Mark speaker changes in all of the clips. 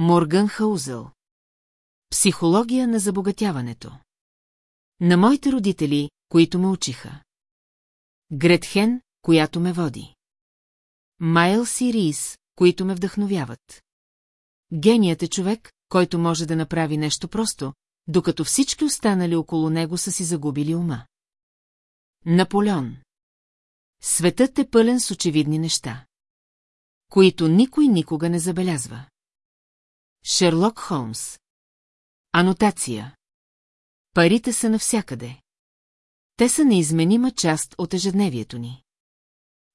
Speaker 1: Морган Хаузел. Психология на забогатяването. На моите родители, които ме учиха. Гретхен, която ме води. Майлс и Рис, които ме вдъхновяват. Геният е човек, който може да направи нещо просто, докато всички останали около него са си загубили ума. Наполеон Светът е пълен с очевидни неща, които никой никога не забелязва. Шерлок Холмс Анотация Парите са навсякъде. Те са неизменима част от ежедневието ни.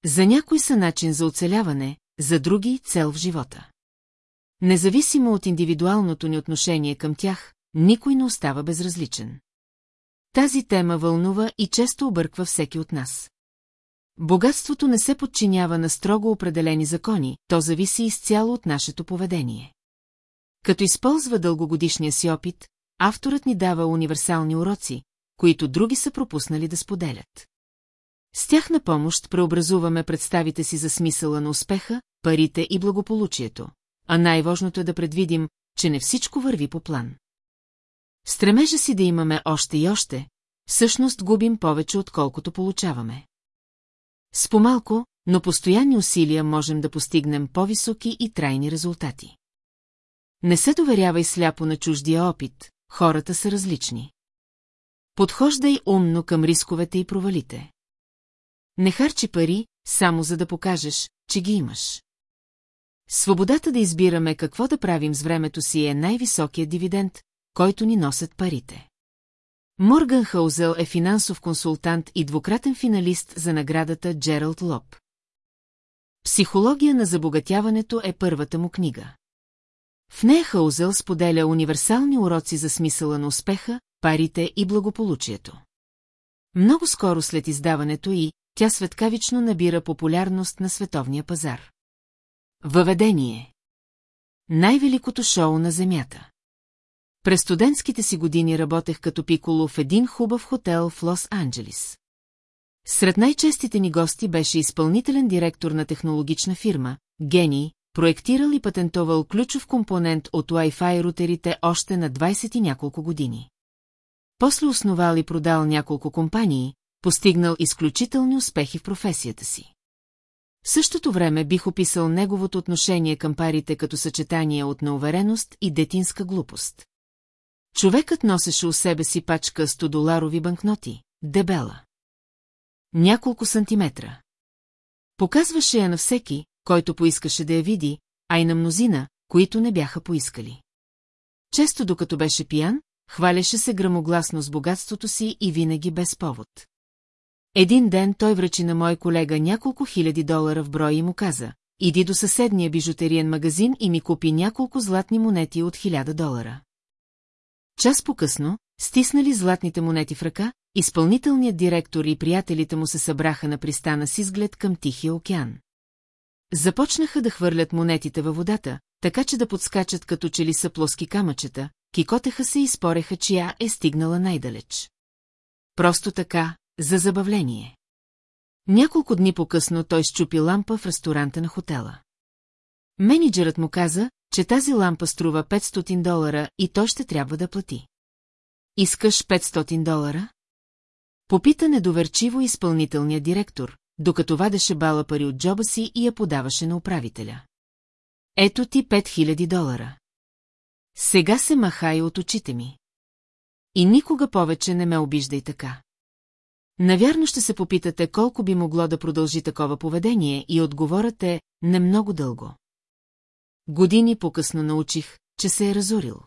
Speaker 1: За някой са начин за оцеляване, за други – цел в живота. Независимо от индивидуалното ни отношение към тях, никой не остава безразличен. Тази тема вълнува и често обърква всеки от нас. Богатството не се подчинява на строго определени закони, то зависи изцяло от нашето поведение. Като използва дългогодишния си опит, авторът ни дава универсални уроци, които други са пропуснали да споделят. С тях на помощ преобразуваме представите си за смисъла на успеха, парите и благополучието, а най-важното е да предвидим, че не всичко върви по план. Стремежа си да имаме още и още, всъщност губим повече, отколкото получаваме. С помалко, но постоянни усилия можем да постигнем по-високи и трайни резултати. Не се доверявай сляпо на чуждия опит, хората са различни. Подхождай умно към рисковете и провалите. Не харчи пари, само за да покажеш, че ги имаш. Свободата да избираме какво да правим с времето си е най-високият дивиденд, който ни носят парите. Морган Хаузел е финансов консултант и двукратен финалист за наградата Джералд Лоб. Психология на забогатяването е първата му книга. В нея Хаузел споделя универсални уроци за смисъла на успеха, парите и благополучието. Много скоро след издаването и тя светкавично набира популярност на световния пазар. Въведение Най-великото шоу на Земята През студентските си години работех като пиколо в един хубав хотел в Лос-Анджелис. Сред най-честите ни гости беше изпълнителен директор на технологична фирма, гений, проектирал и патентовал ключов компонент от Wi-Fi рутерите още на 20 и няколко години. После основал и продал няколко компании, постигнал изключителни успехи в професията си. В същото време бих описал неговото отношение към парите като съчетание от неувереност и детинска глупост. Човекът носеше у себе си пачка 100-доларови банкноти, дебела. Няколко сантиметра. Показваше я на всеки, който поискаше да я види, а и на мнозина, които не бяха поискали. Често докато беше пиян, хваляше се грамогласно с богатството си и винаги без повод. Един ден той връчи на мой колега няколко хиляди долара в брой и му каза, иди до съседния бижутериен магазин и ми купи няколко златни монети от хиляда долара. Час по-късно, стиснали златните монети в ръка, изпълнителният директор и приятелите му се събраха на пристана с изглед към Тихия океан. Започнаха да хвърлят монетите във водата, така че да подскачат като че ли са плоски камъчета, кикотеха се и спореха, чия е стигнала най-далеч. Просто така, за забавление. Няколко дни по-късно той щупи лампа в ресторанта на хотела. Менеджерът му каза, че тази лампа струва 500 долара и той ще трябва да плати. Искаш 500 долара? Попита недоверчиво изпълнителният директор, докато вадеше бала пари от джоба си и я подаваше на управителя. Ето ти 5000 долара. Сега се махай от очите ми. И никога повече не ме обиждай така. Навярно ще се попитате колко би могло да продължи такова поведение и отговорът е не много дълго. Години по-късно научих, че се е разорил.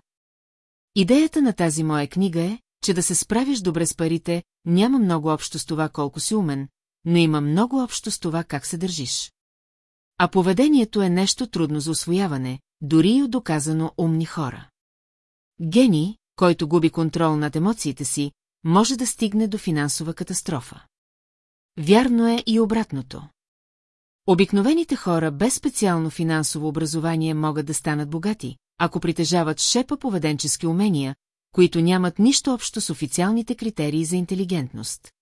Speaker 1: Идеята на тази моя книга е, че да се справиш добре с парите няма много общо с това колко си умен, но има много общо с това как се държиш. А поведението е нещо трудно за освояване, дори и от доказано умни хора. Гений, който губи контрол над емоциите си, може да стигне до финансова катастрофа. Вярно е и обратното. Обикновените хора без специално финансово образование могат да станат богати, ако притежават шепа поведенчески умения, които нямат нищо общо с официалните критерии за интелигентност.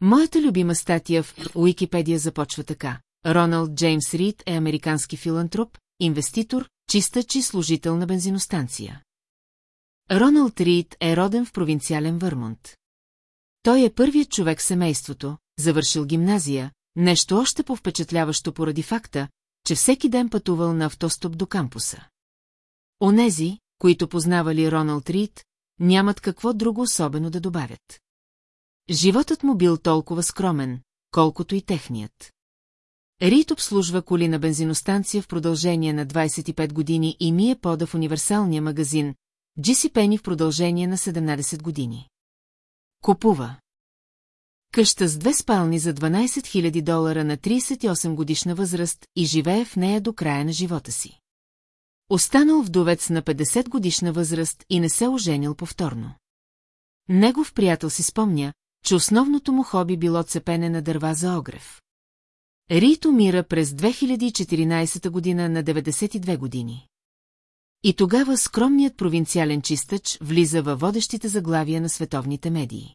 Speaker 1: Моята любима статия в Уикипедия започва така. Роналд Джеймс Рид е американски филантроп, инвеститор, чистач и служител на бензиностанция. Роналд Рид е роден в провинциален Върмонт. Той е първият човек в семейството, завършил гимназия, нещо още по-впечатляващо поради факта, че всеки ден пътувал на автостоп до кампуса. Онези, които познавали Роналд Рид, нямат какво друго особено да добавят. Животът му бил толкова скромен, колкото и техният. Рид обслужва коли на бензиностанция в продължение на 25 години и мие пода в универсалния магазин, Джиси Пени в продължение на 17 години. Купува. Къща с две спални за 12 000 долара на 38 годишна възраст и живее в нея до края на живота си. Останал вдовец на 50 годишна възраст и не се оженил повторно. Негов приятел си спомня, че основното му хоби било цепене на дърва за огрев. Рит умира през 2014 година на 92 години. И тогава скромният провинциален чистач влиза във водещите заглавия на световните медии.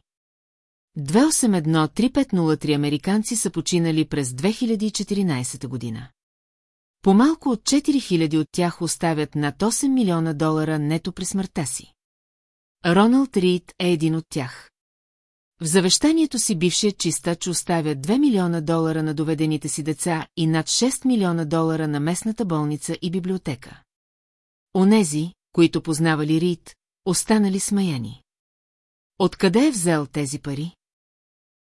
Speaker 1: 281-3503 американци са починали през 2014 година. По-малко от 4000 от тях оставят над 8 милиона долара нето при смъртта си. Роналд Рид е един от тях. В завещанието си бившият чистач оставя 2 милиона долара на доведените си деца и над 6 милиона долара на местната болница и библиотека. Онези, които познавали Рид, останали смаяни. Откъде е взел тези пари?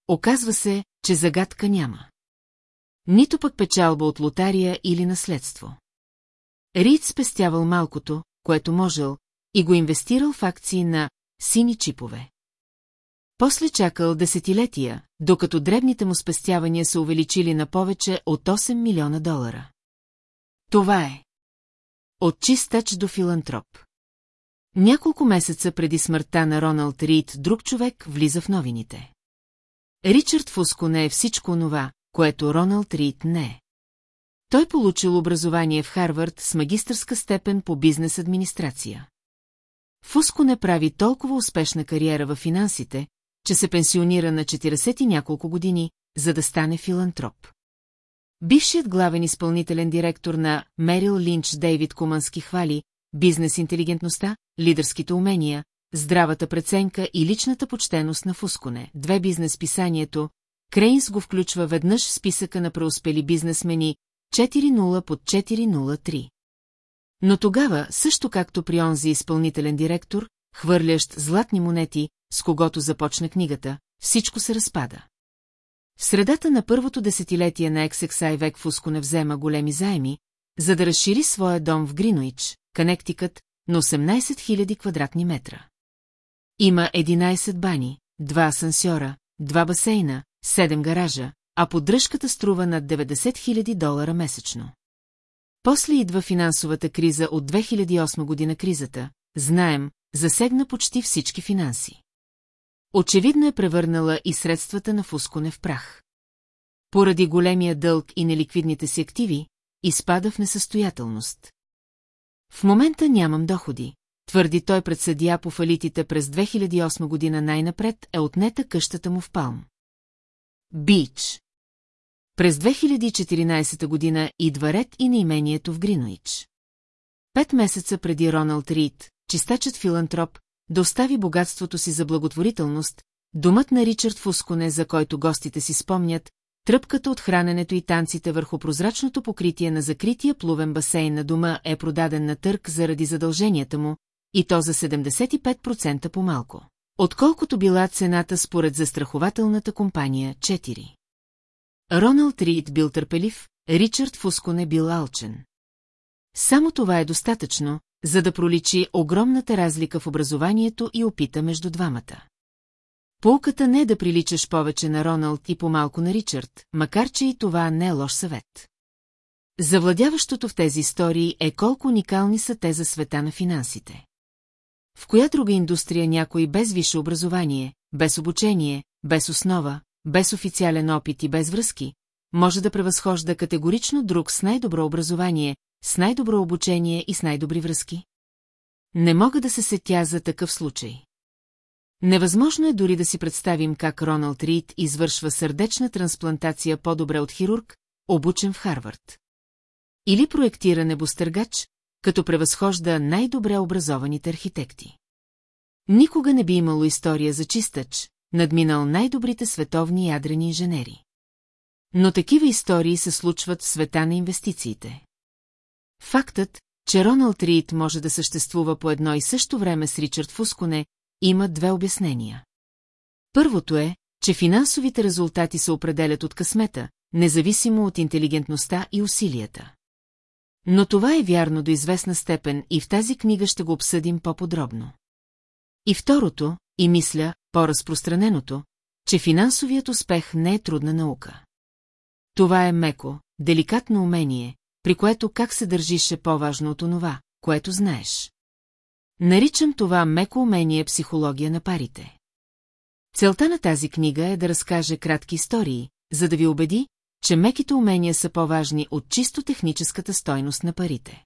Speaker 1: Оказва се, че загадка няма. Нито пък печалба от лотария или наследство. Рид спестявал малкото, което можел, и го инвестирал в акции на сини чипове. После чакал десетилетия, докато дребните му спестявания са увеличили на повече от 8 милиона долара. Това е. От чистач до филантроп. Няколко месеца преди смъртта на Роналд Рид друг човек влиза в новините. Ричард Фуско не е всичко онова, което Роналд Рид не е. Той получил образование в Харвард с магистърска степен по бизнес администрация. Фуско не прави толкова успешна кариера в финансите, че се пенсионира на 40 и няколко години, за да стане филантроп. Бившият главен изпълнителен директор на Мерил Линч Дейвид Кумански хвали бизнес интелигентността, лидерските умения, здравата преценка и личната почтеност на Фусконе. Две бизнес писанието, Крейнс го включва веднъж в списъка на преуспели бизнесмени 4.0 под 4.03. Но тогава, също както при онзи изпълнителен директор, хвърлящ златни монети, с когото започна книгата, всичко се разпада. В средата на първото десетилетие на XXI век Фуско не взема големи заеми, за да разшири своя дом в Гринуич, Канектикът, на 18 000 квадратни метра. Има 11 бани, два асансьора, два басейна, 7 гаража, а поддръжката струва над 90 000 долара месечно. После идва финансовата криза от 2008 година кризата, знаем, засегна почти всички финанси. Очевидно е превърнала и средствата на Фусконе в прах. Поради големия дълг и неликвидните си активи, изпада в несъстоятелност. В момента нямам доходи, твърди той пред съдия по фалитите през 2008 година най-напред е отнета къщата му в Палм. Бич. През 2014 година идва ред и наимението в Гриноич. Пет месеца преди Роналд Рид, чистачът филантроп, да остави богатството си за благотворителност, домът на Ричард Фусконе, за който гостите си спомнят, тръпката от храненето и танците върху прозрачното покритие на закрития плувен басейн на дома е продаден на търк заради задълженията му, и то за 75% по-малко. Отколкото била цената според застрахователната компания 4. Роналд Рид бил търпелив, Ричард Фусконе бил алчен. Само това е достатъчно, за да проличи огромната разлика в образованието и опита между двамата. Полката не е да приличаш повече на Роналд и по-малко на Ричард, макар че и това не е лош съвет. Завладяващото в тези истории е колко уникални са те за света на финансите. В коя друга индустрия някой без висше образование, без обучение, без основа, без официален опит и без връзки, може да превъзхожда категорично друг с най-добро образование, с най-добро обучение и с най-добри връзки? Не мога да се сетя за такъв случай. Невъзможно е дори да си представим как Роналд Рид извършва сърдечна трансплантация по-добре от хирург, обучен в Харвард. Или проектира небостъргач, като превъзхожда най-добре образованите архитекти. Никога не би имало история за чистач, надминал най-добрите световни ядрени инженери. Но такива истории се случват в света на инвестициите. Фактът, че Роналд Рид може да съществува по едно и също време с Ричард Фусконе, има две обяснения. Първото е, че финансовите резултати се определят от късмета, независимо от интелигентността и усилията. Но това е вярно до известна степен и в тази книга ще го обсъдим по-подробно. И второто, и мисля, по-разпространеното, че финансовият успех не е трудна наука. Това е меко, деликатно умение, при което как се държиш е по-важно от онова, което знаеш. Наричам това меко умение психология на парите. Целта на тази книга е да разкаже кратки истории, за да ви убеди, че меките умения са по-важни от чисто техническата стойност на парите.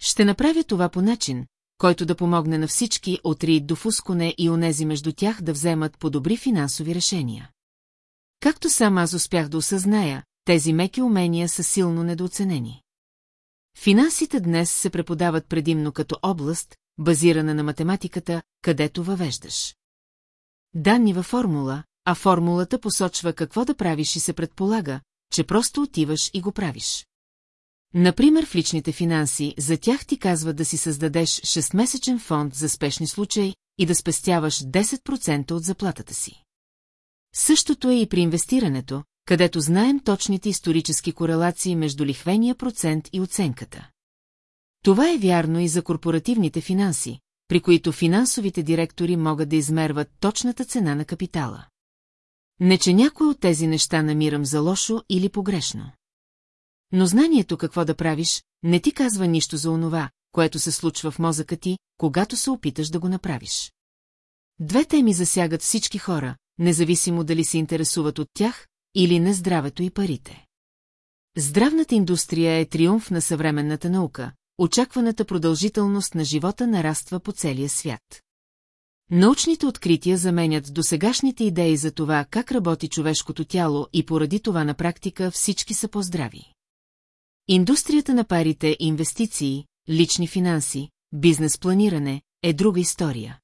Speaker 1: Ще направя това по начин, който да помогне на всички от Рид до Фусконе и онези между тях да вземат по-добри финансови решения. Както сам аз успях да осъзная, тези меки умения са силно недооценени. Финансите днес се преподават предимно като област, базирана на математиката, където въвеждаш. Данни във формула, а формулата посочва какво да правиш и се предполага, че просто отиваш и го правиш. Например, в личните финанси, за тях ти казва да си създадеш 6-месечен фонд за спешни случаи и да спестяваш 10% от заплатата си. Същото е и при инвестирането, където знаем точните исторически корелации между лихвения процент и оценката. Това е вярно и за корпоративните финанси, при които финансовите директори могат да измерват точната цена на капитала. Не, че някой от тези неща намирам за лошо или погрешно. Но знанието какво да правиш, не ти казва нищо за онова, което се случва в мозъка ти, когато се опиташ да го направиш. Две теми засягат всички хора, независимо дали се интересуват от тях или не здравето и парите. Здравната индустрия е триумф на съвременната наука, очакваната продължителност на живота нараства по целия свят. Научните открития заменят досегашните идеи за това как работи човешкото тяло и поради това на практика всички са по-здрави. Индустрията на парите, инвестиции, лични финанси, бизнес планиране е друга история.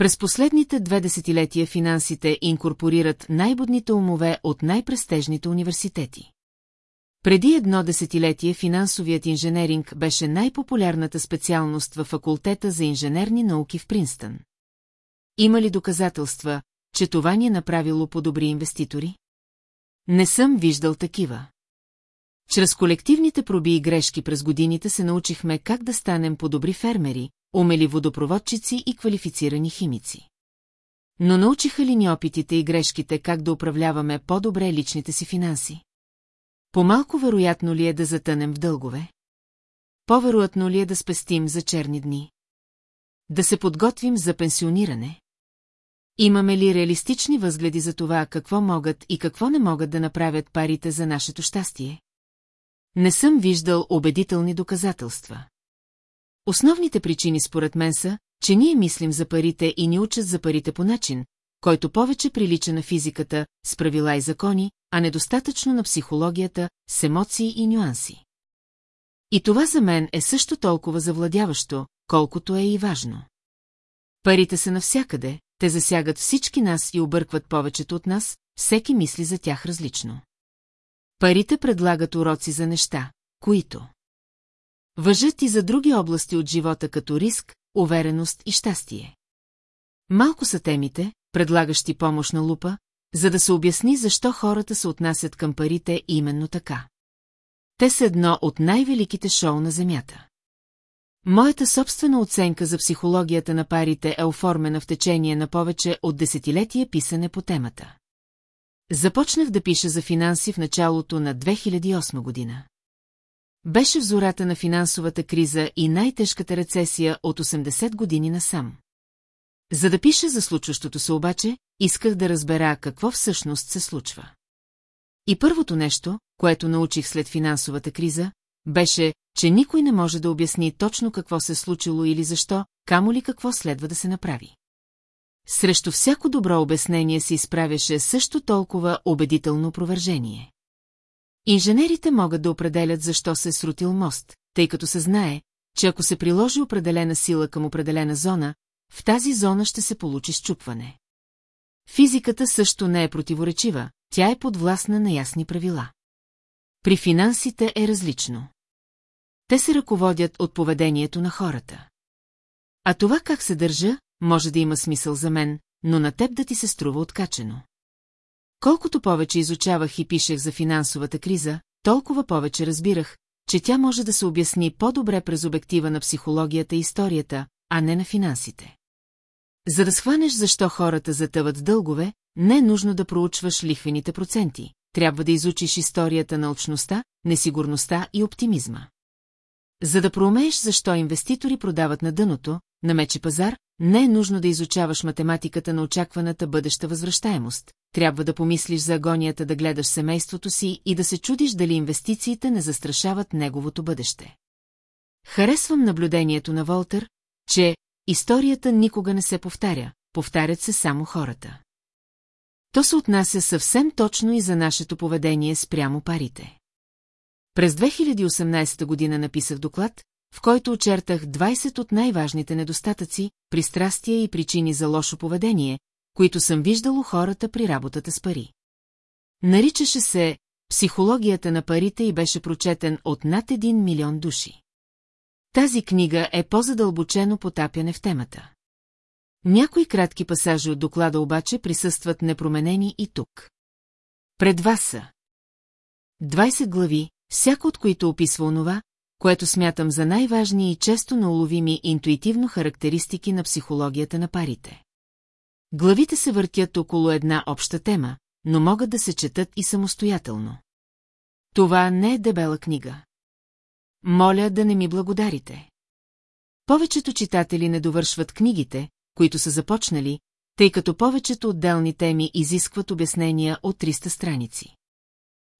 Speaker 1: През последните две десетилетия финансите инкорпорират най-будните умове от най-престежните университети. Преди едно десетилетие финансовият инженеринг беше най-популярната специалност във факултета за инженерни науки в Принстън. Има ли доказателства, че това ни е направило по-добри инвеститори? Не съм виждал такива. Чрез колективните проби и грешки през годините се научихме как да станем по-добри фермери, умели водопроводчици и квалифицирани химици. Но научиха ли ни опитите и грешките как да управляваме по-добре личните си финанси? По-малко вероятно ли е да затънем в дългове? По-вероятно ли е да спестим за черни дни? Да се подготвим за пенсиониране? Имаме ли реалистични възгледи за това какво могат и какво не могат да направят парите за нашето щастие? Не съм виждал убедителни доказателства. Основните причини според мен са, че ние мислим за парите и ни учат за парите по начин, който повече прилича на физиката, с правила и закони, а недостатъчно на психологията, с емоции и нюанси. И това за мен е също толкова завладяващо, колкото е и важно. Парите са навсякъде, те засягат всички нас и объркват повечето от нас, всеки мисли за тях различно. Парите предлагат уроци за неща, които въжат и за други области от живота като риск, увереност и щастие. Малко са темите, предлагащи помощ на лупа, за да се обясни защо хората се отнасят към парите именно така. Те са едно от най-великите шоу на Земята. Моята собствена оценка за психологията на парите е оформена в течение на повече от десетилетия писане по темата. Започнах да пиша за финанси в началото на 2008 година. Беше в зората на финансовата криза и най-тежката рецесия от 80 години насам. За да пиша за случващото се обаче, исках да разбера какво всъщност се случва. И първото нещо, което научих след финансовата криза, беше, че никой не може да обясни точно какво се случило или защо, камо ли какво следва да се направи. Срещу всяко добро обяснение се изправяше също толкова убедително провържение. Инженерите могат да определят защо се е срутил мост, тъй като се знае, че ако се приложи определена сила към определена зона, в тази зона ще се получи щупване. Физиката също не е противоречива, тя е подвластна на ясни правила. При финансите е различно. Те се ръководят от поведението на хората. А това как се държа, може да има смисъл за мен, но на теб да ти се струва откачено. Колкото повече изучавах и пишех за финансовата криза, толкова повече разбирах, че тя може да се обясни по-добре през обектива на психологията и историята, а не на финансите. За да схванеш защо хората затъват дългове, не е нужно да проучваш лихвените проценти. Трябва да изучиш историята на очността, несигурността и оптимизма. За да проумееш защо инвеститори продават на дъното, на мече пазар, не е нужно да изучаваш математиката на очакваната бъдеща възвръщаемост. Трябва да помислиш за агонията да гледаш семейството си и да се чудиш дали инвестициите не застрашават неговото бъдеще. Харесвам наблюдението на Волтер, че историята никога не се повтаря, повтарят се само хората. То се отнася съвсем точно и за нашето поведение спрямо парите. През 2018 година написах доклад, в който очертах 20 от най-важните недостатъци, пристрастия и причини за лошо поведение, които съм виждал у хората при работата с пари. Наричаше се «Психологията на парите» и беше прочетен от над 1 милион души. Тази книга е по-задълбочено потапяне в темата. Някои кратки пасажи от доклада обаче присъстват непроменени и тук. Пред вас са 20 глави, всяко от които описва онова, което смятам за най-важни и често науловими интуитивно характеристики на психологията на парите. Главите се въртят около една обща тема, но могат да се четат и самостоятелно. Това не е дебела книга. Моля да не ми благодарите. Повечето читатели не довършват книгите, които са започнали, тъй като повечето отделни теми изискват обяснения от 300 страници.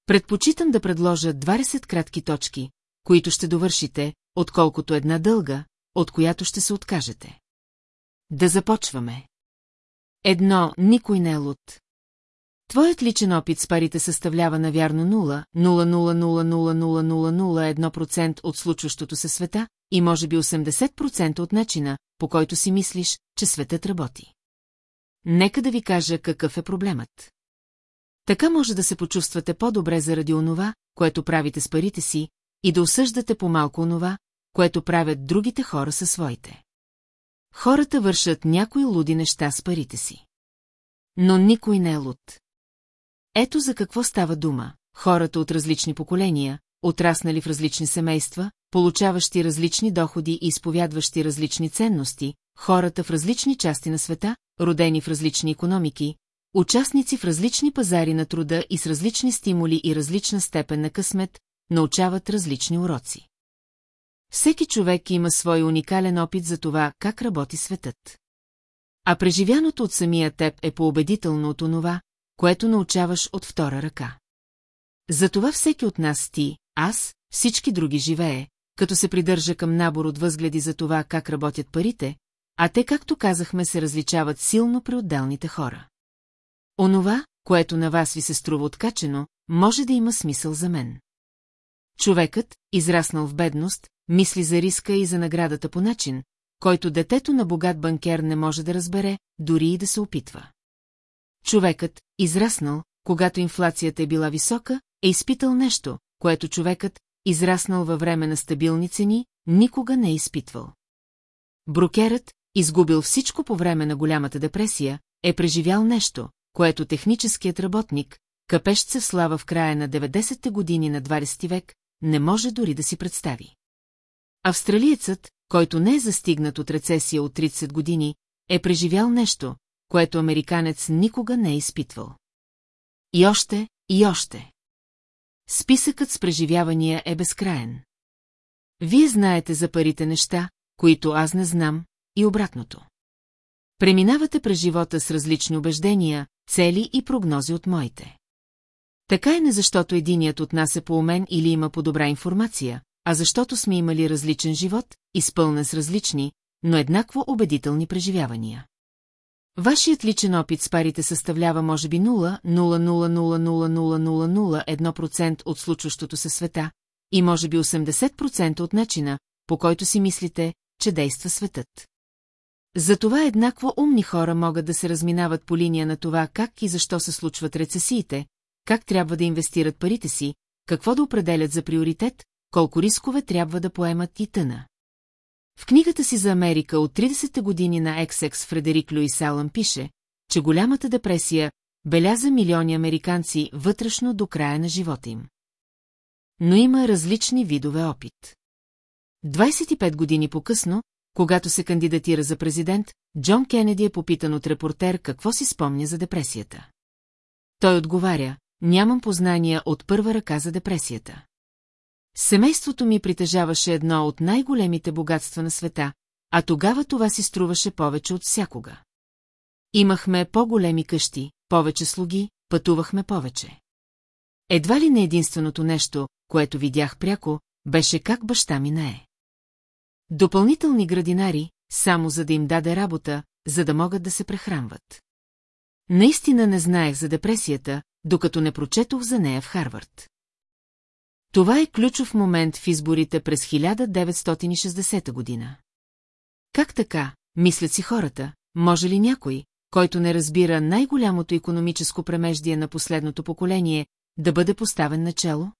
Speaker 1: Предпочитам да предложа 20 кратки точки, които ще довършите, отколкото една дълга, от която ще се откажете. Да започваме. Едно, никой не е луд. Твоят личен опит с парите съставлява навярно 0,000000001% от случващото се света и може би 80% от начина, по който си мислиш, че светът работи. Нека да ви кажа какъв е проблемът. Така може да се почувствате по-добре заради онова, което правите с парите си, и да осъждате по-малко онова, което правят другите хора със своите. Хората вършат някои луди неща с парите си. Но никой не е луд. Ето за какво става дума. Хората от различни поколения, отраснали в различни семейства, получаващи различни доходи и изповядващи различни ценности, хората в различни части на света, родени в различни економики, участници в различни пазари на труда и с различни стимули и различна степен на късмет, научават различни уроци. Всеки човек има свой уникален опит за това, как работи светът. А преживяното от самия теб е поубедително от онова, което научаваш от втора ръка. Затова всеки от нас ти, аз, всички други живее, като се придържа към набор от възгледи за това как работят парите, а те, както казахме, се различават силно при отделните хора. Онова, което на вас ви се струва откачено, може да има смисъл за мен. Човекът, израснал в бедност, мисли за риска и за наградата по начин, който детето на богат банкер не може да разбере, дори и да се опитва. Човекът, израснал, когато инфлацията е била висока, е изпитал нещо, което човекът, израснал във време на стабилни цени, никога не е изпитвал. Брокерът, изгубил всичко по време на голямата депресия, е преживял нещо, което техническият работник, къпещ се в слава в края на 90-те години на 20 век, не може дори да си представи. Австралиецът, който не е застигнат от рецесия от 30 години, е преживял нещо, което американец никога не е изпитвал. И още, и още. Списъкът с преживявания е безкраен. Вие знаете за парите неща, които аз не знам, и обратното. Преминавате през живота с различни убеждения, цели и прогнози от моите. Така е не защото единият от нас е по-умен или има по-добра информация, а защото сме имали различен живот, изпълнен с различни, но еднакво убедителни преживявания. Вашият личен опит с парите съставлява може би 0,000000001% от случващото се света и може би 80% от начина, по който си мислите, че действа светът. Затова еднакво умни хора могат да се разминават по линия на това как и защо се случват рецесиите, как трябва да инвестират парите си, какво да определят за приоритет, колко рискове трябва да поемат и тъна. В книгата си за Америка от 30-те години на XX Фредерик Луис Алън пише, че голямата депресия беляза милиони американци вътрешно до края на живота им. Но има различни видове опит. 25 години по-късно, когато се кандидатира за президент, Джон Кенеди е попитан от репортер какво си спомня за депресията. Той отговаря, нямам познания от първа ръка за депресията. Семейството ми притежаваше едно от най-големите богатства на света, а тогава това си струваше повече от всякога. Имахме по-големи къщи, повече слуги, пътувахме повече. Едва ли не единственото нещо, което видях пряко, беше как баща ми не. Допълнителни градинари, само за да им даде работа, за да могат да се прехранват. Наистина не знаех за депресията, докато не прочетох за нея в Харвард. Това е ключов момент в изборите през 1960 година. Как така, мислят си хората, може ли някой, който не разбира най-голямото економическо премеждие на последното поколение, да бъде поставен начало?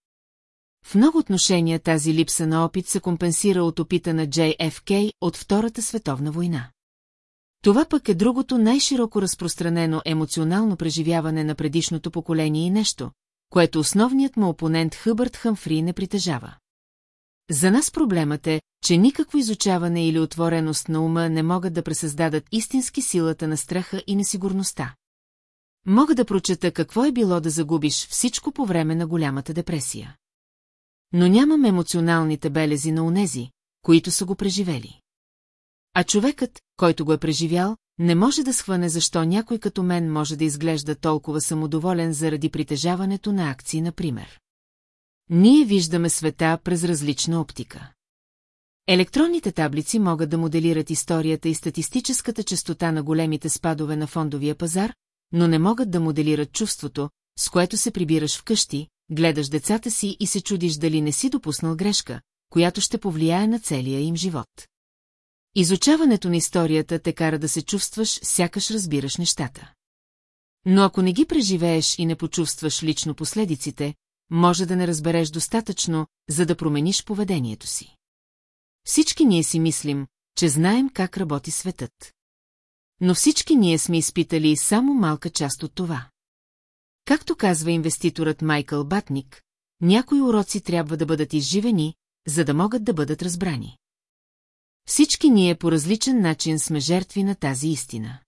Speaker 1: В много отношения тази липса на опит се компенсира от опита на JFK от Втората световна война. Това пък е другото най-широко разпространено емоционално преживяване на предишното поколение и нещо, което основният му опонент Хъбърт Хъмфри не притежава. За нас проблемът е, че никакво изучаване или отвореност на ума не могат да пресъздадат истински силата на страха и несигурността. Мога да прочета какво е било да загубиш всичко по време на голямата депресия. Но нямам емоционалните белези на унези, които са го преживели. А човекът, който го е преживял, не може да схване защо някой като мен може да изглежда толкова самодоволен заради притежаването на акции, например. Ние виждаме света през различна оптика. Електронните таблици могат да моделират историята и статистическата частота на големите спадове на фондовия пазар, но не могат да моделират чувството, с което се прибираш вкъщи, гледаш децата си и се чудиш дали не си допуснал грешка, която ще повлияе на целия им живот. Изучаването на историята те кара да се чувстваш, сякаш разбираш нещата. Но ако не ги преживееш и не почувстваш лично последиците, може да не разбереш достатъчно, за да промениш поведението си. Всички ние си мислим, че знаем как работи светът. Но всички ние сме изпитали само малка част от това. Както казва инвеститорът Майкъл Батник, някои уроци трябва да бъдат изживени, за да могат да бъдат разбрани. Всички ние по различен начин сме жертви на тази истина.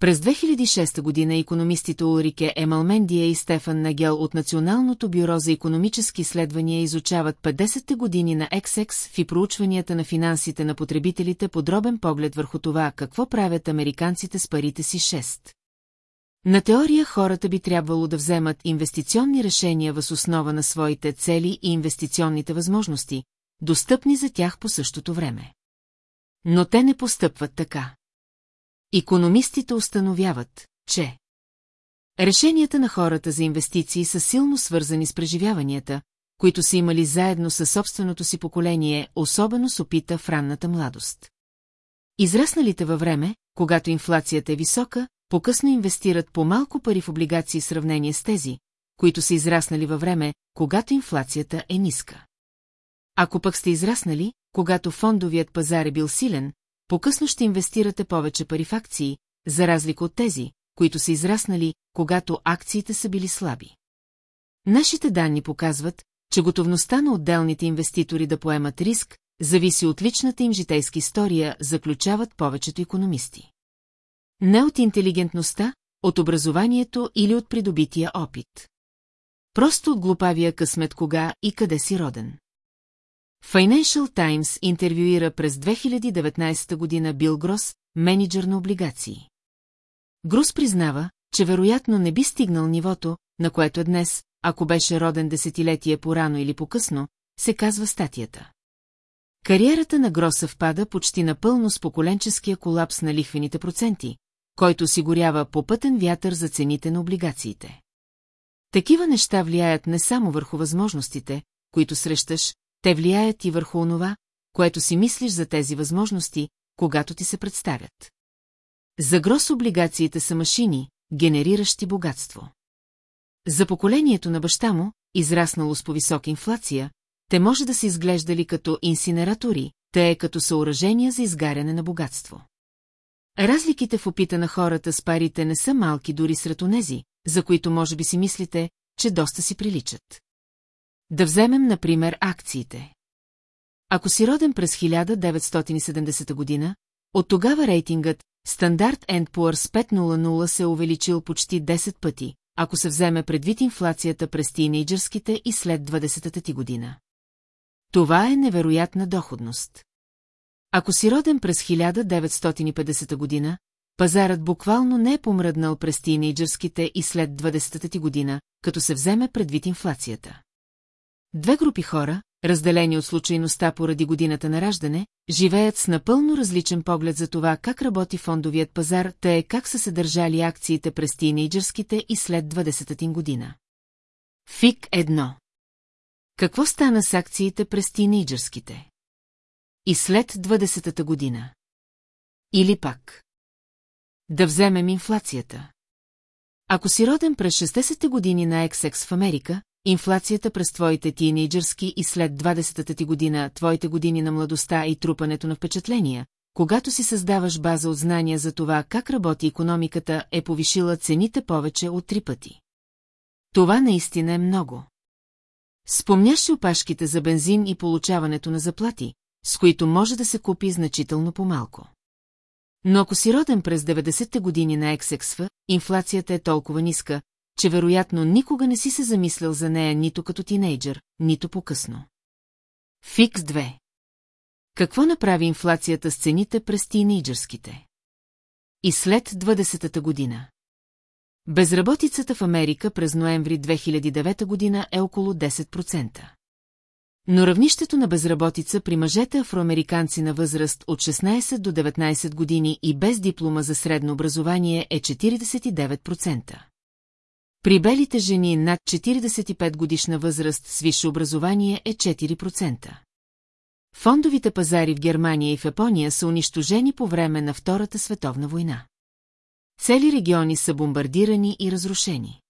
Speaker 1: През 2006 година економистите Улрике Емалмендия и Стефан Нагел от Националното бюро за економически изследвания изучават 50-те години на XX в и проучванията на финансите на потребителите подробен поглед върху това какво правят американците с парите си 6. На теория хората би трябвало да вземат инвестиционни решения въз основа на своите цели и инвестиционните възможности, достъпни за тях по същото време. Но те не постъпват така. Икономистите установяват, че решенията на хората за инвестиции са силно свързани с преживяванията, които са имали заедно със собственото си поколение, особено с опита в ранната младост. Израсналите във време, когато инфлацията е висока, по-късно инвестират по-малко пари в облигации в сравнение с тези, които са израснали във време, когато инфлацията е ниска. Ако пък сте израснали, когато фондовият пазар е бил силен, по-късно ще инвестирате повече пари в акции, за разлика от тези, които са израснали, когато акциите са били слаби. Нашите данни показват, че готовността на отделните инвеститори да поемат риск, зависи от личната им житейска история, заключават повечето економисти. Не от интелигентността, от образованието или от придобития опит. Просто от глупавия късмет кога и къде си роден. Financial Times интервюира през 2019 година Бил Грос, менеджер на облигации. Грус признава, че вероятно не би стигнал нивото, на което е днес, ако беше роден десетилетие по-рано или по-късно, се казва статията. Кариерата на Грос съвпада почти напълно с поколенческия колапс на лихвените проценти, който осигурява попътен вятър за цените на облигациите. Такива неща влияят не само върху възможностите, които срещаш, те влияят и върху онова, което си мислиш за тези възможности, когато ти се представят. За грос облигациите са машини, генериращи богатство. За поколението на баща му, израснало с повисока инфлация, те може да се изглеждали като инсинератори, те е като съоръжения за изгаряне на богатство. Разликите в опита на хората с парите не са малки дори сред онези, за които може би си мислите, че доста си приличат. Да вземем, например, акциите. Ако си роден през 1970 година, от тогава рейтингът Стандарт Poor's 500 се е увеличил почти 10 пъти, ако се вземе предвид инфлацията през тинейджърските и след 20-та ти година. Това е невероятна доходност. Ако си роден през 1950 година, пазарът буквално не е помръднал през тинейджърските и след 20-та ти година, като се вземе предвид инфлацията. Две групи хора, разделени от случайността поради годината на раждане, живеят с напълно различен поглед за това как работи фондовият пазар, тъй как са се държали акциите през тинейджърските и след 20-та година. ФИК 1 Какво стана с акциите през тинейджърските? И след 20-та година? Или пак? Да вземем инфлацията. Ако си роден през 60-те години на XX в Америка, инфлацията през твоите тинейджърски и след 20-та ти година, твоите години на младостта и трупането на впечатления, когато си създаваш база от знания за това как работи економиката, е повишила цените повече от три пъти. Това наистина е много. Спомняш ли опашките за бензин и получаването на заплати, с които може да се купи значително по-малко. Но ако си роден през 90-те години на XXV, инфлацията е толкова ниска, че вероятно никога не си се замислял за нея нито като тинейджър, нито по-късно. Фикс 2 Какво направи инфлацията с цените през тинейджърските? И след 20-та година. Безработицата в Америка през ноември 2009 година е около 10%. Но равнището на безработица при мъжете афроамериканци на възраст от 16 до 19 години и без диплома за средно образование е 49%. При белите жени над 45 годишна възраст с висше образование е 4%. Фондовите пазари в Германия и в Япония са унищожени по време на Втората световна война. Цели региони са бомбардирани и разрушени.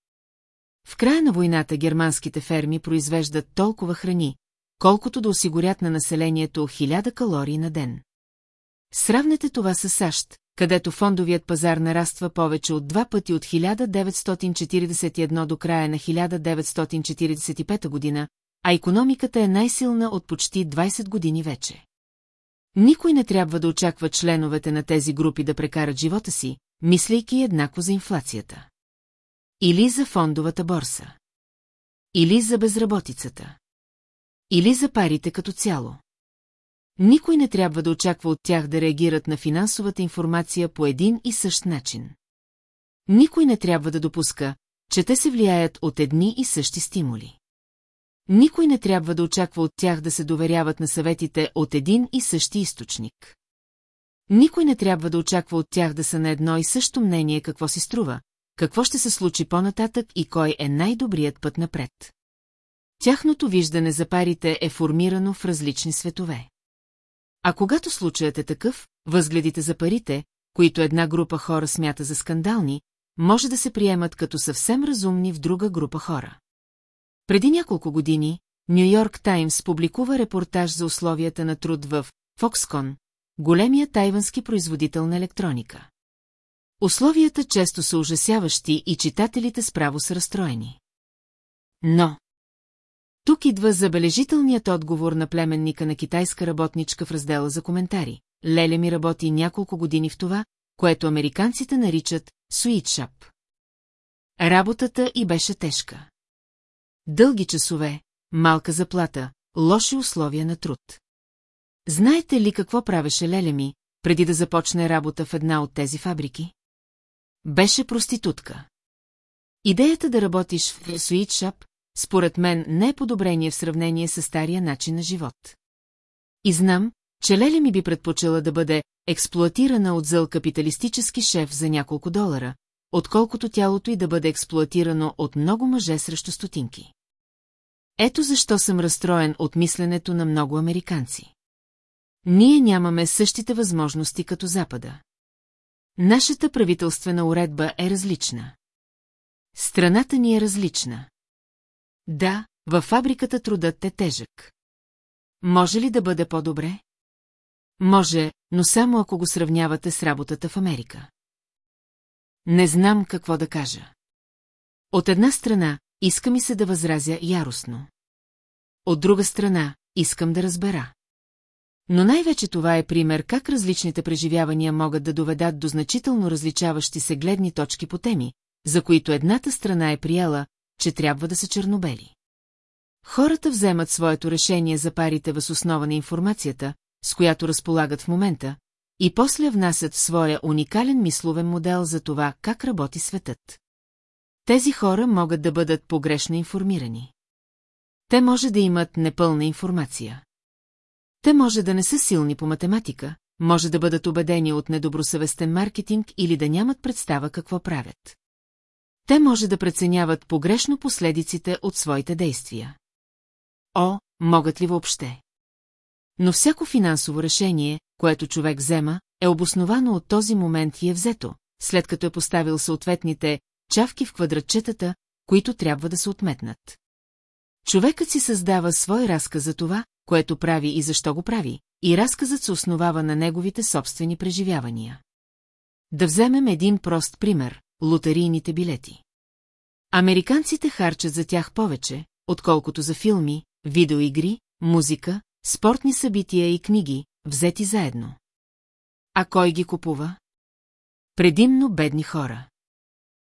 Speaker 1: В края на войната германските ферми произвеждат толкова храни, колкото да осигурят на населението 1000 калории на ден. Сравнете това с САЩ, където фондовият пазар нараства повече от два пъти от 1941 до края на 1945 година, а економиката е най-силна от почти 20 години вече. Никой не трябва да очаква членовете на тези групи да прекарат живота си, мислейки еднакво за инфлацията. Или за фондовата борса. Или за безработицата. Или за парите като цяло. Никой не трябва да очаква от тях да реагират на финансовата информация по един и същ начин. Никой не трябва да допуска, че те се влияят от едни и същи стимули. Никой не трябва да очаква от тях да се доверяват на съветите от един и същи източник. Никой не трябва да очаква от тях да са на едно и също мнение какво си струва, какво ще се случи по-нататък и кой е най-добрият път напред. Тяхното виждане за парите е формирано в различни светове. А когато случаят е такъв, възгледите за парите, които една група хора смята за скандални, може да се приемат като съвсем разумни в друга група хора. Преди няколко години Нью Йорк Таймс публикува репортаж за условията на труд в Foxconn, големия тайвански производител на електроника. Условията често са ужасяващи и читателите справо са разстроени. Но... Тук идва забележителният отговор на племенника на китайска работничка в раздела за коментари. Леля ми работи няколко години в това, което американците наричат суитшап. Работата и беше тежка. Дълги часове, малка заплата, лоши условия на труд. Знаете ли какво правеше Леля ми, преди да започне работа в една от тези фабрики? Беше проститутка. Идеята да работиш в суитшап според мен не е подобрение в сравнение с стария начин на живот. И знам, че Леля ми би предпочела да бъде експлуатирана от зъл капиталистически шеф за няколко долара, отколкото тялото й да бъде експлуатирано от много мъже срещу стотинки. Ето защо съм разстроен от мисленето на много американци. Ние нямаме същите възможности като Запада. Нашата правителствена уредба е различна. Страната ни е различна. Да, във фабриката трудът е тежък. Може ли да бъде по-добре? Може, но само ако го сравнявате с работата в Америка. Не знам какво да кажа. От една страна, иска ми се да възразя яростно. От друга страна, искам да разбера. Но най-вече това е пример как различните преживявания могат да доведат до значително различаващи се гледни точки по теми, за които едната страна е приела, че трябва да са чернобели. Хората вземат своето решение за парите въз основа на информацията, с която разполагат в момента, и после внасят в своя уникален мисловен модел за това как работи светът. Тези хора могат да бъдат погрешно информирани. Те може да имат непълна информация. Те може да не са силни по математика, може да бъдат убедени от недобросъвестен маркетинг или да нямат представа какво правят. Те може да преценяват погрешно последиците от своите действия. О, могат ли въобще? Но всяко финансово решение, което човек взема, е обосновано от този момент и е взето, след като е поставил съответните чавки в квадратчетата, които трябва да се отметнат. Човекът си създава свой разказ за това, което прави и защо го прави, и разказът се основава на неговите собствени преживявания. Да вземем един прост пример – лотарийните билети. Американците харчат за тях повече, отколкото за филми, видеоигри, музика, спортни събития и книги, взети заедно. А кой ги купува? Предимно бедни хора.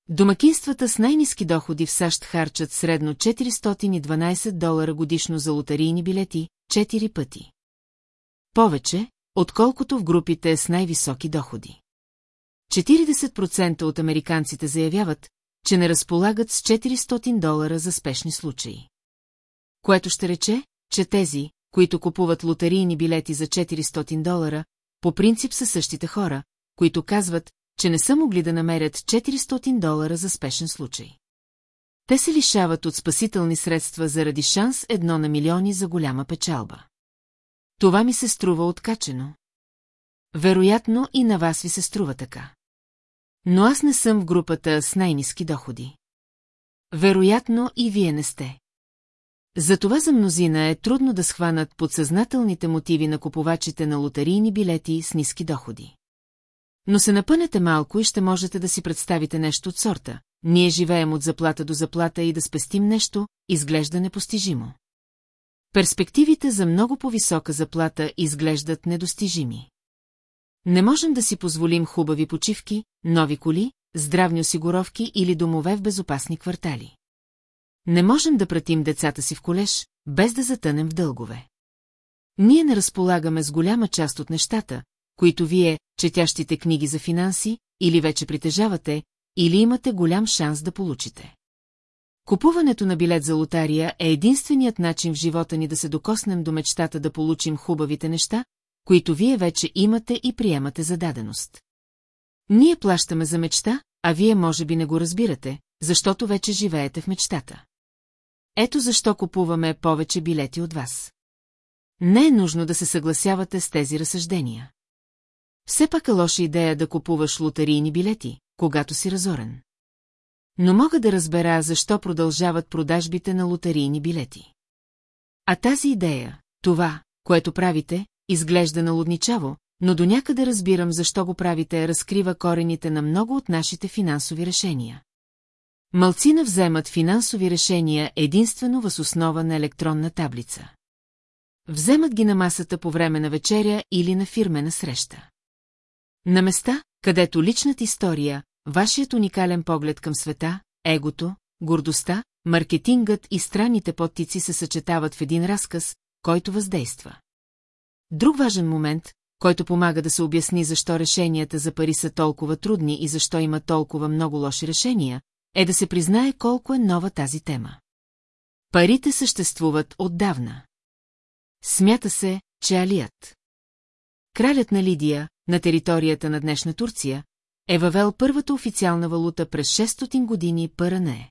Speaker 1: Домакинствата с най-низки доходи в САЩ харчат средно 412 долара годишно за лотарийни билети, 4 пъти. Повече, отколкото в групите с най-високи доходи. 40% от американците заявяват, че не разполагат с 400 долара за спешни случаи. Което ще рече, че тези, които купуват лотарийни билети за 400 долара, по принцип са същите хора, които казват, че не са могли да намерят 400 долара за спешен случай. Те се лишават от спасителни средства заради шанс едно на милиони за голяма печалба. Това ми се струва откачено. Вероятно и на вас ви се струва така. Но аз не съм в групата с най-низки доходи. Вероятно и вие не сте. Затова за мнозина е трудно да схванат подсъзнателните мотиви на купувачите на лотарийни билети с ниски доходи. Но се напънете малко и ще можете да си представите нещо от сорта. Ние живеем от заплата до заплата и да спестим нещо, изглежда непостижимо. Перспективите за много по-висока заплата изглеждат недостижими. Не можем да си позволим хубави почивки, нови коли, здравни осигуровки или домове в безопасни квартали. Не можем да пратим децата си в колеж, без да затънем в дългове. Ние не разполагаме с голяма част от нещата, които вие, четящите книги за финанси, или вече притежавате, или имате голям шанс да получите. Купуването на билет за лотария е единственият начин в живота ни да се докоснем до мечтата да получим хубавите неща, които вие вече имате и приемате за даденост. Ние плащаме за мечта, а вие може би не го разбирате, защото вече живеете в мечтата. Ето защо купуваме повече билети от вас. Не е нужно да се съгласявате с тези разсъждения. Все пак е лоша идея да купуваш лотарийни билети, когато си разорен. Но мога да разбера защо продължават продажбите на лотарийни билети. А тази идея, това, което правите, изглежда налудничаво, но до някъде разбирам защо го правите, разкрива корените на много от нашите финансови решения. Малцина вземат финансови решения единствено въз основа на електронна таблица. Вземат ги на масата по време на вечеря или на фирмена среща. На места, където личната история, вашият уникален поглед към света, егото, гордостта, маркетингът и странните подтици се съчетават в един разказ, който въздейства. Друг важен момент, който помага да се обясни защо решенията за пари са толкова трудни и защо има толкова много лоши решения, е да се признае колко е нова тази тема. Парите съществуват отдавна. Смята се, че Алият. Кралят на Лидия, на територията на днешна Турция, е въвел първата официална валута през 600 години Паране.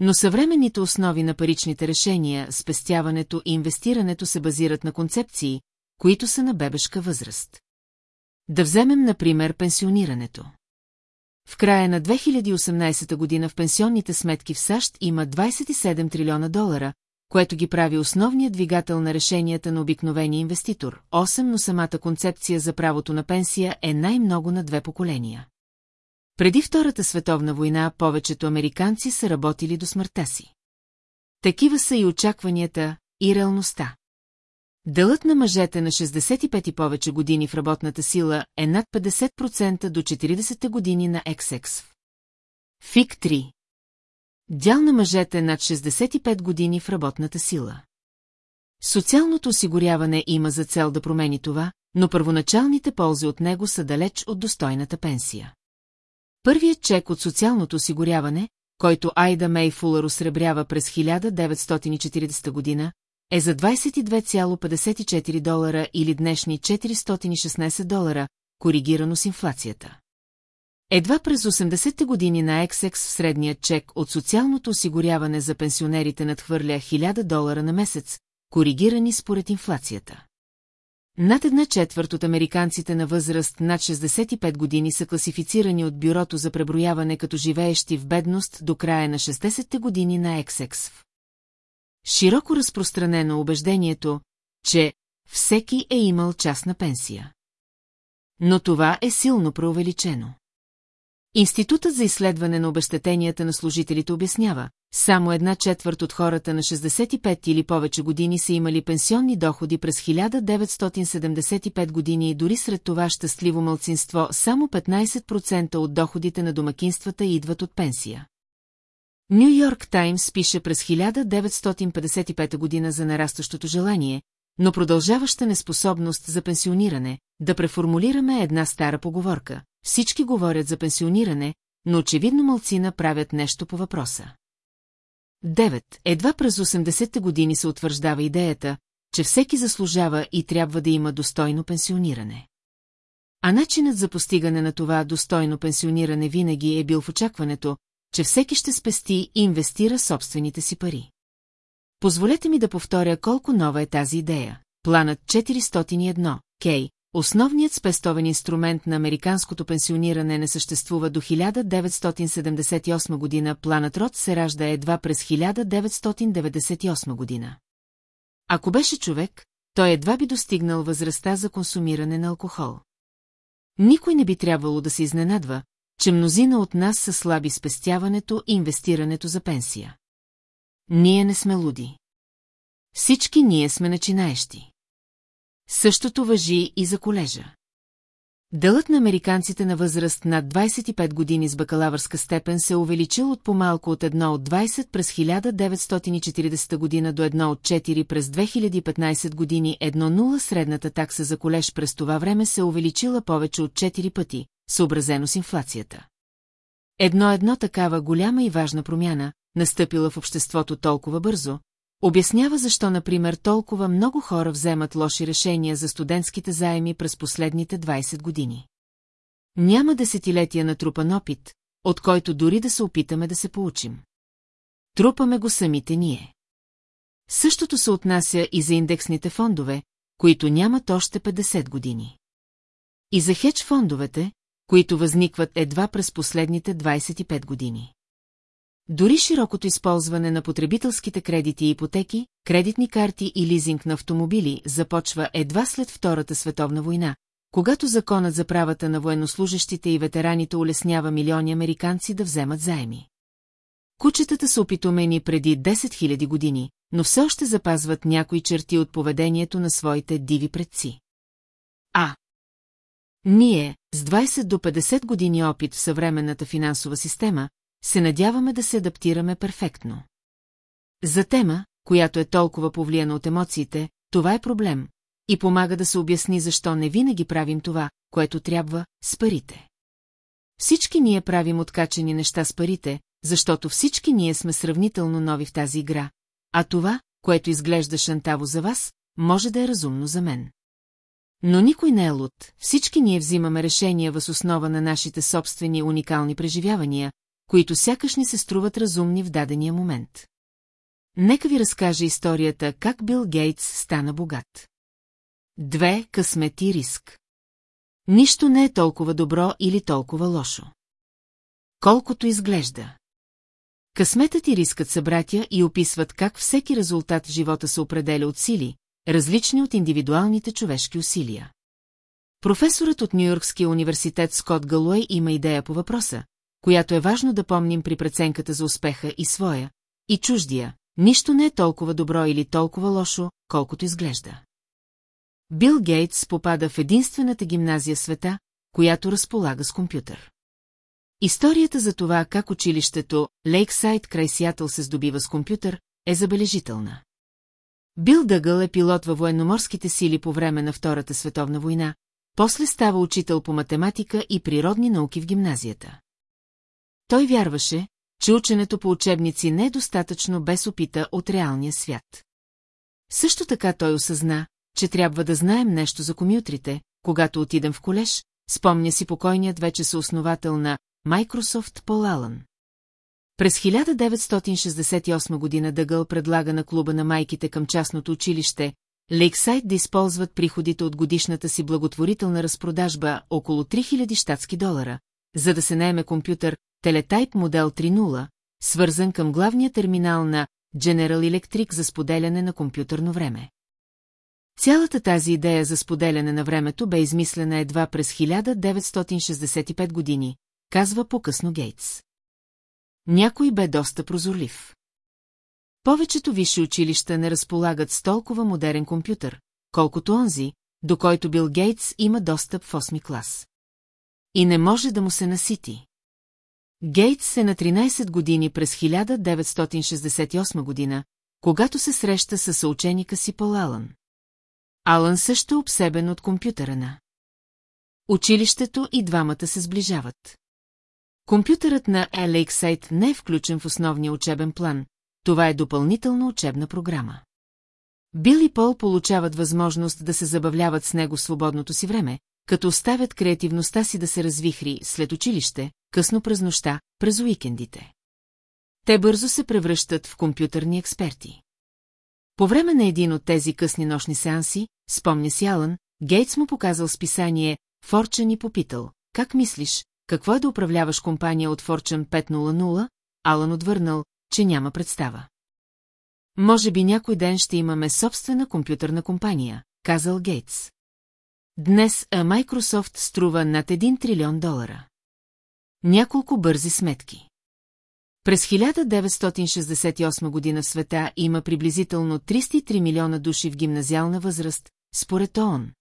Speaker 1: Но съвременните основи на паричните решения, спестяването и инвестирането се базират на концепции, които са на бебешка възраст. Да вземем, например, пенсионирането. В края на 2018 година в пенсионните сметки в САЩ има 27 трилиона долара, което ги прави основният двигател на решенията на обикновения инвеститор. 8, но самата концепция за правото на пенсия е най-много на две поколения. Преди Втората световна война повечето американци са работили до смъртта си. Такива са и очакванията, и реалността. Делът на мъжете на 65 и повече години в работната сила е над 50% до 40 години на XX. ФИК 3 Дял на мъжете над 65 години в работната сила. Социалното осигуряване има за цел да промени това, но първоначалните ползи от него са далеч от достойната пенсия. Първият чек от социалното осигуряване, който Айда Мей Фулър осребрява през 1940 година, е за 22,54 долара или днешни 416 долара, коригирано с инфлацията. Едва през 80-те години на XX средният чек от социалното осигуряване за пенсионерите надхвърля 1000 долара на месец, коригирани според инфлацията. Над една четвърт от американците на възраст над 65 години са класифицирани от Бюрото за преброяване като живеещи в бедност до края на 60-те години на XX. Широко разпространено убеждението, че всеки е имал частна пенсия. Но това е силно преувеличено. Институтът за изследване на обещетенията на служителите обяснява, само една четвърт от хората на 65 или повече години са имали пенсионни доходи през 1975 години и дори сред това щастливо мълцинство само 15% от доходите на домакинствата идват от пенсия. Нью Йорк Таймс пише през 1955 година за нарастващото желание, но продължаваща неспособност за пенсиониране, да преформулираме една стара поговорка. Всички говорят за пенсиониране, но очевидно мълцина правят нещо по въпроса. 9. Едва през 80-те години се утвърждава идеята, че всеки заслужава и трябва да има достойно пенсиониране. А начинът за постигане на това достойно пенсиониране винаги е бил в очакването, че всеки ще спести и инвестира собствените си пари. Позволете ми да повторя колко нова е тази идея. Планът 401, Кей, основният спестовен инструмент на американското пенсиониране не съществува до 1978 година, планът Род се ражда едва през 1998 година. Ако беше човек, той едва би достигнал възрастта за консумиране на алкохол. Никой не би трябвало да се изненадва, че мнозина от нас са слаби спестяването и инвестирането за пенсия. Ние не сме луди. Всички ние сме начинаещи. Същото въжи и за колежа. Делът на американците на възраст над 25 години с бакалавърска степен се увеличил от по-малко от 1 от 20 през 1940 година до 1 от 4 през 2015 години 1-0 средната такса за колеж през това време се увеличила повече от 4 пъти, съобразено с инфлацията. Едно-едно такава голяма и важна промяна, настъпила в обществото толкова бързо, обяснява защо, например, толкова много хора вземат лоши решения за студентските заеми през последните 20 години. Няма десетилетия на трупан опит, от който дори да се опитаме да се получим. Трупаме го самите ние. Същото се отнася и за индексните фондове, които нямат още 50 години. И за хедж фондовете, които възникват едва през последните 25 години. Дори широкото използване на потребителските кредити и ипотеки, кредитни карти и лизинг на автомобили започва едва след Втората световна война, когато законът за правата на военнослужащите и ветераните улеснява милиони американци да вземат заеми. Кучетата са опитомени преди 10 000 години, но все още запазват някои черти от поведението на своите диви предци. А. Ние, с 20 до 50 години опит в съвременната финансова система, се надяваме да се адаптираме перфектно. За тема, която е толкова повлияна от емоциите, това е проблем и помага да се обясни защо не винаги правим това, което трябва, с парите. Всички ние правим откачени неща с парите, защото всички ние сме сравнително нови в тази игра, а това, което изглежда шантаво за вас, може да е разумно за мен. Но никой не е луд, всички ние взимаме решения въз основа на нашите собствени уникални преживявания, които сякаш ни се струват разумни в дадения момент. Нека ви разкажа историята как Бил Гейтс стана богат. Две – късмет и риск. Нищо не е толкова добро или толкова лошо. Колкото изглежда. Късметът и рискът са братя и описват как всеки резултат в живота се определя от сили, различни от индивидуалните човешки усилия. Професорът от Нью-Йоркския университет Скот Галуей има идея по въпроса, която е важно да помним при преценката за успеха и своя, и чуждия. Нищо не е толкова добро или толкова лошо, колкото изглежда. Бил Гейтс попада в единствената гимназия света, която разполага с компютър. Историята за това как училището Лейксайд край Сиатъл се здобива с компютър е забележителна. Бил Дъгъл е пилот във военноморските сили по време на Втората световна война, после става учител по математика и природни науки в гимназията. Той вярваше, че ученето по учебници не е достатъчно без опита от реалния свят. Също така той осъзна, че трябва да знаем нещо за комютрите, когато отидем в колеж, спомня си покойният вече съосновател на Microsoft Пол Алън. През 1968 година Дъгъл предлага на клуба на майките към частното училище Лейксайд да използват приходите от годишната си благотворителна разпродажба около 3000 щатски долара, за да се наеме компютър Телетайп модел 3.0, свързан към главния терминал на General Electric за споделяне на компютърно време. Цялата тази идея за споделяне на времето бе измислена едва през 1965 години, казва по-късно Гейтс. Някой бе доста прозорлив. Повечето висши училища не разполагат с толкова модерен компютър, колкото онзи, до който Бил Гейтс има достъп в 8 клас. И не може да му се насити. Гейтс е на 13 години през 1968 година, когато се среща с съученика си Пол Алън. Алън също е обсебен от компютъра на. Училището и двамата се сближават. Компютърът на Lakeside не е включен в основния учебен план, това е допълнителна учебна програма. Бил и Пол получават възможност да се забавляват с него свободното си време, като оставят креативността си да се развихри след училище, късно през нощта, през уикендите. Те бързо се превръщат в компютърни експерти. По време на един от тези късни нощни сеанси, спомня си Алън, Гейтс му показал списание Форчен и попитал, как мислиш, какво е да управляваш компания от Fortune 500, Алън отвърнал, че няма представа. Може би някой ден ще имаме собствена компютърна компания, казал Гейтс. Днес Microsoft струва над 1 трилион долара. Няколко бързи сметки. През 1968 година в света има приблизително 303 милиона души в гимназиална възраст, според ООН.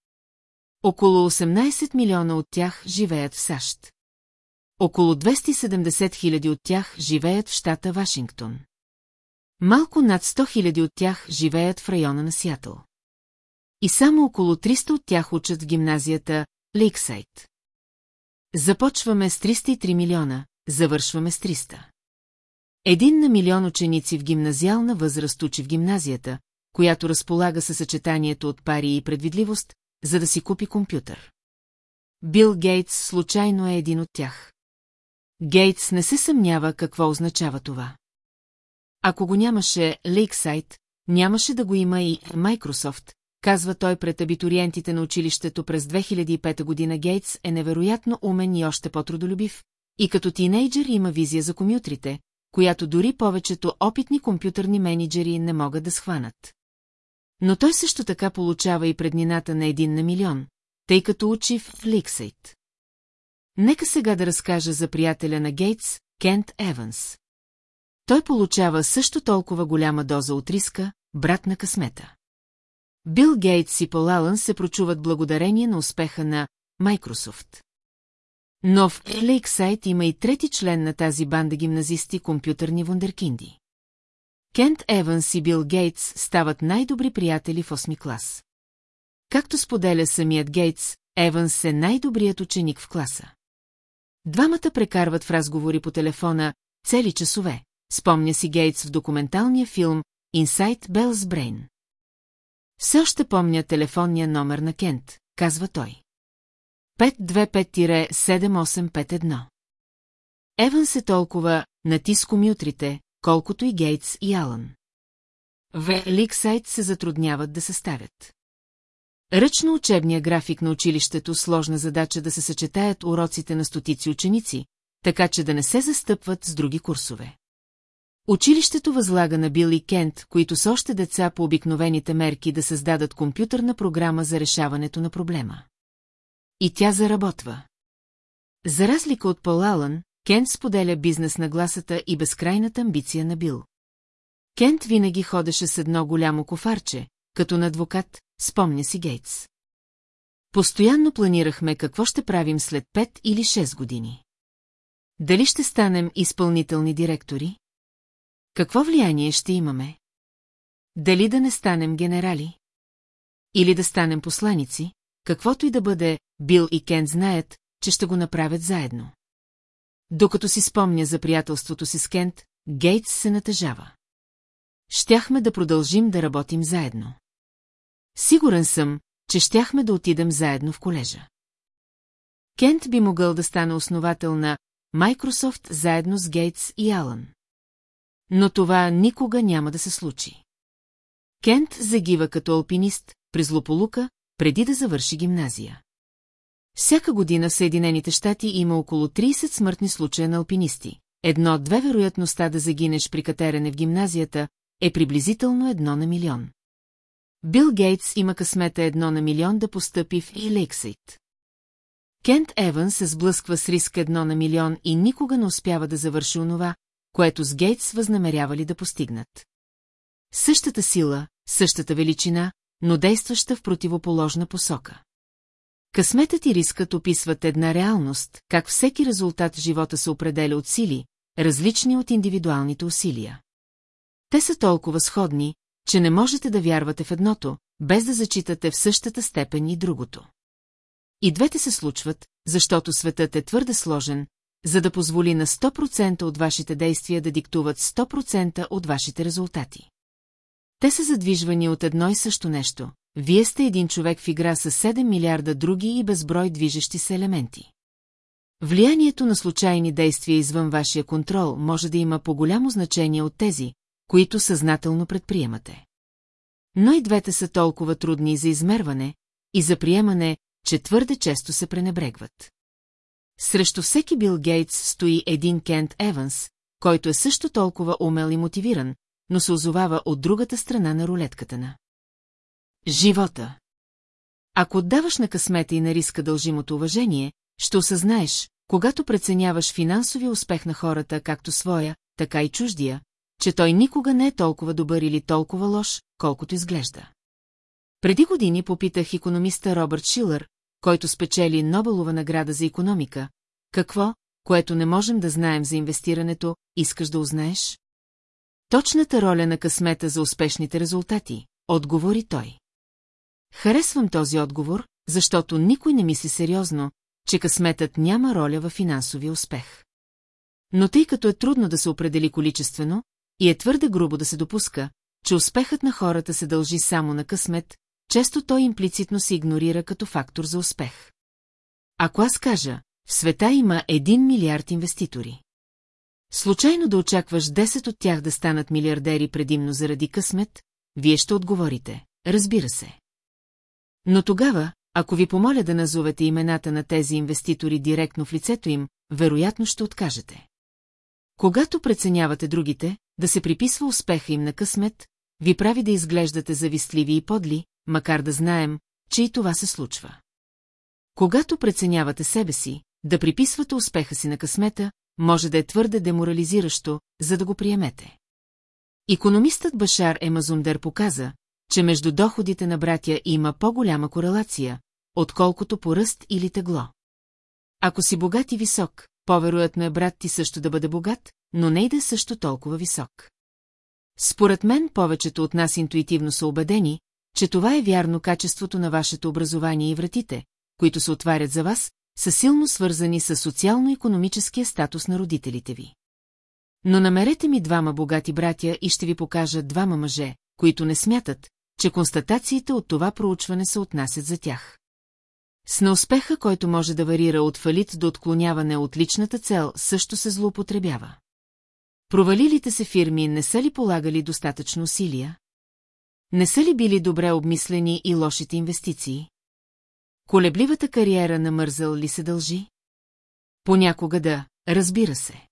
Speaker 1: Около 18 милиона от тях живеят в САЩ. Около 270 хиляди от тях живеят в щата Вашингтон. Малко над 100 хиляди от тях живеят в района на Сиатъл. И само около 300 от тях учат в гимназията Лейксайд. Започваме с 303 милиона, завършваме с 300. Един на милион ученици в гимназиална възраст учи в гимназията, която разполага със съчетанието от пари и предвидливост, за да си купи компютър. Бил Гейтс случайно е един от тях. Гейтс не се съмнява какво означава това. Ако го нямаше Lakeside, нямаше да го има и Microsoft, казва той пред абитуриентите на училището през 2005 година Гейтс е невероятно умен и още по-трудолюбив, и като тинейджър има визия за комютрите, която дори повечето опитни компютърни менеджери не могат да схванат. Но той също така получава и преднината на един на милион, тъй като учи в Ликсейт. Нека сега да разкажа за приятеля на Гейтс, Кент Еванс. Той получава също толкова голяма доза от риска, брат на късмета. Бил Гейтс и Пол Алън се прочуват благодарение на успеха на Microsoft. Но в Лейксайд има и трети член на тази банда гимназисти компютърни вундеркинди. Кент Еванс и Бил Гейтс стават най-добри приятели в 8 клас. Както споделя самият Гейтс, Еванс е най-добрият ученик в класа. Двамата прекарват в разговори по телефона цели часове, спомня си Гейтс в документалния филм Inside Bell's Brain. Все още помня телефонния номер на Кент, казва той. 525-7851. Еванс е толкова натиско мютрите, колкото и Гейтс и Алън. В Ликсайт се затрудняват да съставят. Ръчно учебния график на училището сложна задача да се съчетаят уроците на стотици ученици, така че да не се застъпват с други курсове. Училището възлага на Бил и Кент, които са още деца по обикновените мерки да създадат компютърна програма за решаването на проблема. И тя заработва. За разлика от Пол Алън, Кент споделя бизнес на гласата и безкрайната амбиция на Бил. Кент винаги ходеше с едно голямо кофарче, като на адвокат, спомня си Гейтс. Постоянно планирахме какво ще правим след 5 или 6 години. Дали ще станем изпълнителни директори? Какво влияние ще имаме? Дали да не станем генерали? Или да станем посланици? Каквото и да бъде, Бил и Кен знаят, че ще го направят заедно. Докато си спомня за приятелството си с Кент, Гейтс се натъжава. Щяхме да продължим да работим заедно. Сигурен съм, че щяхме да отидем заедно в колежа. Кент би могъл да стане основател на Microsoft заедно с Гейтс и Алън. Но това никога няма да се случи. Кент загива като алпинист, при злополука, преди да завърши гимназия. Всяка година в Съединените щати има около 30 смъртни случая на алпинисти. Едно-две вероятността да загинеш при катерене в гимназията е приблизително едно на милион. Бил Гейтс има късмета едно на милион да постъпи в Лейксейт. Кент Еван се сблъсква с риск едно на милион и никога не успява да завърши онова, което с Гейтс възнамерявали да постигнат. Същата сила, същата величина, но действаща в противоположна посока. Късметът и рискът описват една реалност, как всеки резултат в живота се определя от сили, различни от индивидуалните усилия. Те са толкова сходни, че не можете да вярвате в едното, без да зачитате в същата степен и другото. И двете се случват, защото светът е твърде сложен, за да позволи на 100% от вашите действия да диктуват 100% от вашите резултати. Те са задвижвани от едно и също нещо. Вие сте един човек в игра с 7 милиарда други и безброй движещи се елементи. Влиянието на случайни действия извън вашия контрол може да има по-голямо значение от тези, които съзнателно предприемате. Но и двете са толкова трудни за измерване и за приемане, че твърде често се пренебрегват. Срещу всеки Бил Гейтс стои един Кент Еванс, който е също толкова умел и мотивиран, но се озовава от другата страна на рулетката на. Живота. Ако отдаваш на късмета и на риска дължимото уважение, ще осъзнаеш, когато преценяваш финансови успех на хората както своя, така и чуждия, че той никога не е толкова добър или толкова лош, колкото изглежда. Преди години попитах економиста Робърт Шилър, който спечели Нобелова награда за економика, какво, което не можем да знаем за инвестирането, искаш да узнаеш? Точната роля на късмета за успешните резултати, отговори той. Харесвам този отговор, защото никой не мисли сериозно, че късметът няма роля в финансовия успех. Но тъй като е трудно да се определи количествено, и е твърде грубо да се допуска, че успехът на хората се дължи само на късмет, често той имплицитно се игнорира като фактор за успех. Ако аз кажа, в света има 1 милиард инвеститори. Случайно да очакваш 10 от тях да станат милиардери предимно заради късмет, вие ще отговорите, разбира се. Но тогава, ако ви помоля да назовете имената на тези инвеститори директно в лицето им, вероятно ще откажете. Когато преценявате другите, да се приписва успеха им на късмет, ви прави да изглеждате завистливи и подли, макар да знаем, че и това се случва. Когато преценявате себе си, да приписвате успеха си на късмета, може да е твърде деморализиращо, за да го приемете. Икономистът Башар Емазундер показа, че между доходите на братя има по-голяма корелация, отколкото по ръст или тегло. Ако си богат и висок, по-вероятно е брат ти също да бъде богат, но не и да е също толкова висок. Според мен повечето от нас интуитивно са убедени, че това е вярно качеството на вашето образование и вратите, които се отварят за вас, са силно свързани с социално-економическия статус на родителите ви. Но намерете ми двама богати братя и ще ви покажа двама мъже, които не смятат, че констатациите от това проучване се отнасят за тях. С неуспеха, който може да варира от фалит до отклоняване от личната цел, също се злоупотребява. Провалилите се фирми не са ли полагали достатъчно усилия? Не са ли били добре обмислени и лошите инвестиции? Колебливата кариера на Мързъл ли се дължи? Понякога да, разбира се.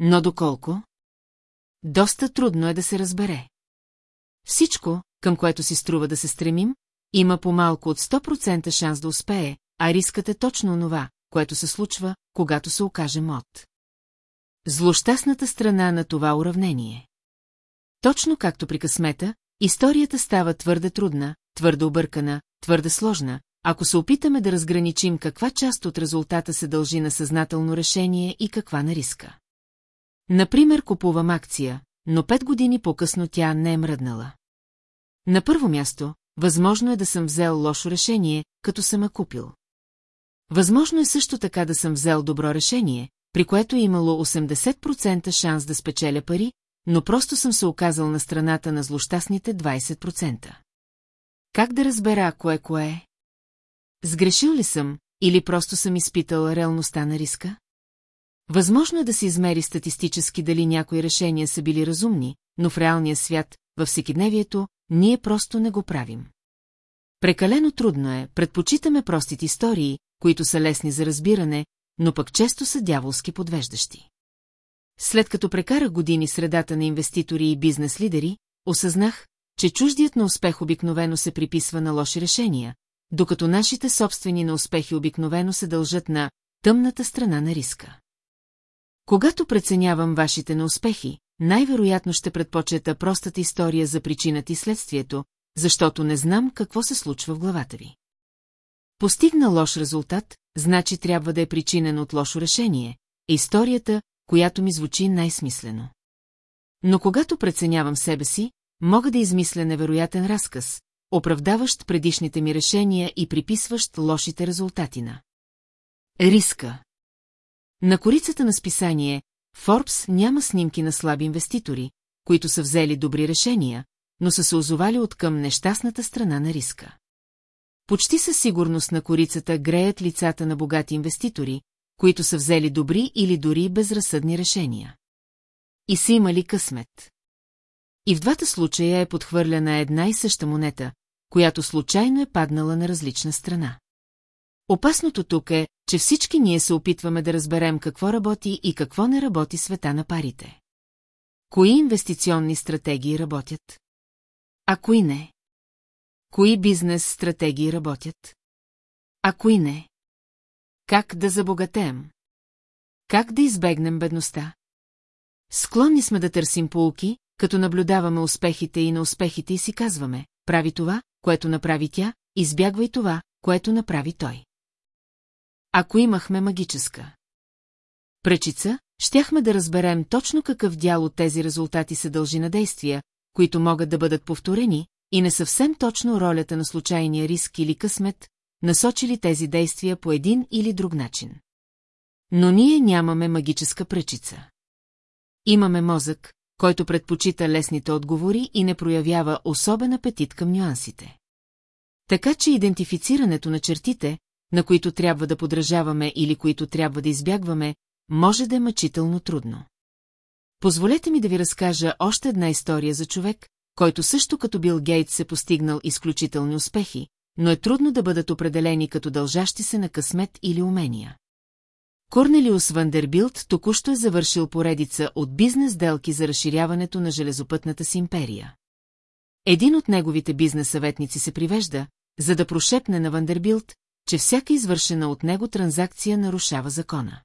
Speaker 1: Но доколко? Доста трудно е да се разбере. Всичко, към което си струва да се стремим, има по-малко от 100% шанс да успее, а рискът е точно онова, което се случва, когато се окаже мод. Злощастната страна на това уравнение. Точно както при късмета, историята става твърде трудна, твърде объркана, твърде сложна, ако се опитаме да разграничим каква част от резултата се дължи на съзнателно решение и каква на риска. Например, купувам акция, но пет години по-късно тя не е мръднала. На първо място, възможно е да съм взел лошо решение, като съм я купил. Възможно е също така да съм взел добро решение, при което е имало 80% шанс да спечеля пари, но просто съм се оказал на страната на злощастните 20%. Как да разбера кое кое е? Сгрешил ли съм, или просто съм изпитал реалността на риска? Възможно е да се измери статистически дали някои решения са били разумни, но в реалния свят, във всекидневието, ние просто не го правим. Прекалено трудно е, предпочитаме простите истории, които са лесни за разбиране, но пък често са дяволски подвеждащи. След като прекарах години средата на инвеститори и бизнес лидери, осъзнах, че чуждият на успех обикновено се приписва на лоши решения, докато нашите собствени на успехи обикновено се дължат на тъмната страна на риска. Когато преценявам вашите неуспехи, най-вероятно ще предпочета простата история за причината и следствието, защото не знам какво се случва в главата ви. Постигна лош резултат, значи трябва да е причинен от лошо решение, историята, която ми звучи най-смислено. Но когато преценявам себе си, мога да измисля невероятен разказ, оправдаващ предишните ми решения и приписващ лошите резултати на. Риска На корицата на списание Форбс няма снимки на слаби инвеститори, които са взели добри решения, но са се озовали от към нещастната страна на риска. Почти със сигурност на корицата греят лицата на богати инвеститори, които са взели добри или дори безразсъдни решения. И са имали късмет. И в двата случая е подхвърляна една и съща монета, която случайно е паднала на различна страна. Опасното тук е, че всички ние се опитваме да разберем какво работи и какво не работи света на парите. Кои инвестиционни стратегии работят? А кои не? Кои бизнес стратегии работят? А кои не? Как да забогатеем? Как да избегнем бедността? Склонни сме да търсим полки, като наблюдаваме успехите и на успехите и си казваме, прави това, което направи тя, избягвай това, което направи той. Ако имахме магическа пречица, щяхме да разберем точно какъв дял от тези резултати се дължи на действия, които могат да бъдат повторени, и не съвсем точно ролята на случайния риск или късмет, насочили тези действия по един или друг начин. Но ние нямаме магическа пречица. Имаме мозък, който предпочита лесните отговори и не проявява особен апетит към нюансите. Така че идентифицирането на чертите, на които трябва да подражаваме или които трябва да избягваме, може да е мъчително трудно. Позволете ми да ви разкажа още една история за човек, който също като Бил Гейтс е постигнал изключителни успехи, но е трудно да бъдат определени като дължащи се на късмет или умения. Корнелиус Вандербилт току-що е завършил поредица от бизнес делки за разширяването на железопътната си империя. Един от неговите бизнес съветници се привежда, за да прошепне на Вандербилт, че всяка извършена от него транзакция нарушава закона.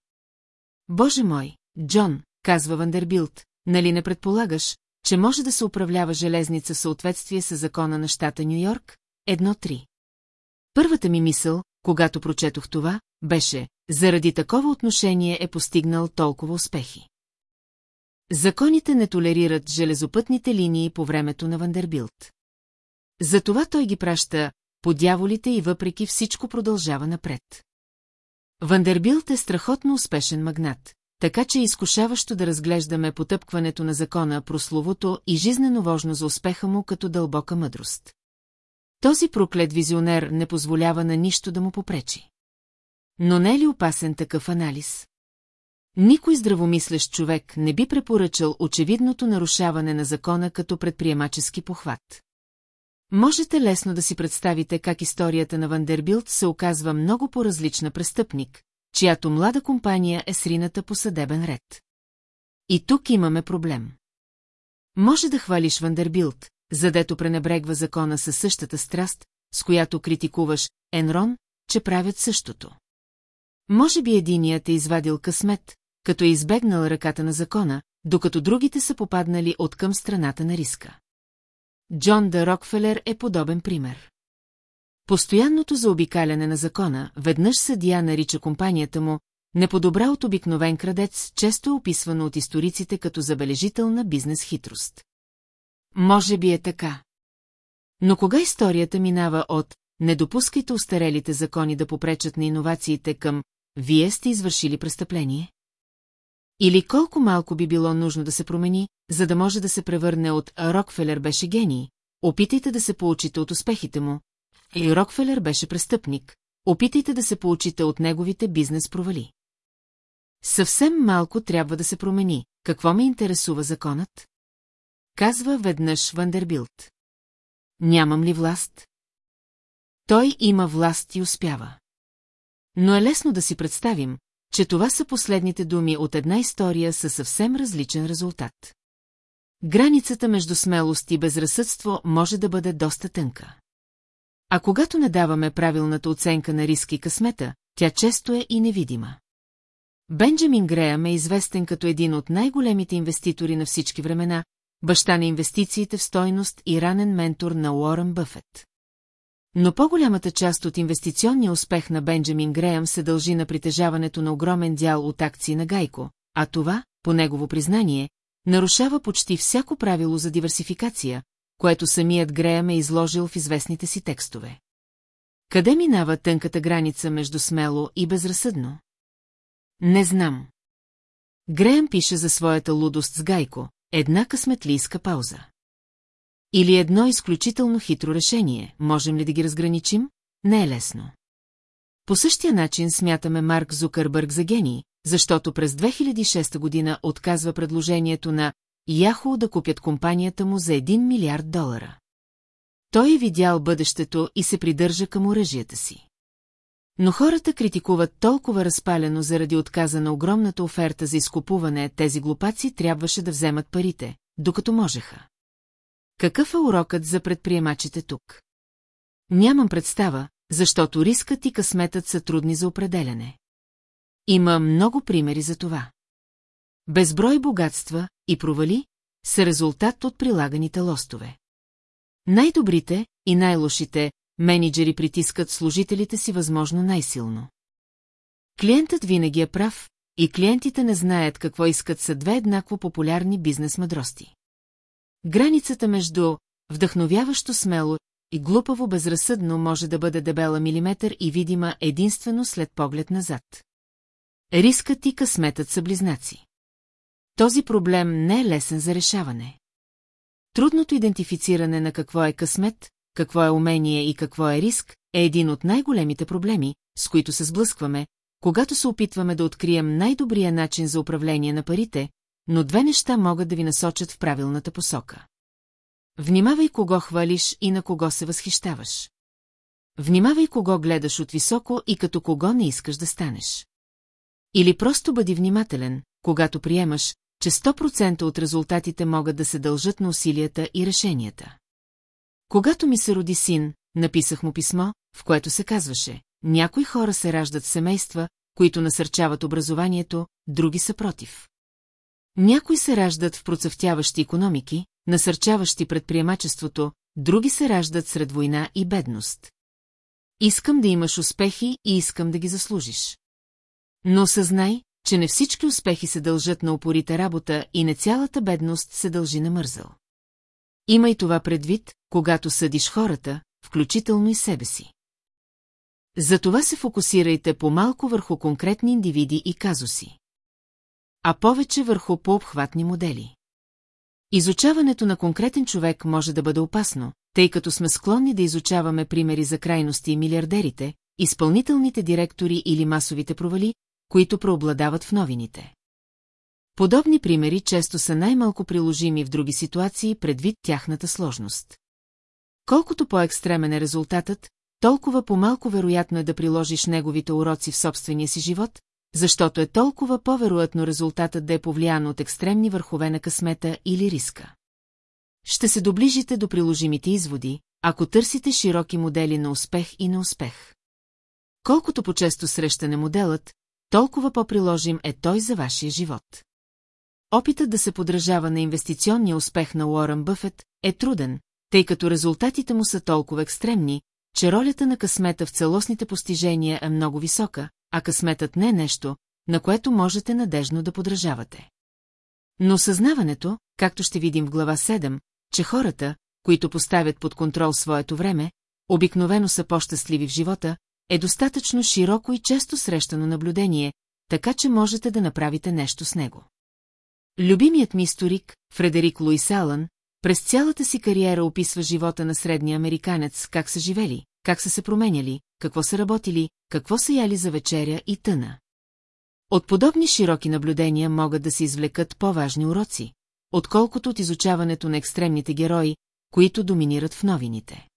Speaker 1: Боже мой, Джон, казва Вандербилт, нали не предполагаш, че може да се управлява железница в съответствие с закона на щата Нью-Йорк? Едно-три. Първата ми мисъл, когато прочетох това, беше, заради такова отношение е постигнал толкова успехи. Законите не толерират железопътните линии по времето на Вандербилт. Затова той ги праща по дяволите и въпреки всичко продължава напред. Вандербилт е страхотно успешен магнат, така че е изкушаващо да разглеждаме потъпкването на закона прословото и жизнено важно за успеха му като дълбока мъдрост. Този проклет визионер не позволява на нищо да му попречи. Но не е ли опасен такъв анализ? Никой здравомислещ човек не би препоръчал очевидното нарушаване на закона като предприемачески похват. Можете лесно да си представите как историята на Вандербилт се оказва много по-различна престъпник, чиято млада компания е срината по съдебен ред. И тук имаме проблем. Може да хвалиш Вандербилт, задето пренебрегва закона със същата страст, с която критикуваш Енрон, че правят същото. Може би единият е извадил късмет, като е избегнал ръката на закона, докато другите са попаднали от към страната на риска. Джон Д. Рокфелер е подобен пример. Постоянното заобикаляне на закона, веднъж съдия нарича компанията му, неподобра от обикновен крадец, често е описвано от историците като забележителна бизнес хитрост. Може би е така. Но кога историята минава от «не допускайте устарелите закони да попречат на иновациите» към «вие сте извършили престъпление»? Или колко малко би било нужно да се промени, за да може да се превърне от Рокфелер беше гений, опитайте да се получите от успехите му, и Рокфелер беше престъпник, опитайте да се получите от неговите бизнес провали. Съвсем малко трябва да се промени, какво ме интересува законът? Казва веднъж Вандербилт. Нямам ли власт? Той има власт и успява. Но е лесно да си представим, че това са последните думи от една история със съвсем различен резултат. Границата между смелост и безразсъдство може да бъде доста тънка. А когато не даваме правилната оценка на риски късмета, тя често е и невидима. Бенджамин Греъм е известен като един от най-големите инвеститори на всички времена, баща на инвестициите в стойност и ранен ментор на Уорън Бъфет. Но по-голямата част от инвестиционния успех на Бенджамин Греъм се дължи на притежаването на огромен дял от акции на Гайко, а това, по негово признание, нарушава почти всяко правило за диверсификация, което самият Греъм е изложил в известните си текстове. Къде минава тънката граница между смело и безразсъдно? Не знам. Греъм пише за своята лудост с Гайко, една късметлийска пауза. Или едно изключително хитро решение, можем ли да ги разграничим? Не е лесно. По същия начин смятаме Марк Зукърбърг за гений, защото през 2006 година отказва предложението на Яхо да купят компанията му за 1 милиард долара. Той е видял бъдещето и се придържа към оръжията си. Но хората критикуват толкова разпалено заради отказа на огромната оферта за изкупуване, тези глупаци трябваше да вземат парите, докато можеха. Какъв е урокът за предприемачите тук? Нямам представа, защото рискът и късметът са трудни за определяне. Има много примери за това. Безброй богатства и провали са резултат от прилаганите лостове. Най-добрите и най-лошите менеджери притискат служителите си възможно най-силно. Клиентът винаги е прав, и клиентите не знаят какво искат са две еднакво популярни бизнес мъдрости. Границата между вдъхновяващо смело и глупаво безразсъдно може да бъде дебела милиметър и видима единствено след поглед назад. Рискът и късметът са близнаци. Този проблем не е лесен за решаване. Трудното идентифициране на какво е късмет, какво е умение и какво е риск, е един от най-големите проблеми, с които се сблъскваме, когато се опитваме да открием най-добрия начин за управление на парите, но две неща могат да ви насочат в правилната посока. Внимавай кого хвалиш и на кого се възхищаваш. Внимавай кого гледаш от високо и като кого не искаш да станеш. Или просто бъди внимателен, когато приемаш, че 100% от резултатите могат да се дължат на усилията и решенията. Когато ми се роди син, написах му писмо, в което се казваше, някои хора се раждат в семейства, които насърчават образованието, други са против. Някои се раждат в процъфтяващи економики, насърчаващи предприемачеството, други се раждат сред война и бедност. Искам да имаш успехи и искам да ги заслужиш. Но осъзнай, че не всички успехи се дължат на упорита работа и не цялата бедност се дължи на мързъл. Имай това предвид, когато съдиш хората, включително и себе си. Затова се фокусирайте по-малко върху конкретни индивиди и казуси. А повече върху по-обхватни модели. Изучаването на конкретен човек може да бъде опасно, тъй като сме склонни да изучаваме примери за крайности и милиардерите, изпълнителните директори или масовите провали, които преобладават в новините. Подобни примери често са най-малко приложими в други ситуации предвид тяхната сложност. Колкото по-екстремен е резултатът, толкова по-малко вероятно е да приложиш неговите уроци в собствения си живот, защото е толкова по-вероятно резултатът да е повлиян от екстремни върхове на късмета или риска. Ще се доближите до приложимите изводи, ако търсите широки модели на успех и на успех. Колкото по-често срещане моделът, толкова по-приложим е той за вашия живот. Опитът да се подражава на инвестиционния успех на Уорън Бъфет е труден, тъй като резултатите му са толкова екстремни, че ролята на късмета в целостните постижения е много висока, а късметът не е нещо, на което можете надежно да подражавате. Но съзнаването, както ще видим в глава 7, че хората, които поставят под контрол своето време, обикновено са по-щастливи в живота, е достатъчно широко и често срещано наблюдение, така че можете да направите нещо с него. Любимият ми историк, Фредерик Луис Алън, през цялата си кариера описва живота на средния американец, как са живели, как са се променяли, какво са работили, какво са яли за вечеря и тъна. От подобни широки наблюдения могат да се извлекат по-важни уроци, отколкото от изучаването на екстремните герои, които доминират в новините.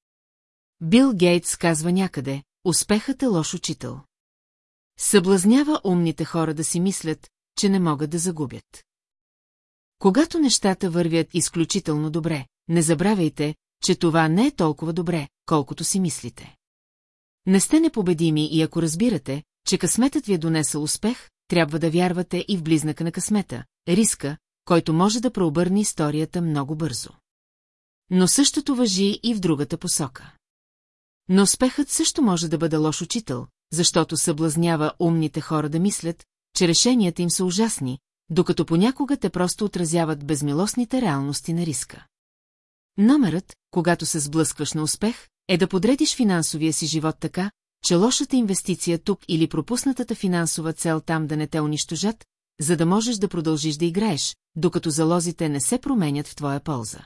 Speaker 1: Бил Гейтс казва някъде, успехът е лош учител. Съблазнява умните хора да си мислят, че не могат да загубят. Когато нещата вървят изключително добре, не забравяйте, че това не е толкова добре, колкото си мислите. Не сте непобедими и ако разбирате, че късметът ви е донесъл успех, трябва да вярвате и в близнака на късмета, риска, който може да преобърне историята много бързо. Но същото въжи и в другата посока. Но успехът също може да бъде лош учител, защото съблазнява умните хора да мислят, че решенията им са ужасни, докато понякога те просто отразяват безмилостните реалности на риска. Номерът, когато се сблъскваш на успех, е да подредиш финансовия си живот така, че лошата инвестиция тук или пропуснатата финансова цел там да не те унищожат, за да можеш да продължиш да играеш, докато залозите не се променят в твоя полза.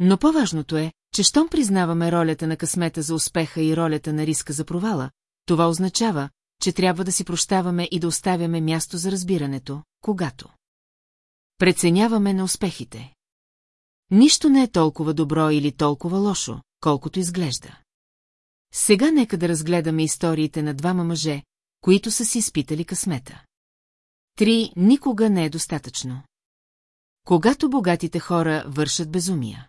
Speaker 1: Но по-важното е, че щом признаваме ролята на късмета за успеха и ролята на риска за провала, това означава, че трябва да си прощаваме и да оставяме място за разбирането, когато преценяваме на успехите. Нищо не е толкова добро или толкова лошо, колкото изглежда. Сега нека да разгледаме историите на двама мъже, които са си изпитали късмета. Три никога не е достатъчно. Когато богатите хора вършат безумия.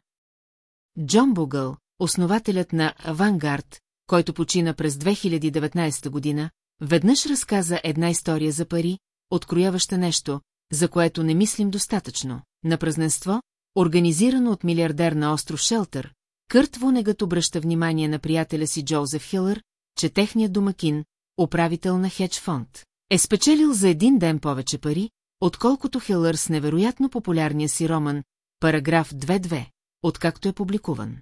Speaker 1: Джон Бугъл, основателят на Авангард, който почина през 2019 година, веднъж разказа една история за пари, открояваща нещо, за което не мислим достатъчно, на празненство, организирано от милиардер на остров Шелтър, Кърт Вонегът обръща внимание на приятеля си Джозеф Хилър, че техният домакин, управител на хедж фонд, е спечелил за един ден повече пари, отколкото Хилър с невероятно популярния си роман «Параграф 2.2», откакто е публикуван.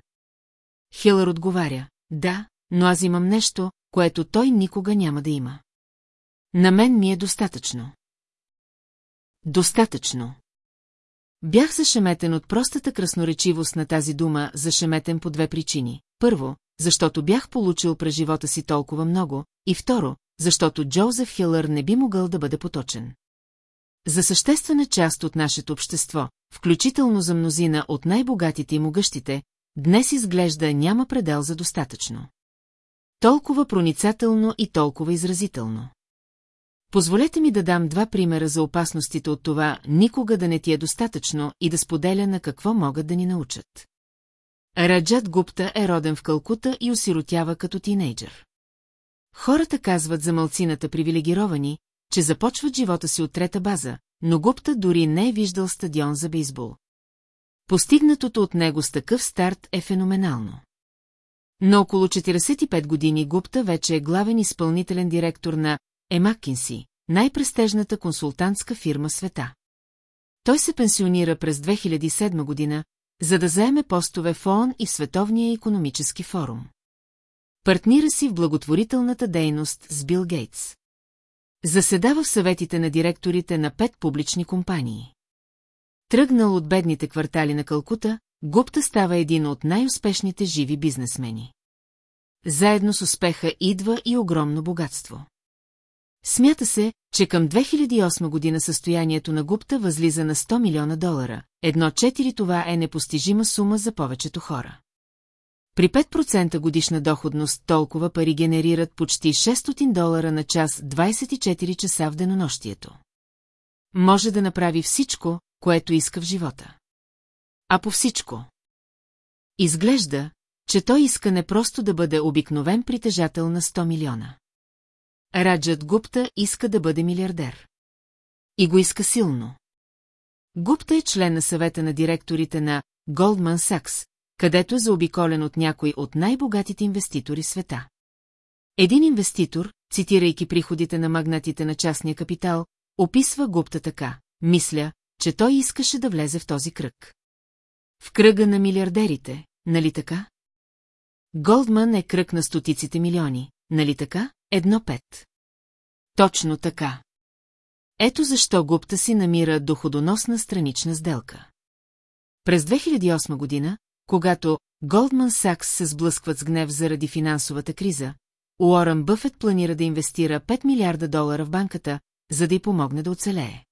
Speaker 1: Хилър отговаря, да, но аз имам нещо, което той никога няма да има. На мен ми е достатъчно. Достатъчно. Бях зашеметен от простата красноречивост на тази дума, зашеметен по две причини. Първо, защото бях получил през живота си толкова много, и второ, защото Джозеф Хилър не би могъл да бъде поточен. За съществена част от нашето общество, включително за мнозина от най-богатите и могъщите, днес изглежда няма предел за достатъчно. Толкова проницателно и толкова изразително. Позволете ми да дам два примера за опасностите от това никога да не ти е достатъчно и да споделя на какво могат да ни научат. Раджат Гупта е роден в Калкута и осиротява като тинейджър. Хората казват за мълцината привилегировани, че започват живота си от трета база, но Гупта дори не е виждал стадион за бейсбол. Постигнатото от него с такъв старт е феноменално. На около 45 години Гупта вече е главен изпълнителен директор на е Маккинси, най-престежната консултантска фирма света. Той се пенсионира през 2007 година, за да заеме постове в ООН и Световния економически форум. Партнира си в благотворителната дейност с Бил Гейтс. Заседава в съветите на директорите на пет публични компании. Тръгнал от бедните квартали на Калкута, Гупта става един от най-успешните живи бизнесмени. Заедно с успеха идва и огромно богатство. Смята се, че към 2008 година състоянието на Гупта възлиза на 100 милиона долара. Едно четири това е непостижима сума за повечето хора. При 5% годишна доходност толкова пари генерират почти 600 долара на час 24 часа в денонощието. Може да направи всичко, което иска в живота. А по всичко. Изглежда, че той иска не просто да бъде обикновен притежател на 100 милиона. Раджат Гупта иска да бъде милиардер. И го иска силно. Гупта е член на съвета на директорите на Goldman Sachs, където е заобиколен от някой от най-богатите инвеститори света. Един инвеститор, цитирайки приходите на магнатите на частния капитал, описва Гупта така. Мисля, че той искаше да влезе в този кръг. В кръга на милиардерите, нали така? Голдман е кръг на стотиците милиони, нали така? Едно пет. Точно така. Ето защо Гупта си намира доходоносна странична сделка. През 2008 година, когато Голдман Сакс се сблъскват с гнев заради финансовата криза, Уорън Бъфет планира да инвестира 5 милиарда долара в банката, за да й помогне да оцелее.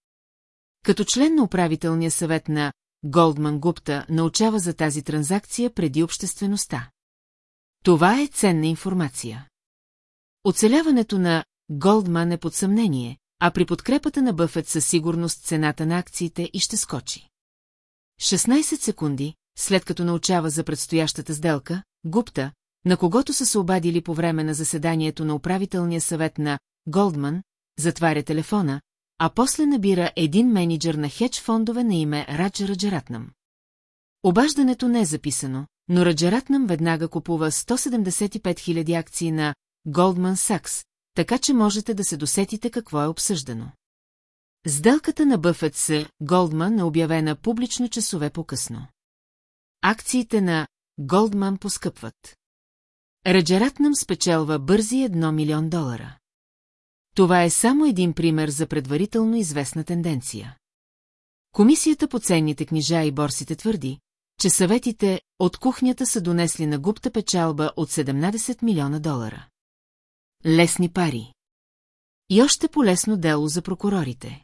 Speaker 1: Като член на управителния съвет на Голдман Гупта научава за тази транзакция преди обществеността. Това е ценна информация. Оцеляването на Голдман е под съмнение, а при подкрепата на Бъфет със сигурност цената на акциите и ще скочи. 16 секунди, след като научава за предстоящата сделка, Гупта, на когото са се обадили по време на заседанието на управителния съвет на Голдман, затваря телефона, а после набира един менеджер на хедж фондове на име Раджа Раджаратнам. Обаждането не е записано, но Раджаратнам веднага купува 175 000 акции на Goldman Sachs, така че можете да се досетите какво е обсъждано. Сделката на Бъфет с Голдман е обявена публично часове по-късно. Акциите на Голдман поскъпват. Раджаратнам спечелва бързи 1 милион долара. Това е само един пример за предварително известна тенденция. Комисията по ценните книжа и борсите твърди, че съветите от кухнята са донесли на гупта печалба от 17 милиона долара. Лесни пари. И още по-лесно дело за прокурорите.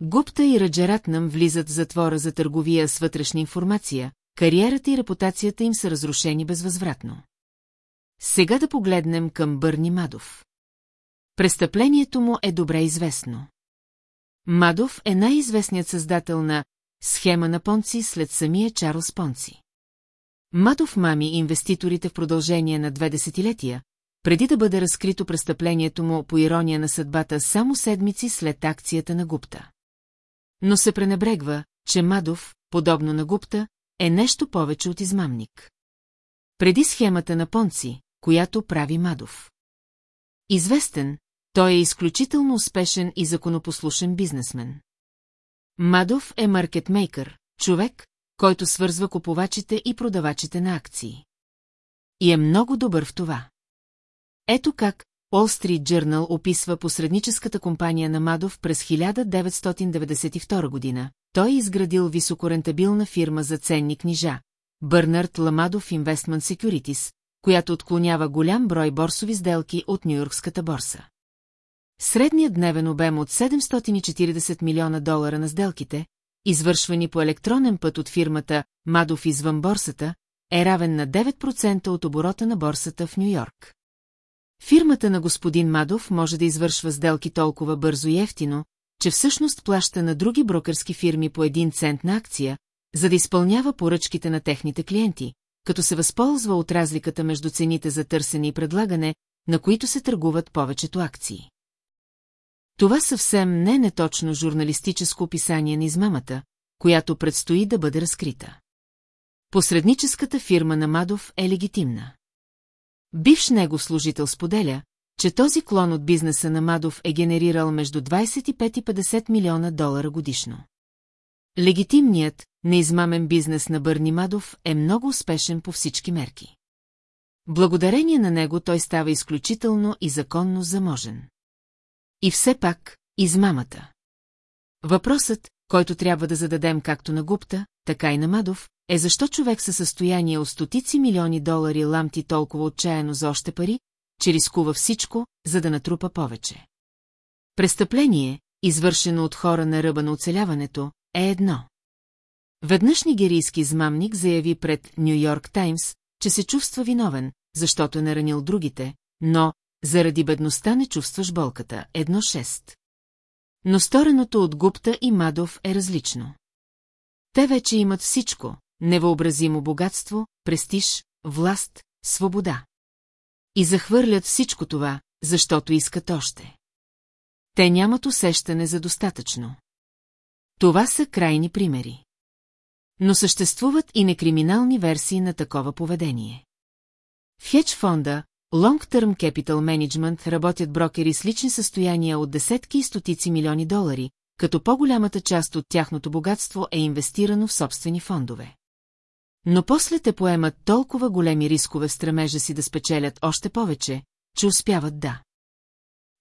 Speaker 1: Гупта и Раджаратнам влизат в затвора за търговия с вътрешна информация, кариерата и репутацията им са разрушени безвъзвратно. Сега да погледнем към Бърни Мадов. Престъплението му е добре известно. Мадов е най-известният създател на схема на Понци след самия Чарлз Понци. Мадов мами инвеститорите в продължение на две десетилетия, преди да бъде разкрито престъплението му по ирония на съдбата само седмици след акцията на Гупта. Но се пренебрегва, че Мадов, подобно на Гупта, е нещо повече от измамник. Преди схемата на Понци, която прави Мадов. Известен, той е изключително успешен и законопослушен бизнесмен. Мадов е маркетмейкър, човек, който свързва купувачите и продавачите на акции. И е много добър в това. Ето как Wall Street Journal описва посредническата компания на Мадов през 1992 година. Той е изградил високорентабилна фирма за ценни книжа, Бърнард Ламадов Investment Securities, която отклонява голям брой борсови сделки от Нью-Йоркската борса. Средният дневен обем от 740 милиона долара на сделките, извършвани по електронен път от фирмата Мадов извън борсата, е равен на 9% от оборота на борсата в Нью-Йорк. Фирмата на господин Мадов може да извършва сделки толкова бързо и ефтино, че всъщност плаща на други брокърски фирми по един цент на акция, за да изпълнява поръчките на техните клиенти, като се възползва от разликата между цените за търсене и предлагане, на които се търгуват повечето акции. Това съвсем не е неточно журналистическо описание на измамата, която предстои да бъде разкрита. Посредническата фирма на Мадов е легитимна. Бивш него служител споделя, че този клон от бизнеса на Мадов е генерирал между 25 и 50 милиона долара годишно. Легитимният, неизмамен бизнес на Бърни Мадов е много успешен по всички мерки. Благодарение на него той става изключително и законно заможен. И все пак, измамата. Въпросът, който трябва да зададем както на Гупта, така и на Мадов, е защо човек със състояние от стотици милиони долари ламти толкова отчаяно за още пари, че рискува всичко, за да натрупа повече. Престъпление, извършено от хора на ръба на оцеляването, е едно. Веднъж нигерийски измамник заяви пред Нью Йорк Таймс, че се чувства виновен, защото е наранил другите, но заради бедността не чувстваш болката. Едно шест. Но стореното от Гупта и Мадов е различно. Те вече имат всичко – невъобразимо богатство, престиж, власт, свобода. И захвърлят всичко това, защото искат още. Те нямат усещане за достатъчно. Това са крайни примери. Но съществуват и некриминални версии на такова поведение. В хедж фонда Long Term Capital Management работят брокери с лични състояния от десетки и стотици милиони долари, като по-голямата част от тяхното богатство е инвестирано в собствени фондове. Но после те поемат толкова големи рискове в стремежа си да спечелят още повече, че успяват да.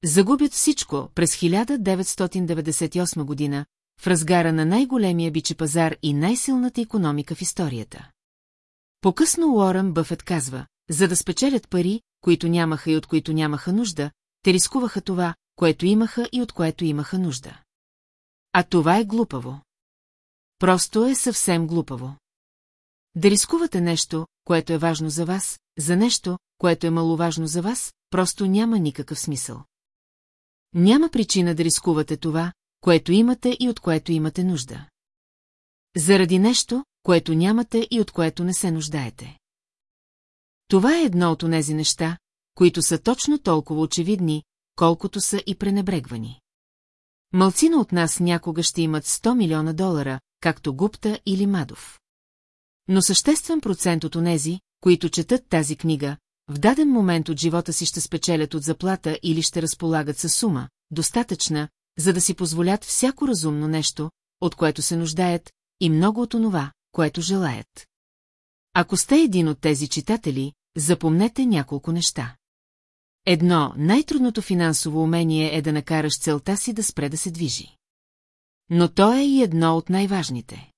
Speaker 1: Загубят всичко през 1998 година, в разгара на най-големия бичи пазар и най-силната економика в историята. По-късно Уорън Бъфет казва, за да спечелят пари, които нямаха и от които нямаха нужда, те рискуваха това, което имаха и от което имаха нужда. А това е глупаво. Просто е съвсем глупаво. Да рискувате нещо, което е важно за вас, за нещо, което е маловажно за вас, просто няма никакъв смисъл. Няма причина да рискувате това, което имате и от което имате нужда. Заради нещо, което нямате и от което не се нуждаете. Това е едно от онези неща, които са точно толкова очевидни, колкото са и пренебрегвани. Малцина от нас някога ще имат 100 милиона долара, както Гупта или Мадов. Но съществен процент от онези, които четат тази книга, в даден момент от живота си ще спечелят от заплата или ще разполагат със сума, достатъчна, за да си позволят всяко разумно нещо, от което се нуждаят, и много от онова, което желаят. Ако сте един от тези читатели, запомнете няколко неща. Едно, най-трудното финансово умение е да накараш целта си да спре да се движи. Но то е и едно от най-важните.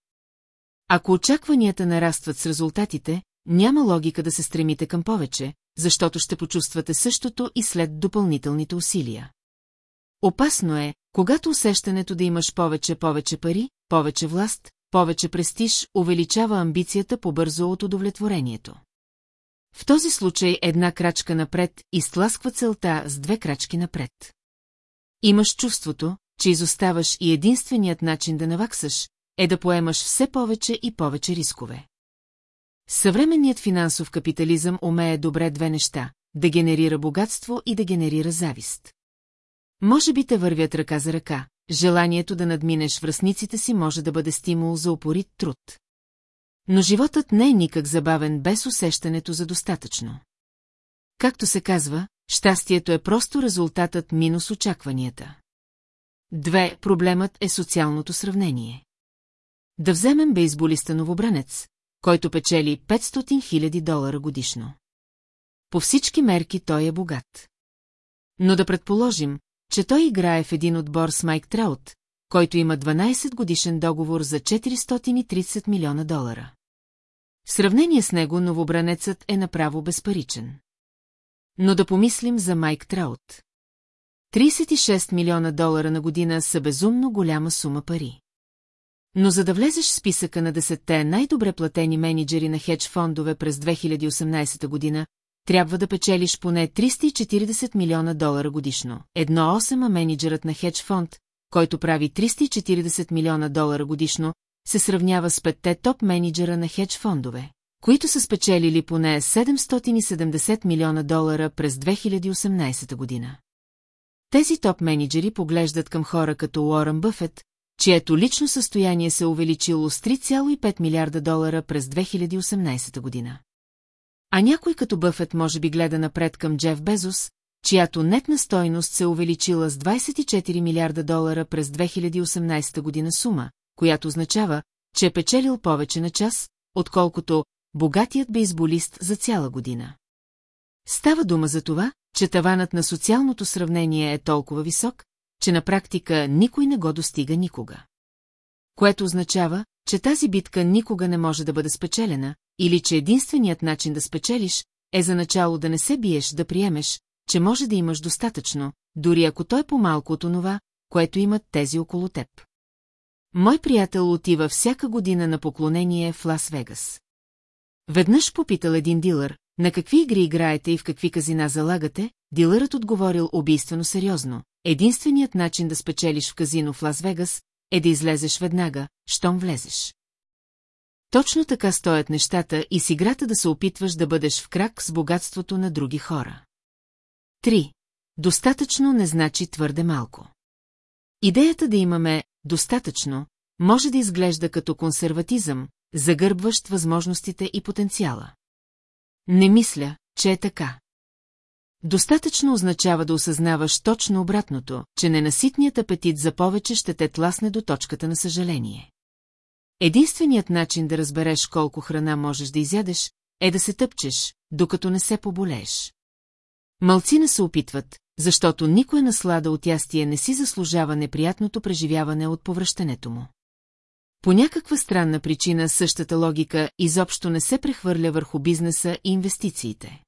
Speaker 1: Ако очакванията нарастват с резултатите, няма логика да се стремите към повече, защото ще почувствате същото и след допълнителните усилия. Опасно е, когато усещането да имаш повече повече пари, повече власт, повече престиж увеличава амбицията по-бързо от удовлетворението. В този случай една крачка напред изтласква целта с две крачки напред. Имаш чувството, че изоставаш и единственият начин да наваксаш е да поемаш все повече и повече рискове. Съвременният финансов капитализъм умее добре две неща – да генерира богатство и да генерира завист. Може би те вървят ръка за ръка, желанието да надминеш връзниците си може да бъде стимул за упорит труд. Но животът не е никак забавен без усещането за достатъчно. Както се казва, щастието е просто резултатът минус очакванията. Две, проблемът е социалното сравнение. Да вземем бейсболиста новобранец, който печели 500 000 долара годишно. По всички мерки той е богат. Но да предположим, че той играе в един отбор с Майк Траут, който има 12 годишен договор за 430 милиона долара. В сравнение с него новобранецът е направо безпаричен. Но да помислим за Майк Траут. 36 милиона долара на година са безумно голяма сума пари. Но за да влезеш в списъка на десетте най-добре платени менеджери на хедж фондове през 2018 година, трябва да печелиш поне 340 милиона долара годишно. Едно 8 а менеджерът на хедж фонд, който прави 340 милиона долара годишно, се сравнява с петте топ менеджера на хедж фондове, които са спечелили поне 770 милиона долара през 2018 година. Тези топ менеджери поглеждат към хора като Уорън Бъфет, чието лично състояние се увеличило с 3,5 милиарда долара през 2018 година. А някой като Бъфет може би гледа напред към Джеф Безос, чиято нетна стойност се увеличила с 24 милиарда долара през 2018 година сума, която означава, че е печелил повече на час, отколкото богатият бейсболист за цяла година. Става дума за това, че таванът на социалното сравнение е толкова висок, че на практика никой не го достига никога. Което означава, че тази битка никога не може да бъде спечелена, или че единственият начин да спечелиш е за начало да не се биеш да приемеш, че може да имаш достатъчно, дори ако той е по-малко от онова, което имат тези около теб. Мой приятел отива всяка година на поклонение в Лас-Вегас. Веднъж попитал един дилър, на какви игри играете и в какви казина залагате, дилърът отговорил убийствено сериозно. Единственият начин да спечелиш в казино в Лас-Вегас е да излезеш веднага, щом влезеш. Точно така стоят нещата и с играта да се опитваш да бъдеш в крак с богатството на други хора. 3. Достатъчно не значи твърде малко. Идеята да имаме достатъчно може да изглежда като консерватизъм, загърбващ възможностите и потенциала. Не мисля, че е така. Достатъчно означава да осъзнаваш точно обратното, че ненаситният апетит за повече ще те тласне до точката на съжаление. Единственият начин да разбереш колко храна можеш да изядеш, е да се тъпчеш, докато не се поболееш. Малцина се опитват, защото никоя наслада от ястие не си заслужава неприятното преживяване от повръщането му. По някаква странна причина същата логика изобщо не се прехвърля върху бизнеса и инвестициите.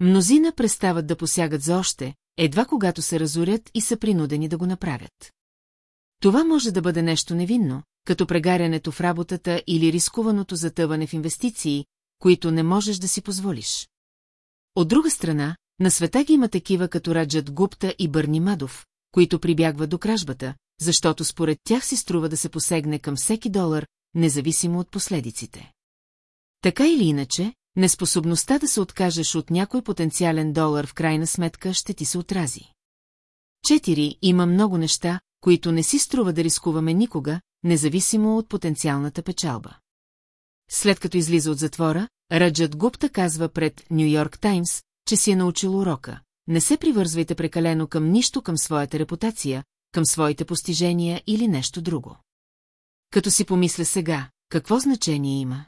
Speaker 1: Мнозина престават да посягат за още, едва когато се разорят и са принудени да го направят. Това може да бъде нещо невинно, като прегарянето в работата или рискуваното затъване в инвестиции, които не можеш да си позволиш. От друга страна, на света ги има такива като Раджат Гупта и Бърни Мадов, които прибягват до кражбата, защото според тях си струва да се посегне към всеки долар, независимо от последиците. Така или иначе, неспособността да се откажеш от някой потенциален долар в крайна сметка ще ти се отрази. Четири, има много неща, които не си струва да рискуваме никога, независимо от потенциалната печалба. След като излиза от затвора, Раджат Гупта казва пред Нью Йорк Таймс, че си е научил урока. Не се привързвайте прекалено към нищо към своята репутация, към своите постижения или нещо друго. Като си помисля сега, какво значение има?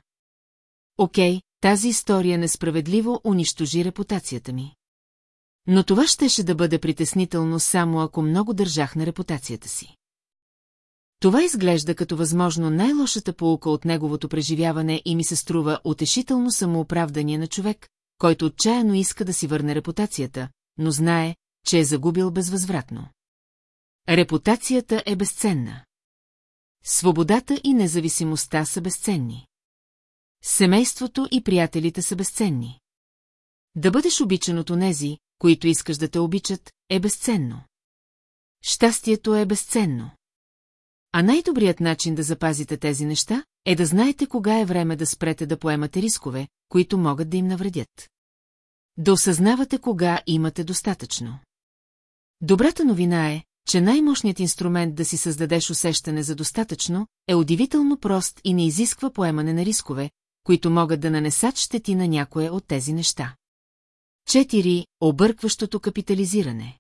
Speaker 1: Окей, тази история несправедливо унищожи репутацията ми. Но това щеше да бъде притеснително само ако много държах на репутацията си. Това изглежда като възможно най-лошата полука от неговото преживяване и ми се струва утешително самооправдание на човек, който отчаяно иска да си върне репутацията, но знае, че е загубил безвъзвратно. Репутацията е безценна. Свободата и независимостта са безценни. Семейството и приятелите са безценни. Да бъдеш обичан от онези, които искаш да те обичат, е безценно. Щастието е безценно. А най-добрият начин да запазите тези неща е да знаете кога е време да спрете да поемате рискове, които могат да им навредят. Да осъзнавате кога имате достатъчно. Добрата новина е, че най-мощният инструмент да си създадеш усещане за достатъчно е удивително прост и не изисква поемане на рискове, които могат да нанесат щети на някое от тези неща. 4. Объркващото капитализиране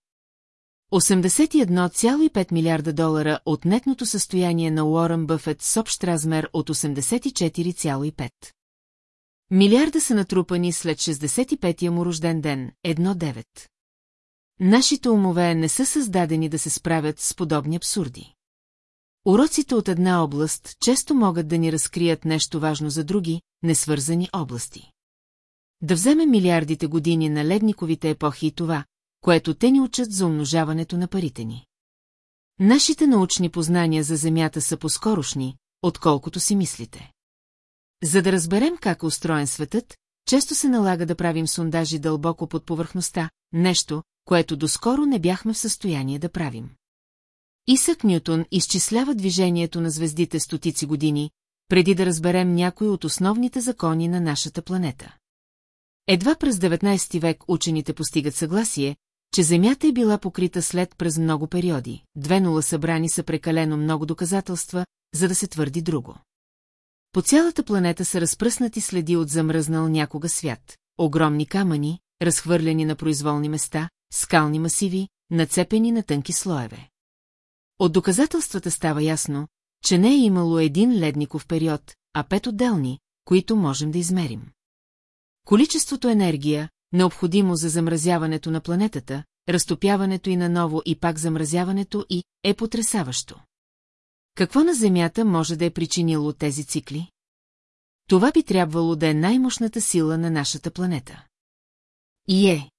Speaker 1: 81,5 милиарда долара от нетното състояние на Уорън Бъфет с общ размер от 84,5. Милиарда са натрупани след 65-я му рожден ден, 1-9. Нашите умове не са създадени да се справят с подобни абсурди. Уроците от една област често могат да ни разкрият нещо важно за други, несвързани области. Да вземем милиардите години на ледниковите епохи и това, което те ни учат за умножаването на парите ни. Нашите научни познания за Земята са по-скорошни, отколкото си мислите. За да разберем как е устроен светът, често се налага да правим сондажи дълбоко под повърхността, нещо, което доскоро не бяхме в състояние да правим. Исък Нютон изчислява движението на звездите стотици години, преди да разберем някои от основните закони на нашата планета. Едва през 19 век учените постигат съгласие, че Земята е била покрита след през много периоди. Две нула събрани са прекалено много доказателства, за да се твърди друго. По цялата планета са разпръснати следи от замръзнал някога свят. Огромни камъни, разхвърлени на произволни места, скални масиви, нацепени на тънки слоеве. От доказателствата става ясно, че не е имало един ледников период, а пет отделни, които можем да измерим. Количеството енергия, необходимо за замразяването на планетата, разтопяването и наново и пак замразяването и е потрясаващо. Какво на Земята може да е причинило тези цикли? Това би трябвало да е най-мощната сила на нашата планета. И е.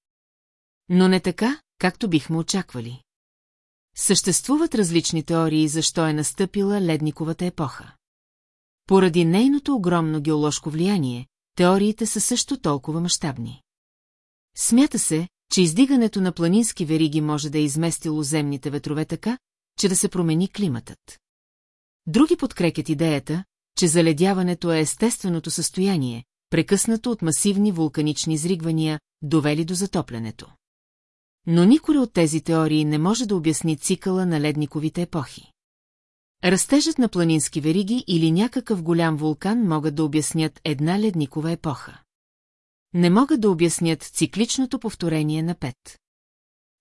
Speaker 1: Но не така, както бихме очаквали. Съществуват различни теории защо е настъпила ледниковата епоха. Поради нейното огромно геоложко влияние, теориите са също толкова мащабни. Смята се, че издигането на планински вериги може да е изместило земните ветрове така, че да се промени климатът. Други подкрепят идеята, че заледяването е естественото състояние, прекъснато от масивни вулканични изригвания, довели до затоплянето. Но никой от тези теории не може да обясни цикъла на ледниковите епохи. Растежът на планински вериги или някакъв голям вулкан могат да обяснят една ледникова епоха. Не могат да обяснят цикличното повторение на пет.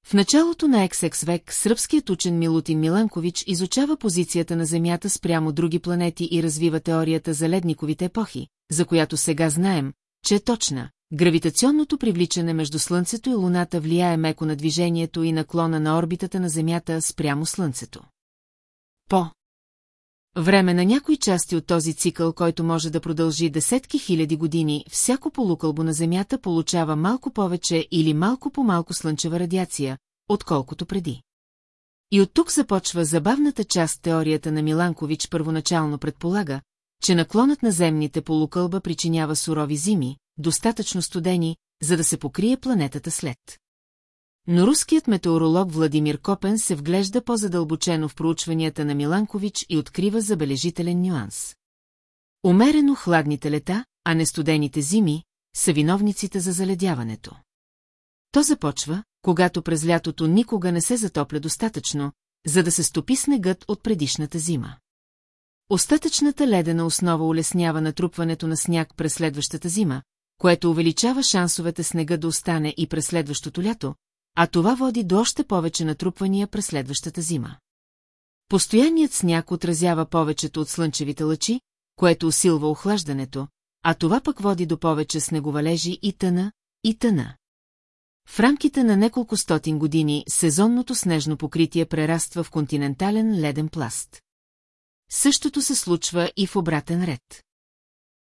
Speaker 1: В началото на XX век сръбският учен Милутин Миланкович изучава позицията на Земята спрямо други планети и развива теорията за ледниковите епохи, за която сега знаем, че е точна. Гравитационното привличане между Слънцето и Луната влияе меко на движението и наклона на орбитата на Земята спрямо Слънцето. По Време на някои части от този цикъл, който може да продължи десетки хиляди години, всяко полукълбо на Земята получава малко повече или малко по-малко слънчева радиация, отколкото преди. И от тук започва забавната част теорията на Миланкович първоначално предполага, че наклонът на земните полукълба причинява сурови зими, достатъчно студени, за да се покрие планетата след. Но руският метеоролог Владимир Копен се вглежда по-задълбочено в проучванията на Миланкович и открива забележителен нюанс. Умерено хладните лета, а не студените зими, са виновниците за заледяването. То започва, когато през лятото никога не се затопля достатъчно, за да се стопи снегът от предишната зима. Остатъчната ледена основа улеснява натрупването на сняг през следващата зима, което увеличава шансовете снега да остане и през следващото лято, а това води до още повече натрупвания през следващата зима. Постоянният сняг отразява повечето от слънчевите лъчи, което усилва охлаждането, а това пък води до повече снеговалежи и тъна, и тъна. В рамките на неколко стотин години сезонното снежно покритие прераства в континентален леден пласт. Същото се случва и в обратен ред.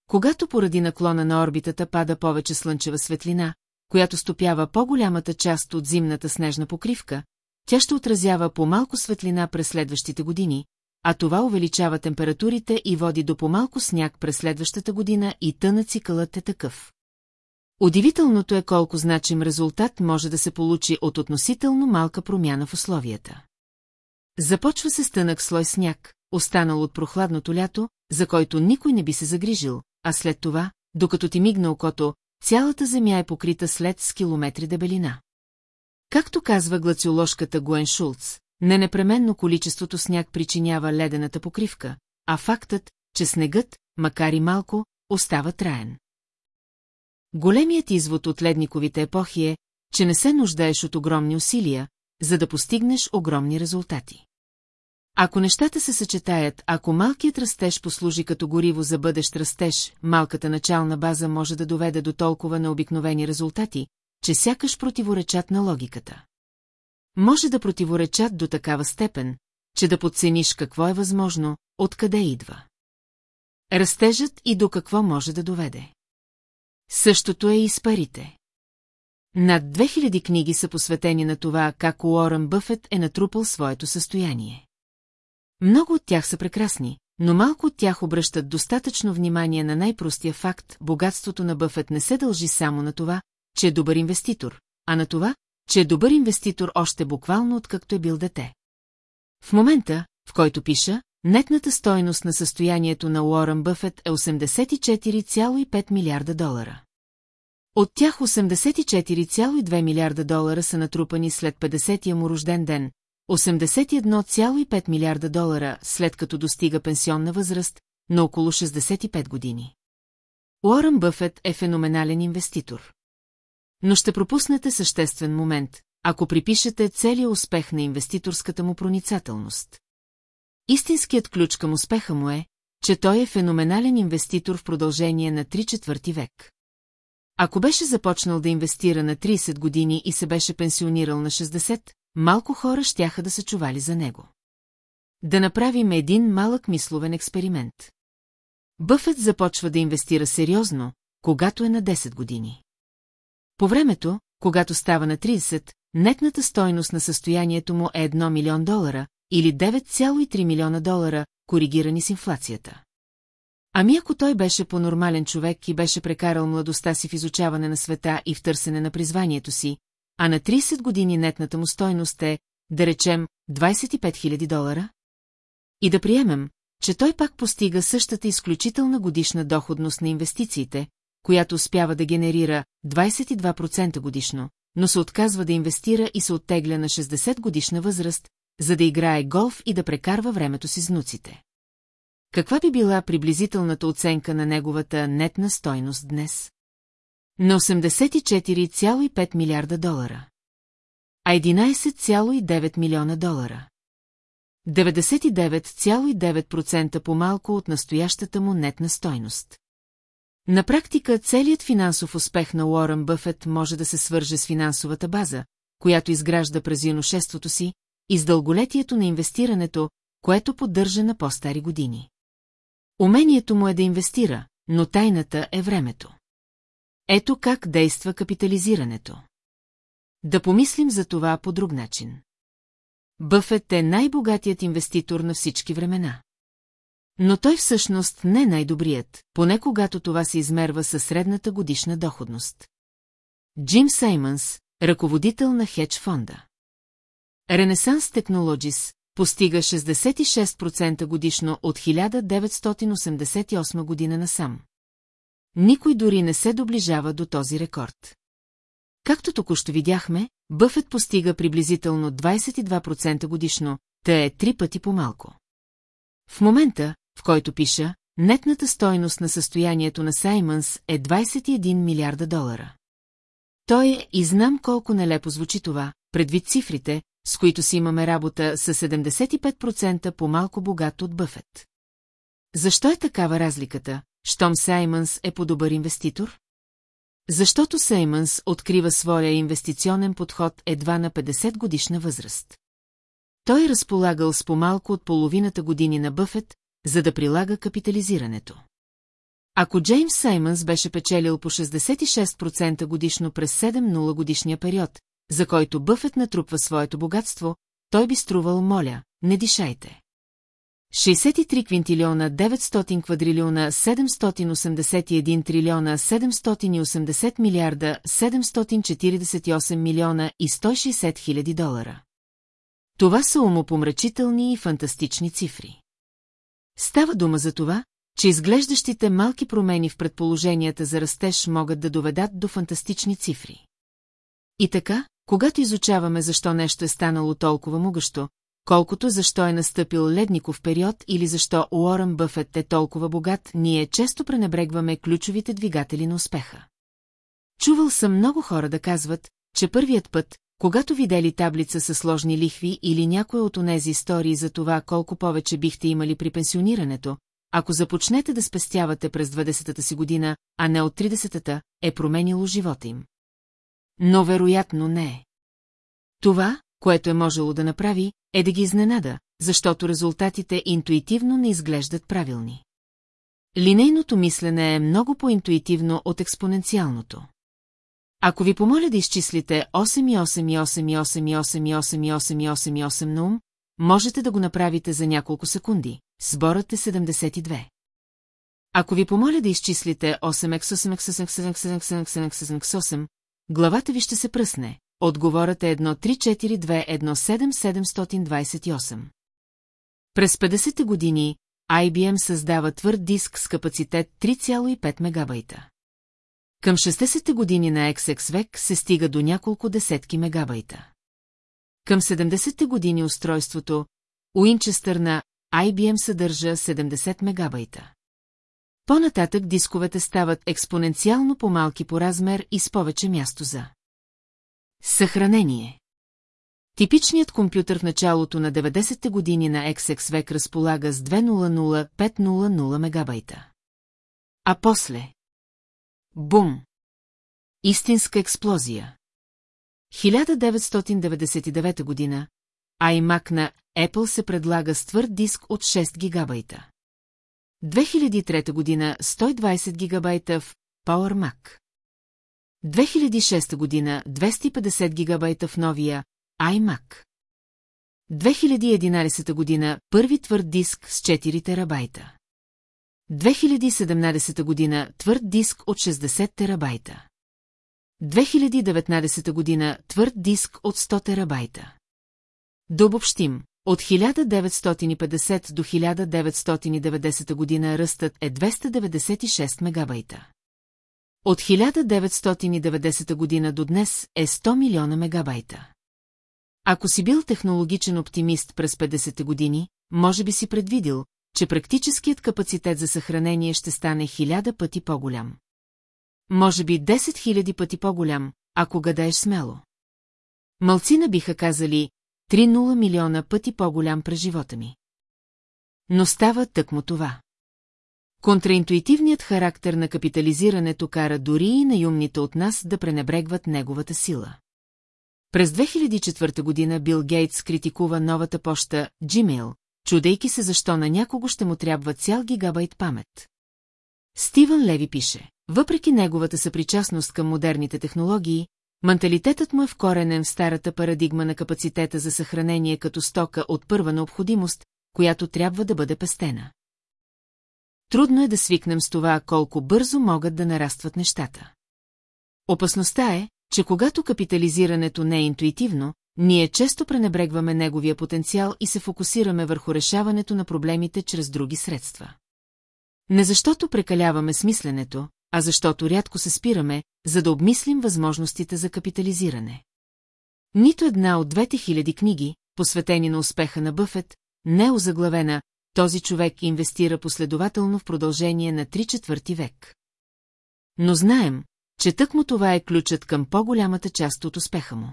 Speaker 1: Когато поради наклона на орбитата пада повече слънчева светлина, която стопява по-голямата част от зимната снежна покривка, тя ще отразява по-малко светлина през следващите години, а това увеличава температурите и води до по-малко сняг през следващата година и тъна цикълът е такъв. Удивителното е колко значим резултат може да се получи от относително малка промяна в условията. Започва се стънък слой сняг, останал от прохладното лято, за който никой не би се загрижил, а след това, докато ти мигна окото, Цялата земя е покрита след с километри дебелина. Както казва глациоложката Гуен Шулц, не непременно количеството сняг причинява ледената покривка, а фактът, че снегът, макар и малко, остава траен. Големият извод от ледниковите епохи е, че не се нуждаеш от огромни усилия, за да постигнеш огромни резултати. Ако нещата се съчетаят, ако малкият растеж послужи като гориво за бъдещ растеж, малката начална база може да доведе до толкова необикновени резултати, че сякаш противоречат на логиката. Може да противоречат до такава степен, че да подцениш какво е възможно, откъде идва. Растежът и до какво може да доведе. Същото е и с парите. Над 2000 книги са посветени на това, как Уорън Бъфет е натрупал своето състояние. Много от тях са прекрасни, но малко от тях обръщат достатъчно внимание на най-простия факт, богатството на Бъфет не се дължи само на това, че е добър инвеститор, а на това, че е добър инвеститор още буквално откакто е бил дете. В момента, в който пиша, нетната стойност на състоянието на Уорън Бъфет е 84,5 милиарда долара. От тях 84,2 милиарда долара са натрупани след 50-я му рожден ден, 81,5 милиарда долара, след като достига пенсионна възраст, на около 65 години. Уорън Бъфет е феноменален инвеститор. Но ще пропуснете съществен момент, ако припишете целият успех на инвеститорската му проницателност. Истинският ключ към успеха му е, че той е феноменален инвеститор в продължение на 3 четвърти век. Ако беше започнал да инвестира на 30 години и се беше пенсионирал на 60, малко хора щяха да са чували за него. Да направим един малък мисловен експеримент. Бъфет започва да инвестира сериозно, когато е на 10 години. По времето, когато става на 30, нетната стойност на състоянието му е 1 милион долара или 9,3 милиона долара, коригирани с инфлацията. Ами ако той беше по-нормален човек и беше прекарал младостта си в изучаване на света и в търсене на призванието си, а на 30 години нетната му стойност е, да речем, 25 000 долара? И да приемем, че той пак постига същата изключителна годишна доходност на инвестициите, която успява да генерира 22% годишно, но се отказва да инвестира и се оттегля на 60 годишна възраст, за да играе голф и да прекарва времето си с внуците. Каква би била приблизителната оценка на неговата нетна стойност днес? На 84,5 милиарда долара. А 11,9 милиона долара. 99,9% по-малко от настоящата му нетна стойност. На практика целият финансов успех на Уорън Бъфет може да се свърже с финансовата база, която изгражда през юношеството си, и с дълголетието на инвестирането, което поддържа на по-стари години. Умението му е да инвестира, но тайната е времето. Ето как действа капитализирането. Да помислим за това по друг начин. Бъфет е най-богатият инвеститор на всички времена. Но той всъщност не е най-добрият, поне когато това се измерва със средната годишна доходност. Джим Саймънс, ръководител на хедж фонда. Ренесанс Technologies постига 66% годишно от 1988 година насам. Никой дори не се доближава до този рекорд. Както току-що видяхме, Бъфет постига приблизително 22% годишно, те е три пъти по-малко. В момента, в който пиша, нетната стойност на състоянието на Саймънс е 21 милиарда долара. Той е и знам колко нелепо звучи това, предвид цифрите, с които си имаме работа с 75% по-малко богат от Бъфет. Защо е такава разликата, щом Саймънс е по-добър инвеститор? Защото Сеймънс открива своя инвестиционен подход едва на 50 годишна възраст. Той е разполагал с по-малко от половината години на Бъфет, за да прилага капитализирането. Ако Джеймс Саймънс беше печелил по 66% годишно през 7-0 годишния период, за който Бъфет натрупва своето богатство, той би струвал моля, не дишайте. 63 квинтилиона 900 квадрилиона 781 трилиона 780 милиарда 748 милиона и 160 хиляди долара. Това са умопомрачителни и фантастични цифри. Става дума за това, че изглеждащите малки промени в предположенията за растеж могат да доведат до фантастични цифри. И така, когато изучаваме защо нещо е станало толкова могъщо, колкото защо е настъпил ледников период или защо Уорън Бъфет е толкова богат, ние често пренебрегваме ключовите двигатели на успеха. Чувал съм много хора да казват, че първият път, когато видели таблица с сложни лихви или някоя от онези истории за това колко повече бихте имали при пенсионирането, ако започнете да спестявате през 20-та си година, а не от 30-та, е променило живота им. Но вероятно не е. Това, което е можело да направи, е да ги изненада, защото резултатите интуитивно не изглеждат правилни. Линейното мислене е много по-интуитивно от експоненциалното. Ако ви помоля да изчислите 88888888888 на ум, можете да го направите за няколко секунди. Сборът е 72. Ако ви помоля да изчислите 8 главата ви ще се пръсне, Отговорът е 1-3-4-2-1-7-728. През 50-те години IBM създава твърд диск с капацитет 3,5 мегабайта. Към 60-те години на XX век се стига до няколко десетки мегабайта. Към 70-те години устройството Уинчестър на IBM съдържа 70 мегабайта. По-нататък дисковете стават експоненциално по-малки по размер и с повече място за Съхранение Типичният компютър в началото на 90-те години на XX век разполага с 200-500 мегабайта. А после... Бум! Истинска експлозия. 1999 година iMac на Apple се предлага с твърд диск от 6 гигабайта. 2003 година 120 гигабайта в PowerMac. 2006 година 250 гигабайта в новия iMac. 2011 година първи твърд диск с 4 терабайта. 2017 година твърд диск от 60 терабайта. 2019 година твърд диск от 100 терабайта. Да от 1950 до 1990 година ръстът е 296 мегабайта. От 1990 година до днес е 100 милиона мегабайта. Ако си бил технологичен оптимист през 50-те години, може би си предвидил, че практическият капацитет за съхранение ще стане хиляда пъти по-голям. Може би 10 000 пъти по-голям, ако гадаеш смело. Малцина биха казали 3-0 милиона пъти по-голям през живота ми. Но става тъкмо това. Контраинтуитивният характер на капитализирането кара дори и наюмните от нас да пренебрегват неговата сила. През 2004 година Бил Гейтс критикува новата поща Gmail, чудейки се защо на някого ще му трябва цял гигабайт памет. Стивън Леви пише, въпреки неговата съпричастност към модерните технологии, менталитетът му е вкоренен в старата парадигма на капацитета за съхранение като стока от първа необходимост, която трябва да бъде пестена. Трудно е да свикнем с това, колко бързо могат да нарастват нещата. Опасността е, че когато капитализирането не е интуитивно, ние често пренебрегваме неговия потенциал и се фокусираме върху решаването на проблемите чрез други средства. Не защото прекаляваме смисленето, а защото рядко се спираме, за да обмислим възможностите за капитализиране. Нито една от двете хиляди книги, посветени на успеха на Бъфет, не е озаглавена «Този човек инвестира последователно в продължение на три четвърти век». Но знаем, че тъкмо това е ключът към по-голямата част от успеха му.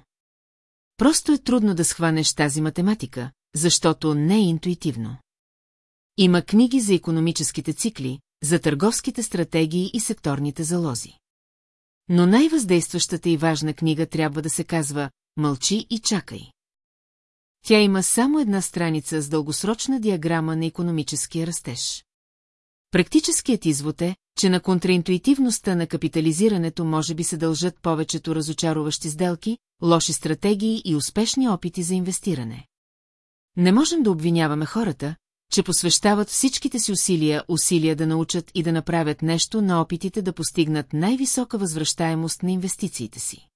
Speaker 1: Просто е трудно да схванеш тази математика, защото не е интуитивно. Има книги за економическите цикли, за търговските стратегии и секторните залози. Но най-въздействащата и важна книга трябва да се казва «Мълчи и чакай». Тя има само една страница с дългосрочна диаграма на економическия растеж. Практическият извод е, че на контраинтуитивността на капитализирането може би се дължат повечето разочароващи сделки, лоши стратегии и успешни опити за инвестиране. Не можем да обвиняваме хората, че посвещават всичките си усилия, усилия да научат и да направят нещо на опитите да постигнат най-висока възвръщаемост на инвестициите си.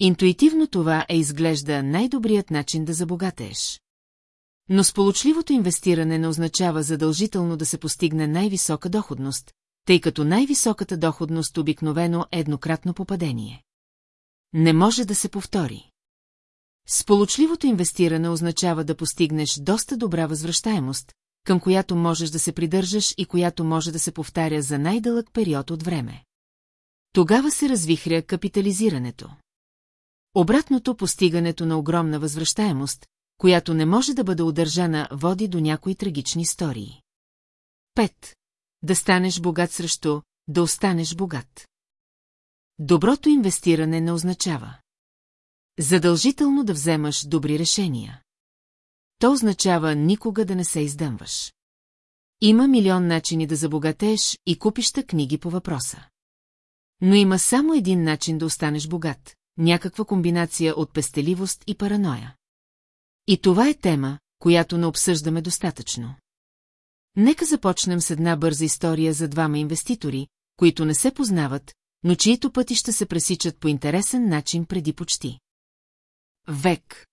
Speaker 1: Интуитивно това е изглежда най-добрият начин да забогатееш. Но сполучливото инвестиране не означава задължително да се постигне най-висока доходност, тъй като най-високата доходност обикновено е еднократно попадение. Не може да се повтори. Сполучливото инвестиране означава да постигнеш доста добра възвръщаемост, към която можеш да се придържаш и която може да се повтаря за най-дълъг период от време. Тогава се развихря капитализирането. Обратното постигането на огромна възвръщаемост, която не може да бъде удържана, води до някои трагични истории. 5. Да станеш богат срещу да останеш богат. Доброто инвестиране не означава задължително да вземаш добри решения. То означава никога да не се издъмваш. Има милион начини да забогатееш и купища книги по въпроса. Но има само един начин да останеш богат – някаква комбинация от пестеливост и параноя. И това е тема, която не обсъждаме достатъчно. Нека започнем с една бърза история за двама инвеститори, които не се познават, но чието пъти ще се пресичат по интересен начин преди почти. Век.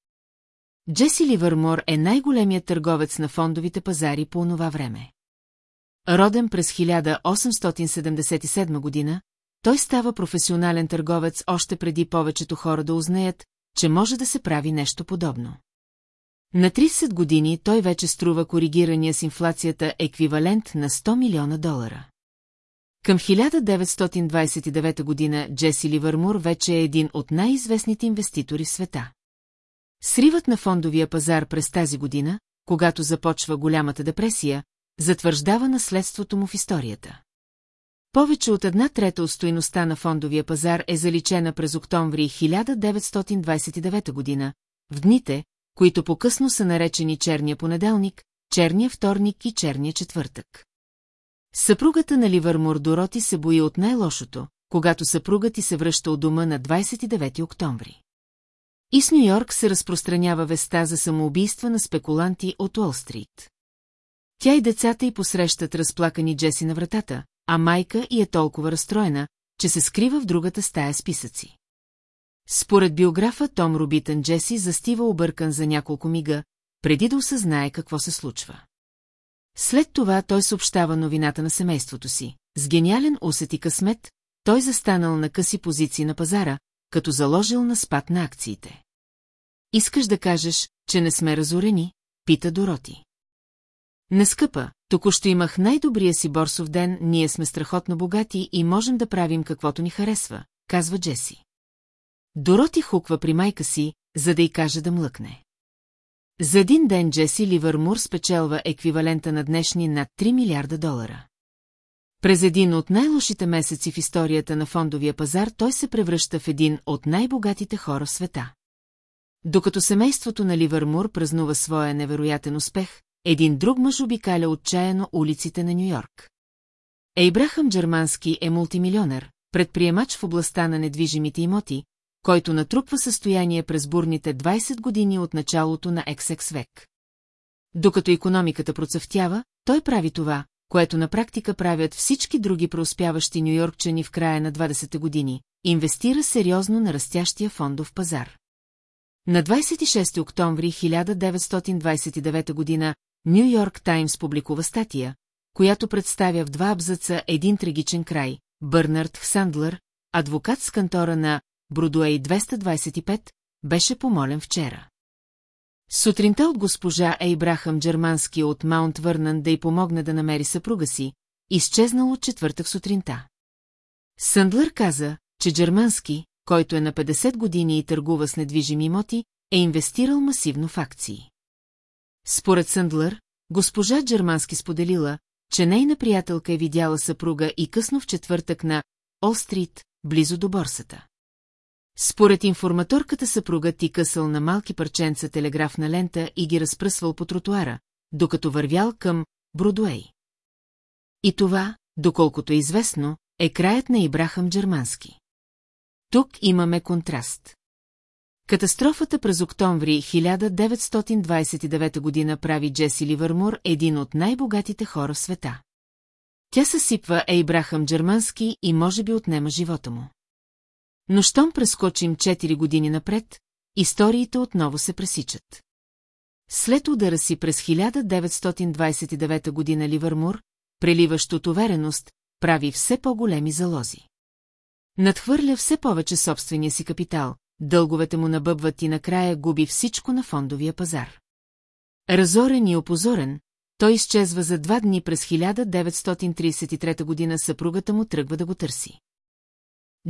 Speaker 1: Джеси Ливърмор е най-големият търговец на фондовите пазари по онова време. Роден през 1877 година, той става професионален търговец още преди повечето хора да узнаят, че може да се прави нещо подобно. На 30 години той вече струва коригирания с инфлацията еквивалент на 100 милиона долара. Към 1929 година Джеси Ливърмур вече е един от най-известните инвеститори в света. Сривът на фондовия пазар през тази година, когато започва голямата депресия, затвърждава наследството му в историята. Повече от една трета от стоиността на фондовия пазар е заличена през октомври 1929 година, в дните, които по-късно са наречени черния понеделник, черния вторник и черния четвъртък. Съпругата на Ливърмур Дороти се бои от най-лошото, когато съпругът ти се връща от дома на 29 октомври. И с Нью-Йорк се разпространява веста за самоубийства на спекуланти от Уолл-стрит. Тя и децата й посрещат разплакани Джеси на вратата, а майка и е толкова разстроена, че се скрива в другата стая списъци. Според биографа Том Робитън Джеси застива объркан за няколко мига, преди да осъзнае какво се случва. След това той съобщава новината на семейството си. С гениален усет и късмет, той застанал на къси позиции на пазара, като заложил на спад на акциите. Искаш да кажеш, че не сме разорени? Пита Дороти. Не скъпа, току-що имах най-добрия си борсов ден, ние сме страхотно богати и можем да правим каквото ни харесва, казва Джеси. Дороти хуква при майка си, за да й каже да млъкне. За един ден Джеси Ливърмур спечелва еквивалента на днешни над 3 милиарда долара. През един от най-лошите месеци в историята на фондовия пазар той се превръща в един от най-богатите хора в света. Докато семейството на Ливърмур празнува своя невероятен успех, един друг мъж обикаля отчаяно улиците на Нью-Йорк. Ейбрахам Джермански е мултимилионер, предприемач в областта на недвижимите имоти, който натрупва състояние през бурните 20 години от началото на XX век. Докато економиката процъфтява, той прави това, което на практика правят всички други преуспяващи нюйоркчани в края на 20-те години – инвестира сериозно на растящия фондов пазар. На 26 октомври 1929 година Нью Йорк Таймс публикува статия, която представя в два абзаца един трагичен край. Бърнард Хсандлър, адвокат с кантора на Бродуей 225, беше помолен вчера. Сутринта от госпожа Ейбрахам Джермански от Маунт Върнан да й помогне да намери съпруга си, изчезнал от четвъртък сутринта. Съндлър каза, че Джермански, който е на 50 години и търгува с недвижими имоти, е инвестирал масивно в акции. Според Съндлър, госпожа Джермански споделила, че нейна приятелка е видяла съпруга и късно в четвъртък на Олстрит, близо до борсата. Според информаторката съпруга ти късал на малки парченца телеграфна лента и ги разпръсвал по тротуара, докато вървял към Бродуей. И това, доколкото е известно, е краят на Ибрахам Джермански. Тук имаме контраст. Катастрофата през октомври 1929 година прави Джеси Ливърмур един от най-богатите хора в света. Тя съсипва Ейбрахам Джермански и може би отнема живота му. Но щом прескочим 4 години напред, историите отново се пресичат. След удара си през 1929 година Ливърмур, преливащ от увереност, прави все по-големи залози. Надхвърля все повече собствения си капитал, дълговете му набъбват и накрая губи всичко на фондовия пазар. Разорен и опозорен, той изчезва за два дни през 1933 година съпругата му тръгва да го търси.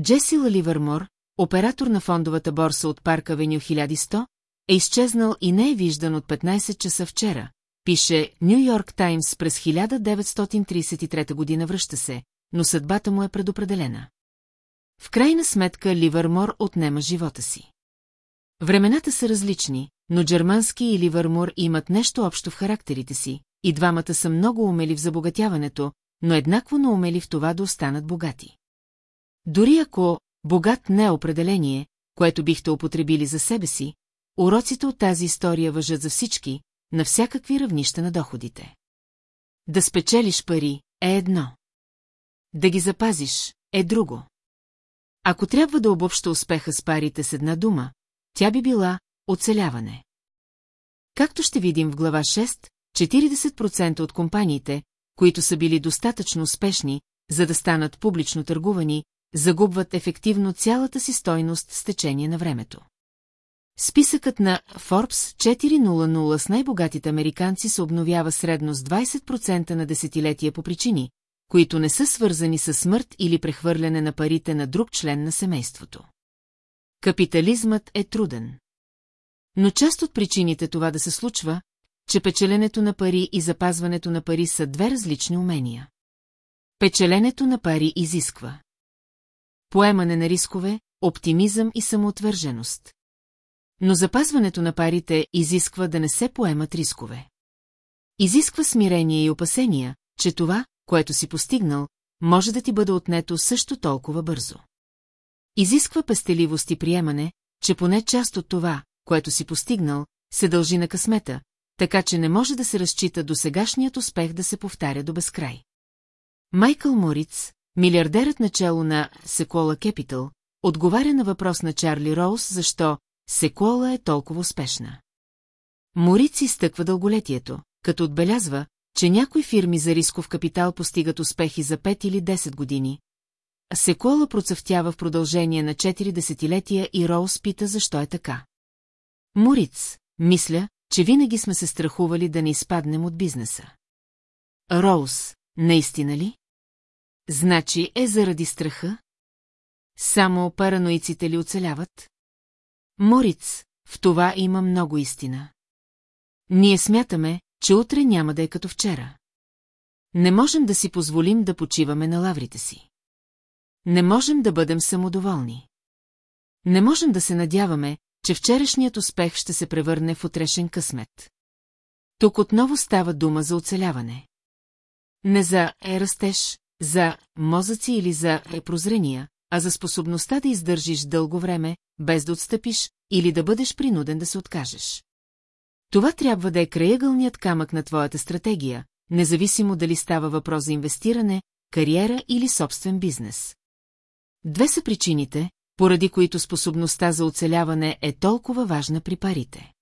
Speaker 1: Джеси Ливърмор, оператор на фондовата борса от парка Веню 1100, е изчезнал и не е виждан от 15 часа вчера, пише Нью Йорк Таймс през 1933 година връща се, но съдбата му е предопределена. В крайна сметка Ливърмор отнема живота си. Времената са различни, но Джермански и Ливърмор имат нещо общо в характерите си, и двамата са много умели в забогатяването, но еднакво наумели в това да останат богати. Дори ако богат не е определение, което бихте употребили за себе си, уроците от тази история въжат за всички, на всякакви равнища на доходите. Да спечелиш пари е едно. Да ги запазиш е друго. Ако трябва да обобща успеха с парите с една дума, тя би била оцеляване. Както ще видим в глава 6, 40% от компаниите, които са били достатъчно успешни, за да станат публично търгувани, загубват ефективно цялата си стойност с течение на времето. Списъкът на Forbes 400 с най-богатите американци се обновява средно с 20% на десетилетия по причини, които не са свързани с смърт или прехвърляне на парите на друг член на семейството. Капитализмът е труден. Но част от причините това да се случва, че печеленето на пари и запазването на пари са две различни умения. Печеленето на пари изисква поемане на рискове, оптимизъм и самоотвърженост. Но запазването на парите изисква да не се поемат рискове. Изисква смирение и опасения, че това, което си постигнал, може да ти бъде отнето също толкова бързо. Изисква пестеливост и приемане, че поне част от това, което си постигнал, се дължи на късмета, така че не може да се разчита до сегашният успех да се повтаря до безкрай. Майкъл Мориц, милиардерът начало на Секола Capital, отговаря на въпрос на Чарли Роуз, защо Секола е толкова успешна. Мориц изтъква дълголетието, като отбелязва, че някои фирми за рисков капитал постигат успехи за 5 или 10 години. Секола процъфтява в продължение на 4 десетилетия и Роуз пита защо е така. Мориц, мисля, че винаги сме се страхували да не изпаднем от бизнеса. Роуз, наистина ли? Значи е заради страха? Само параноиците ли оцеляват? Мориц, в това има много истина. Ние смятаме, че утре няма да е като вчера. Не можем да си позволим да почиваме на лаврите си. Не можем да бъдем самодоволни. Не можем да се надяваме, че вчерашният успех ще се превърне в утрешен късмет. Тук отново става дума за оцеляване. Не за е растеж, за мозъци или за е прозрения, а за способността да издържиш дълго време, без да отстъпиш или да бъдеш принуден да се откажеш. Това трябва да е краегълният камък на твоята стратегия, независимо дали става въпрос за инвестиране, кариера или собствен бизнес. Две са причините, поради които способността за оцеляване е толкова важна при парите.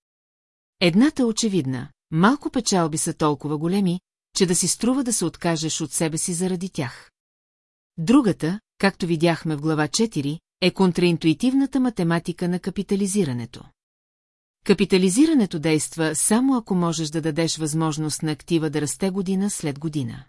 Speaker 1: Едната очевидна, малко печалби са толкова големи, че да си струва да се откажеш от себе си заради тях. Другата, както видяхме в глава 4, е контраинтуитивната математика на капитализирането. Капитализирането действа само ако можеш да дадеш възможност на актива да расте година след година.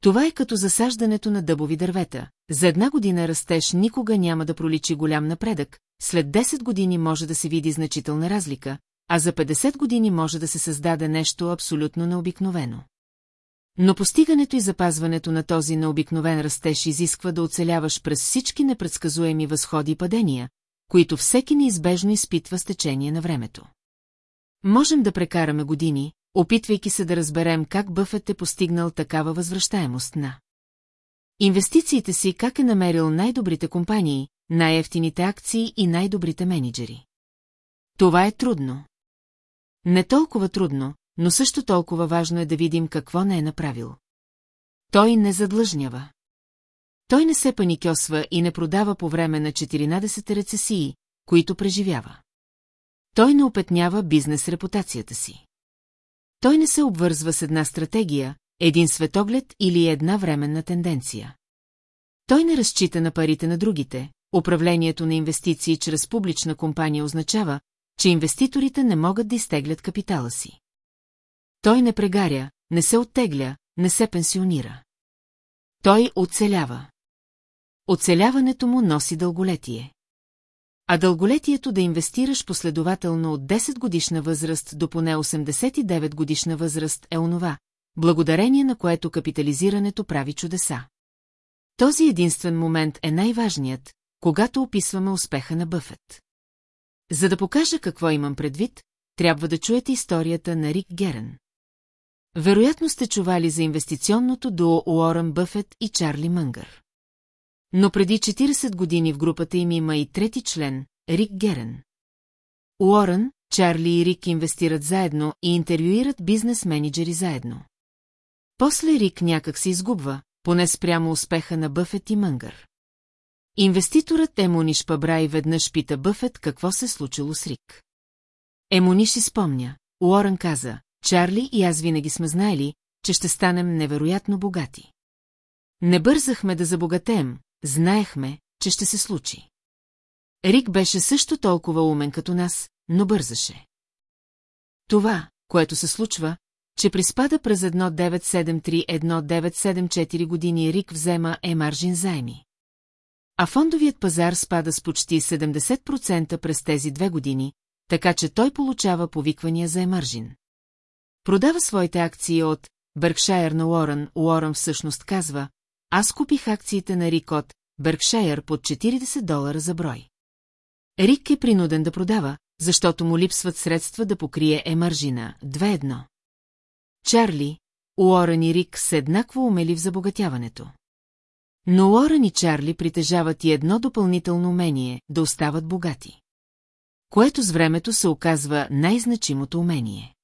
Speaker 1: Това е като засаждането на дъбови дървета. За една година растеж никога няма да проличи голям напредък, след 10 години може да се види значителна разлика, а за 50 години може да се създаде нещо абсолютно необикновено. Но постигането и запазването на този необикновен растеж изисква да оцеляваш през всички непредсказуеми възходи и падения, които всеки неизбежно изпитва с течение на времето. Можем да прекараме години, опитвайки се да разберем как Бъфет е постигнал такава възвръщаемост на инвестициите си, как е намерил най-добрите компании, най-ефтините акции и най-добрите менеджери. Това е трудно. Не толкова трудно, но също толкова важно е да видим какво не е направил. Той не задлъжнява. Той не се паникьосва и не продава по време на 14 рецесии, които преживява. Той не опетнява бизнес репутацията си. Той не се обвързва с една стратегия, един светоглед или една временна тенденция. Той не разчита на парите на другите, управлението на инвестиции чрез публична компания означава, че инвеститорите не могат да изтеглят капитала си. Той не прегаря, не се оттегля, не се пенсионира. Той оцелява. Оцеляването му носи дълголетие. А дълголетието да инвестираш последователно от 10 годишна възраст до поне 89 годишна възраст е онова, благодарение на което капитализирането прави чудеса. Този единствен момент е най-важният, когато описваме успеха на Бъфет. За да покажа какво имам предвид, трябва да чуете историята на Рик Герен. Вероятно сте чували за инвестиционното до Уорън Бъфет и Чарли Мънгър. Но преди 40 години в групата им има и трети член, Рик Герен. Уорън, Чарли и Рик инвестират заедно и интервюират бизнес-менеджери заедно. После Рик някак се изгубва, поне спрямо успеха на Бъфет и Мънгър. Инвеститорът Емониш Пабрай веднъж пита Бъфет какво се случило с Рик. Емониш изпомня. Уорън каза, Чарли и аз винаги сме знаели, че ще станем невероятно богати. Не бързахме да забогатеем, знаехме, че ще се случи. Рик беше също толкова умен като нас, но бързаше. Това, което се случва, че приспада през 1973-1974 години Рик взема емаржин заеми. А фондовият пазар спада с почти 70% през тези две години, така че той получава повиквания за емаржин. Продава своите акции от Бъркшайер на Уорън. Уорън всъщност казва, аз купих акциите на Рик от Бъркшайер под 40 долара за брой. Рик е принуден да продава, защото му липсват средства да покрие емаржина. 2-1. Чарли, Уорън и Рик са еднакво умели в забогатяването. Но Уорън и Чарли притежават и едно допълнително умение – да остават богати. Което с времето се оказва най-значимото умение.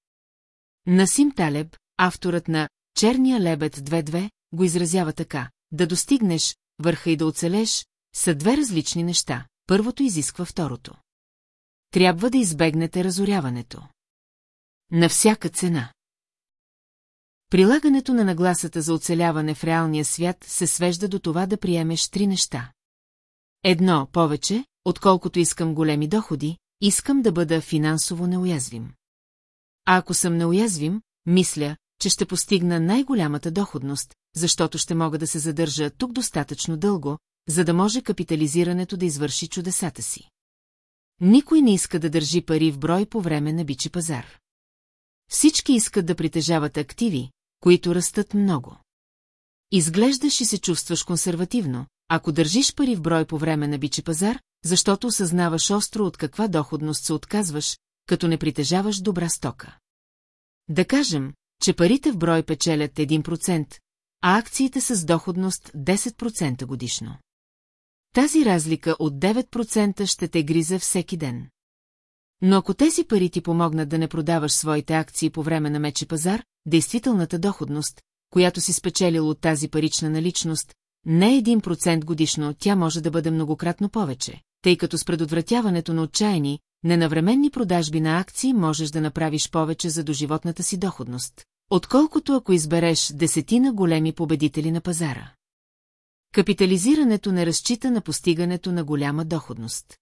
Speaker 1: Насим Талеб, авторът на Черния лебед 2.2, го изразява така. Да достигнеш върха и да оцелеш са две различни неща. Първото изисква второто. Трябва да избегнете разоряването. На всяка цена. Прилагането на нагласата за оцеляване в реалния свят се свежда до това да приемеш три неща. Едно повече, отколкото искам големи доходи, искам да бъда финансово неуязвим. А ако съм неуязвим, мисля, че ще постигна най-голямата доходност, защото ще мога да се задържа тук достатъчно дълго, за да може капитализирането да извърши чудесата си. Никой не иска да държи пари в брой по време на бичи пазар. Всички искат да притежават активи, които растат много. Изглеждаш и се чувстваш консервативно, ако държиш пари в брой по време на бичи пазар, защото осъзнаваш остро от каква доходност се отказваш, като не притежаваш добра стока. Да кажем, че парите в брой печелят 1%, а акциите с доходност 10% годишно. Тази разлика от 9% ще те гриза всеки ден. Но ако тези пари ти помогнат да не продаваш своите акции по време на мечи пазар, действителната доходност, която си спечелил от тази парична наличност, не е 1% годишно, тя може да бъде многократно повече, тъй като с предотвратяването на отчаяни, ненавременни продажби на акции можеш да направиш повече за доживотната си доходност, отколкото ако избереш десетина големи победители на пазара. Капитализирането не разчита на постигането на голяма доходност.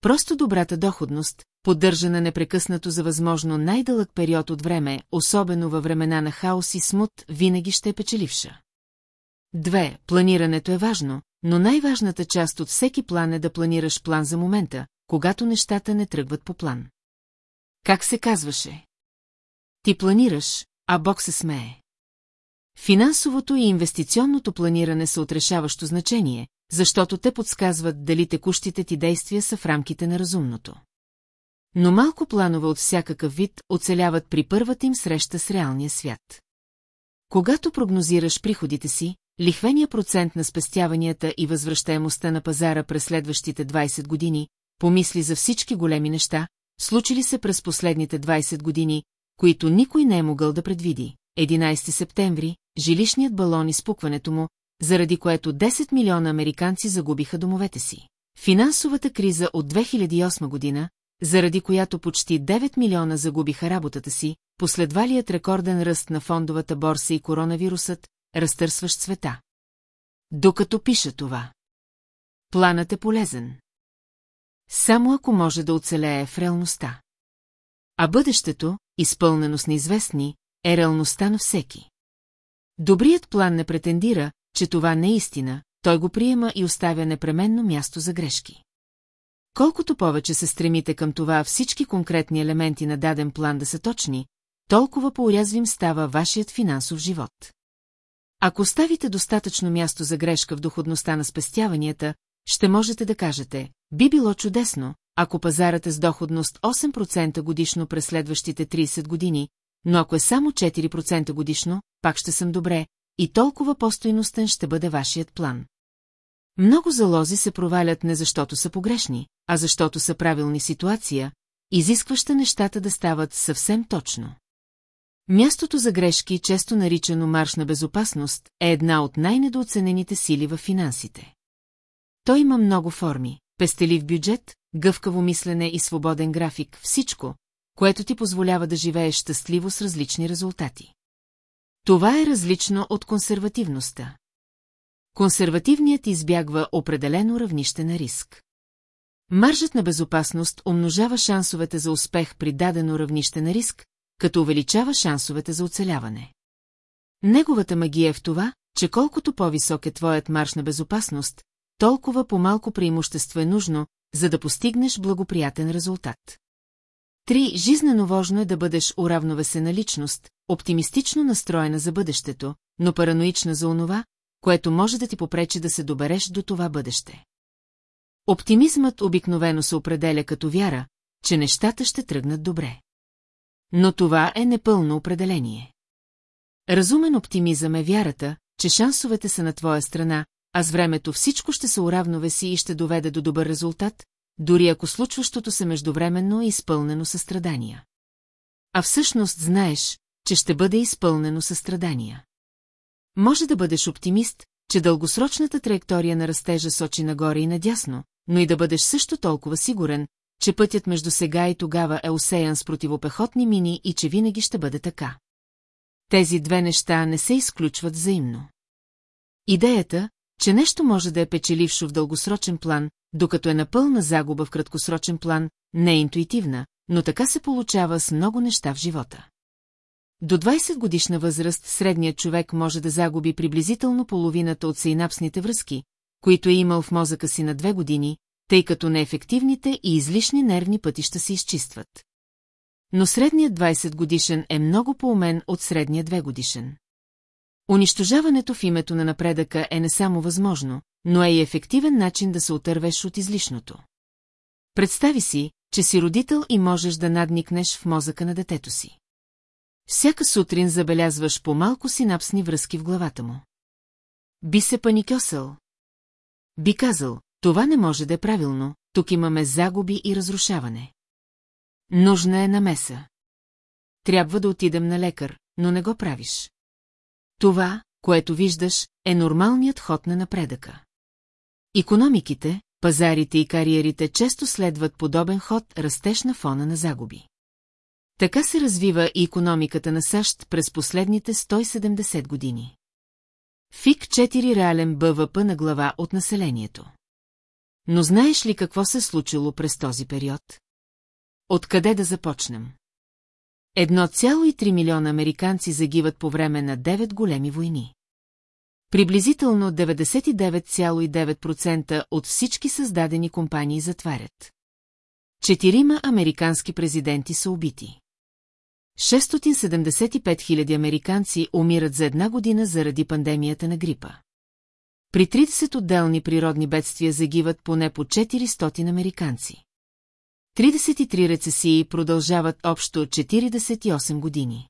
Speaker 1: Просто добрата доходност, поддържана непрекъснато за възможно най-дълъг период от време, особено във времена на хаос и смут, винаги ще е печеливша. Две, планирането е важно, но най-важната част от всеки план е да планираш план за момента, когато нещата не тръгват по план. Как се казваше? Ти планираш, а Бог се смее. Финансовото и инвестиционното планиране са отрешаващо значение, защото те подсказват дали текущите ти действия са в рамките на разумното. Но малко планове от всякакъв вид оцеляват при първата им среща с реалния свят. Когато прогнозираш приходите си, лихвения процент на спестяванията и възвръщаемостта на пазара през следващите 20 години, помисли за всички големи неща, случили се през последните 20 години, които никой не е могъл да предвиди. 11 септември, жилищният балон и спукването му, заради което 10 милиона американци загубиха домовете си. Финансовата криза от 2008 година, заради която почти 9 милиона загубиха работата си, последвалият рекорден ръст на фондовата борса и коронавирусът, разтърсващ света. Докато пиша това. Планът е полезен. Само ако може да оцелее в реалността. А бъдещето, изпълнено с неизвестни, е реалността на всеки. Добрият план не претендира, че това не е истина, той го приема и оставя непременно място за грешки. Колкото повече се стремите към това всички конкретни елементи на даден план да са точни, толкова по-урязвим става вашият финансов живот. Ако оставите достатъчно място за грешка в доходността на спестяванията, ще можете да кажете, би било чудесно, ако пазарът е с доходност 8% годишно през следващите 30 години, но ако е само 4% годишно, пак ще съм добре, и толкова по-стойностен ще бъде вашият план. Много залози се провалят не защото са погрешни, а защото са правилни ситуация, изискваща нещата да стават съвсем точно. Мястото за грешки, често наричано марш на безопасност, е една от най-недооценените сили в финансите. Той има много форми – пестелив бюджет, гъвкаво мислене и свободен график, всичко, което ти позволява да живееш щастливо с различни резултати. Това е различно от консервативността. Консервативният избягва определено равнище на риск. Маржът на безопасност умножава шансовете за успех при дадено равнище на риск, като увеличава шансовете за оцеляване. Неговата магия е в това, че колкото по-висок е твоят марш на безопасност, толкова по-малко преимущество е нужно, за да постигнеш благоприятен резултат. Три, жизнено важно е да бъдеш уравновесена личност, оптимистично настроена за бъдещето, но параноична за онова, което може да ти попречи да се добереш до това бъдеще. Оптимизмът обикновено се определя като вяра, че нещата ще тръгнат добре. Но това е непълно определение. Разумен оптимизъм е вярата, че шансовете са на твоя страна, а с времето всичко ще се уравновеси и ще доведе до добър резултат, дори ако случващото се междувременно е изпълнено със страдания. а всъщност знаеш, че ще бъде изпълнено състрадания. Може да бъдеш оптимист, че дългосрочната траектория на растежа сочи нагоре и надясно, но и да бъдеш също толкова сигурен, че пътят между сега и тогава е усеян с противопехотни мини и че винаги ще бъде така. Тези две неща не се изключват взаимно. Идеята, че нещо може да е печелившо в дългосрочен план, докато е напълна загуба в краткосрочен план, не е интуитивна, но така се получава с много неща в живота. До 20 годишна възраст средният човек може да загуби приблизително половината от синапсните връзки, които е имал в мозъка си на две години, тъй като неефективните и излишни нервни пътища се изчистват. Но средният 20 годишен е много по-умен от средния 2 годишен. Унищожаването в името на напредъка е не само възможно, но е и ефективен начин да се отървеш от излишното. Представи си, че си родител и можеш да надникнеш в мозъка на детето си. Всяка сутрин забелязваш по-малко синапсни връзки в главата му. Би се паникосъл. Би казал, това не може да е правилно, тук имаме загуби и разрушаване. Нужна е намеса. Трябва да отидем на лекар, но не го правиш. Това, което виждаш, е нормалният ход на напредъка. Икономиките, пазарите и кариерите често следват подобен ход растеж на фона на загуби. Така се развива и економиката на САЩ през последните 170 години. ФИК 4 реален БВП на глава от населението. Но знаеш ли какво се случило през този период? Откъде да започнем? 1,3 милиона американци загиват по време на 9 големи войни. Приблизително 99,9% от всички създадени компании затварят. Четирима американски президенти са убити. 675 000 американци умират за една година заради пандемията на грипа. При 30 отделни природни бедствия загиват поне по 400 американци. 33 рецесии продължават общо 48 години.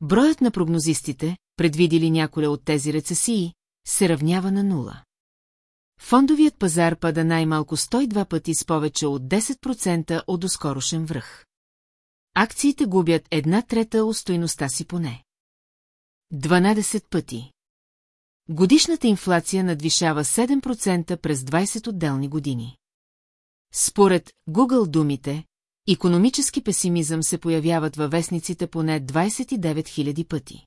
Speaker 1: Броят на прогнозистите, предвидили няколя от тези рецесии, се равнява на нула. Фондовият пазар пада най-малко 102 пъти с повече от 10% от доскорошен връх. Акциите губят една трета от стойността си поне. 12 пъти. Годишната инфлация надвишава 7% през 20 отделни години. Според Google думите, економически песимизъм се появяват във вестниците поне 29 000 пъти.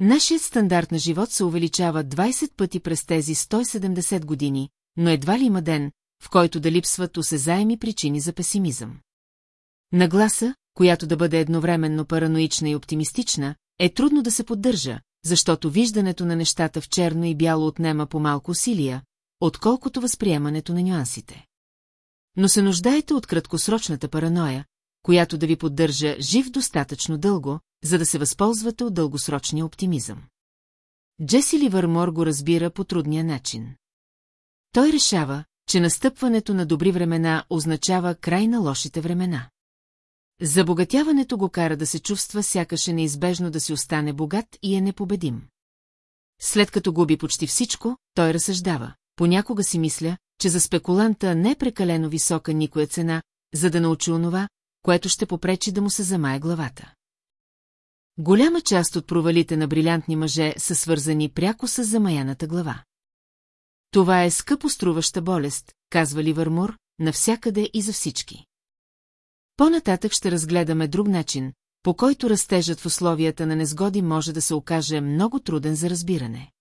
Speaker 1: Нашият стандарт на живот се увеличава 20 пъти през тези 170 години, но едва ли има ден, в който да липсват осезаеми причини за песимизъм. Нагласа, която да бъде едновременно параноична и оптимистична, е трудно да се поддържа, защото виждането на нещата в черно и бяло отнема по малко усилия, отколкото възприемането на нюансите. Но се нуждаете от краткосрочната параноя, която да ви поддържа жив достатъчно дълго, за да се възползвате от дългосрочния оптимизъм. Джеси Ливърмор го разбира по трудния начин. Той решава, че настъпването на добри времена означава край на лошите времена. Забогатяването го кара да се чувства сякаш е неизбежно да си остане богат и е непобедим. След като губи почти всичко, той разсъждава. Понякога си мисля, че за спекуланта не е прекалено висока никоя цена, за да научи онова, което ще попречи да му се замае главата. Голяма част от провалите на брилянтни мъже са свързани пряко с замаяната глава. Това е скъпо струваща болест, казва Ливърмур, навсякъде и за всички. По-нататък ще разгледаме друг начин, по който растежът в условията на незгоди може да се окаже много труден за разбиране.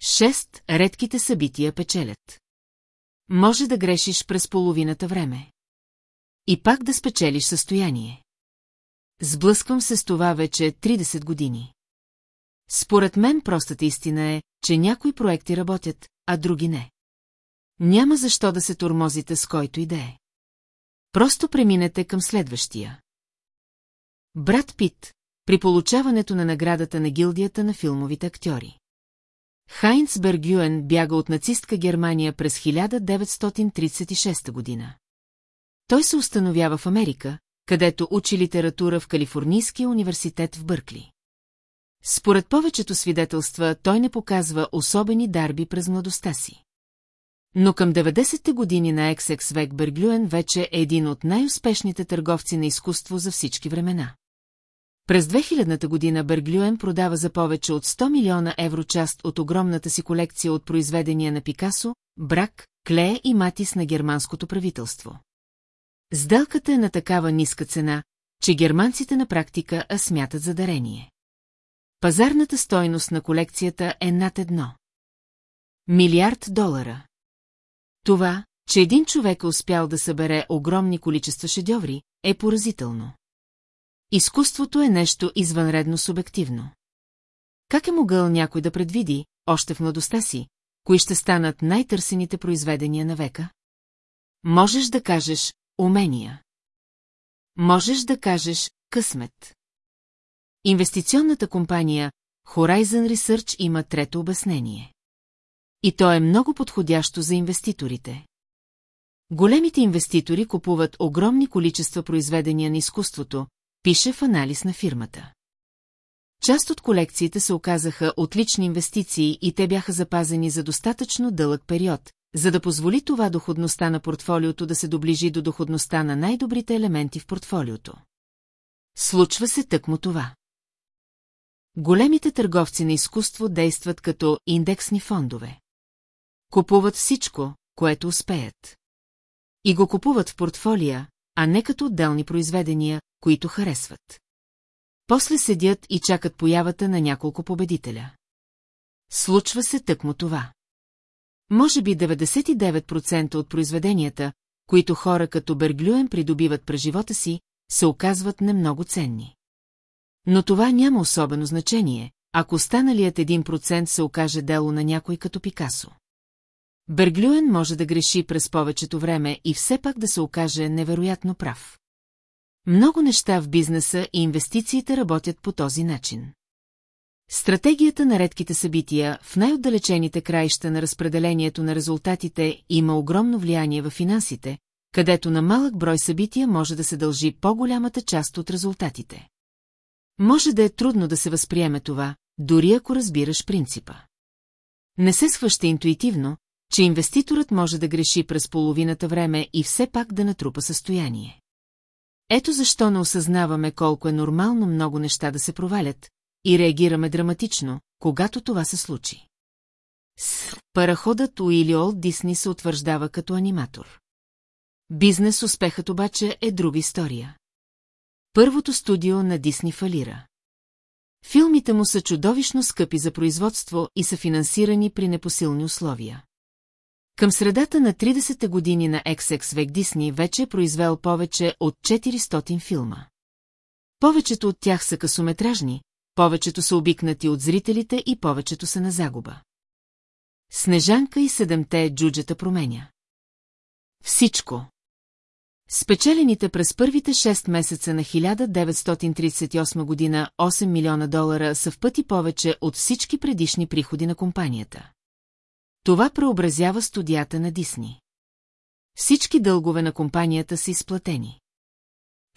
Speaker 1: Шест редките събития печелят. Може да грешиш през половината време. И пак да спечелиш състояние. Сблъсквам се с това вече 30 години. Според мен простата истина е, че някои проекти работят, а други не. Няма защо да се тормозите с който и е. Просто преминете към следващия. Брат Пит, при получаването на наградата на гилдията на филмовите актьори. Хайнц Бергюен бяга от нацистка Германия през 1936 година. Той се установява в Америка, където учи литература в Калифорнийския университет в Бъркли. Според повечето свидетелства, той не показва особени дарби през младостта си. Но към 90-те години на XX век Берглюен вече е един от най-успешните търговци на изкуство за всички времена. През 2000-та година Берглюен продава за повече от 100 милиона евро част от огромната си колекция от произведения на Пикасо, Брак, Клея и Матис на германското правителство. Сделката е на такава ниска цена, че германците на практика а смятат за дарение. Пазарната стойност на колекцията е над едно. Милиард долара. Това, че един човек е успял да събере огромни количества шедьоври, е поразително. Изкуството е нещо извънредно субективно. Как е могъл някой да предвиди, още в младостта си, кои ще станат най-търсените произведения на века? Можеш да кажеш умения. Можеш да кажеш късмет. Инвестиционната компания Horizon Research има трето обяснение. И то е много подходящо за инвеститорите. Големите инвеститори купуват огромни количества произведения на изкуството, пише в анализ на фирмата. Част от колекциите се оказаха отлични инвестиции и те бяха запазени за достатъчно дълъг период, за да позволи това доходността на портфолиото да се доближи до доходността на най-добрите елементи в портфолиото. Случва се тъкмо това. Големите търговци на изкуство действат като индексни фондове. Купуват всичко, което успеят. И го купуват в портфолия, а не като отделни произведения, които харесват. После седят и чакат появата на няколко победителя. Случва се тъкмо това. Може би 99% от произведенията, които хора като Берглюен придобиват през живота си, се оказват немного ценни. Но това няма особено значение, ако останалият 1% се окаже дело на някой като Пикасо. Берглюен може да греши през повечето време и все пак да се окаже невероятно прав. Много неща в бизнеса и инвестициите работят по този начин. Стратегията на редките събития в най-отдалечените краища на разпределението на резултатите има огромно влияние в финансите, където на малък брой събития може да се дължи по-голямата част от резултатите. Може да е трудно да се възприеме това, дори ако разбираш принципа. Не се схваща интуитивно, че инвеститорът може да греши през половината време и все пак да натрупа състояние. Ето защо не осъзнаваме колко е нормално много неща да се провалят и реагираме драматично, когато това се случи. С параходът Уили Олд Дисни се утвърждава като аниматор. Бизнес успехът обаче е друга история. Първото студио на Дисни фалира. Филмите му са чудовищно скъпи за производство и са финансирани при непосилни условия. Към средата на 30-те години на XX век Дисни вече е произвел повече от 400 филма. Повечето от тях са късометражни, повечето са обикнати от зрителите и повечето са на загуба. Снежанка и седемте джуджета променя. Всичко. Спечелените през първите 6 месеца на 1938 година 8 милиона долара са в пъти повече от всички предишни приходи на компанията. Това преобразява студията на Дисни. Всички дългове на компанията са изплатени.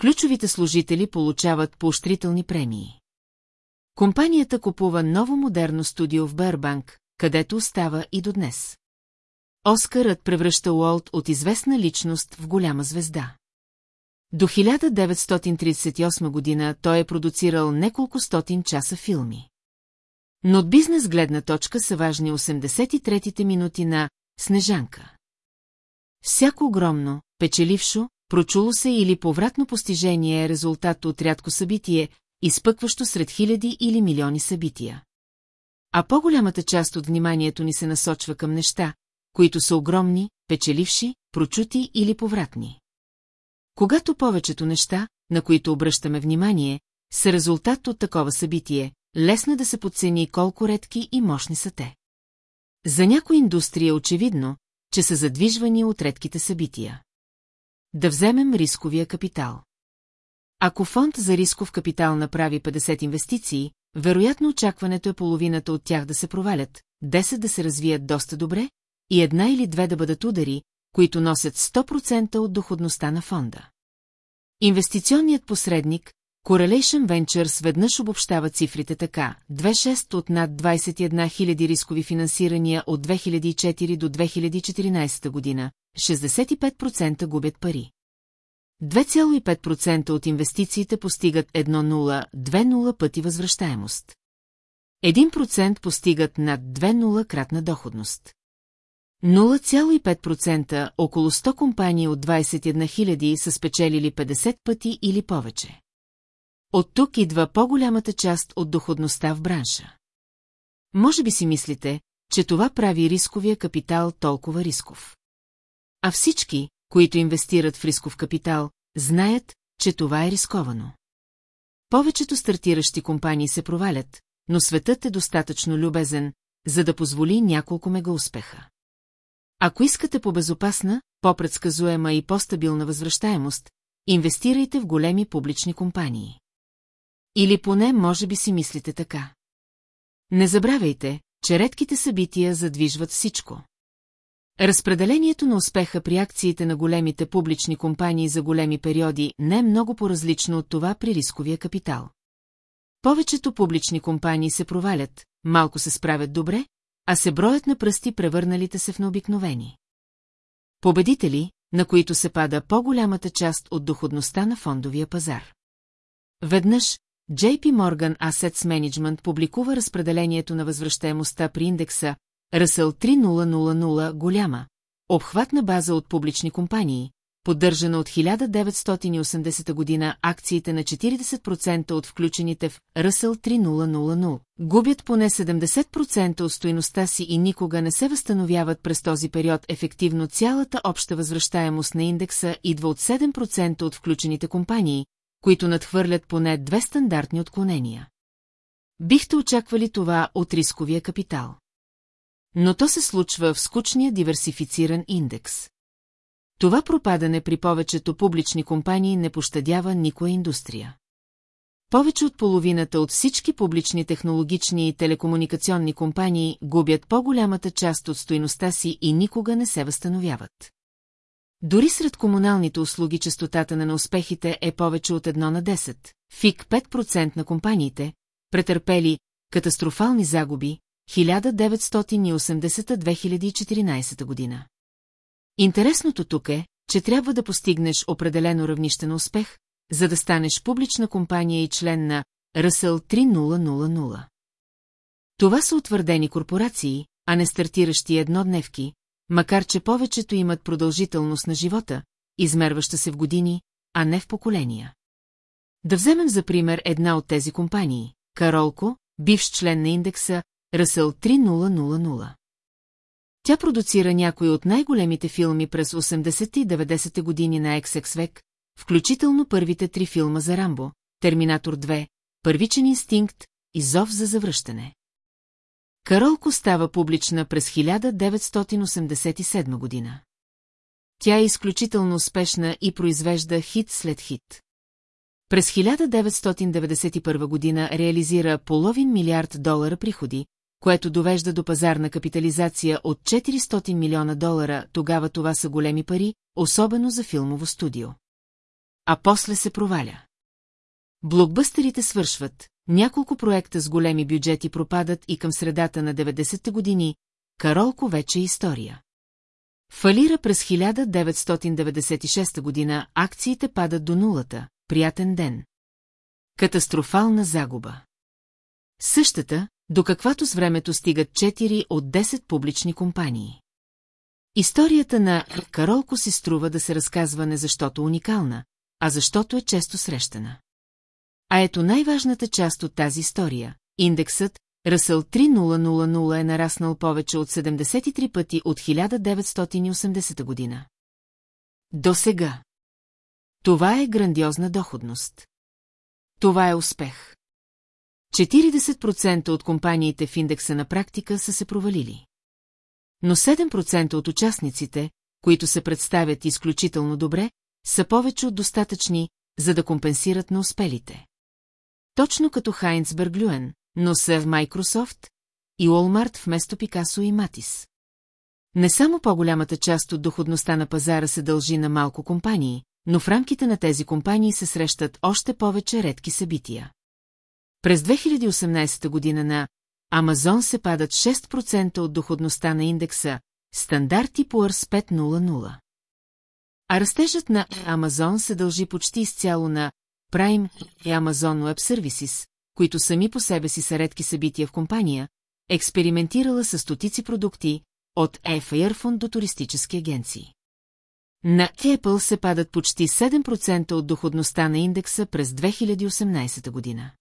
Speaker 1: Ключовите служители получават поощрителни премии. Компанията купува ново модерно студио в Бърбанк, където остава и до днес. Оскарът превръща Уолт от известна личност в голяма звезда. До 1938 година той е продуцирал неколко стотин часа филми. Но от бизнес гледна точка са важни 83-те минути на Снежанка. Всяко огромно, печелившо, прочуло се или повратно постижение е резултат от рядко събитие, изпъкващо сред хиляди или милиони събития. А по-голямата част от вниманието ни се насочва към неща, които са огромни, печеливши, прочути или повратни. Когато повечето неща, на които обръщаме внимание, са резултат от такова събитие, лесно да се подцени колко редки и мощни са те. За някои индустрия е очевидно, че са задвижвани от редките събития. Да вземем рисковия капитал. Ако фонд за рисков капитал направи 50 инвестиции, вероятно очакването е половината от тях да се провалят, 10 да се развият доста добре и една или две да бъдат удари, които носят 100% от доходността на фонда. Инвестиционният посредник, Correlation Ventures веднъж обобщава цифрите така. 2,6 от над 21 000 рискови финансирания от 2004 до 2014 година, 65% губят пари. 2,5% от инвестициите постигат 1,0-2,0 пъти възвръщаемост. 1% постигат над 2,0 кратна доходност. 0,5% около 100 компании от 21 000 са спечелили 50 пъти или повече. От тук идва по-голямата част от доходността в бранша. Може би си мислите, че това прави рисковия капитал толкова рисков. А всички, които инвестират в рисков капитал, знаят, че това е рисковано. Повечето стартиращи компании се провалят, но светът е достатъчно любезен, за да позволи няколко мега успеха. Ако искате по-безопасна, по-предсказуема и по-стабилна възвръщаемост, инвестирайте в големи публични компании. Или поне може би си мислите така. Не забравяйте, че редките събития задвижват всичко. Разпределението на успеха при акциите на големите публични компании за големи периоди не е много по-различно от това при рисковия капитал. Повечето публични компании се провалят, малко се справят добре, а се броят на пръсти превърналите се в необикновени. Победители, на които се пада по-голямата част от доходността на фондовия пазар. Веднъж, JP Morgan Assets Management публикува разпределението на възвръщаемостта при индекса Russell 3000 голяма, обхватна база от публични компании, поддържана от 1980 година акциите на 40% от включените в Russell 3000 губят поне 70% от стоеността си и никога не се възстановяват през този период. Ефективно цялата обща възвръщаемост на индекса идва от 7% от включените компании, които надхвърлят поне две стандартни отклонения. Бихте очаквали това от рисковия капитал. Но то се случва в скучния диверсифициран индекс. Това пропадане при повечето публични компании не пощадява никоя индустрия. Повече от половината от всички публични технологични и телекомуникационни компании губят по-голямата част от стоиността си и никога не се възстановяват. Дори сред комуналните услуги частотата на неуспехите е повече от 1 на 10. ФИК 5% на компаниите, претърпели катастрофални загуби 1980-2014 година. Интересното тук е, че трябва да постигнеш определено равнище на успех, за да станеш публична компания и член на Ръсъл 3000. Това са утвърдени корпорации, а не стартиращи еднодневки, макар че повечето имат продължителност на живота, измерваща се в години, а не в поколения. Да вземем за пример една от тези компании, Каролко, бивш член на индекса Ръсъл 3000. Тя продуцира някои от най-големите филми през 80-те и 90-те години на XX век, включително първите три филма за Рамбо, Терминатор 2, Първичен инстинкт и Зов за завръщане. Каролко става публична през 1987 година. Тя е изключително успешна и произвежда хит след хит. През 1991 година реализира половин милиард долара приходи, което довежда до пазарна капитализация от 400 милиона долара, тогава това са големи пари, особено за филмово студио. А после се проваля. Блокбъстерите свършват, няколко проекта с големи бюджети пропадат и към средата на 90-те години Каролко вече е история. Фалира през 1996 година, акциите падат до нулата, приятен ден. Катастрофална загуба. Същата, до каквато с времето стигат 4 от 10 публични компании. Историята на Каролко си струва да се разказва не защото уникална, а защото е често срещана. А ето най-важната част от тази история. Индексът Ръсъл 3000 е нараснал повече от 73 пъти от 1980 година. До сега. Това е грандиозна доходност. Това е успех. 40% от компаниите в индекса на практика са се провалили. Но 7% от участниците, които се представят изключително добре, са повече от достатъчни, за да компенсират на успелите. Точно като Хайнц Берглюен, но са в Microsoft и Walmart вместо Пикасо и Матис. Не само по-голямата част от доходността на пазара се дължи на малко компании, но в рамките на тези компании се срещат още повече редки събития. През 2018 година на Амазон се падат 6% от доходността на индекса Стандарти Poor's 500. А растежът на Амазон се дължи почти изцяло на Prime и Amazon Web Services, които сами по себе си са редки събития в компания, експериментирала с стотици продукти, от Airphone до туристически агенции. На Apple се падат почти 7% от доходността на индекса през 2018 година.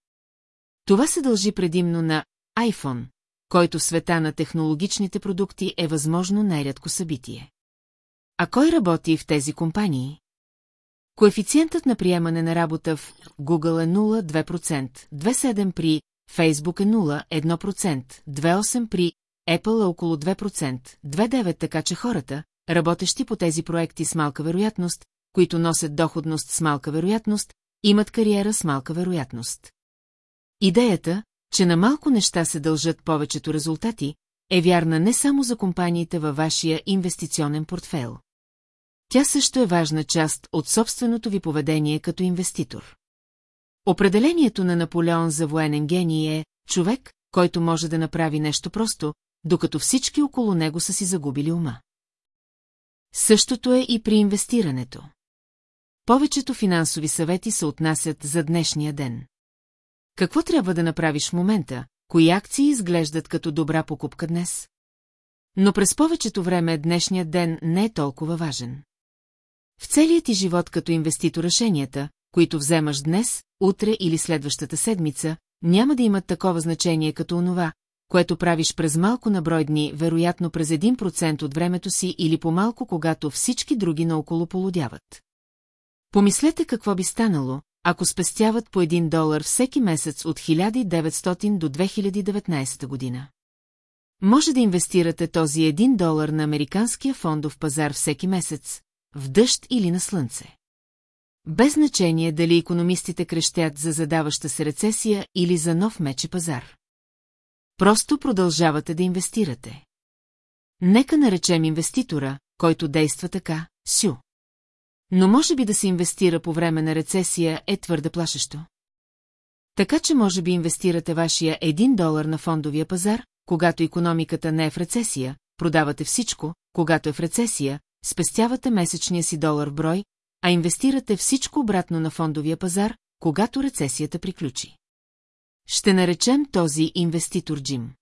Speaker 1: Това се дължи предимно на iPhone, който в света на технологичните продукти е възможно най-рядко събитие. А кой работи в тези компании? Коефициентът на приемане на работа в Google е 0,2%, 2,7% при Facebook е 0,1%, 2,8% при Apple е около 2%, 2,9% така че хората, работещи по тези проекти с малка вероятност, които носят доходност с малка вероятност, имат кариера с малка вероятност. Идеята, че на малко неща се дължат повечето резултати, е вярна не само за компаниите във вашия инвестиционен портфел. Тя също е важна част от собственото ви поведение като инвеститор. Определението на Наполеон за военен гений е човек, който може да направи нещо просто, докато всички около него са си загубили ума. Същото е и при инвестирането. Повечето финансови съвети се отнасят за днешния ден. Какво трябва да направиш в момента, кои акции изглеждат като добра покупка днес? Но през повечето време днешният ден не е толкова важен. В целият ти живот като инвеститор решенията, които вземаш днес, утре или следващата седмица, няма да имат такова значение като онова, което правиш през малко на брой дни, вероятно през 1% от времето си или по-малко, когато всички други наоколо полудяват. Помислете какво би станало, ако спестяват по 1 долар всеки месец от 1900 до 2019 година. Може да инвестирате този 1 долар на американския фондов пазар всеки месец, в дъжд или на слънце. Без значение дали економистите крещят за задаваща се рецесия или за нов мече пазар. Просто продължавате да инвестирате. Нека наречем инвеститора, който действа така, Сю. Но може би да се инвестира по време на рецесия е твърде плашещо. Така че може би инвестирате вашия 1 долар на фондовия пазар, когато економиката не е в рецесия, продавате всичко, когато е в рецесия, спестявате месечния си долар в брой, а инвестирате всичко обратно на фондовия пазар, когато рецесията приключи. Ще наречем този инвеститор Джим.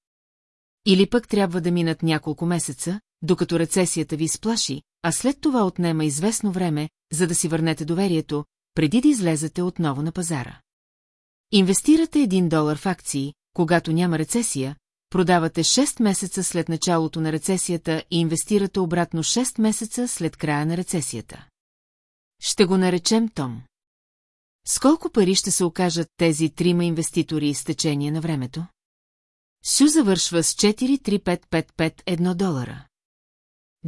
Speaker 1: Или пък трябва да минат няколко месеца, докато рецесията ви сплаши, а след това отнема известно време, за да си върнете доверието, преди да излезете отново на пазара. Инвестирате 1 долар в акции, когато няма рецесия, продавате 6 месеца след началото на рецесията и инвестирате обратно 6 месеца след края на рецесията. Ще го наречем Том. С пари ще се окажат тези трима инвеститори с течение на времето? Сю завършва с 43555 долара.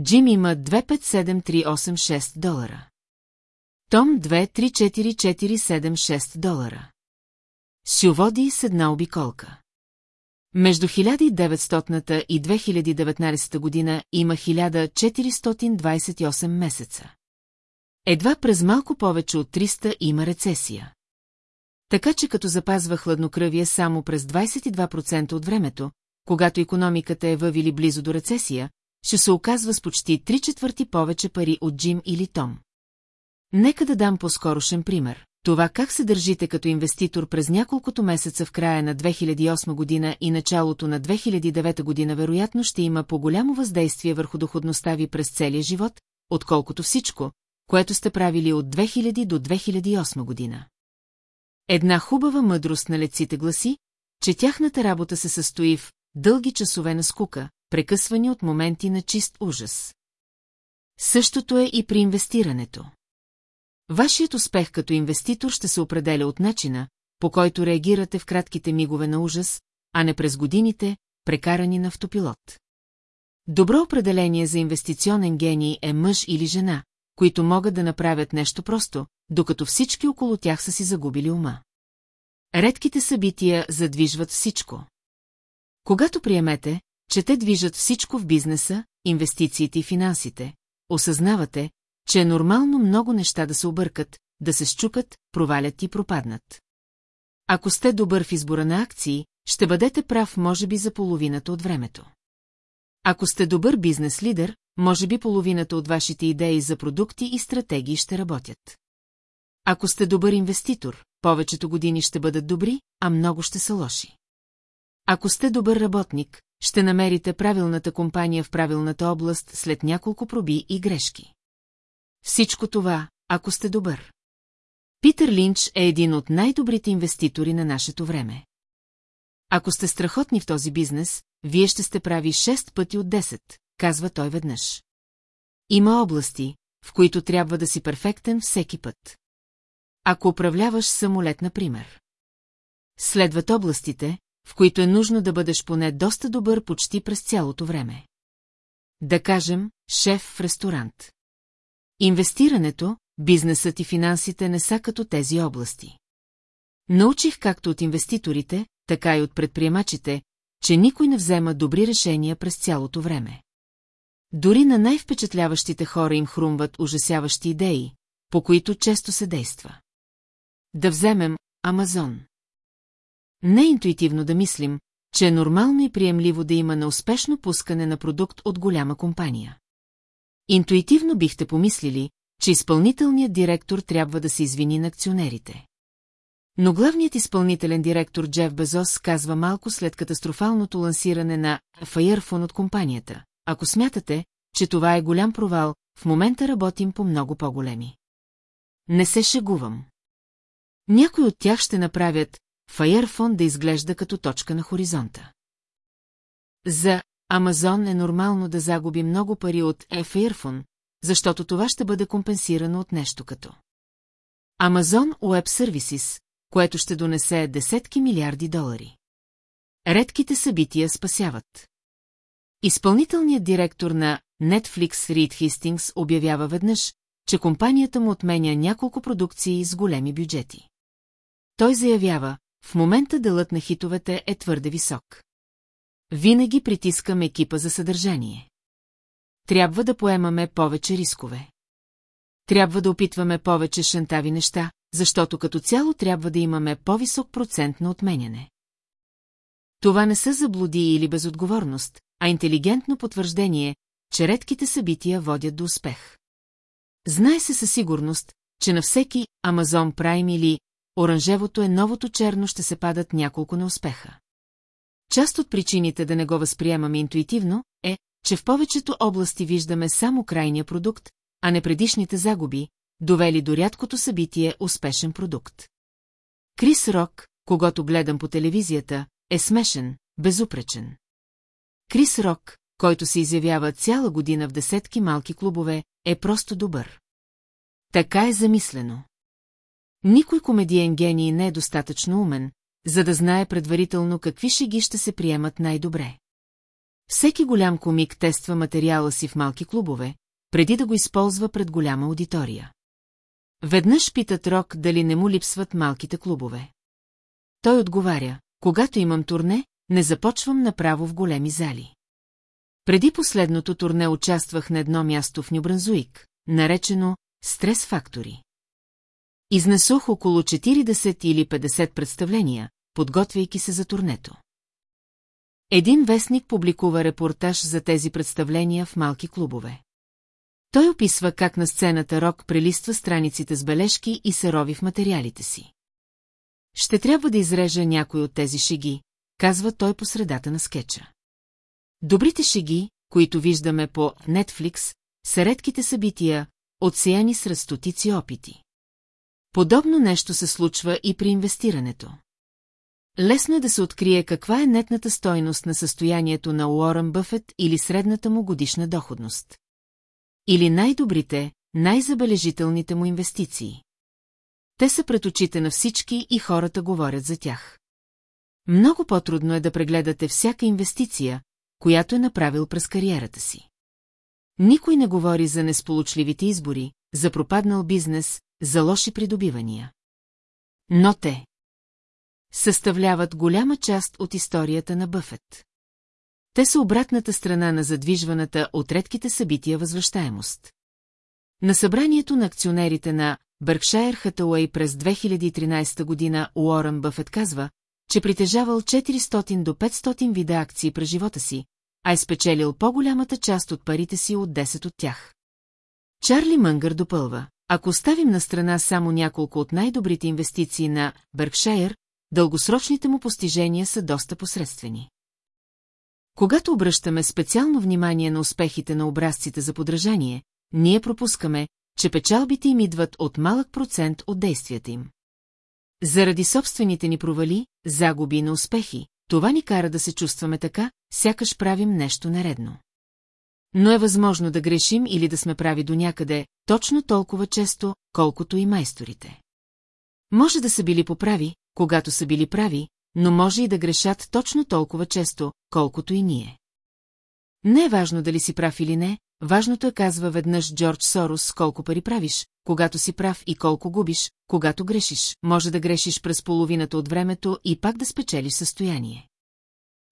Speaker 1: Джим има 257386 долара. Том 234476 долара. Сю води с една обиколка. Между 1900 и 2019 година има 1428 месеца. Едва през малко повече от 300 има рецесия. Така че като запазва хладнокръвие само през 22% от времето, когато економиката е въвили близо до рецесия, ще се оказва с почти 3 четвърти повече пари от Джим или Том. Нека да дам по-скорошен пример. Това как се държите като инвеститор през няколкото месеца в края на 2008 година и началото на 2009 година вероятно ще има по-голямо въздействие върху доходността ви през целия живот, отколкото всичко, което сте правили от 2000 до 2008 година. Една хубава мъдрост на леците гласи, че тяхната работа се състои в дълги часове на скука, прекъсвани от моменти на чист ужас. Същото е и при инвестирането. Вашият успех като инвеститор ще се определя от начина, по който реагирате в кратките мигове на ужас, а не през годините, прекарани на автопилот. Добро определение за инвестиционен гений е мъж или жена, които могат да направят нещо просто, докато всички около тях са си загубили ума. Редките събития задвижват всичко. Когато приемете, че те движат всичко в бизнеса, инвестициите и финансите, осъзнавате, че е нормално много неща да се объркат, да се щукат, провалят и пропаднат. Ако сте добър в избора на акции, ще бъдете прав може би за половината от времето. Ако сте добър бизнес лидер, може би половината от вашите идеи за продукти и стратегии ще работят. Ако сте добър инвеститор, повечето години ще бъдат добри, а много ще са лоши. Ако сте добър работник, ще намерите правилната компания в правилната област след няколко проби и грешки. Всичко това, ако сте добър. Питър Линч е един от най-добрите инвеститори на нашето време. Ако сте страхотни в този бизнес, вие ще сте прави 6 пъти от 10, казва той веднъж. Има области, в които трябва да си перфектен всеки път. Ако управляваш самолет, например. Следват областите, в които е нужно да бъдеш поне доста добър почти през цялото време. Да кажем, шеф в ресторант. Инвестирането, бизнесът и финансите не са като тези области. Научих както от инвеститорите, така и от предприемачите, че никой не взема добри решения през цялото време. Дори на най-впечатляващите хора им хрумват ужасяващи идеи, по които често се действа. Да вземем Амазон. Не е интуитивно да мислим, че е нормално и приемливо да има неуспешно пускане на продукт от голяма компания. Интуитивно бихте помислили, че изпълнителният директор трябва да се извини на акционерите. Но главният изпълнителен директор Джеф Безос казва малко след катастрофалното лансиране на Firephone от компанията. Ако смятате, че това е голям провал, в момента работим по много по-големи. Не се шегувам. Някои от тях ще направят Firephone да изглежда като точка на хоризонта. За Амазон е нормално да загуби много пари от Firephone, защото това ще бъде компенсирано от нещо като Amazon Web Services, което ще донесе десетки милиарди долари. Редките събития спасяват. Изпълнителният директор на Netflix Рид Хистингс обявява веднъж, че компанията му отменя няколко продукции с големи бюджети. Той заявява, в момента делът на хитовете е твърде висок. Винаги притискам екипа за съдържание. Трябва да поемаме повече рискове. Трябва да опитваме повече шантави неща, защото като цяло трябва да имаме по-висок процент на отменяне. Това не са заблуди или безотговорност, а интелигентно потвърждение, че редките събития водят до успех. Знае се със сигурност, че на всеки Amazon Prime или оранжевото е новото черно ще се падат няколко неуспеха. Част от причините да не го възприемаме интуитивно е, че в повечето области виждаме само крайния продукт, а не предишните загуби, довели до рядкото събитие успешен продукт. Крис Рок, когато гледам по телевизията, е смешен, безупречен. Крис Рок, който се изявява цяла година в десетки малки клубове, е просто добър. Така е замислено. Никой комедиен гений не е достатъчно умен, за да знае предварително какви шеги ще се приемат най-добре. Всеки голям комик тества материала си в малки клубове, преди да го използва пред голяма аудитория. Веднъж питат Рок дали не му липсват малките клубове. Той отговаря, когато имам турне, не започвам направо в големи зали. Преди последното турне участвах на едно място в Нюбранзуик, наречено Стрес Фактори. Изнесох около 40 или 50 представления, подготвяйки се за турнето. Един вестник публикува репортаж за тези представления в малки клубове. Той описва как на сцената Рок прелиства страниците с бележки и се рови в материалите си. Ще трябва да изрежа някой от тези шеги, казва той по средата на скетча. Добрите шеги, които виждаме по Netflix, са редките събития, отсеяни с разстотици опити. Подобно нещо се случва и при инвестирането. Лесно е да се открие каква е нетната стойност на състоянието на Уорън Бъфет или средната му годишна доходност. Или най-добрите, най-забележителните му инвестиции. Те са пред очите на всички и хората говорят за тях. Много по-трудно е да прегледате всяка инвестиция, която е направил през кариерата си. Никой не говори за несполучливите избори, за пропаднал бизнес, за лоши придобивания. Но те съставляват голяма част от историята на Бъфет. Те са обратната страна на задвижваната от редките събития възвръщаемост. На събранието на акционерите на Бъркшайр Хатауей през 2013 година Уорън Бъфет казва, че притежавал 400 до 500 вида акции през живота си, а е спечелил по-голямата част от парите си от 10 от тях. Чарли Мънгър допълва, ако оставим на страна само няколко от най-добрите инвестиции на Бъркшайр, дългосрочните му постижения са доста посредствени. Когато обръщаме специално внимание на успехите на образците за подражание, ние пропускаме, че печалбите им идват от малък процент от действията им. Заради собствените ни провали, загуби на успехи, това ни кара да се чувстваме така, сякаш правим нещо нередно. Но е възможно да грешим или да сме прави до някъде, точно толкова често, колкото и майсторите. Може да са били поправи, когато са били прави, но може и да грешат точно толкова често, колкото и ние. Не е важно дали си прав или не, важното е казва веднъж Джордж Сорос колко пари правиш, когато си прав и колко губиш, когато грешиш, може да грешиш през половината от времето и пак да спечелиш състояние.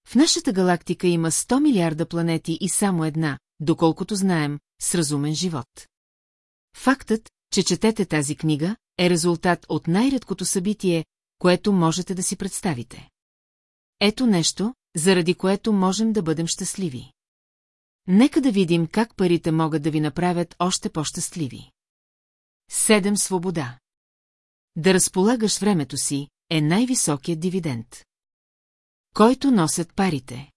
Speaker 1: В нашата галактика има 100 милиарда планети и само една, доколкото знаем, с разумен живот. Фактът, че четете тази книга, е резултат от най-редкото събитие, което можете да си представите. Ето нещо, заради което можем да бъдем щастливи. Нека да видим как парите могат да ви направят още по-щастливи. Седем свобода. Да разполагаш времето си е най-високият дивиденд. Който носят парите.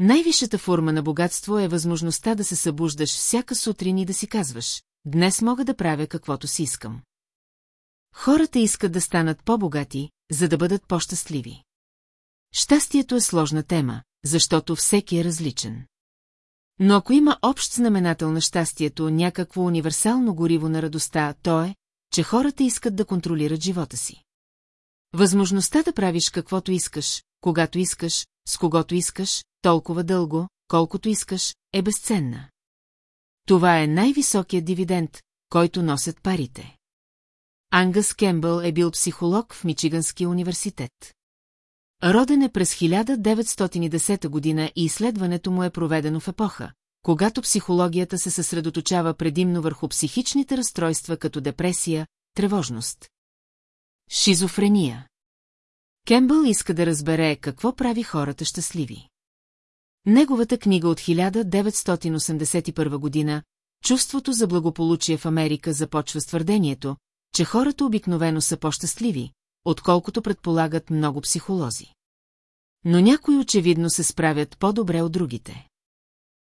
Speaker 1: Най-висшата форма на богатство е възможността да се събуждаш всяка сутрин и да си казваш, днес мога да правя каквото си искам. Хората искат да станат по-богати, за да бъдат по-щастливи. Щастието е сложна тема, защото всеки е различен. Но ако има общ знаменател на щастието, някакво универсално гориво на радостта, то е, че хората искат да контролират живота си. Възможността да правиш каквото искаш, когато искаш, с когото искаш, толкова дълго, колкото искаш, е безценна. Това е най-високият дивиденд, който носят парите. Ангъс Кембъл е бил психолог в Мичиганския университет. Роден е през 1910 година и изследването му е проведено в епоха, когато психологията се съсредоточава предимно върху психичните разстройства като депресия, тревожност. Шизофрения Кембъл иска да разбере какво прави хората щастливи. Неговата книга от 1981 година «Чувството за благополучие в Америка» започва с твърдението, че хората обикновено са по-щастливи, отколкото предполагат много психолози. Но някои очевидно се справят по-добре от другите.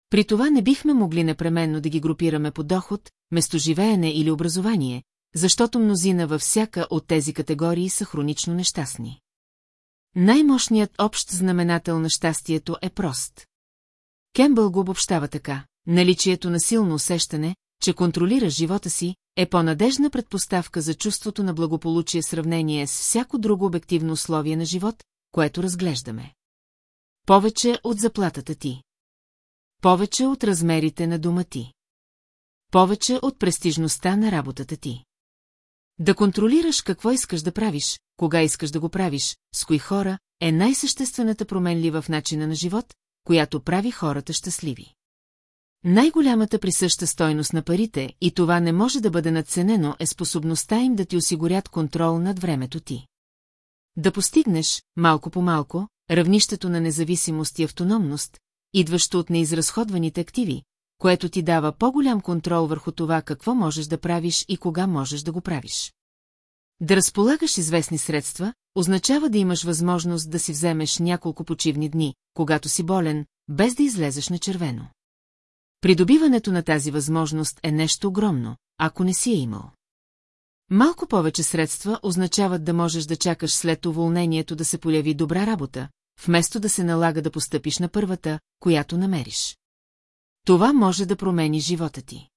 Speaker 1: При това не бихме могли непременно да ги групираме по доход, местоживеене или образование, защото мнозина във всяка от тези категории са хронично нещастни. Най-мощният общ знаменател на щастието е прост. Кембъл го обобщава така. Наличието на силно усещане, че контролира живота си, е по-надежна предпоставка за чувството на благополучие сравнение с всяко друго обективно условие на живот, което разглеждаме. Повече от заплатата ти. Повече от размерите на дома ти. Повече от престижността на работата ти. Да контролираш какво искаш да правиш, кога искаш да го правиш, с кои хора, е най-съществената променлива в начина на живот, която прави хората щастливи. Най-голямата присъща стойност на парите, и това не може да бъде надценено, е способността им да ти осигурят контрол над времето ти. Да постигнеш, малко по малко, равнището на независимост и автономност, идващо от неизразходваните активи, което ти дава по-голям контрол върху това какво можеш да правиш и кога можеш да го правиш. Да разполагаш известни средства, означава да имаш възможност да си вземеш няколко почивни дни, когато си болен, без да излезеш на червено. Придобиването на тази възможност е нещо огромно, ако не си е имал. Малко повече средства означават да можеш да чакаш след уволнението да се появи добра работа, вместо да се налага да постъпиш на първата, която намериш. Това може да промени живота ти.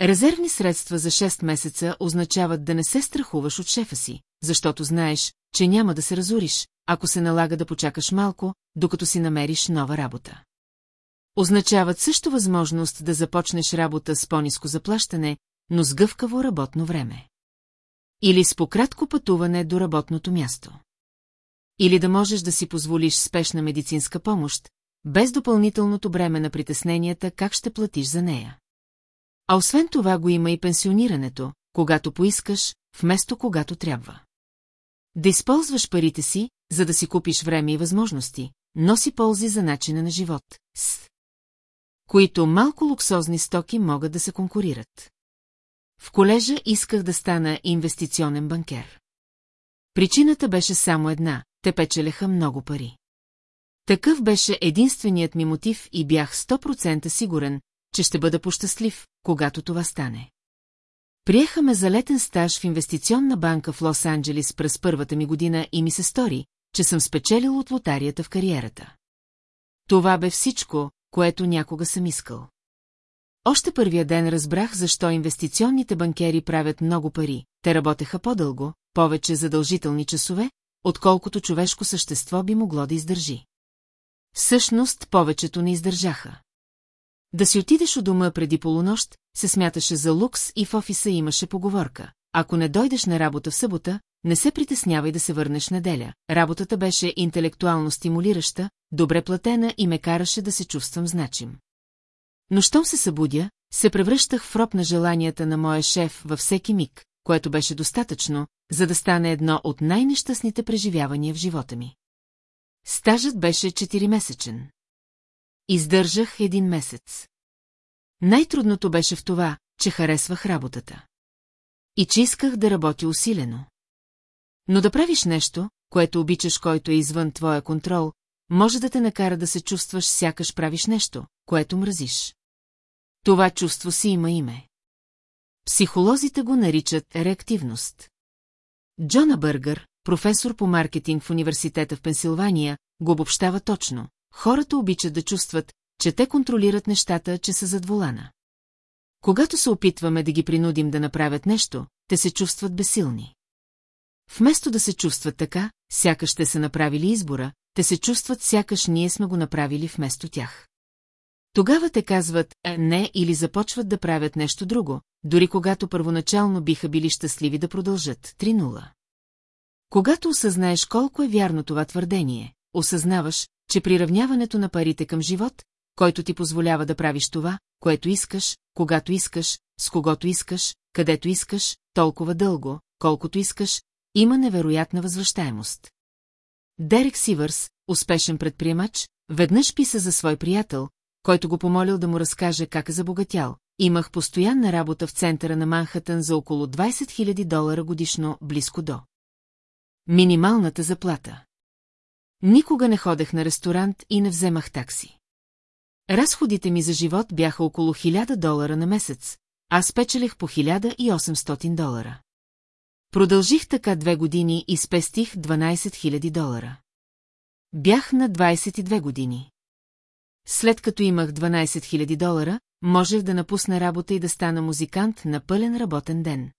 Speaker 1: Резервни средства за 6 месеца означават да не се страхуваш от шефа си, защото знаеш, че няма да се разориш, ако се налага да почакаш малко, докато си намериш нова работа. Означават също възможност да започнеш работа с по-низко заплащане, но с гъвкаво работно време. Или с пократко пътуване до работното място. Или да можеш да си позволиш спешна медицинска помощ, без допълнителното бреме на притесненията как ще платиш за нея. А освен това го има и пенсионирането, когато поискаш, вместо когато трябва. Да използваш парите си, за да си купиш време и възможности, носи ползи за начина на живот, с които малко луксозни стоки могат да се конкурират. В колежа исках да стана инвестиционен банкер. Причината беше само една – те печелеха много пари. Такъв беше единственият ми мотив и бях 100% сигурен, че ще бъда пощастлив, когато това стане. Приехаме за летен стаж в инвестиционна банка в Лос-Анджелис през първата ми година и ми се стори, че съм спечелил от лотарията в кариерата. Това бе всичко, което някога съм искал. Още първия ден разбрах защо инвестиционните банкери правят много пари. Те работеха по-дълго, повече задължителни часове, отколкото човешко същество би могло да издържи. Всъщност, повечето не издържаха. Да си отидеш у дома преди полунощ, се смяташе за лукс и в офиса имаше поговорка. Ако не дойдеш на работа в събота, не се притеснявай да се върнеш неделя. Работата беше интелектуално стимулираща, добре платена и ме караше да се чувствам значим. Но щом се събудя, се превръщах в роб на желанията на моя шеф във всеки миг, което беше достатъчно, за да стане едно от най-нещастните преживявания в живота ми. Стажът беше 4-месечен. Издържах един месец. Най-трудното беше в това, че харесвах работата. И че исках да работя усилено. Но да правиш нещо, което обичаш, който е извън твоя контрол, може да те накара да се чувстваш сякаш правиш нещо, което мразиш. Това чувство си има име. Психолозите го наричат реактивност. Джона Бъргър, професор по маркетинг в университета в Пенсилвания, го обобщава точно. Хората обичат да чувстват, че те контролират нещата, че са зад волана. Когато се опитваме да ги принудим да направят нещо, те се чувстват безсилни. Вместо да се чувстват така, сякаш ще са направили избора, те се чувстват сякаш ние сме го направили вместо тях. Тогава те казват «е, не» или започват да правят нещо друго, дори когато първоначално биха били щастливи да продължат 3-0. Когато осъзнаеш колко е вярно това твърдение, осъзнаваш, че приравняването на парите към живот, който ти позволява да правиш това, което искаш, когато искаш, с когото искаш, където искаш, толкова дълго, колкото искаш, има невероятна възвръщаемост. Дерек Сивърс, успешен предприемач, веднъж писа за свой приятел, който го помолил да му разкаже как е забогатял. Имах постоянна работа в центъра на Манхатън за около 20 000 долара годишно, близко до. Минималната заплата. Никога не ходех на ресторант и не вземах такси. Разходите ми за живот бяха около 1000 долара на месец, аз печелех по 1800 долара. Продължих така две години и спестих 12 000 долара. Бях на 22 години. След като имах 12 000 долара, можех да напусна работа и да стана музикант на пълен работен ден.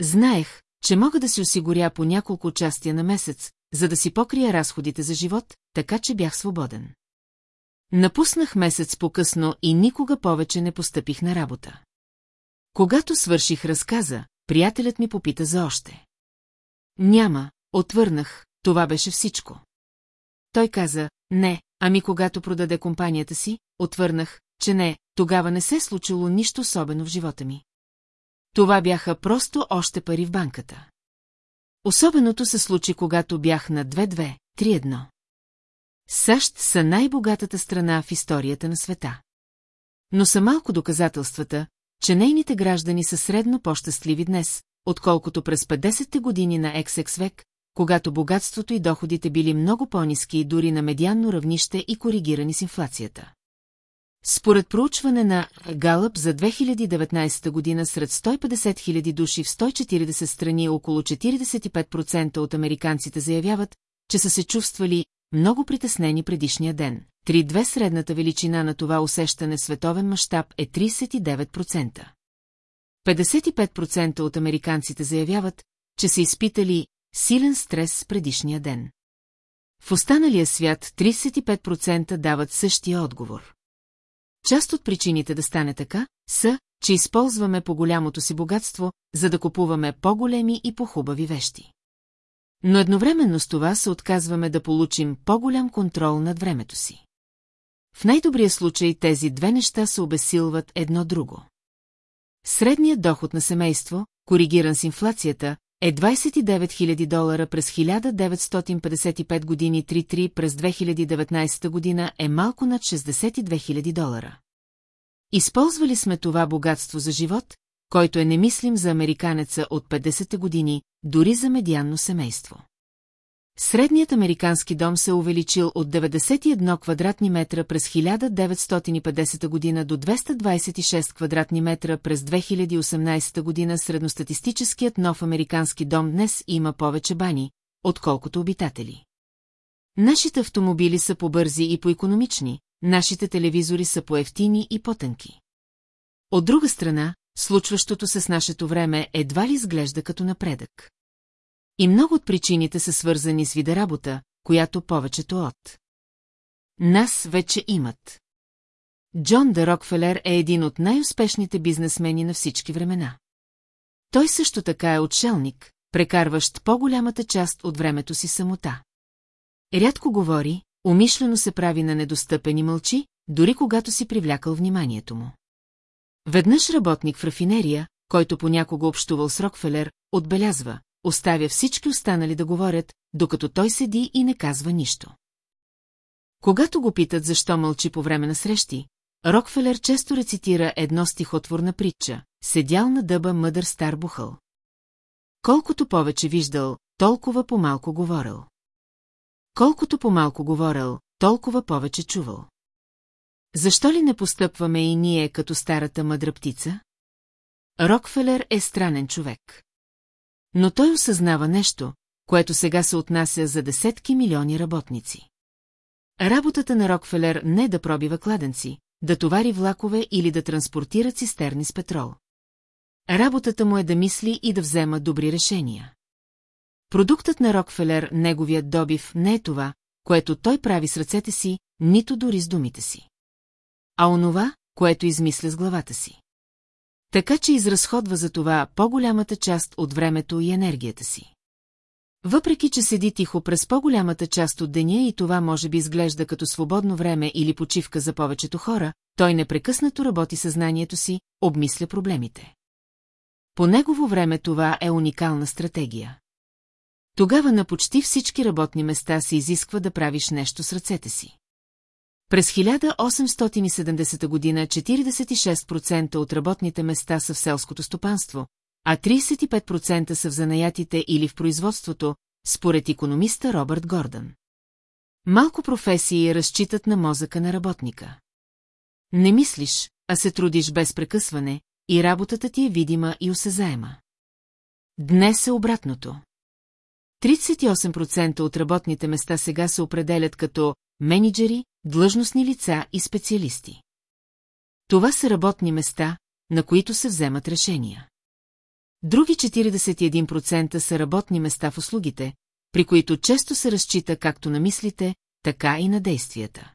Speaker 1: Знаех, че мога да си осигуря по няколко участия на месец, за да си покрия разходите за живот, така че бях свободен. Напуснах месец по-късно и никога повече не постъпих на работа. Когато свърших разказа, приятелят ми попита за още. Няма, отвърнах, това беше всичко. Той каза, не, ами когато продаде компанията си, отвърнах, че не, тогава не се е случило нищо особено в живота ми. Това бяха просто още пари в банката. Особеното се случи, когато бях на 2-2-3-1. САЩ са най-богатата страна в историята на света. Но са малко доказателствата, че нейните граждани са средно по-щастливи днес, отколкото през 50-те години на XX век, когато богатството и доходите били много по-низки и дори на медианно равнище и коригирани с инфлацията. Според проучване на Галъп за 2019 година сред 150 000 души в 140 страни около 45% от американците заявяват, че са се чувствали много притеснени предишния ден. 3-2 средната величина на това усещане световен мащаб е 39%. 55% от американците заявяват, че са изпитали силен стрес предишния ден. В останалия свят 35% дават същия отговор. Част от причините да стане така са, че използваме по-голямото си богатство, за да купуваме по-големи и по-хубави вещи. Но едновременно с това се отказваме да получим по-голям контрол над времето си. В най-добрия случай тези две неща се обесилват едно друго. Средният доход на семейство, коригиран с инфлацията, е 29 000 долара през 1955 години 33 през 2019 година е малко над 62 000 долара. Използвали сме това богатство за живот, който е немислим за американеца от 50-те години, дори за медианно семейство. Средният американски дом се увеличил от 91 квадратни метра през 1950 година до 226 квадратни метра през 2018 година. Средностатистическият нов американски дом днес има повече бани, отколкото обитатели. Нашите автомобили са побързи и поекономични, нашите телевизори са поевтини и потънки. От друга страна, случващото се с нашето време едва ли изглежда като напредък. И много от причините са свързани с вида работа, която повечето от нас вече имат. Джон Де Рокфелер е един от най-успешните бизнесмени на всички времена. Той също така е отшелник, прекарващ по-голямата част от времето си самота. Рядко говори, умишлено се прави на недостъпен и мълчи, дори когато си привлякал вниманието му. Веднъж работник в рафинерия, който понякога общувал с Рокфелер, отбелязва, оставя всички останали да говорят, докато той седи и не казва нищо. Когато го питат защо мълчи по време на срещи, Рокфелер често рецитира едно стихотворна притча, седял на дъба мъдър стар бухъл. Колкото повече виждал, толкова по-малко говорил. Колкото по-малко говорил, толкова повече чувал. Защо ли не постъпваме и ние като старата мъдра птица? Рокфелер е странен човек. Но той осъзнава нещо, което сега се отнася за десетки милиони работници. Работата на Рокфелер не е да пробива кладенци, да товари влакове или да транспортира цистерни с петрол. Работата му е да мисли и да взема добри решения. Продуктът на Рокфелер, неговият добив, не е това, което той прави с ръцете си, нито дори с думите си. А онова, което измисля с главата си. Така че изразходва за това по-голямата част от времето и енергията си. Въпреки, че седи тихо през по-голямата част от деня и това може би изглежда като свободно време или почивка за повечето хора, той непрекъснато работи съзнанието си, обмисля проблемите. По негово време това е уникална стратегия. Тогава на почти всички работни места се изисква да правиш нещо с ръцете си. През 1870 година 46% от работните места са в селското стопанство, а 35% са в занаятите или в производството, според економиста Робърт Гордън. Малко професии разчитат на мозъка на работника. Не мислиш, а се трудиш без прекъсване, и работата ти е видима и осезаема. Днес е обратното. 38% от работните места сега се определят като менеджери, длъжностни лица и специалисти. Това са работни места, на които се вземат решения. Други 41% са работни места в услугите, при които често се разчита както на мислите, така и на действията.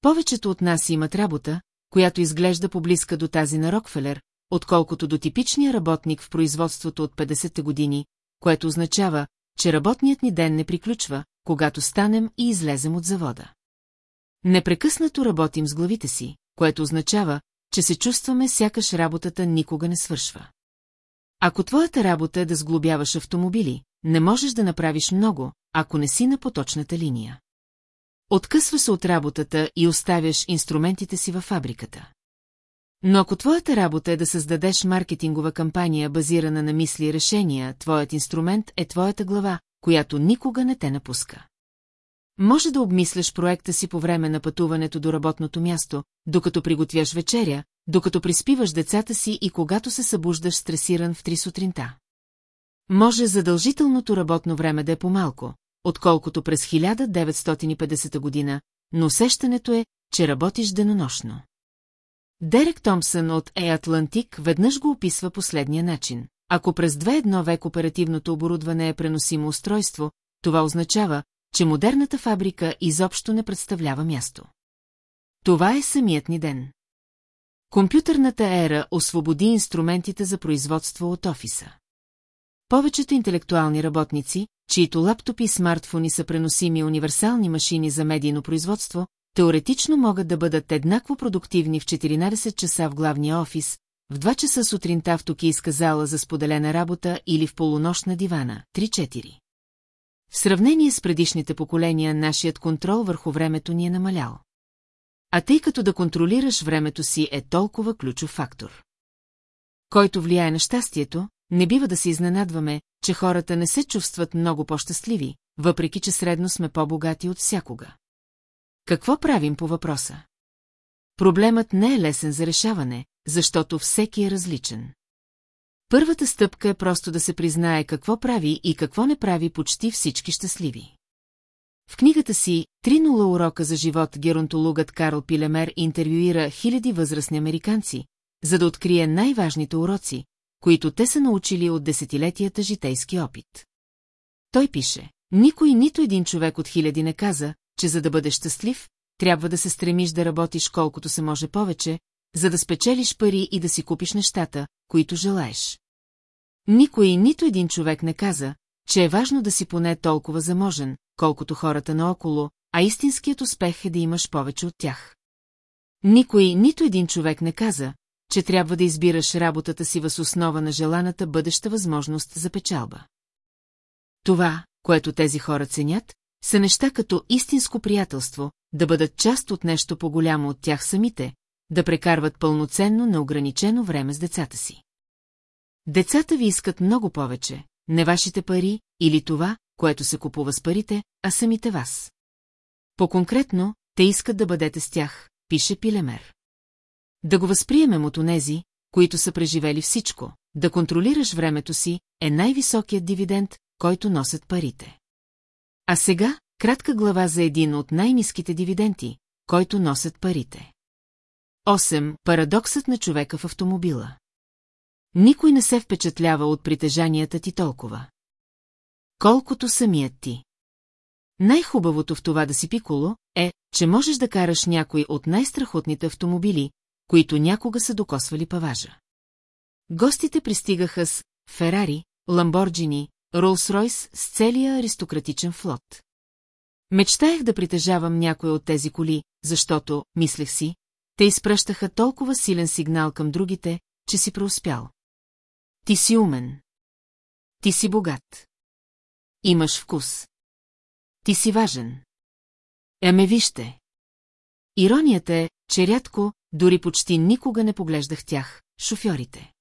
Speaker 1: Повечето от нас имат работа, която изглежда поблизка до тази на Рокфелер, отколкото до типичния работник в производството от 50-те години, което означава, че работният ни ден не приключва, когато станем и излезем от завода. Непрекъснато работим с главите си, което означава, че се чувстваме сякаш работата никога не свършва. Ако твоята работа е да сглобяваш автомобили, не можеш да направиш много, ако не си на поточната линия. Откъсва се от работата и оставяш инструментите си във фабриката. Но ако твоята работа е да създадеш маркетингова кампания, базирана на мисли и решения, твоят инструмент е твоята глава, която никога не те напуска. Може да обмисляш проекта си по време на пътуването до работното място, докато приготвяш вечеря, докато приспиваш децата си и когато се събуждаш стресиран в три сутринта. Може задължителното работно време да е по-малко, отколкото през 1950 година, но усещането е, че работиш денонощно. Дерек Томпсън от Е Атлантик веднъж го описва последния начин. Ако през 2-1 век оперативното оборудване е преносимо устройство, това означава, че модерната фабрика изобщо не представлява място. Това е самият ни ден. Компютърната ера освободи инструментите за производство от офиса. Повечето интелектуални работници, чието лаптопи и смартфони са преносими универсални машини за медийно производство, теоретично могат да бъдат еднакво продуктивни в 14 часа в главния офис, в 2 часа сутринта в токийска зала за споделена работа или в полунощ на дивана, 3-4. В сравнение с предишните поколения, нашият контрол върху времето ни е намалял. А тъй като да контролираш времето си е толкова ключов фактор. Който влияе на щастието, не бива да се изненадваме, че хората не се чувстват много по-щастливи, въпреки че средно сме по-богати от всякога. Какво правим по въпроса? Проблемът не е лесен за решаване, защото всеки е различен. Първата стъпка е просто да се признае какво прави и какво не прави почти всички щастливи. В книгата си «3.0 урока за живот» геронтологът Карл Пилемер интервюира хиляди възрастни американци, за да открие най-важните уроци, които те са научили от десетилетията житейски опит. Той пише, никой нито един човек от хиляди не каза, че за да бъдеш щастлив, трябва да се стремиш да работиш колкото се може повече, за да спечелиш пари и да си купиш нещата, които желаеш. Никой нито един човек не каза, че е важно да си поне толкова заможен, колкото хората наоколо, а истинският успех е да имаш повече от тях. Никой, нито един човек не каза, че трябва да избираш работата си въз основа на желаната бъдеща възможност за печалба. Това, което тези хора ценят, са неща като истинско приятелство, да бъдат част от нещо по-голямо от тях самите, да прекарват пълноценно неограничено време с децата си. Децата ви искат много повече, не вашите пари или това, което се купува с парите, а самите вас. По-конкретно, те искат да бъдете с тях, пише Пилемер. Да го възприемем от онези, които са преживели всичко, да контролираш времето си, е най-високият дивиденд, който носят парите. А сега, кратка глава за един от най-низките дивиденти, който носят парите. 8. Парадоксът на човека в автомобила. Никой не се впечатлява от притежанията ти толкова. Колкото самият ти. Най-хубавото в това да си пиколо е, че можеш да караш някой от най-страхотните автомобили, които някога са докосвали паважа. Гостите пристигаха с Ферари, Ламборджини, Ролс-Ройс с целия аристократичен флот. Мечтаях да притежавам някой от тези коли, защото, мислех си, те изпращаха толкова силен сигнал към другите, че си преуспял. Ти си умен. Ти си богат. Имаш вкус. Ти си важен. Еме вижте. Иронията е, че рядко, дори почти никога не поглеждах тях, шофьорите.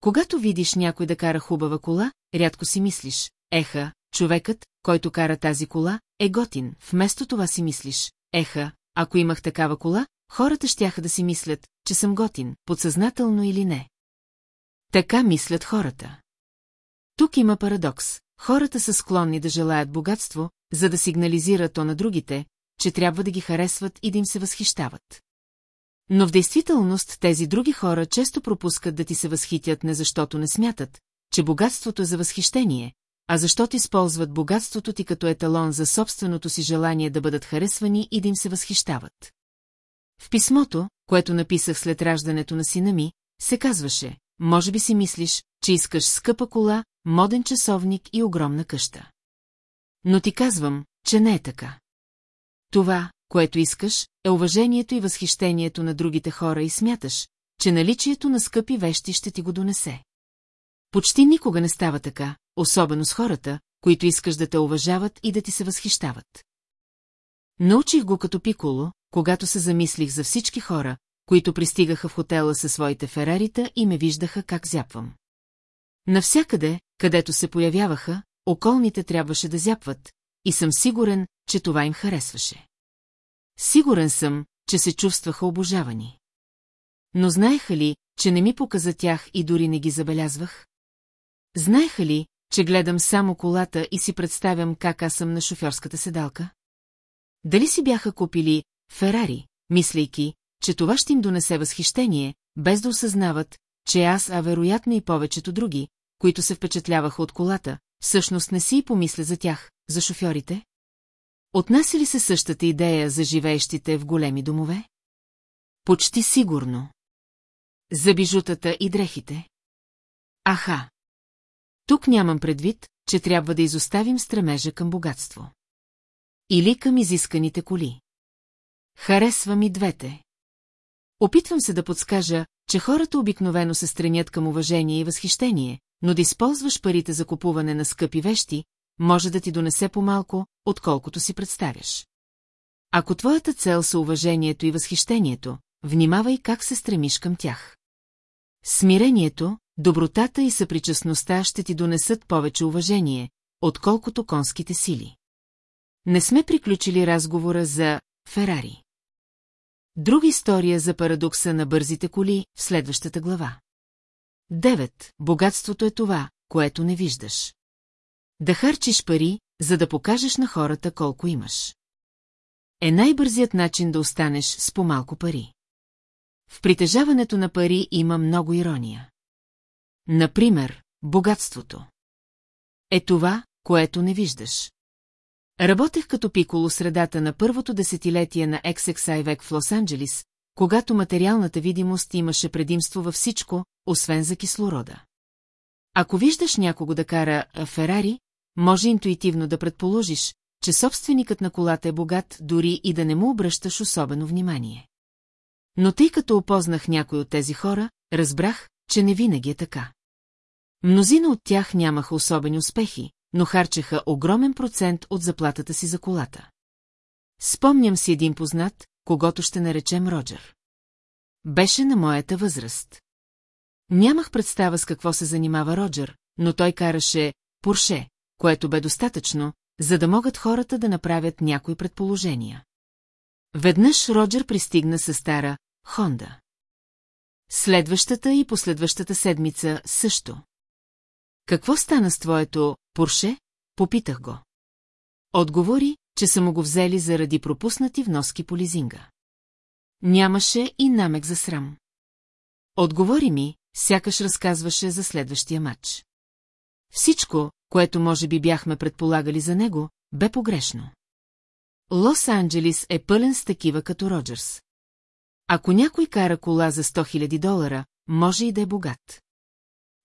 Speaker 1: Когато видиш някой да кара хубава кола, рядко си мислиш, еха, човекът, който кара тази кола, е готин, вместо това си мислиш, еха, ако имах такава кола, хората щяха да си мислят, че съм готин, подсъзнателно или не. Така мислят хората. Тук има парадокс. Хората са склонни да желаят богатство, за да сигнализират то на другите, че трябва да ги харесват и да им се възхищават. Но в действителност тези други хора често пропускат да ти се възхитят не защото не смятат, че богатството е за възхищение, а защото използват богатството ти като еталон за собственото си желание да бъдат харесвани и да им се възхищават. В писмото, което написах след раждането на сина ми, се казваше, може би си мислиш, че искаш скъпа кола, моден часовник и огромна къща. Но ти казвам, че не е така. Това, което искаш, е уважението и възхищението на другите хора и смяташ, че наличието на скъпи вещи ще ти го донесе. Почти никога не става така, особено с хората, които искаш да те уважават и да ти се възхищават. Научих го като пиколо, когато се замислих за всички хора, които пристигаха в хотела със своите ферарита и ме виждаха как зяпвам. Навсякъде, където се появяваха, околните трябваше да зяпват, и съм сигурен, че това им харесваше. Сигурен съм, че се чувстваха обожавани. Но знаеха ли, че не ми показа тях и дори не ги забелязвах? Знаеха ли, че гледам само колата и си представям как аз съм на шофьорската седалка? Дали си бяха купили Ферари, мислейки, че това ще им донесе възхищение, без да осъзнават, че аз, а вероятно и повечето други, които се впечатляваха от колата, всъщност не си и помисля за тях, за шофьорите? Отнася ли се същата идея за живеещите в големи домове? Почти сигурно. За бижутата и дрехите? Аха. Тук нямам предвид, че трябва да изоставим стремежа към богатство. Или към изисканите коли. Харесва ми двете. Опитвам се да подскажа че хората обикновено се стремят към уважение и възхищение, но да използваш парите за купуване на скъпи вещи, може да ти донесе по-малко, отколкото си представяш. Ако твоята цел са уважението и възхищението, внимавай как се стремиш към тях. Смирението, добротата и съпричастността ще ти донесат повече уважение, отколкото конските сили. Не сме приключили разговора за Ферари. Друга история за парадокса на бързите коли в следващата глава. 9. Богатството е това, което не виждаш. Да харчиш пари, за да покажеш на хората колко имаш. Е най-бързият начин да останеш с по-малко пари. В притежаването на пари има много ирония. Например, богатството. Е това, което не виждаш. Работех като пиколо средата на първото десетилетие на XXI век в Лос-Анджелис, когато материалната видимост имаше предимство във всичко, освен за кислорода. Ако виждаш някого да кара Ферари, може интуитивно да предположиш, че собственикът на колата е богат, дори и да не му обръщаш особено внимание. Но тъй като опознах някой от тези хора, разбрах, че не винаги е така. Мнозина от тях нямаха особени успехи, но харчеха огромен процент от заплатата си за колата. Спомням си един познат, когато ще наречем Роджер. Беше на моята възраст. Нямах представа с какво се занимава Роджер, но той караше Порше, което бе достатъчно, за да могат хората да направят някои предположения. Веднъж Роджер пристигна със стара Хонда. Следващата и последващата седмица също. Какво стана с твоето Порше? Попитах го. Отговори, че са му го взели заради пропуснати вноски по лизинга. Нямаше и намек за срам. Отговори ми, сякаш разказваше за следващия матч. Всичко, което може би бяхме предполагали за него, бе погрешно. Лос-Анджелис е пълен с такива като Роджерс. Ако някой кара кола за 100 000 долара, може и да е богат.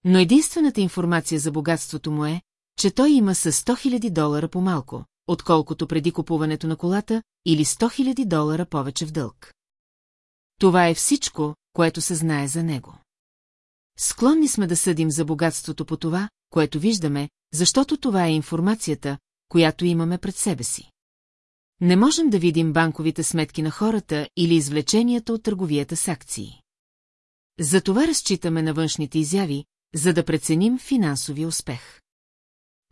Speaker 1: Но единствената информация за богатството му е, че той има с 100 000 долара по-малко, отколкото преди купуването на колата, или 100 000 долара повече в дълг. Това е всичко, което се знае за него. Склонни сме да съдим за богатството по това, което виждаме, защото това е информацията, която имаме пред себе си. Не можем да видим банковите сметки на хората или извлеченията от търговията с акции. Затова разчитаме на външните изяви, за да преценим финансовия успех.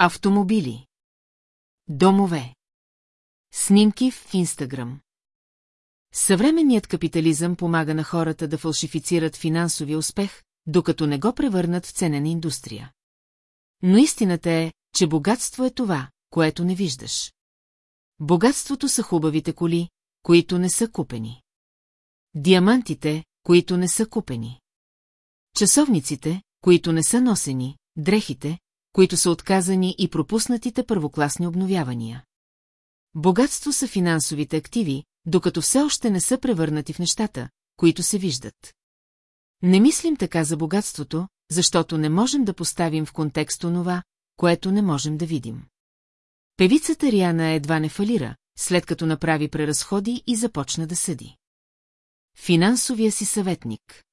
Speaker 1: Автомобили. Домове. Снимки в Инстаграм. Съвременният капитализъм помага на хората да фалшифицират финансовия успех, докато не го превърнат в ценена индустрия. Но истината е, че богатство е това, което не виждаш. Богатството са хубавите коли, които не са купени. Диамантите, които не са купени. Часовниците, които не са носени, дрехите, които са отказани и пропуснатите първокласни обновявания. Богатство са финансовите активи, докато все още не са превърнати в нещата, които се виждат. Не мислим така за богатството, защото не можем да поставим в контекст онова, което не можем да видим. Певицата Риана едва не фалира, след като направи преразходи и започна да съди. Финансовия си съветник.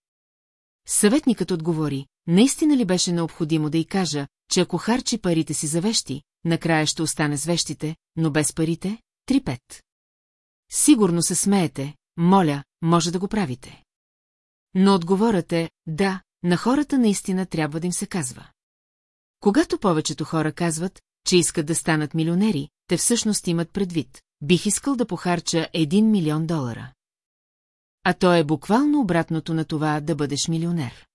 Speaker 1: Съветникът отговори, наистина ли беше необходимо да й кажа, че ако харчи парите си за вещи, накрая ще остане с вещите, но без парите – три пет. Сигурно се смеете, моля, може да го правите. Но отговорът е, да, на хората наистина трябва да им се казва. Когато повечето хора казват, че искат да станат милионери, те всъщност имат предвид. Бих искал да похарча един милион долара. А то е буквално обратното на това да бъдеш милионер.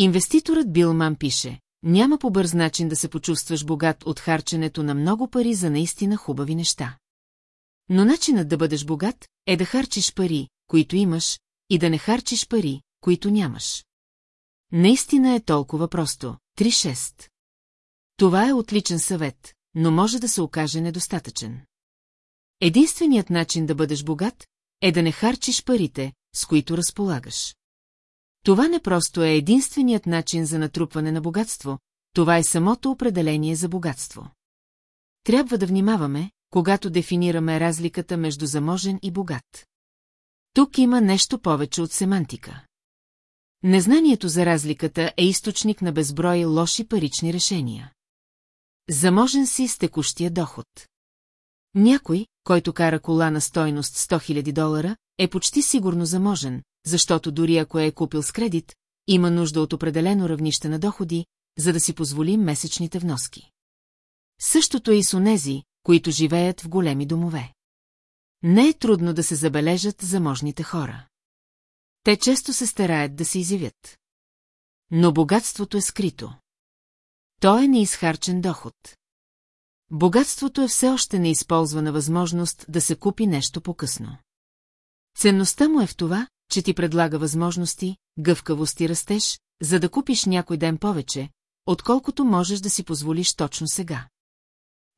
Speaker 1: Инвеститорът Билман пише, няма по-бърз начин да се почувстваш богат от харченето на много пари за наистина хубави неща. Но начинът да бъдеш богат е да харчиш пари, които имаш, и да не харчиш пари, които нямаш. Наистина е толкова просто. 3-6. Това е отличен съвет, но може да се окаже недостатъчен. Единственият начин да бъдеш богат е да не харчиш парите, с които разполагаш. Това не просто е единственият начин за натрупване на богатство, това е самото определение за богатство. Трябва да внимаваме, когато дефинираме разликата между заможен и богат. Тук има нещо повече от семантика. Незнанието за разликата е източник на безброй лоши парични решения. Заможен си с текущия доход. Някой, който кара кола на стойност 100 000 долара, е почти сигурно заможен, защото дори ако е купил с кредит, има нужда от определено равнище на доходи, за да си позволи месечните вноски. Същото е и с онези, които живеят в големи домове. Не е трудно да се забележат заможните хора. Те често се стараят да се изявят. Но богатството е скрито. То е неизхарчен доход. Богатството е все още неизползвана възможност да се купи нещо по-късно. Ценността му е в това, че ти предлага възможности, гъвкавост и растеж, за да купиш някой ден повече, отколкото можеш да си позволиш точно сега.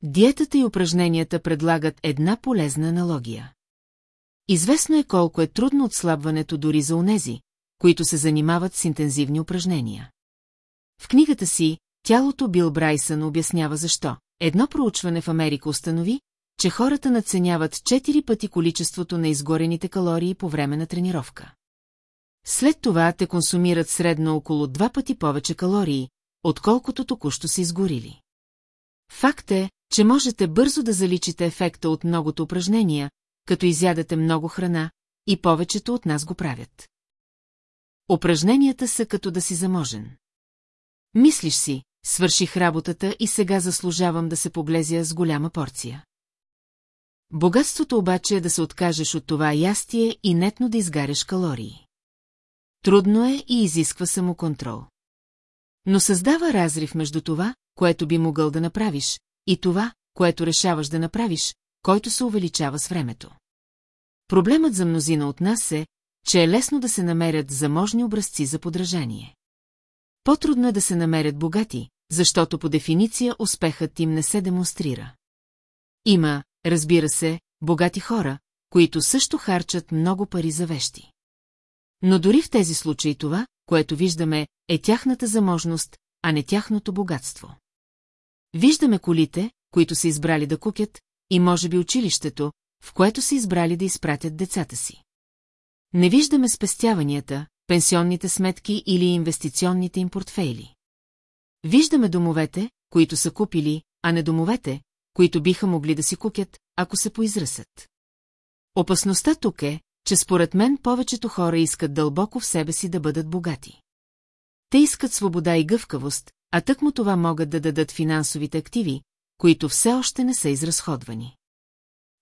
Speaker 1: Диетата и упражненията предлагат една полезна аналогия. Известно е колко е трудно отслабването дори за онези, които се занимават с интензивни упражнения. В книгата си «Тялото Бил Брайсън» обяснява защо. Едно проучване в Америка установи, че хората надценяват четири пъти количеството на изгорените калории по време на тренировка. След това те консумират средно около два пъти повече калории, отколкото току-що са изгорили. Факт е, че можете бързо да заличите ефекта от многото упражнения, като изядете много храна, и повечето от нас го правят. Упражненията са като да си заможен. Мислиш си, свърших работата и сега заслужавам да се поглезя с голяма порция. Богатството обаче е да се откажеш от това ястие и нетно да изгаряш калории. Трудно е и изисква самоконтрол. Но създава разрив между това, което би могъл да направиш, и това, което решаваш да направиш, който се увеличава с времето. Проблемът за мнозина от нас е, че е лесно да се намерят заможни образци за подражание. По-трудно е да се намерят богати, защото по дефиниция успехът им не се демонстрира. Има, разбира се, богати хора, които също харчат много пари за вещи. Но дори в тези случаи това, което виждаме, е тяхната заможност, а не тяхното богатство. Виждаме колите, които са избрали да купят, и може би училището, в което са избрали да изпратят децата си. Не виждаме спестяванията, пенсионните сметки или инвестиционните им портфейли. Виждаме домовете, които са купили, а не домовете, които биха могли да си купят, ако се поизръсят. Опасността тук е, че според мен повечето хора искат дълбоко в себе си да бъдат богати. Те искат свобода и гъвкавост, а тъкмо това могат да дадат финансовите активи, които все още не са изразходвани.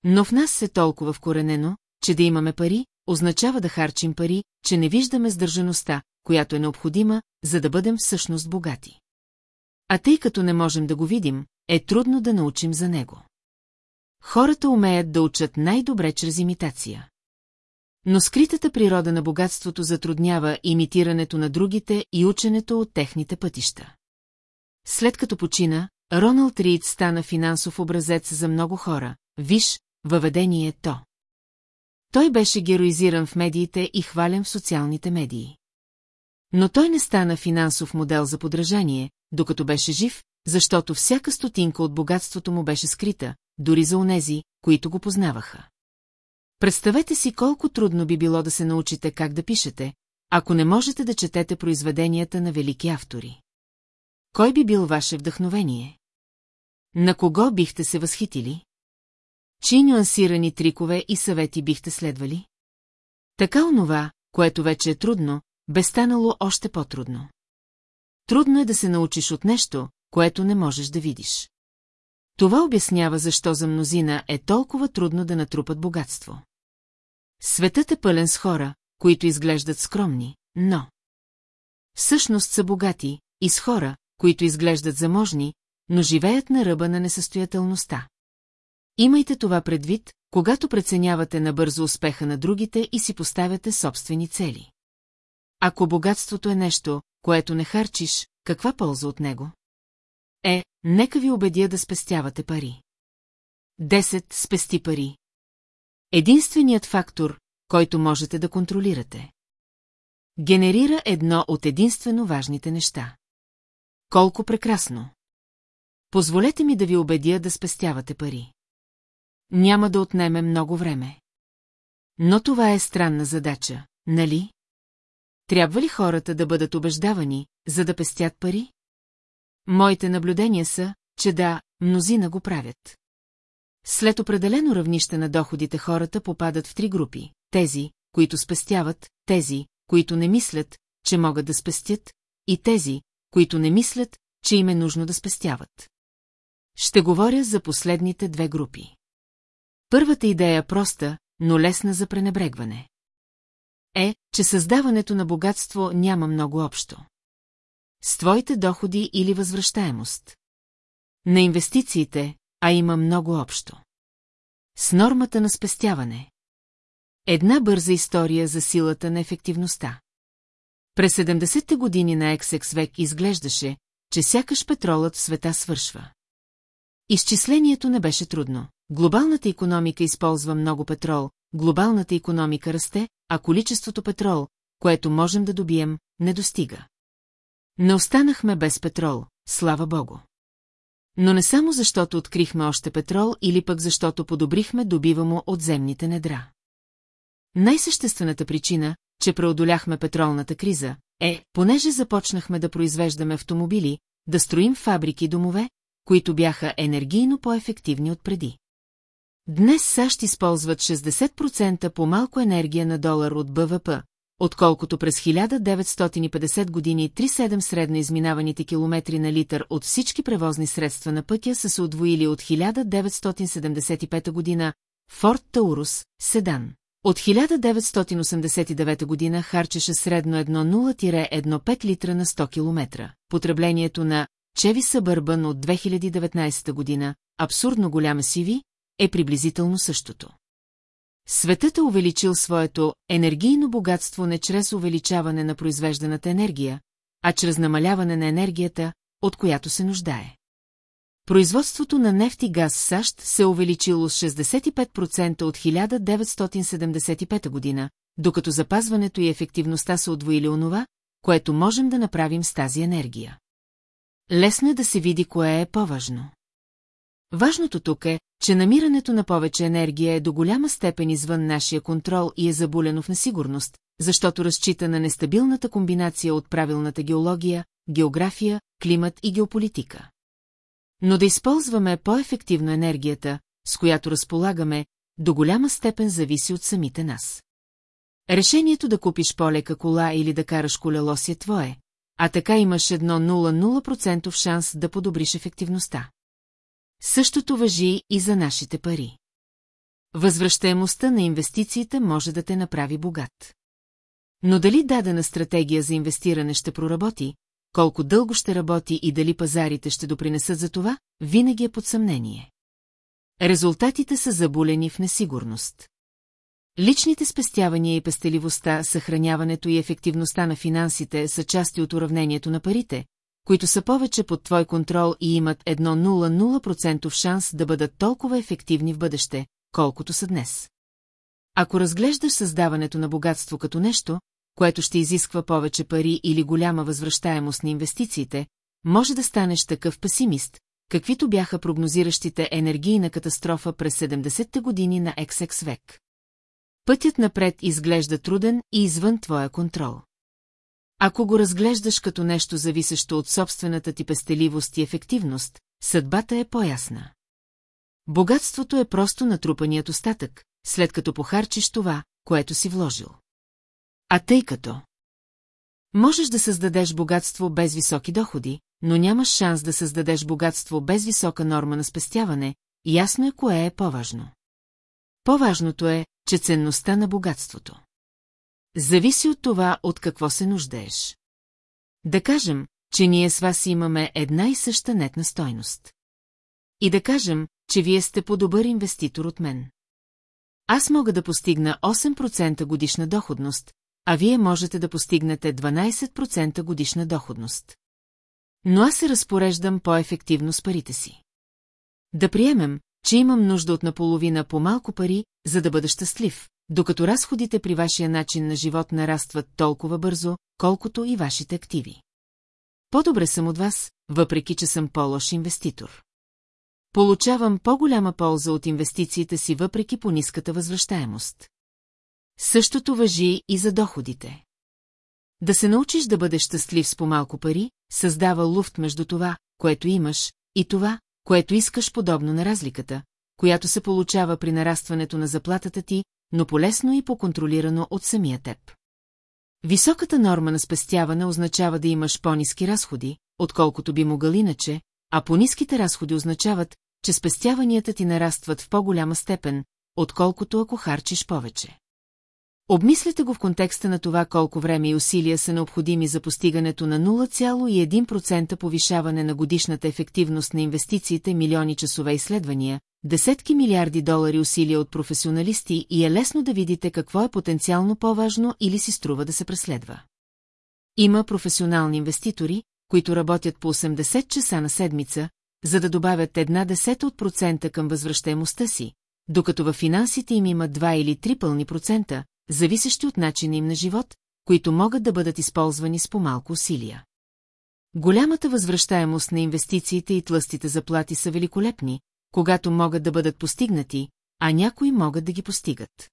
Speaker 1: Но в нас се толкова вкоренено, че да имаме пари, означава да харчим пари, че не виждаме сдържаността, която е необходима, за да бъдем всъщност богати. А тъй като не можем да го видим, е трудно да научим за него. Хората умеят да учат най-добре чрез имитация. Но скритата природа на богатството затруднява имитирането на другите и ученето от техните пътища. След като почина, Роналд Рид стана финансов образец за много хора. Виж, въведение то. Той беше героизиран в медиите и хвален в социалните медии. Но той не стана финансов модел за подражание, докато беше жив, защото всяка стотинка от богатството му беше скрита, дори за онези, които го познаваха. Представете си колко трудно би било да се научите как да пишете, ако не можете да четете произведенията на велики автори. Кой би бил ваше вдъхновение? На кого бихте се възхитили? Чи нюансирани трикове и съвети бихте следвали? Така онова, което вече е трудно, бе станало още по-трудно. Трудно е да се научиш от нещо, което не можеш да видиш. Това обяснява защо за мнозина е толкова трудно да натрупат богатство. Светът е пълен с хора, които изглеждат скромни, но... Всъщност са богати и с хора, които изглеждат заможни, но живеят на ръба на несъстоятелността. Имайте това предвид, когато преценявате набързо успеха на другите и си поставяте собствени цели. Ако богатството е нещо, което не харчиш, каква полза от него? Е, нека ви убедя да спестявате пари. 10. Спести пари. Единственият фактор, който можете да контролирате. Генерира едно от единствено важните неща. Колко прекрасно! Позволете ми да ви убедя да спестявате пари. Няма да отнеме много време. Но това е странна задача, нали? трябва ли хората да бъдат убеждавани, за да пестят пари? Моите наблюдения са, че да, мнозина го правят. След определено равнище на доходите хората попадат в три групи. Тези, които спестяват, тези, които не мислят, че могат да спестят, и тези, които не мислят, че им е нужно да спестяват. Ще говоря за последните две групи. Първата идея е проста, но лесна за пренебрегване. Е, че създаването на богатство няма много общо. С твоите доходи или възвръщаемост. На инвестициите, а има много общо. С нормата на спестяване. Една бърза история за силата на ефективността. През 70-те години на XX век изглеждаше, че сякаш петролът в света свършва. Изчислението не беше трудно. Глобалната економика използва много петрол, глобалната економика расте, а количеството петрол, което можем да добием, не достига. Не останахме без петрол, слава богу. Но не само защото открихме още петрол или пък защото подобрихме добивамо от земните недра. Най-съществената причина, че преодоляхме петролната криза, е, понеже започнахме да произвеждаме автомобили, да строим фабрики и домове, които бяха енергийно по-ефективни от преди. Днес САЩ използват 60% по-малко енергия на долар от БВП, отколкото през 1950 години 3,7 средно изминаваните километри на литър от всички превозни средства на пътя са се удвоили от 1975 година Форд Таурус, седан. От 1989 година харчеше средно 1,0-1,5 литра на 100 км. Потреблението на Чеви Събърбън от 2019 година, абсурдно голяма сиви, е приблизително същото. Светът е увеличил своето енергийно богатство не чрез увеличаване на произвежданата енергия, а чрез намаляване на енергията, от която се нуждае. Производството на нефт и газ в САЩ се е увеличило с 65% от 1975 година, докато запазването и ефективността са отвоили онова, което можем да направим с тази енергия. Лесно е да се види кое е по-важно. Важното тук е, че намирането на повече енергия е до голяма степен извън нашия контрол и е забулено в несигурност, защото разчита на нестабилната комбинация от правилната геология, география, климат и геополитика. Но да използваме по-ефективно енергията, с която разполагаме, до голяма степен зависи от самите нас. Решението да купиш по-лека кола или да караш колело си е твое, а така имаш едно 0,0% шанс да подобриш ефективността. Същото въжи и за нашите пари. Възвръщаемостта на инвестициите може да те направи богат. Но дали дадена стратегия за инвестиране ще проработи, колко дълго ще работи и дали пазарите ще допринесат за това, винаги е под съмнение. Резултатите са забулени в несигурност. Личните спестявания и пестеливостта, съхраняването и ефективността на финансите са части от уравнението на парите, които са повече под твой контрол и имат едно 0,0% шанс да бъдат толкова ефективни в бъдеще, колкото са днес. Ако разглеждаш създаването на богатство като нещо, което ще изисква повече пари или голяма възвръщаемост на инвестициите, може да станеш такъв песимист, каквито бяха прогнозиращите енергийна катастрофа през 70-те години на XX век. Пътят напред изглежда труден и извън твоя контрол. Ако го разглеждаш като нещо зависещо от собствената ти пестеливост и ефективност, съдбата е по-ясна. Богатството е просто натрупаният остатък, след като похарчиш това, което си вложил. А тъй като... Можеш да създадеш богатство без високи доходи, но нямаш шанс да създадеш богатство без висока норма на спестяване, ясно е кое е по-важно. По-важното е, че ценността на богатството. Зависи от това, от какво се нуждаеш. Да кажем, че ние с вас имаме една и съща нетна стойност. И да кажем, че вие сте по-добър инвеститор от мен. Аз мога да постигна 8% годишна доходност, а вие можете да постигнете 12% годишна доходност. Но аз се разпореждам по-ефективно с парите си. Да приемем, че имам нужда от наполовина по-малко пари, за да бъда щастлив, докато разходите при вашия начин на живот нарастват толкова бързо, колкото и вашите активи. По-добре съм от вас, въпреки че съм по-лош инвеститор. Получавам по-голяма полза от инвестициите си въпреки по-ниската възвръщаемост. Същото въжи и за доходите. Да се научиш да бъдеш щастлив с по-малко пари, създава луфт между това, което имаш, и това, което искаш подобно на разликата, която се получава при нарастването на заплатата ти, но полесно и поконтролирано от самия теб. Високата норма на спестяване означава да имаш по-низки разходи, отколкото би могъл иначе, а по-низките разходи означават, че спестяванията ти нарастват в по-голяма степен, отколкото ако харчиш повече. Обмислете го в контекста на това колко време и усилия са необходими за постигането на 0,1% повишаване на годишната ефективност на инвестициите милиони часове изследвания, десетки милиарди долари усилия от професионалисти и е лесно да видите какво е потенциално по-важно или си струва да се преследва. Има професионални инвеститори, които работят по 80 часа на седмица, за да добавят една десета от процента към възвръщаемостта си, докато във финансите им има 2 или 3 пълни процента, зависещи от начина им на живот, които могат да бъдат използвани с по-малко усилия. Голямата възвръщаемост на инвестициите и тлъстите заплати са великолепни, когато могат да бъдат постигнати, а някои могат да ги постигат.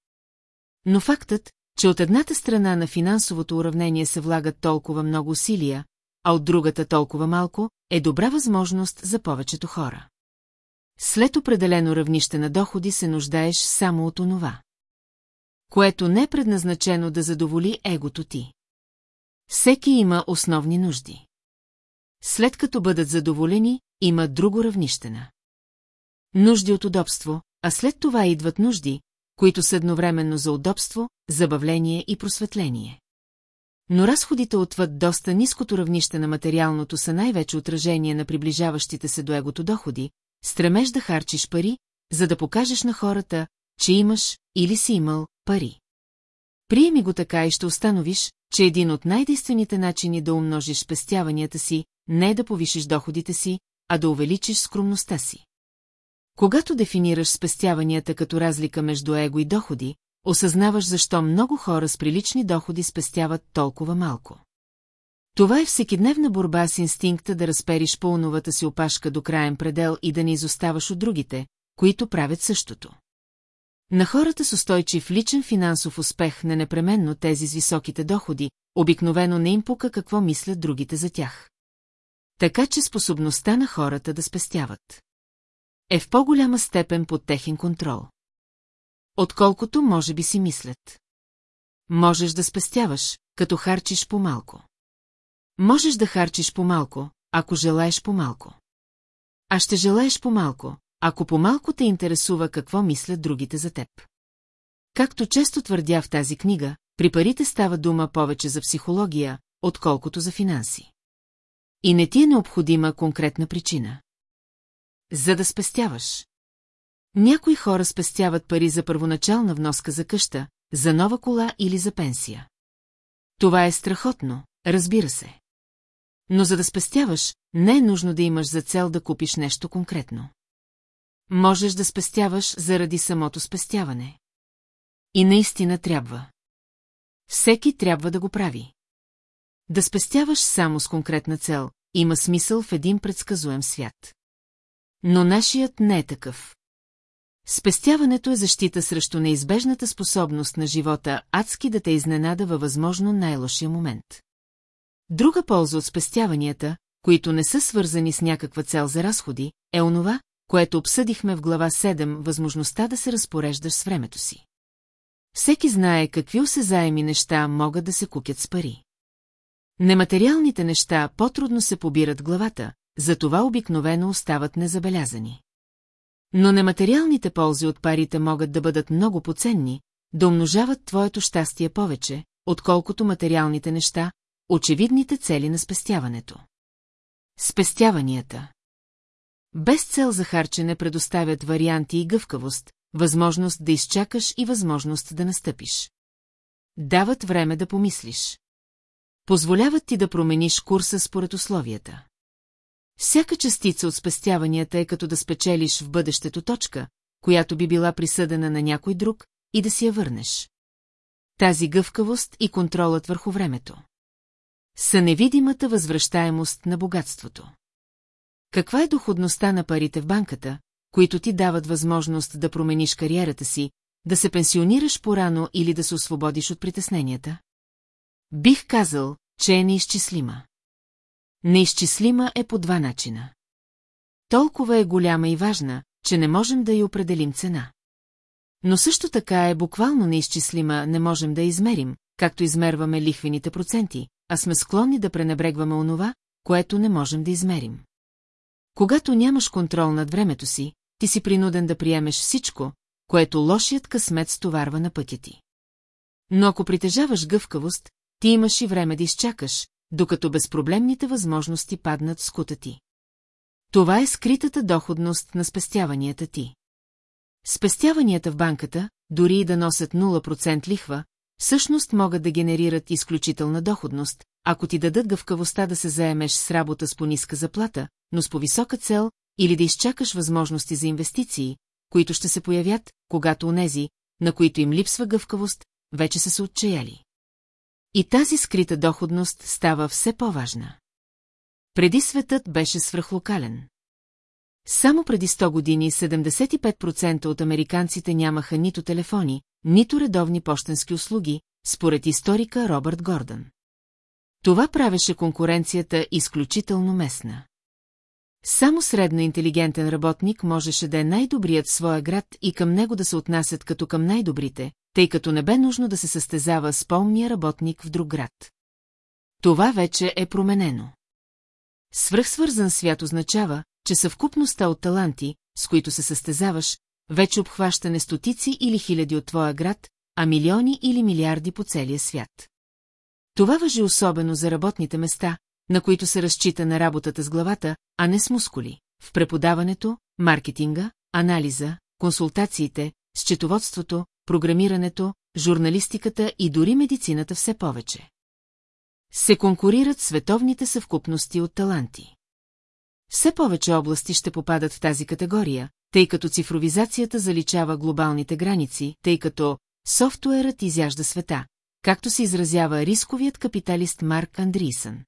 Speaker 1: Но фактът, че от едната страна на финансовото уравнение се влагат толкова много усилия, а от другата толкова малко, е добра възможност за повечето хора. След определено равнище на доходи се нуждаеш само от онова което не е предназначено да задоволи егото ти. Всеки има основни нужди. След като бъдат задоволени, има друго равнищена. Нужди от удобство, а след това идват нужди, които са едновременно за удобство, забавление и просветление. Но разходите отвъд доста ниското равнище на материалното са най-вече отражение на приближаващите се до егото доходи, стремеж да харчиш пари, за да покажеш на хората, че имаш или си имал пари. Приеми го така и ще установиш, че един от най-действените начини да умножиш спестяванията си не е да повишиш доходите си, а да увеличиш скромността си. Когато дефинираш спестяванията като разлика между его и доходи, осъзнаваш защо много хора с прилични доходи спестяват толкова малко. Това е всекидневна борба с инстинкта да разпериш пълновата си опашка до краен предел и да не изоставаш от другите, които правят същото. На хората с устойчив личен финансов успех не непременно тези с високите доходи, обикновено не им пука какво мислят другите за тях. Така че способността на хората да спестяват е в по-голяма степен под техен контрол. Отколкото може би си мислят. Можеш да спестяваш, като харчиш по-малко. Можеш да харчиш по-малко, ако желаеш по-малко. А ще желаеш по-малко, ако по-малко те интересува какво мислят другите за теб. Както често твърдя в тази книга, при парите става дума повече за психология, отколкото за финанси. И не ти е необходима конкретна причина. За да спестяваш. Някои хора спестяват пари за първоначална вноска за къща, за нова кола или за пенсия. Това е страхотно, разбира се. Но за да спестяваш, не е нужно да имаш за цел да купиш нещо конкретно. Можеш да спестяваш заради самото спестяване. И наистина трябва. Всеки трябва да го прави. Да спестяваш само с конкретна цел, има смисъл в един предсказуем свят. Но нашият не е такъв. Спестяването е защита срещу неизбежната способност на живота адски да те изненада във възможно най-лошия момент. Друга полза от спестяванията, които не са свързани с някаква цел за разходи, е онова, което обсъдихме в глава 7, възможността да се разпореждаш с времето си. Всеки знае какви осезаеми неща могат да се купят с пари. Нематериалните неща по-трудно се побират главата, затова обикновено остават незабелязани. Но нематериалните ползи от парите могат да бъдат много поценни, да умножават твоето щастие повече, отколкото материалните неща, очевидните цели на спестяването. Спестяванията без цел за харчене предоставят варианти и гъвкавост, възможност да изчакаш и възможност да настъпиш. Дават време да помислиш. Позволяват ти да промениш курса според условията. Всяка частица от спестяванията е като да спечелиш в бъдещето точка, която би била присъдена на някой друг, и да си я върнеш. Тази гъвкавост и контролът върху времето са невидимата възвръщаемост на богатството. Каква е доходността на парите в банката, които ти дават възможност да промениш кариерата си, да се пенсионираш порано или да се освободиш от притесненията? Бих казал, че е неизчислима. Неизчислима е по два начина. Толкова е голяма и важна, че не можем да й определим цена. Но също така е буквално неизчислима, не можем да измерим, както измерваме лихвените проценти, а сме склонни да пренебрегваме онова, което не можем да измерим. Когато нямаш контрол над времето си, ти си принуден да приемеш всичко, което лошият късмет стоварва на пътя ти. Но ако притежаваш гъвкавост, ти имаш и време да изчакаш, докато безпроблемните възможности паднат в скута ти. Това е скритата доходност на спестяванията ти. Спестяванията в банката, дори и да носят 0% лихва, всъщност могат да генерират изключителна доходност, ако ти дадат гъвкавостта да се заемеш с работа с по-ниска заплата, но с по-висока цел, или да изчакаш възможности за инвестиции, които ще се появят, когато онези, на които им липсва гъвкавост, вече са се отчаяли. И тази скрита доходност става все по-важна. Преди светът беше свръхлокален. Само преди 100 години 75% от американците нямаха нито телефони, нито редовни почтенски услуги, според историка Робърт Гордън. Това правеше конкуренцията изключително местна. Само средно интелигентен работник можеше да е най-добрият в своя град и към него да се отнасят като към най-добрите, тъй като не бе нужно да се състезава с помния работник в друг град. Това вече е променено. Свръхсвързан свят означава, че съвкупността от таланти, с които се състезаваш, вече обхваща не стотици или хиляди от твоя град, а милиони или милиарди по целия свят. Това въжи особено за работните места, на които се разчита на работата с главата, а не с мускули, в преподаването, маркетинга, анализа, консултациите, счетоводството, програмирането, журналистиката и дори медицината все повече. Се конкурират световните съвкупности от таланти. Все повече области ще попадат в тази категория, тъй като цифровизацията заличава глобалните граници, тъй като софтуерът изяжда света, както се изразява рисковият капиталист Марк Андрийсън.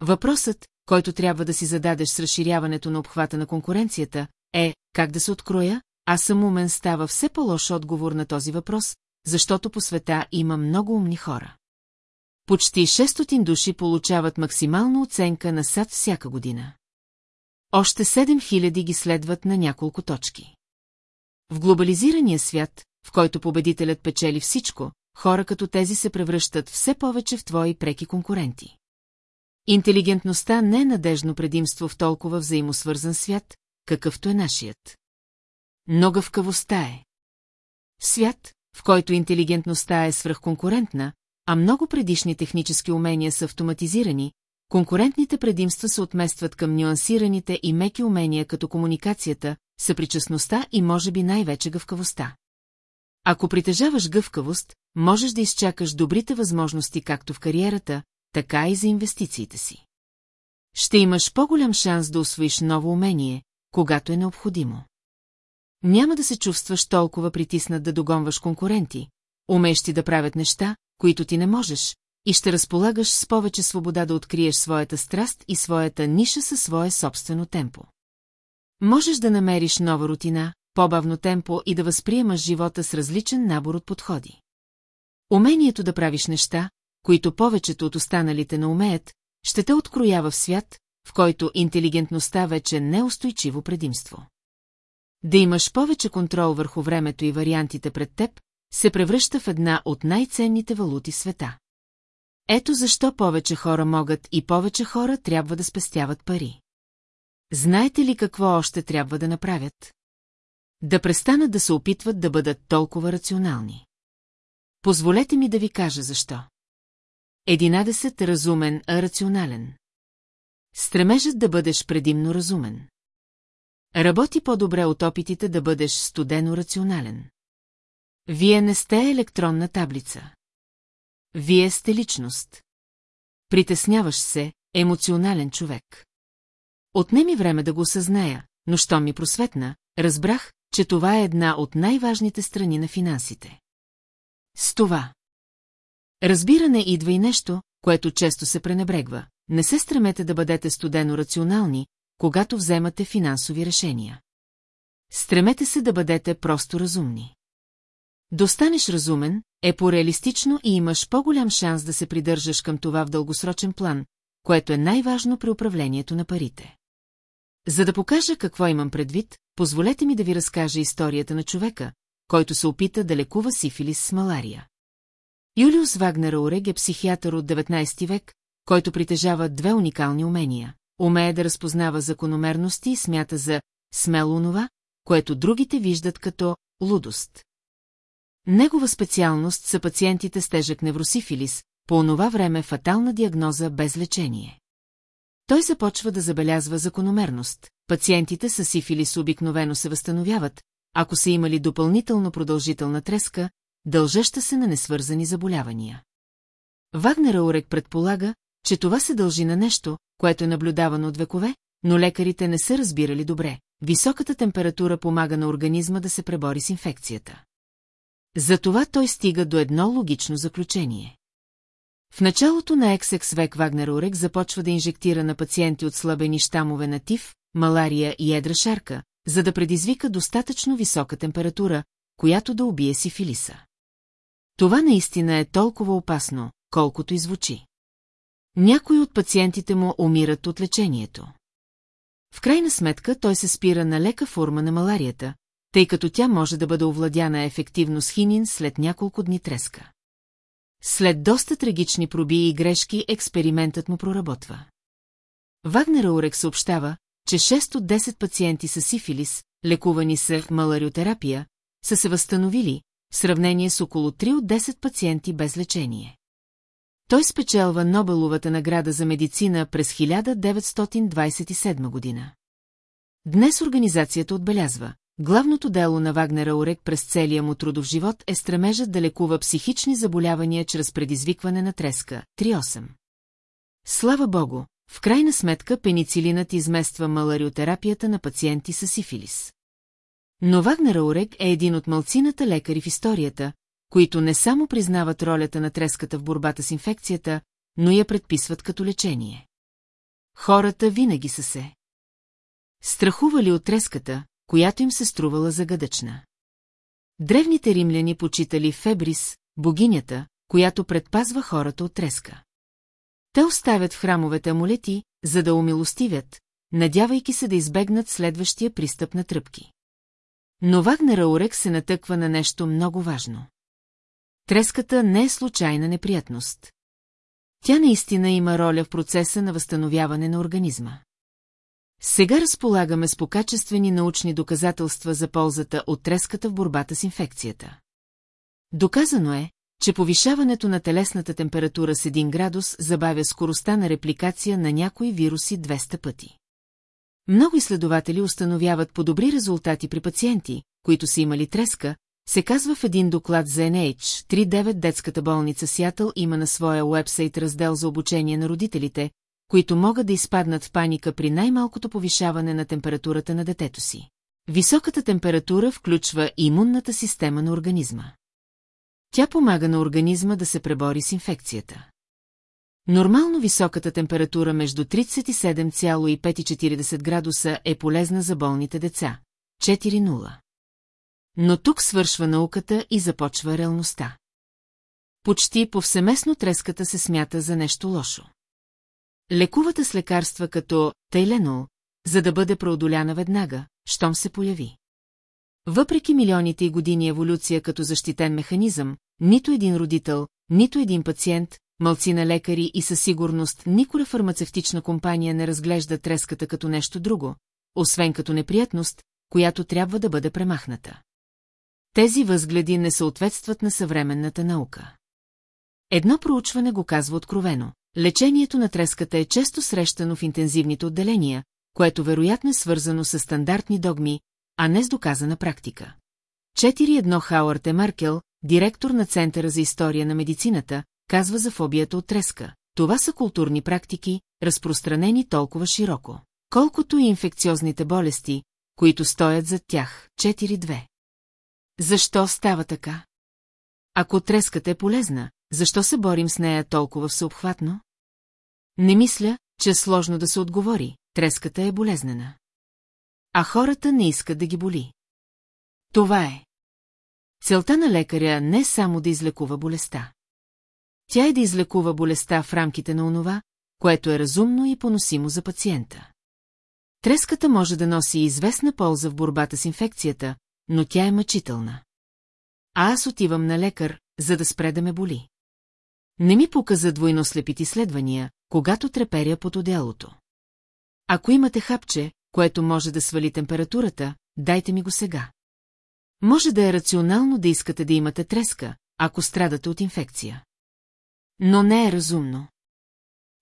Speaker 1: Въпросът, който трябва да си зададеш с разширяването на обхвата на конкуренцията, е как да се откроя, а съм става все по-лош отговор на този въпрос, защото по света има много умни хора. Почти 600 души получават максимална оценка на САД всяка година. Още 7000 ги следват на няколко точки. В глобализирания свят, в който победителят печели всичко, хора като тези се превръщат все повече в твои преки конкуренти. Интелигентността не е надежно предимство в толкова взаимосвързан свят, какъвто е нашият. Но гъвкавостта е. Свят, в който интелигентността е свръхконкурентна, а много предишни технически умения са автоматизирани, конкурентните предимства се отместват към нюансираните и меки умения като комуникацията, съпричастността и може би най-вече гъвкавостта. Ако притежаваш гъвкавост, можеш да изчакаш добрите възможности както в кариерата, така и за инвестициите си. Ще имаш по-голям шанс да освоиш ново умение, когато е необходимо. Няма да се чувстваш толкова притиснат да догонваш конкуренти, умещи да правят неща, които ти не можеш, и ще разполагаш с повече свобода да откриеш своята страст и своята ниша със свое собствено темпо. Можеш да намериш нова рутина, по-бавно темпо и да възприемаш живота с различен набор от подходи. Умението да правиш неща, които повечето от останалите не умеят, ще те откроява в свят, в който интелигентността вече не е предимство. Да имаш повече контрол върху времето и вариантите пред теб, се превръща в една от най-ценните валути света. Ето защо повече хора могат и повече хора трябва да спестяват пари. Знаете ли какво още трябва да направят? Да престанат да се опитват да бъдат толкова рационални. Позволете ми да ви кажа защо. Единадесет разумен, а рационален. Стремежът да бъдеш предимно разумен. Работи по-добре от опитите да бъдеш студено рационален. Вие не сте електронна таблица. Вие сте личност. Притесняваш се, емоционален човек. Отнеми време да го осъзная, но що ми просветна, разбрах, че това е една от най-важните страни на финансите. С това. Разбиране идва и нещо, което често се пренебрегва. Не се стремете да бъдете студено рационални, когато вземате финансови решения. Стремете се да бъдете просто разумни. Достанеш разумен, е по-реалистично и имаш по-голям шанс да се придържаш към това в дългосрочен план, което е най-важно при управлението на парите. За да покажа какво имам предвид, позволете ми да ви разкажа историята на човека, който се опита да лекува сифилис с малария. Юлиус Вагнер Орег е психиатър от 19 век, който притежава две уникални умения. Умее да разпознава закономерности и смята за смело онова, което другите виждат като лудост. Негова специалност са пациентите с тежък невросифилис, по онова време фатална диагноза без лечение. Той започва да забелязва закономерност. Пациентите с сифилис обикновено се възстановяват, ако са имали допълнително продължителна треска, дължаща се на несвързани заболявания. Вагнер Аурек предполага, че това се дължи на нещо, което е наблюдавано от векове, но лекарите не са разбирали добре. Високата температура помага на организма да се пребори с инфекцията. Затова той стига до едно логично заключение. В началото на XX век Вагнер Орек започва да инжектира на пациенти от слабени щамове на тиф, малария и едра шарка, за да предизвика достатъчно висока температура, която да убие сифилиса. Това наистина е толкова опасно, колкото и звучи. Някои от пациентите му умират от лечението. В крайна сметка той се спира на лека форма на маларията, тъй като тя може да бъде овладяна ефективно с хинин след няколко дни треска. След доста трагични проби и грешки експериментът му проработва. Вагнер Аурек съобщава, че 6 от 10 пациенти с сифилис, лекувани с малариотерапия, са се възстановили, в сравнение с около 3 от 10 пациенти без лечение. Той спечелва Нобеловата награда за медицина през 1927 година. Днес организацията отбелязва, главното дело на Вагнера Орек през целия му трудов живот е стремежът да лекува психични заболявания чрез предизвикване на треска. 3.8. Слава богу, в крайна сметка пеницилинът измества малариотерапията на пациенти с сифилис. Но Вагнер Орек е един от малцината лекари в историята, които не само признават ролята на треската в борбата с инфекцията, но я предписват като лечение. Хората винаги са се. Страхували от треската, която им се струвала загадъчна. Древните римляни почитали Фебрис, богинята, която предпазва хората от треска. Те оставят в храмовете амулети, за да умилостивят, надявайки се да избегнат следващия пристъп на тръпки. Но Вагнер Аурек се натъква на нещо много важно. Треската не е случайна неприятност. Тя наистина има роля в процеса на възстановяване на организма. Сега разполагаме с покачествени научни доказателства за ползата от треската в борбата с инфекцията. Доказано е, че повишаването на телесната температура с 1 градус забавя скоростта на репликация на някои вируси 200 пъти. Много изследователи установяват по-добри резултати при пациенти, които са имали треска, се казва в един доклад за NH39 детската болница Сиатъл има на своя уебсайт раздел за обучение на родителите, които могат да изпаднат в паника при най-малкото повишаване на температурата на детето си. Високата температура включва имунната система на организма. Тя помага на организма да се пребори с инфекцията. Нормално високата температура между 37,5 и 40 градуса е полезна за болните деца. 4.0. Но тук свършва науката и започва реалността. Почти повсеместно треската се смята за нещо лошо. Лекувата с лекарства като тайленол, за да бъде преодоляна веднага, щом се появи. Въпреки милионите и години еволюция като защитен механизъм, нито един родител, нито един пациент, мълци на лекари и със сигурност никоя фармацевтична компания не разглежда треската като нещо друго, освен като неприятност, която трябва да бъде премахната. Тези възгледи не съответстват на съвременната наука. Едно проучване го казва откровено. Лечението на треската е често срещано в интензивните отделения, което вероятно е свързано с стандартни догми, а не с доказана практика. 4.1 Хауърт е Маркел, директор на Центъра за история на медицината, казва за фобията от треска. Това са културни практики, разпространени толкова широко, колкото и инфекциозните болести, които стоят зад тях. 4.2 Защо става така? Ако треската е полезна, защо се борим с нея толкова всеобхватно? Не мисля, че е сложно да се отговори, треската е болезнена. А хората не искат да ги боли. Това е. Целта на лекаря не е само да излекува болестта. Тя е да излекува болестта в рамките на онова, което е разумно и поносимо за пациента. Треската може да носи известна полза в борбата с инфекцията, но тя е мъчителна. А аз отивам на лекар, за да спре да ме боли. Не ми показа двойно слепити изследвания, когато треперя под одеялото. Ако имате хапче, което може да свали температурата, дайте ми го сега. Може да е рационално да искате да имате треска, ако страдате от инфекция. Но не е разумно.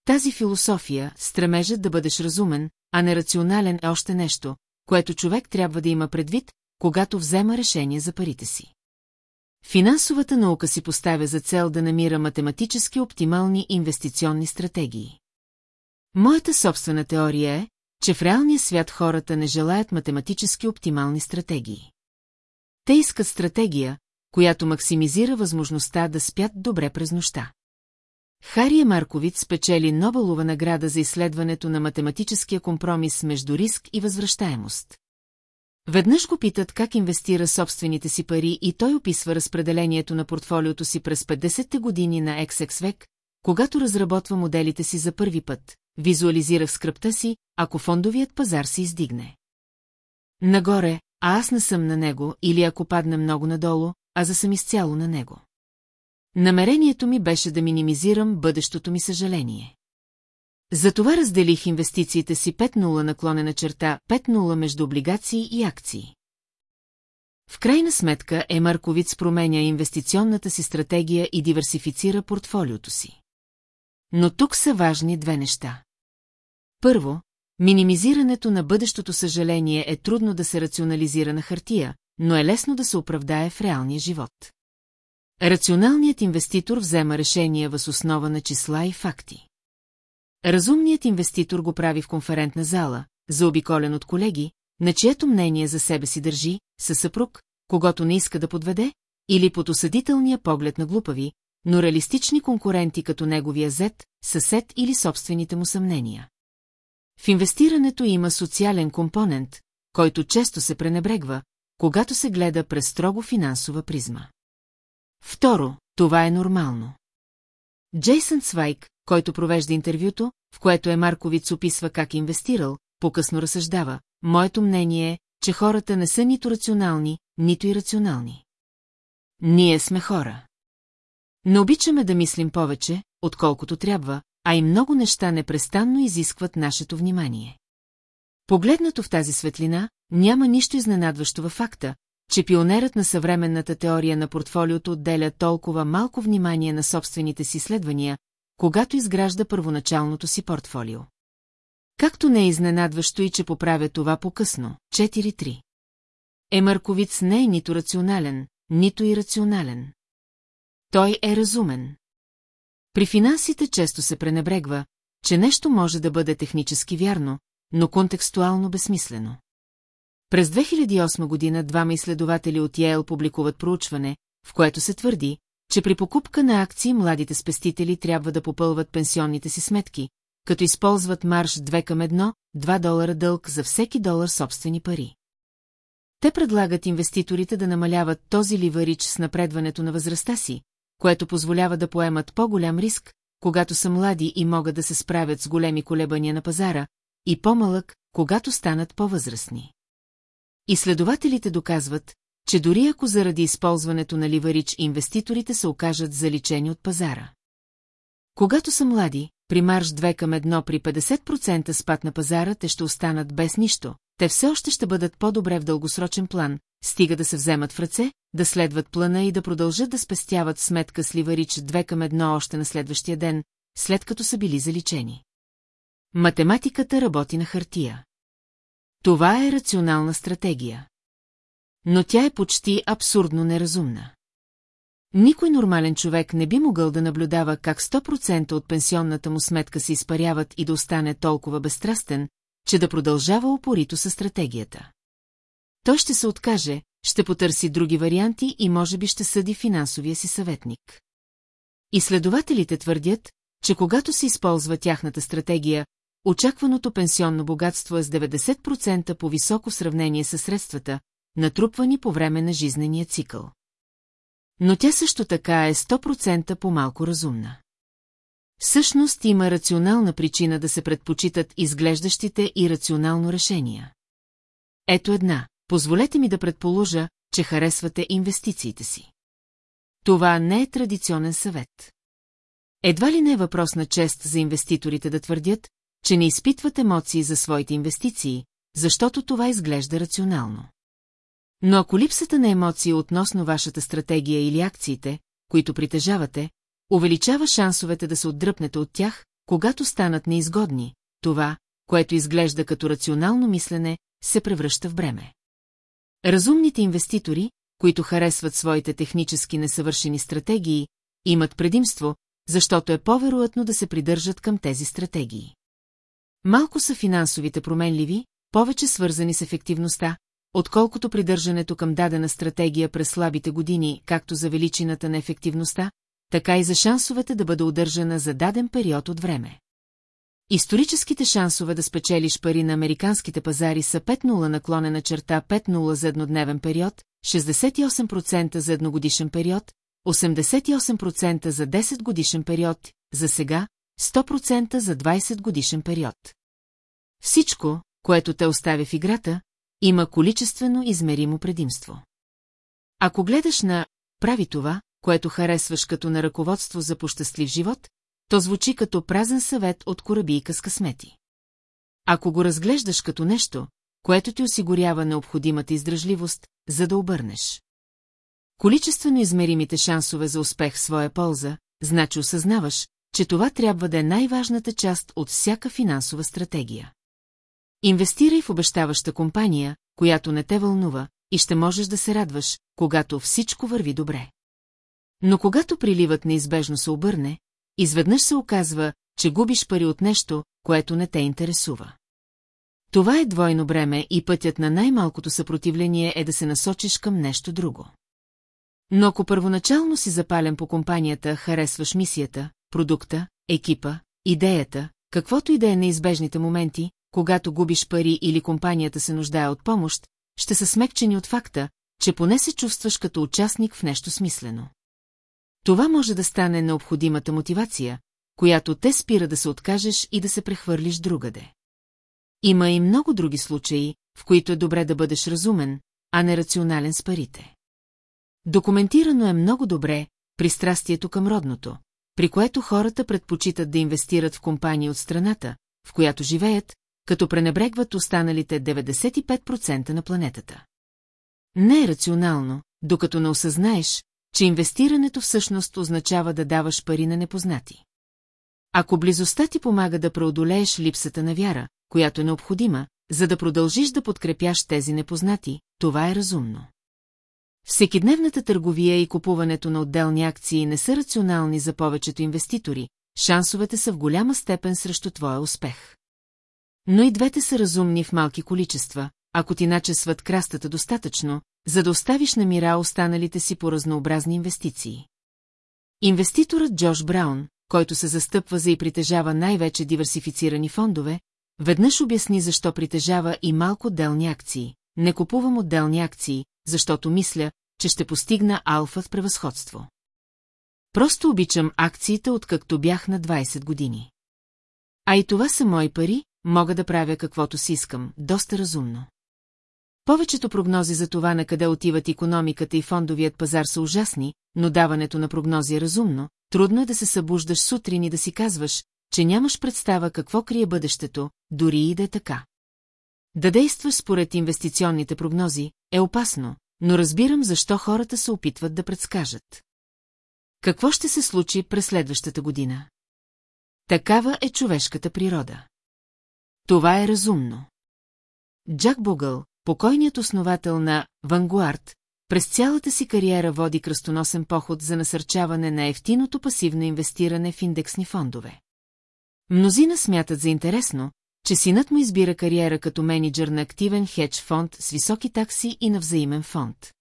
Speaker 1: Тази философия, стремежът да бъдеш разумен, а не рационален е още нещо, което човек трябва да има предвид, когато взема решение за парите си. Финансовата наука си поставя за цел да намира математически оптимални инвестиционни стратегии. Моята собствена теория е, че в реалния свят хората не желаят математически оптимални стратегии. Те искат стратегия, която максимизира възможността да спят добре през нощта. Хария Марковиц спечели Нобелова награда за изследването на математическия компромис между риск и възвръщаемост. Веднъж го питат как инвестира собствените си пари и той описва разпределението на портфолиото си през 50-те години на XX век, когато разработва моделите си за първи път, визуализирах скръпта си, ако фондовият пазар се издигне. Нагоре, а аз не съм на него, или ако падне много надолу, а за съм изцяло на него. Намерението ми беше да минимизирам бъдещото ми съжаление. Затова разделих инвестициите си 5-0 наклонена черта 5-0 между облигации и акции. В крайна сметка е Марковиц променя инвестиционната си стратегия и диверсифицира портфолиото си. Но тук са важни две неща. Първо, минимизирането на бъдещото съжаление е трудно да се рационализира на хартия, но е лесно да се оправдае в реалния живот. Рационалният инвеститор взема решения въз основа на числа и факти. Разумният инвеститор го прави в конферентна зала, заобиколен от колеги, на чието мнение за себе си държи, със съпруг, когато не иска да подведе, или под осъдителния поглед на глупави, но реалистични конкуренти като неговия зет, съсед или собствените му съмнения. В инвестирането има социален компонент, който често се пренебрегва, когато се гледа през строго финансова призма. Второ, това е нормално. Джейсън Свайк, който провежда интервюто, в което е Марковиц описва как инвестирал, по-късно разсъждава. Моето мнение е, че хората не са нито рационални, нито ирационални. Ние сме хора. Не обичаме да мислим повече, отколкото трябва, а и много неща непрестанно изискват нашето внимание. Погледнато в тази светлина, няма нищо изненадващо във факта, че пионерът на съвременната теория на портфолиото отделя толкова малко внимание на собствените си изследвания, когато изгражда първоначалното си портфолио. Както не е изненадващо и че поправя това по-късно. 4.3. Емарковиц не е нито рационален, нито ирационален. Той е разумен. При финансите често се пренебрегва, че нещо може да бъде технически вярно, но контекстуално безсмислено. През 2008 година двама изследователи от Йейл публикуват проучване, в което се твърди, че при покупка на акции младите спестители трябва да попълват пенсионните си сметки, като използват марш 2 към 1, 2 долара дълг за всеки долар собствени пари. Те предлагат инвеститорите да намаляват този ливарич с напредването на възрастта си, което позволява да поемат по-голям риск, когато са млади и могат да се справят с големи колебания на пазара, и по-малък, когато станат по-възрастни. Изследователите доказват, че дори ако заради използването на ливарич инвеститорите се окажат заличени от пазара. Когато са млади, при марш 2 към 1 при 50% спад на пазара, те ще останат без нищо, те все още ще бъдат по-добре в дългосрочен план, стига да се вземат в ръце, да следват плана и да продължат да спестяват сметка с ливарич 2 към 1 още на следващия ден, след като са били заличени. Математиката работи на хартия. Това е рационална стратегия. Но тя е почти абсурдно неразумна. Никой нормален човек не би могъл да наблюдава как 100% от пенсионната му сметка се изпаряват и да остане толкова безстрастен, че да продължава упорито със стратегията. Той ще се откаже, ще потърси други варианти и може би ще съди финансовия си съветник. Изследователите твърдят, че когато се използва тяхната стратегия, очакваното пенсионно богатство е с 90% по-високо сравнение с средствата, натрупвани по време на жизнения цикъл. Но тя също така е 100% по-малко разумна. Всъщност има рационална причина да се предпочитат изглеждащите и рационално решения. Ето една, позволете ми да предположа, че харесвате инвестициите си. Това не е традиционен съвет. Едва ли не е въпрос на чест за инвеститорите да твърдят, че не изпитват емоции за своите инвестиции, защото това изглежда рационално. Но ако липсата на емоции относно вашата стратегия или акциите, които притежавате, увеличава шансовете да се отдръпнете от тях, когато станат неизгодни, това, което изглежда като рационално мислене, се превръща в бреме. Разумните инвеститори, които харесват своите технически несъвършени стратегии, имат предимство, защото е по-вероятно да се придържат към тези стратегии. Малко са финансовите променливи, повече свързани с ефективността, отколкото придържането към дадена стратегия през слабите години, както за величината на ефективността, така и за шансовете да бъде удържана за даден период от време. Историческите шансове да спечелиш пари на американските пазари са 5-0 наклонена черта 5-0 за еднодневен период, 68% за едногодишен период, 88% за 10 годишен период, за сега 100% за 20 годишен период. Всичко, което те оставя в играта, има количествено измеримо предимство. Ако гледаш на «прави това», което харесваш като на ръководство за пощастлив живот, то звучи като празен съвет от корабийка с късмети. Ако го разглеждаш като нещо, което ти осигурява необходимата издръжливост, за да обърнеш. Количествено измеримите шансове за успех в своя полза, значи осъзнаваш, че това трябва да е най-важната част от всяка финансова стратегия. Инвестирай в обещаваща компания, която не те вълнува, и ще можеш да се радваш, когато всичко върви добре. Но когато приливът неизбежно се обърне, изведнъж се оказва, че губиш пари от нещо, което не те интересува. Това е двойно бреме и пътят на най-малкото съпротивление е да се насочиш към нещо друго. Но ако първоначално си запален по компанията, харесваш мисията, продукта, екипа, идеята, каквото и да е неизбежните моменти, когато губиш пари или компанията се нуждае от помощ, ще са смекчени от факта, че поне се чувстваш като участник в нещо смислено. Това може да стане необходимата мотивация, която те спира да се откажеш и да се прехвърлиш другаде. Има и много други случаи, в които е добре да бъдеш разумен, а не рационален с парите. Документирано е много добре пристрастието към родното, при което хората предпочитат да инвестират в компании от страната, в която живеят, като пренебрегват останалите 95% на планетата. Не е рационално, докато не осъзнаеш, че инвестирането всъщност означава да даваш пари на непознати. Ако близостта ти помага да преодолееш липсата на вяра, която е необходима, за да продължиш да подкрепяш тези непознати, това е разумно. Всекидневната търговия и купуването на отделни акции не са рационални за повечето инвеститори, шансовете са в голяма степен срещу твоя успех. Но и двете са разумни в малки количества, ако ти начесват крастата достатъчно, за да оставиш на мира останалите си по разнообразни инвестиции. Инвеститорът Джош Браун, който се застъпва за и притежава най-вече диверсифицирани фондове, веднъж обясни защо притежава и малко отделни акции. Не купувам отделни акции, защото мисля, че ще постигна алфа в превъзходство. Просто обичам акциите, откакто бях на 20 години. А и това са мои пари, мога да правя каквото си искам, доста разумно. Повечето прогнози за това на къде отиват економиката и фондовият пазар са ужасни, но даването на прогнози е разумно, трудно е да се събуждаш сутрин и да си казваш, че нямаш представа какво крие бъдещето, дори и да е така. Да действаш според инвестиционните прогнози е опасно, но разбирам защо хората се опитват да предскажат. Какво ще се случи през следващата година? Такава е човешката природа. Това е разумно. Джак Бугъл, покойният основател на Вангуард, през цялата си кариера води кръстоносен поход за насърчаване на ефтиното пасивно инвестиране в индексни фондове. Мнозина смятат за интересно, че синът му избира кариера като менеджер на активен хедж фонд с високи такси и на взаимен фонд.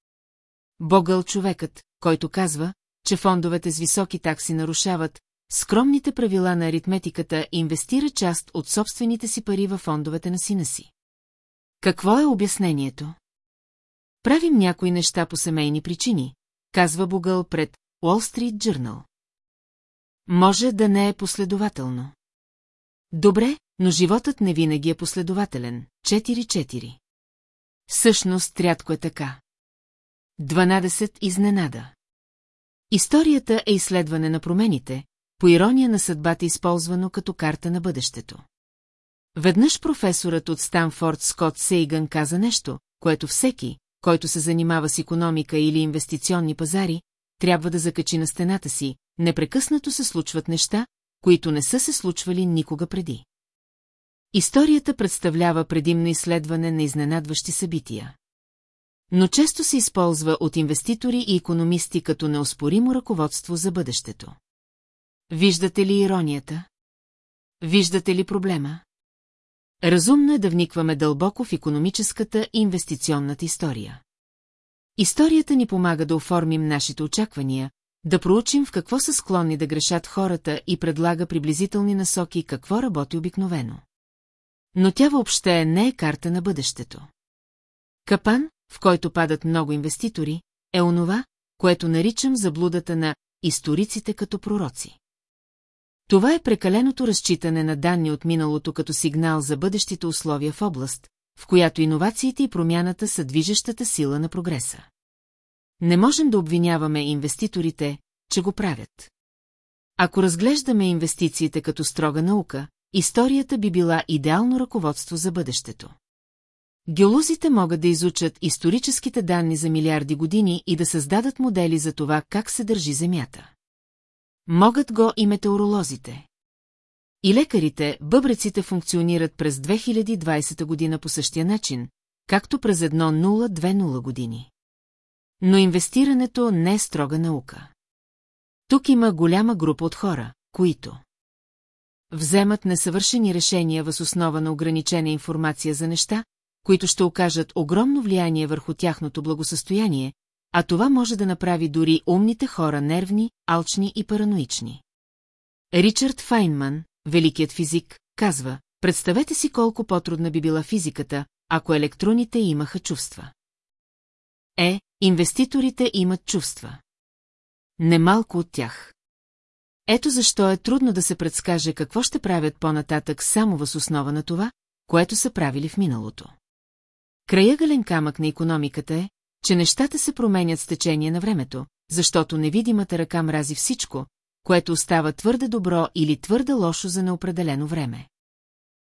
Speaker 1: Богъл човекът, който казва, че фондовете с високи такси нарушават скромните правила на аритметиката инвестира част от собствените си пари във фондовете на сина си. Какво е обяснението? Правим някои неща по семейни причини, казва Бугъл пред Wall Street Journal. Може да не е последователно. Добре, но животът не винаги е последователен. 4-4. Същност рядко е така. 12 изненада. Историята е изследване на промените, по ирония на съдбата използвано като карта на бъдещето. Веднъж професорът от Станфорд Скот Сейгън каза нещо, което всеки, който се занимава с економика или инвестиционни пазари, трябва да закачи на стената си, непрекъснато се случват неща, които не са се случвали никога преди. Историята представлява предимно изследване на изненадващи събития. Но често се използва от инвеститори и економисти като неоспоримо ръководство за бъдещето. Виждате ли иронията? Виждате ли проблема? Разумно е да вникваме дълбоко в економическата и инвестиционната история. Историята ни помага да оформим нашите очаквания, да проучим в какво са склонни да грешат хората и предлага приблизителни насоки какво работи обикновено. Но тя въобще не е карта на бъдещето. Капан, в който падат много инвеститори, е онова, което наричам заблудата на историците като пророци. Това е прекаленото разчитане на данни от миналото като сигнал за бъдещите условия в област, в която иновациите и промяната са движещата сила на прогреса. Не можем да обвиняваме инвеститорите, че го правят. Ако разглеждаме инвестициите като строга наука, историята би била идеално ръководство за бъдещето. Геолозите могат да изучат историческите данни за милиарди години и да създадат модели за това как се държи Земята. Могат го и метеоролозите. И лекарите, бъбреците функционират през 2020 година по същия начин, както през 1020 години. Но инвестирането не е строга наука. Тук има голяма група от хора, които вземат несъвършени решения въз основа на ограничена информация за неща, които ще окажат огромно влияние върху тяхното благосъстояние, а това може да направи дори умните хора нервни, алчни и параноични. Ричард Файнман, великият физик, казва, представете си колко по-трудна би била физиката, ако електроните имаха чувства. Е, инвеститорите имат чувства. Немалко от тях. Ето защо е трудно да се предскаже какво ще правят по-нататък само въз основа на това, което са правили в миналото. Краягален камък на економиката е, че нещата се променят с течение на времето, защото невидимата ръка мрази всичко, което остава твърде добро или твърде лошо за неопределено време.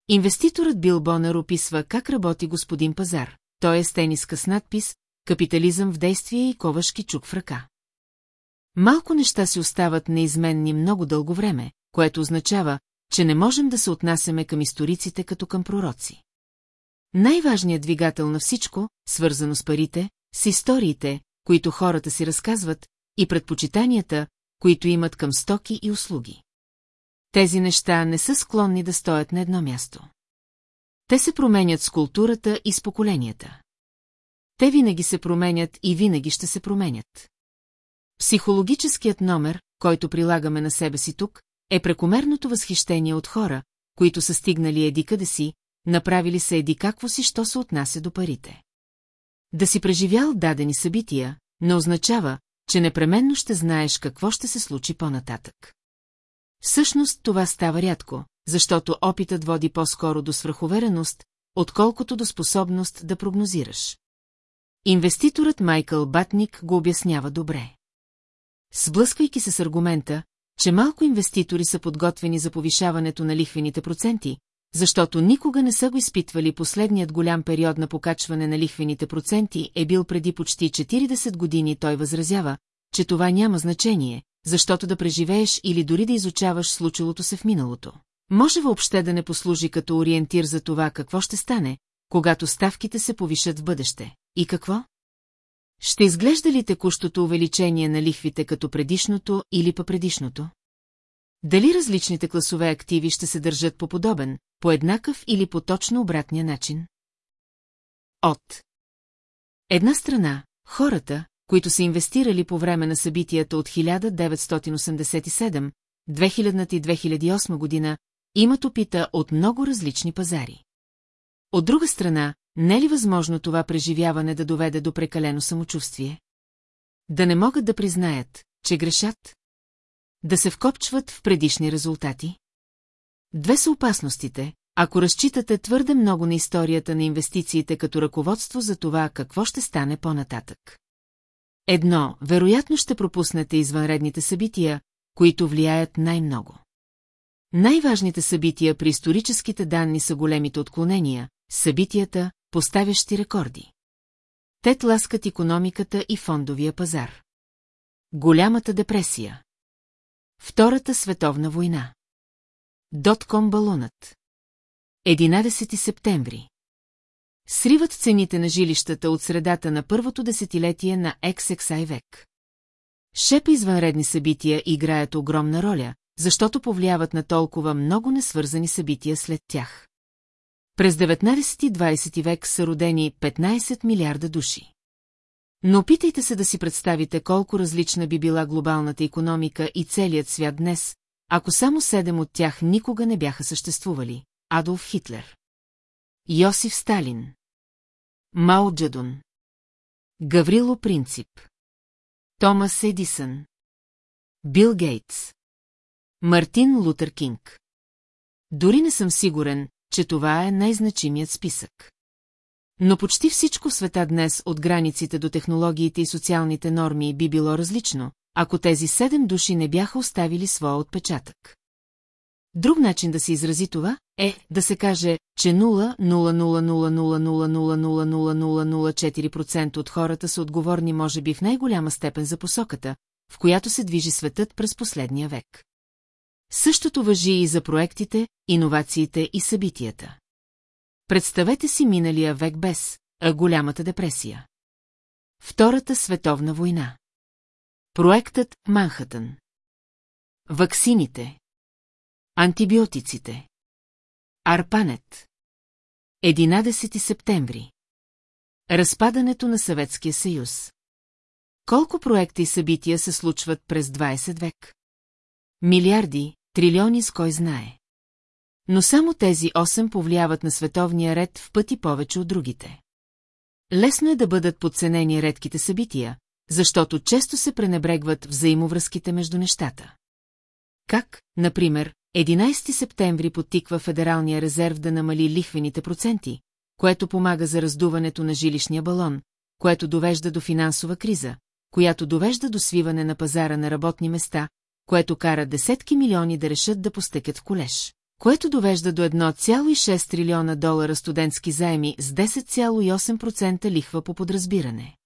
Speaker 1: Инвеститорът Бил Бонър описва как работи господин пазар, той е стениска с надпис «Капитализъм в действие и ковашки чук в ръка». Малко неща си остават неизменни много дълго време, което означава, че не можем да се отнасяме към историците като към пророци. Най-важният двигател на всичко, свързано с парите, с историите, които хората си разказват, и предпочитанията, които имат към стоки и услуги. Тези неща не са склонни да стоят на едно място. Те се променят с културата и с поколенията. Те винаги се променят и винаги ще се променят. Психологическият номер, който прилагаме на себе си тук, е прекомерното възхищение от хора, които са стигнали еди къде си, направили се еди какво си, що се отнася до парите. Да си преживял дадени събития, не означава, че непременно ще знаеш какво ще се случи по-нататък. Всъщност това става рядко, защото опитът води по-скоро до свръховереност, отколкото до способност да прогнозираш. Инвеститорът Майкъл Батник го обяснява добре. Сблъсквайки се с аргумента, че малко инвеститори са подготвени за повишаването на лихвените проценти, защото никога не са го изпитвали последният голям период на покачване на лихвените проценти е бил преди почти 40 години той възразява, че това няма значение, защото да преживееш или дори да изучаваш случилото се в миналото. Може въобще да не послужи като ориентир за това какво ще стане, когато ставките се повишат в бъдеще. И какво? Ще изглежда ли текущото увеличение на лихвите като предишното или по предишното? Дали различните класове активи ще се държат по подобен, по еднакъв или по точно обратния начин? От една страна, хората, които са инвестирали по време на събитията от 1987, 2000 и 2008 година, имат опита от много различни пазари. От друга страна, не е ли възможно това преживяване да доведе до прекалено самочувствие? Да не могат да признаят, че грешат? Да се вкопчват в предишни резултати? Две са опасностите, ако разчитате твърде много на историята на инвестициите като ръководство за това какво ще стане по-нататък. Едно, вероятно ще пропуснете извънредните събития, които влияят най-много. Най-важните събития при историческите данни са големите отклонения, събитията, поставящи рекорди. Те тласкат економиката и фондовия пазар. Голямата депресия. Втората световна война. Дотком балонът. 11 септември. Сриват цените на жилищата от средата на първото десетилетие на XXI век. Шеп извънредни събития играят огромна роля, защото повлияват на толкова много несвързани събития след тях. През 19-20 век са родени 15 милиарда души. Но опитайте се да си представите колко различна би била глобалната економика и целият свят днес, ако само седем от тях никога не бяха съществували. Адолф Хитлер. Йосиф Сталин. Мао Джадун. Гаврило Принцип. Томас Едисън. Бил Гейтс. Мартин Лутер Кинг. Дори не съм сигурен, че това е най-значимият списък. Но почти всичко в света днес от границите до технологиите и социалните норми би било различно, ако тези седем души не бяха оставили своя отпечатък. Друг начин да се изрази това е да се каже, че 0,00000000004% от хората са отговорни може би в най-голяма степен за посоката, в която се движи светът през последния век. Същото въжи и за проектите, иновациите и събитията. Представете си миналия век без, а голямата депресия. Втората световна война. Проектът Манхатън. Ваксините. Антибиотиците. Арпанет. 11 септември. Разпадането на Съветския съюз. Колко проекти и събития се случват през 20 век? Милиарди, трилиони с кой знае. Но само тези 8 повлияват на световния ред в пъти повече от другите. Лесно е да бъдат подценени редките събития, защото често се пренебрегват взаимовръзките между нещата. Как, например, 11 септември подтиква Федералния резерв да намали лихвените проценти, което помага за раздуването на жилищния балон, което довежда до финансова криза, която довежда до свиване на пазара на работни места, което кара десетки милиони да решат да постъкят в колеж, което довежда до 1,6 трилиона долара студентски заеми с 10,8% лихва по подразбиране.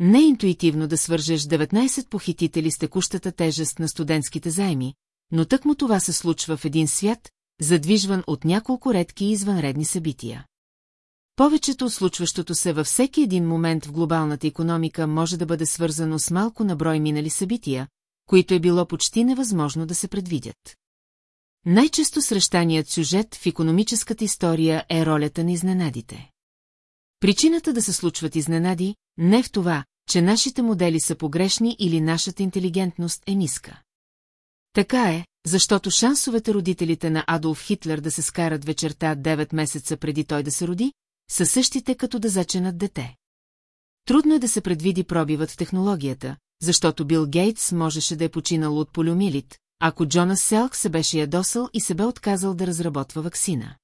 Speaker 1: Не е интуитивно да свържеш 19 похитители с текущата тежест на студентските заеми, но тъкмо това се случва в един свят, задвижван от няколко редки и извънредни събития. Повечето от случващото се във всеки един момент в глобалната економика може да бъде свързано с малко наброй минали събития, които е било почти невъзможно да се предвидят. Най-често срещаният сюжет в економическата история е ролята на изненадите. Причината да се случват изненади не в това, че нашите модели са погрешни или нашата интелигентност е ниска. Така е, защото шансовете родителите на Адолф Хитлер да се скарат вечерта 9 месеца преди той да се роди, са същите като да заченат дете. Трудно е да се предвиди пробивът в технологията, защото Бил Гейтс можеше да е починал от полиомилит, ако Джонас Селк се беше ядосал и се бе отказал да разработва ваксина.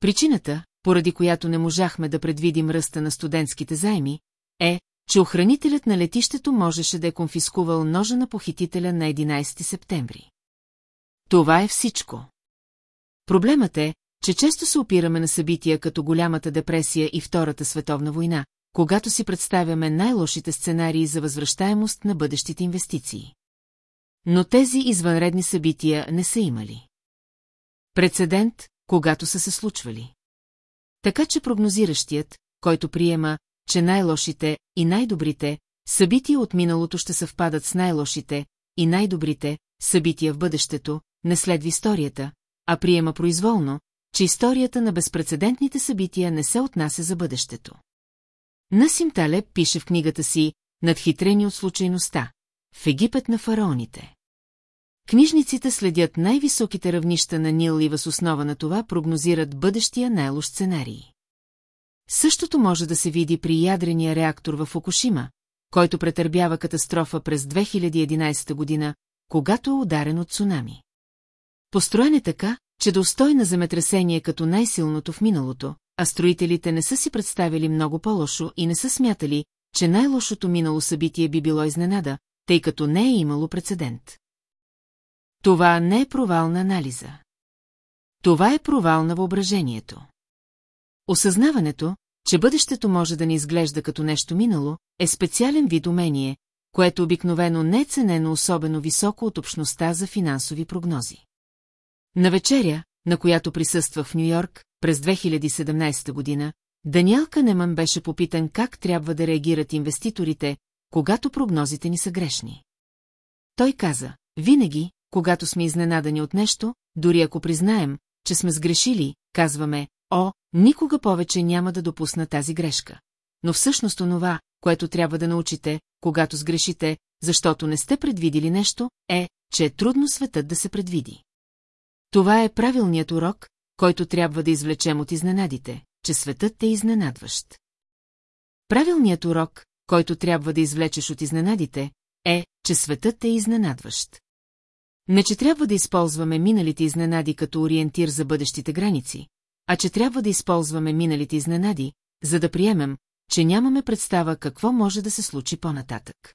Speaker 1: Причината, поради която не можахме да предвидим ръста на студентските заеми, е, че охранителят на летището можеше да е конфискувал ножа на похитителя на 11 септември. Това е всичко. Проблемът е, че често се опираме на събития като голямата депресия и Втората световна война, когато си представяме най-лошите сценарии за възвръщаемост на бъдещите инвестиции. Но тези извънредни събития не са имали. Прецедент, когато са се случвали. Така че прогнозиращият, който приема, че най-лошите и най-добрите събития от миналото ще съвпадат с най-лошите и най-добрите събития в бъдещето, не следва историята, а приема произволно, че историята на безпредседентните събития не се отнася за бъдещето. Насим Талеб пише в книгата си «Надхитрени от случайността» в Египет на фараоните. Книжниците следят най-високите равнища на Нил и въз основа на това прогнозират бъдещия най-лош сценарий. Същото може да се види при ядрения реактор в Фукушима, който претърбява катастрофа през 2011 година, когато е ударен от цунами. Построен е така, че да устой на земетресение като най-силното в миналото, а строителите не са си представили много по-лошо и не са смятали, че най-лошото минало събитие би било изненада, тъй като не е имало прецедент. Това не е провал на анализа. Това е провал на въображението. Осъзнаването, че бъдещето може да ни изглежда като нещо минало, е специален вид умение, което обикновено не е ценено особено високо от общността за финансови прогнози. На вечеря, на която присъствах в Нью-Йорк през 2017 година, Даниел Канеман беше попитан как трябва да реагират инвеститорите, когато прогнозите ни са грешни. Той каза, винаги, когато сме изненадани от нещо, дори ако признаем, че сме сгрешили, казваме, о, никога повече няма да допусна тази грешка. Но всъщност онова, което трябва да научите, когато сгрешите, защото не сте предвидили нещо, е, че е трудно светът да се предвиди. Това е правилният урок, който трябва да извлечем от изненадите, че светът е изненадващ. Правилният урок, който трябва да извлечеш от изненадите, е, че светът е изненадващ. Не, че трябва да използваме миналите изненади като ориентир за бъдещите граници, а че трябва да използваме миналите изненади, за да приемем, че нямаме представа какво може да се случи по-нататък.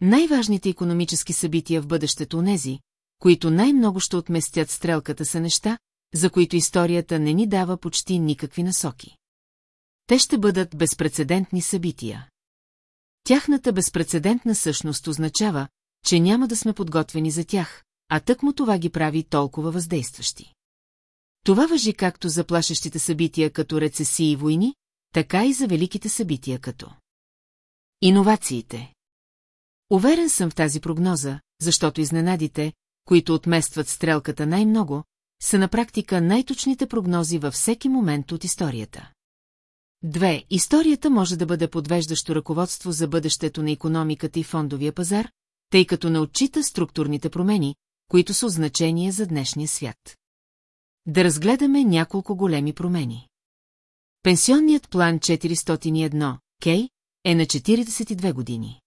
Speaker 1: Най-важните економически събития в бъдещето онези, които най-много ще отместят стрелката са неща, за които историята не ни дава почти никакви насоки. Те ще бъдат безпредседентни събития. Тяхната безпредседентна същност означава, че няма да сме подготвени за тях, а тъкмо това ги прави толкова въздействащи. Това въжи както за плашещите събития като рецесии и войни, така и за великите събития като Иновациите. Уверен съм в тази прогноза, защото изненадите, които отместват стрелката най-много, са на практика най-точните прогнози във всеки момент от историята. Две, историята може да бъде подвеждащо ръководство за бъдещето на економиката и фондовия пазар, тъй като не отчита структурните промени, които са значение за днешния свят. Да разгледаме няколко големи промени. Пенсионният план 401, Кей, е на 42 години.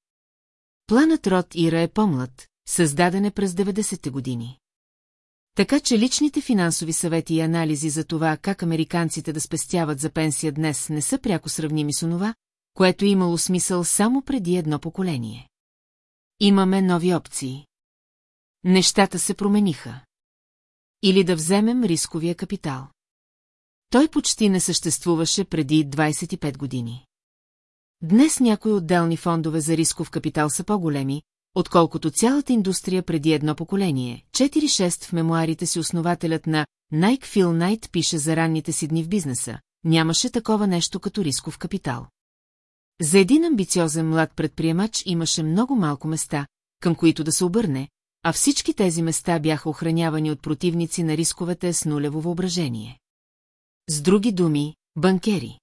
Speaker 1: Планът Род Ира е по-млад, създаден е през 90-те години. Така че личните финансови съвети и анализи за това как американците да спестяват за пенсия днес не са пряко сравними с онова, което е имало смисъл само преди едно поколение. Имаме нови опции. Нещата се промениха. Или да вземем рисковия капитал. Той почти не съществуваше преди 25 години. Днес някои отделни фондове за рисков капитал са по-големи, отколкото цялата индустрия преди едно поколение. 4-6 в мемуарите си основателят на Nike Phil Knight пише за ранните си дни в бизнеса. Нямаше такова нещо като рисков капитал. За един амбициозен млад предприемач имаше много малко места, към които да се обърне, а всички тези места бяха охранявани от противници на рисковете с нулево въображение. С други думи, банкери.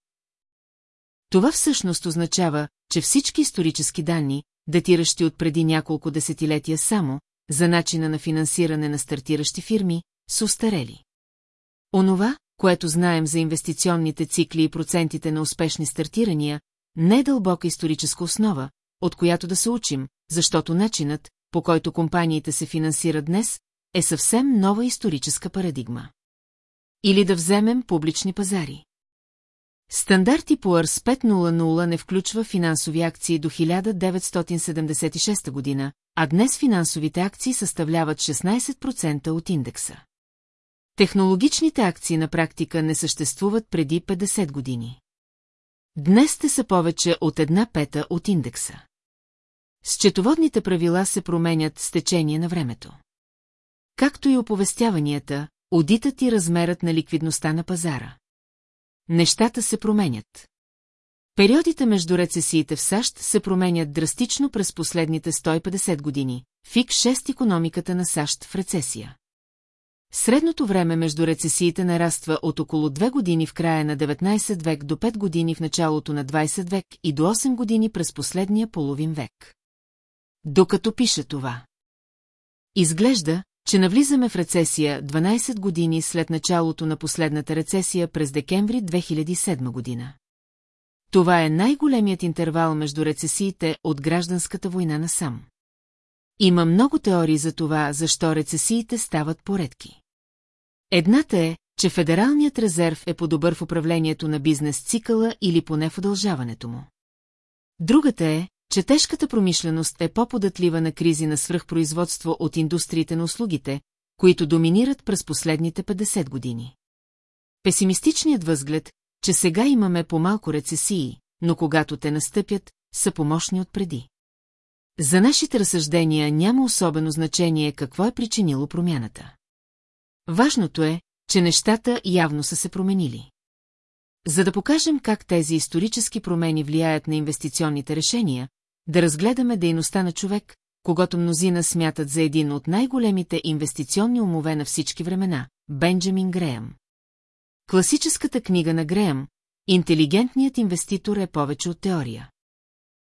Speaker 1: Това всъщност означава, че всички исторически данни, датиращи от преди няколко десетилетия само, за начина на финансиране на стартиращи фирми, са устарели. Онова, което знаем за инвестиционните цикли и процентите на успешни стартирания, не е дълбока историческа основа, от която да се учим, защото начинът, по който компаниите се финансират днес, е съвсем нова историческа парадигма. Или да вземем публични пазари. Стандарти по АРС 500 не включва финансови акции до 1976 година, а днес финансовите акции съставляват 16% от индекса. Технологичните акции на практика не съществуват преди 50 години. Днес те са повече от една пета от индекса. Счетоводните правила се променят с течение на времето. Както и оповестяванията, одитът и размерът на ликвидността на пазара. Нещата се променят. Периодите между рецесиите в САЩ се променят драстично през последните 150 години. ФИК 6 економиката на САЩ в рецесия. Средното време между рецесиите нараства от около 2 години в края на 19 век до 5 години в началото на 20 век и до 8 години през последния половин век. Докато пише това. Изглежда, че навлизаме в рецесия 12 години след началото на последната рецесия през декември 2007 година. Това е най-големият интервал между рецесиите от гражданската война насам. Има много теории за това, защо рецесиите стават поредки. Едната е, че Федералният резерв е по-добър в управлението на бизнес цикъла или поне в удължаването му. Другата е, че тежката промишленост е по-податлива на кризи на свръхпроизводство от индустриите на услугите, които доминират през последните 50 години. Песимистичният възглед, че сега имаме по-малко рецесии, но когато те настъпят, са помощни от преди. За нашите разсъждения няма особено значение какво е причинило промяната. Важното е, че нещата явно са се променили. За да покажем как тези исторически промени влияят на инвестиционните решения, да разгледаме дейността на човек, когато мнозина смятат за един от най-големите инвестиционни умове на всички времена – Бенджамин Греъм. Класическата книга на Греъм «Интелигентният инвеститор е повече от теория».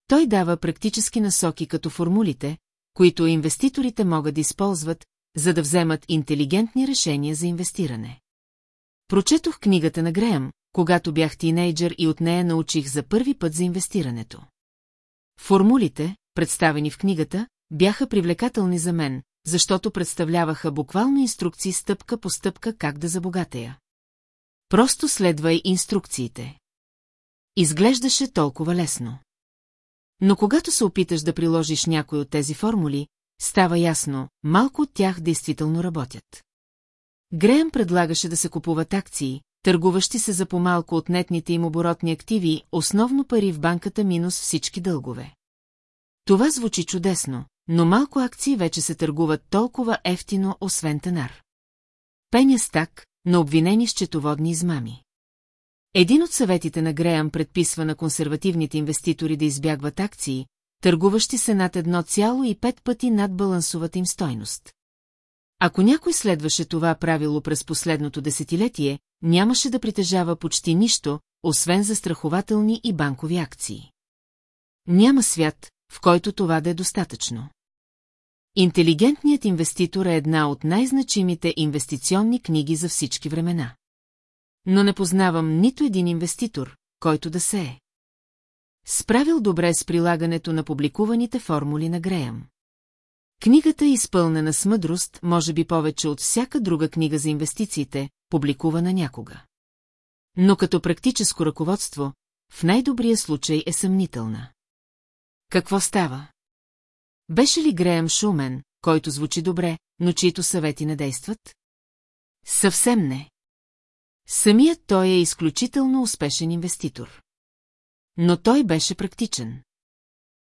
Speaker 1: Той дава практически насоки като формулите, които инвеститорите могат да използват, за да вземат интелигентни решения за инвестиране. Прочетох книгата на Греъм, когато бях тинейджър и от нея научих за първи път за инвестирането. Формулите, представени в книгата, бяха привлекателни за мен, защото представляваха буквално инструкции стъпка по стъпка как да забогатея. Просто следвай инструкциите. Изглеждаше толкова лесно. Но когато се опиташ да приложиш някой от тези формули, става ясно, малко от тях действително работят. Греъм предлагаше да се купуват акции, търгуващи се за помалко от нетните им оборотни активи, основно пари в банката минус всички дългове. Това звучи чудесно, но малко акции вече се търгуват толкова ефтино, освен тенар. Пеня стак, на обвинени счетоводни измами. Един от съветите на Греъм предписва на консервативните инвеститори да избягват акции, търгуващи се над 1,5 пъти над балансовата им стойност. Ако някой следваше това правило през последното десетилетие, нямаше да притежава почти нищо, освен застрахователни и банкови акции. Няма свят, в който това да е достатъчно. Интелигентният инвеститор е една от най-значимите инвестиционни книги за всички времена. Но не познавам нито един инвеститор, който да се е. Справил добре с прилагането на публикуваните формули на Греъм. Книгата е изпълнена с мъдрост, може би повече от всяка друга книга за инвестициите, публикувана някога. Но като практическо ръководство, в най-добрия случай е съмнителна. Какво става? Беше ли Греъм шумен, който звучи добре, но чието съвети не действат? Съвсем не. Самият той е изключително успешен инвеститор. Но той беше практичен.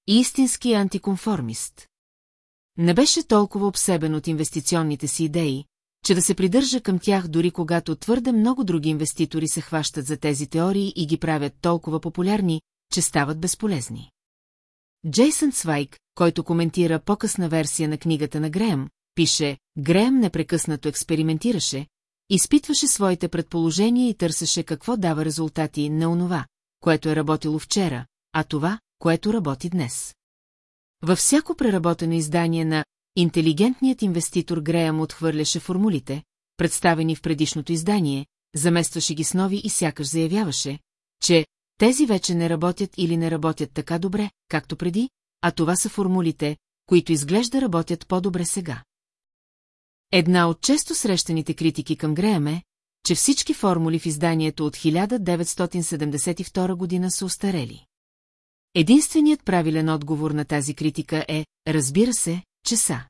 Speaker 1: Истински антиконформист. Не беше толкова обсебен от инвестиционните си идеи, че да се придържа към тях дори когато твърде много други инвеститори се хващат за тези теории и ги правят толкова популярни, че стават безполезни. Джейсън Свайк, който коментира по-късна версия на книгата на Греъм, пише, Греъм непрекъснато експериментираше, изпитваше своите предположения и търсеше какво дава резултати на онова, което е работило вчера, а това, което работи днес. Във всяко преработено издание на интелигентният инвеститор Греъм отхвърляше формулите, представени в предишното издание, заместваше ги с нови и сякаш заявяваше, че тези вече не работят или не работят така добре, както преди, а това са формулите, които изглежда работят по-добре сега. Една от често срещаните критики към Греъм е, че всички формули в изданието от 1972 година са устарели. Единственият правилен отговор на тази критика е, разбира се, че са.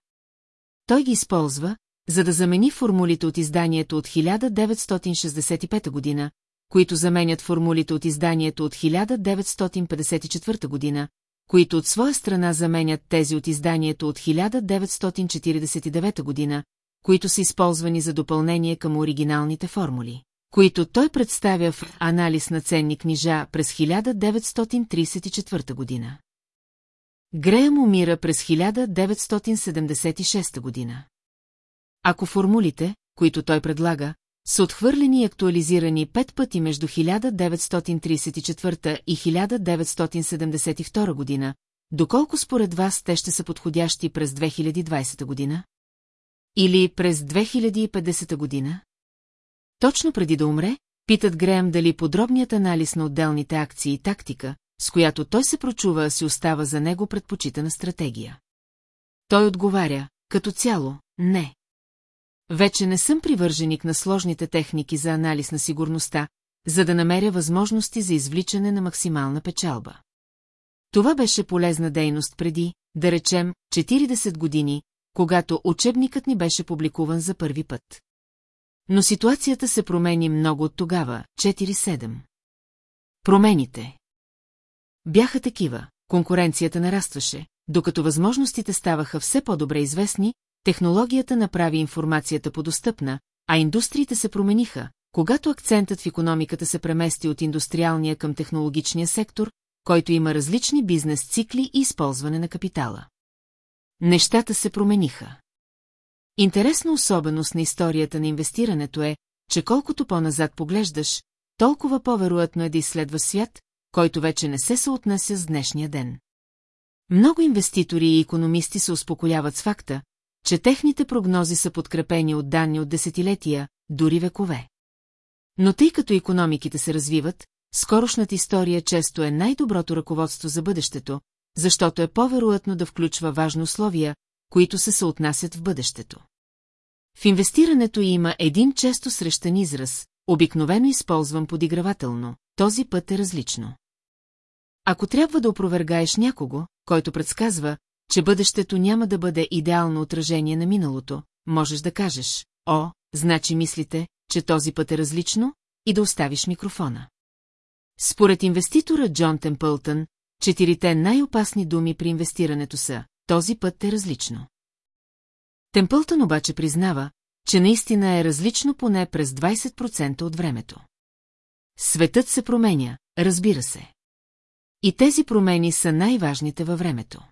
Speaker 1: Той ги използва, за да замени формулите от изданието от 1965 година, които заменят формулите от изданието от 1954 година, които от своя страна заменят тези от изданието от 1949 година, които са използвани за допълнение към оригиналните формули, които той представя в анализ на ценни книжа през 1934 година. Греъм умира през 1976 година. Ако формулите, които той предлага, са отхвърлени и актуализирани пет пъти между 1934 и 1972 година, доколко според вас те ще са подходящи през 2020 година? Или през 2050 година? Точно преди да умре, Питат Греем дали подробният анализ на отделните акции и тактика, с която той се прочува, си остава за него предпочитана стратегия. Той отговаря, като цяло, не. Вече не съм привърженик на сложните техники за анализ на сигурността, за да намеря възможности за извличане на максимална печалба. Това беше полезна дейност преди, да речем, 40 години, когато учебникът ни беше публикуван за първи път. Но ситуацията се промени много от тогава, 4-7. Промените. Бяха такива, конкуренцията нарастваше, докато възможностите ставаха все по-добре известни, технологията направи информацията подостъпна, а индустриите се промениха, когато акцентът в економиката се премести от индустриалния към технологичния сектор, който има различни бизнес цикли и използване на капитала. Нещата се промениха. Интересна особеност на историята на инвестирането е, че колкото по-назад поглеждаш, толкова по-вероятно е да изследва свят, който вече не се съотнася с днешния ден. Много инвеститори и економисти се успокояват с факта, че техните прогнози са подкрепени от данни от десетилетия, дори векове. Но тъй като економиките се развиват, скорошната история често е най-доброто ръководство за бъдещето, защото е по-вероятно да включва важни условия, които се съотнасят в бъдещето. В инвестирането има един често срещан израз, обикновено използван подигравателно, този път е различно. Ако трябва да опровергаеш някого, който предсказва, че бъдещето няма да бъде идеално отражение на миналото, можеш да кажеш, о, значи мислите, че този път е различно, и да оставиш микрофона. Според инвеститора Джон Темпълтън, четирите най-опасни думи при инвестирането са «този път е различно». Темпълтън обаче признава, че наистина е различно поне през 20% от времето. Светът се променя, разбира се. И тези промени са най-важните във времето.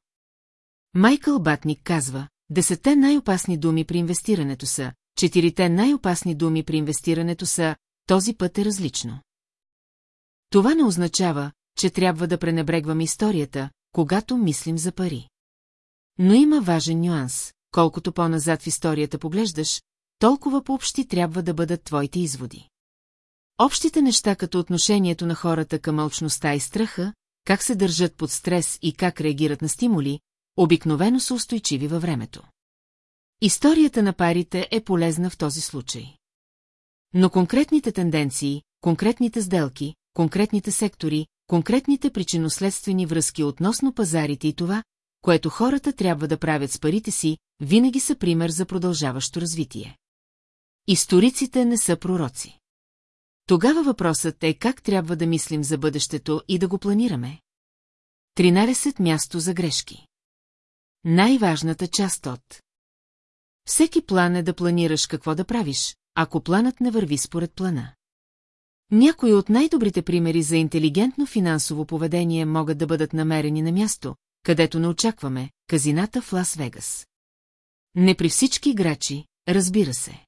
Speaker 1: Майкъл Батник казва, десетте най-опасни думи при инвестирането са, четирите най-опасни думи при инвестирането са, този път е различно. Това не означава, че трябва да пренебрегваме историята, когато мислим за пари. Но има важен нюанс. Колкото по-назад в историята поглеждаш, толкова по-общи трябва да бъдат твоите изводи. Общите неща като отношението на хората към мълчността и страха, как се държат под стрес и как реагират на стимули, обикновено са устойчиви във времето. Историята на парите е полезна в този случай. Но конкретните тенденции, конкретните сделки, конкретните сектори, конкретните причинно-следствени връзки относно пазарите и това, което хората трябва да правят с парите си, винаги са пример за продължаващо развитие. Историците не са пророци. Тогава въпросът е как трябва да мислим за бъдещето и да го планираме. 13 място за грешки. Най-важната част от Всеки план е да планираш какво да правиш, ако планът не върви според плана. Някои от най-добрите примери за интелигентно финансово поведение могат да бъдат намерени на място, където не очакваме, казината в Лас-Вегас. Не при всички играчи, разбира се.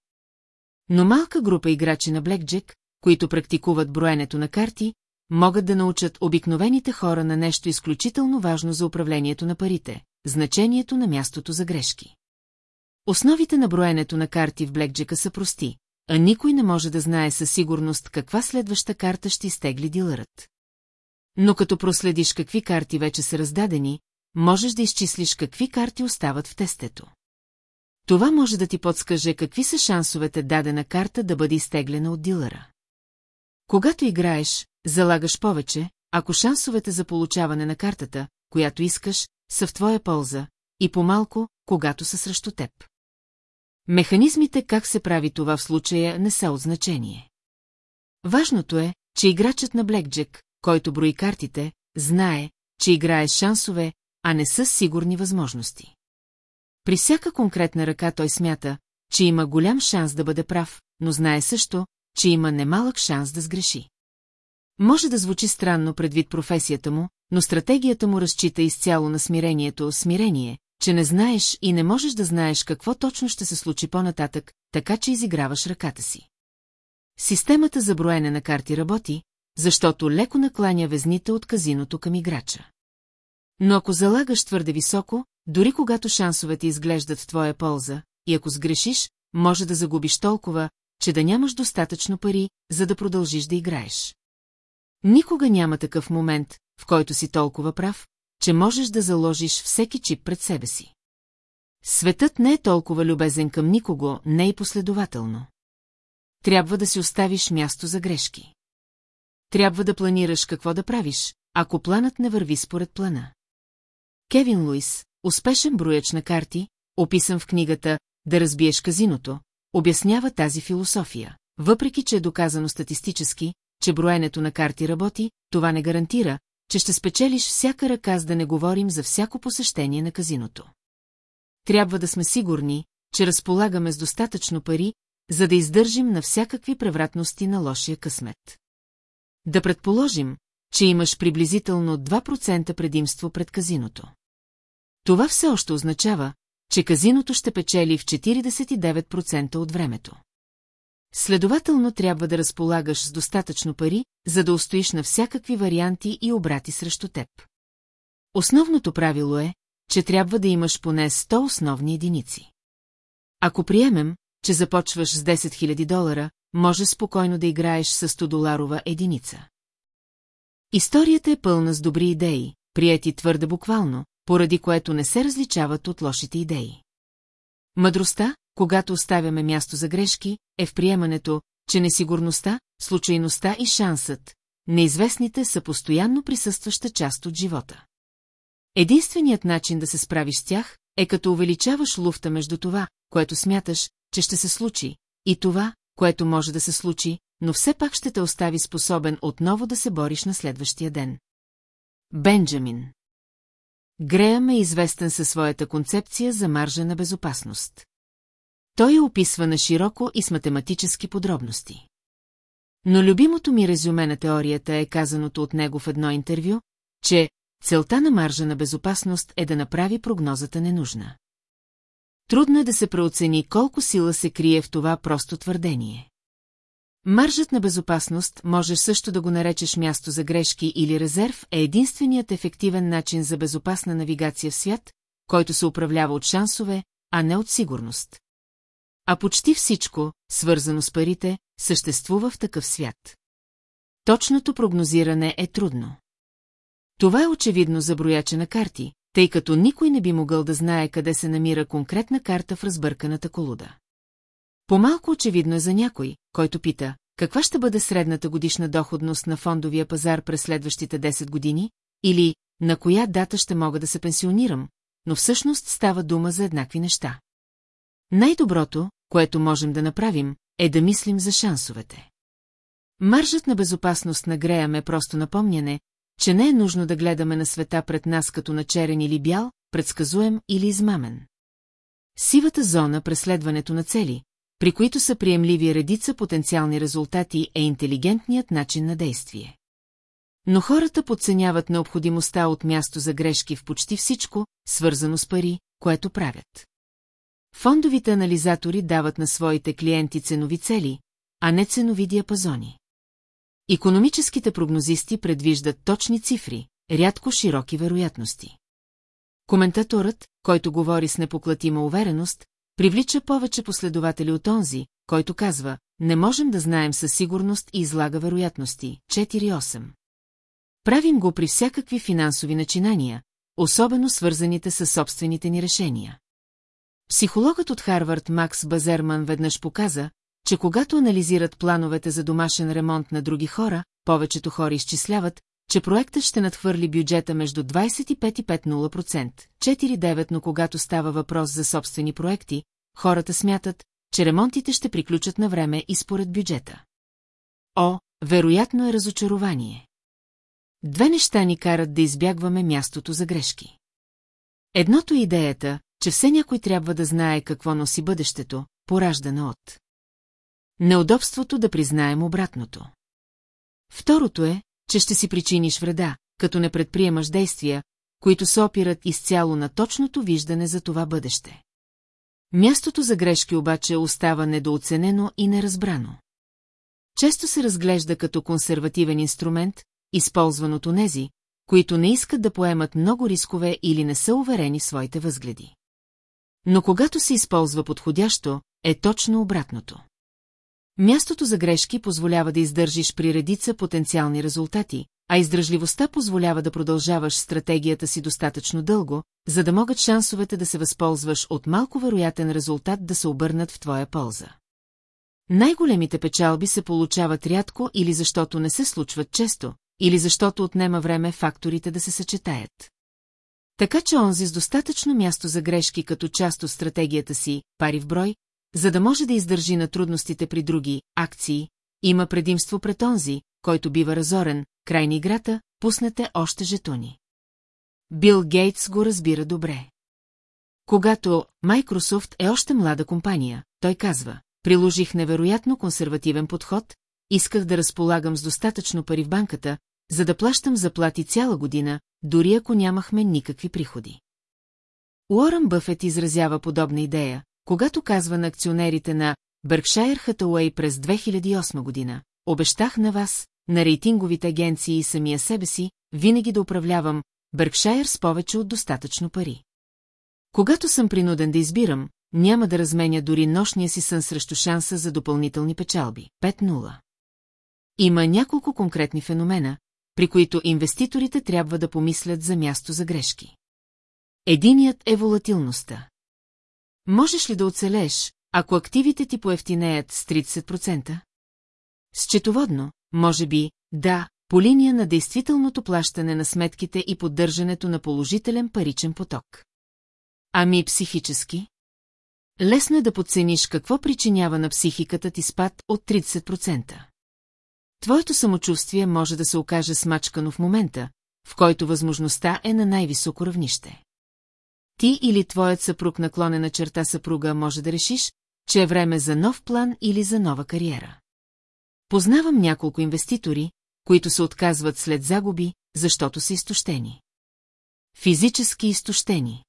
Speaker 1: Но малка група играчи на Блекджек, които практикуват броенето на карти, могат да научат обикновените хора на нещо изключително важно за управлението на парите – значението на мястото за грешки. Основите на броенето на карти в Блекджека са прости, а никой не може да знае със сигурност каква следваща карта ще изтегли дилърът. Но като проследиш какви карти вече са раздадени, можеш да изчислиш какви карти остават в тестето. Това може да ти подскаже какви са шансовете дадена карта да бъде изтеглена от дилъра. Когато играеш, залагаш повече, ако шансовете за получаване на картата, която искаш, са в твоя полза, и по-малко, когато са срещу теб. Механизмите как се прави това в случая не са от значение. Важното е, че играчът на Блекджек, който брои картите, знае, че играе шансове, а не с сигурни възможности. При всяка конкретна ръка той смята, че има голям шанс да бъде прав, но знае също, че има немалък шанс да сгреши. Може да звучи странно предвид професията му, но стратегията му разчита изцяло на смирението, смирение, че не знаеш и не можеш да знаеш какво точно ще се случи по-нататък, така че изиграваш ръката си. Системата за броене на карти работи, защото леко накланя везните от казиното към играча. Но ако залагаш твърде високо, дори когато шансовете изглеждат твоя полза, и ако сгрешиш, може да загубиш толкова, че да нямаш достатъчно пари, за да продължиш да играеш. Никога няма такъв момент, в който си толкова прав, че можеш да заложиш всеки чип пред себе си. Светът не е толкова любезен към никого, не и последователно. Трябва да си оставиш място за грешки. Трябва да планираш какво да правиш, ако планът не върви според плана. Кевин Луис, успешен брояч на карти, описан в книгата «Да разбиеш казиното», обяснява тази философия. Въпреки, че е доказано статистически, че броенето на карти работи, това не гарантира, че ще спечелиш всяка ръка, с да не говорим за всяко посещение на казиното. Трябва да сме сигурни, че разполагаме с достатъчно пари, за да издържим на всякакви превратности на лошия късмет. Да предположим, че имаш приблизително 2% предимство пред казиното. Това все още означава, че казиното ще печели в 49% от времето. Следователно трябва да разполагаш с достатъчно пари, за да устоиш на всякакви варианти и обрати срещу теб. Основното правило е, че трябва да имаш поне 100 основни единици. Ако приемем, че започваш с 10 000 долара, може спокойно да играеш с 100 доларова единица. Историята е пълна с добри идеи, прияти твърде буквално, поради което не се различават от лошите идеи. Мъдростта, когато оставяме място за грешки, е в приемането, че несигурността, случайността и шансът, неизвестните са постоянно присъстваща част от живота. Единственият начин да се справиш с тях е като увеличаваш луфта между това, което смяташ, че ще се случи, и това, което може да се случи, но все пак ще те остави способен отново да се бориш на следващия ден. Бенджамин Греъм е известен със своята концепция за маржа на безопасност. Той я описва на широко и с математически подробности. Но любимото ми резюме на теорията е казаното от него в едно интервю, че целта на маржа на безопасност е да направи прогнозата ненужна. Трудно е да се преоцени колко сила се крие в това просто твърдение. Маржът на безопасност, можеш също да го наречеш място за грешки или резерв, е единственият ефективен начин за безопасна навигация в свят, който се управлява от шансове, а не от сигурност. А почти всичко, свързано с парите, съществува в такъв свят. Точното прогнозиране е трудно. Това е очевидно за брояча на карти, тъй като никой не би могъл да знае къде се намира конкретна карта в разбърканата колуда. По-малко очевидно е за някой, който пита, каква ще бъде средната годишна доходност на фондовия пазар през следващите 10 години, или на коя дата ще мога да се пенсионирам, но всъщност става дума за еднакви неща. Най-доброто, което можем да направим, е да мислим за шансовете. Маржът на безопасност на Греям е просто напомняне, че не е нужно да гледаме на света пред нас като на черен или бял, предсказуем или измамен. Сивата зона преследването на цели, при които са приемливи редица потенциални резултати е интелигентният начин на действие. Но хората подценяват необходимостта от място за грешки в почти всичко, свързано с пари, което правят. Фондовите анализатори дават на своите клиенти ценови цели, а не ценови диапазони. Икономическите прогнозисти предвиждат точни цифри, рядко широки вероятности. Коментаторът, който говори с непоклатима увереност, привлича повече последователи от онзи, който казва, не можем да знаем със сигурност и излага вероятности. 4-8. Правим го при всякакви финансови начинания, особено свързаните с собствените ни решения. Психологът от Харвард Макс Базерман веднъж показа, че когато анализират плановете за домашен ремонт на други хора, повечето хора изчисляват, че проектът ще надхвърли бюджета между 25 и 50%, 4-9, но когато става въпрос за собствени проекти, хората смятат, че ремонтите ще приключат на време и според бюджета. О, вероятно е разочарование. Две неща ни карат да избягваме мястото за грешки. Едното е идеята, че все някой трябва да знае какво носи бъдещето, пораждана от неудобството да признаем обратното. Второто е, че ще си причиниш вреда, като не предприемаш действия, които се опират изцяло на точното виждане за това бъдеще. Мястото за грешки обаче остава недооценено и неразбрано. Често се разглежда като консервативен инструмент, използван от онези, които не искат да поемат много рискове или не са уверени в своите възгледи. Но когато се използва подходящо, е точно обратното. Мястото за грешки позволява да издържиш при редица потенциални резултати, а издръжливостта позволява да продължаваш стратегията си достатъчно дълго, за да могат шансовете да се възползваш от малко вероятен резултат да се обърнат в твоя полза. Най-големите печалби се получават рядко или защото не се случват често, или защото отнема време факторите да се съчетаят. Така че онзи с достатъчно място за грешки като част от стратегията си, пари в брой, за да може да издържи на трудностите при други акции, има предимство пред онзи, който бива разорен, край на играта, пуснете още жетони. Бил Гейтс го разбира добре. Когато Microsoft е още млада компания, той казва, приложих невероятно консервативен подход, исках да разполагам с достатъчно пари в банката, за да плащам заплати цяла година, дори ако нямахме никакви приходи. Уорън Бъфет изразява подобна идея, когато казва на акционерите на Бъркшайр Хатауей през 2008 година, обещах на вас, на рейтинговите агенции и самия себе си, винаги да управлявам Бъркшайр с повече от достатъчно пари. Когато съм принуден да избирам, няма да разменя дори нощния си сън срещу шанса за допълнителни печалби. 5-0. Има няколко конкретни феномена, при които инвеститорите трябва да помислят за място за грешки. Единият е волатилността. Можеш ли да оцелееш, ако активите ти поевтинеят с 30%? Счетоводно, може би, да, по линия на действителното плащане на сметките и поддържането на положителен паричен поток. Ами психически? Лесно е да подцениш какво причинява на психиката ти спад от 30%. Твоето самочувствие може да се окаже смачкано в момента, в който възможността е на най-високо равнище. Ти или твоят съпруг наклонена черта съпруга може да решиш, че е време за нов план или за нова кариера. Познавам няколко инвеститори, които се отказват след загуби, защото са изтощени. Физически изтощени.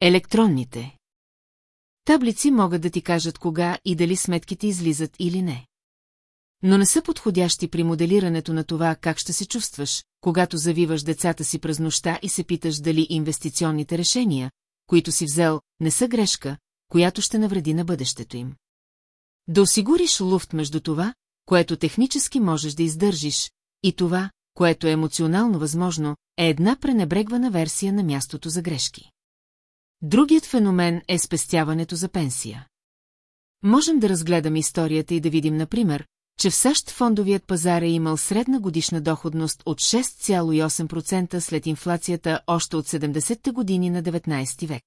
Speaker 1: Електронните. Таблици могат да ти кажат кога и дали сметките излизат или не. Но не са подходящи при моделирането на това как ще се чувстваш, когато завиваш децата си през нощта и се питаш дали инвестиционните решения, които си взел, не са грешка, която ще навреди на бъдещето им. Да осигуриш луфт между това, което технически можеш да издържиш, и това, което е емоционално възможно, е една пренебрегвана версия на мястото за грешки. Другият феномен е спестяването за пенсия. Можем да разгледаме историята и да видим, например, че в САЩ фондовият пазар е имал средна годишна доходност от 6,8% след инфлацията още от 70-те години на 19 век.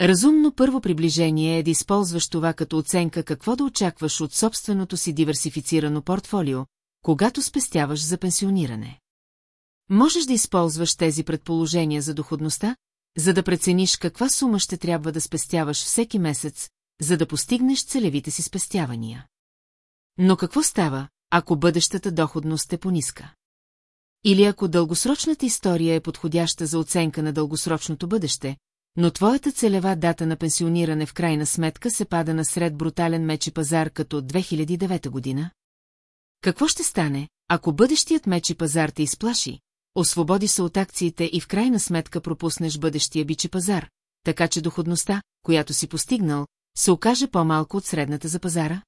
Speaker 1: Разумно първо приближение е да използваш това като оценка какво да очакваш от собственото си диверсифицирано портфолио, когато спестяваш за пенсиониране. Можеш да използваш тези предположения за доходността, за да прецениш каква сума ще трябва да спестяваш всеки месец, за да постигнеш целевите си спестявания. Но какво става, ако бъдещата доходност е пониска? Или ако дългосрочната история е подходяща за оценка на дългосрочното бъдеще, но твоята целева дата на пенсиониране в крайна сметка се пада на сред брутален мечи пазар като 2009 година? Какво ще стане, ако бъдещият мечи пазар те изплаши, освободи се от акциите и в крайна сметка пропуснеш бъдещия бичи пазар, така че доходността, която си постигнал, се окаже по-малко от средната за пазара?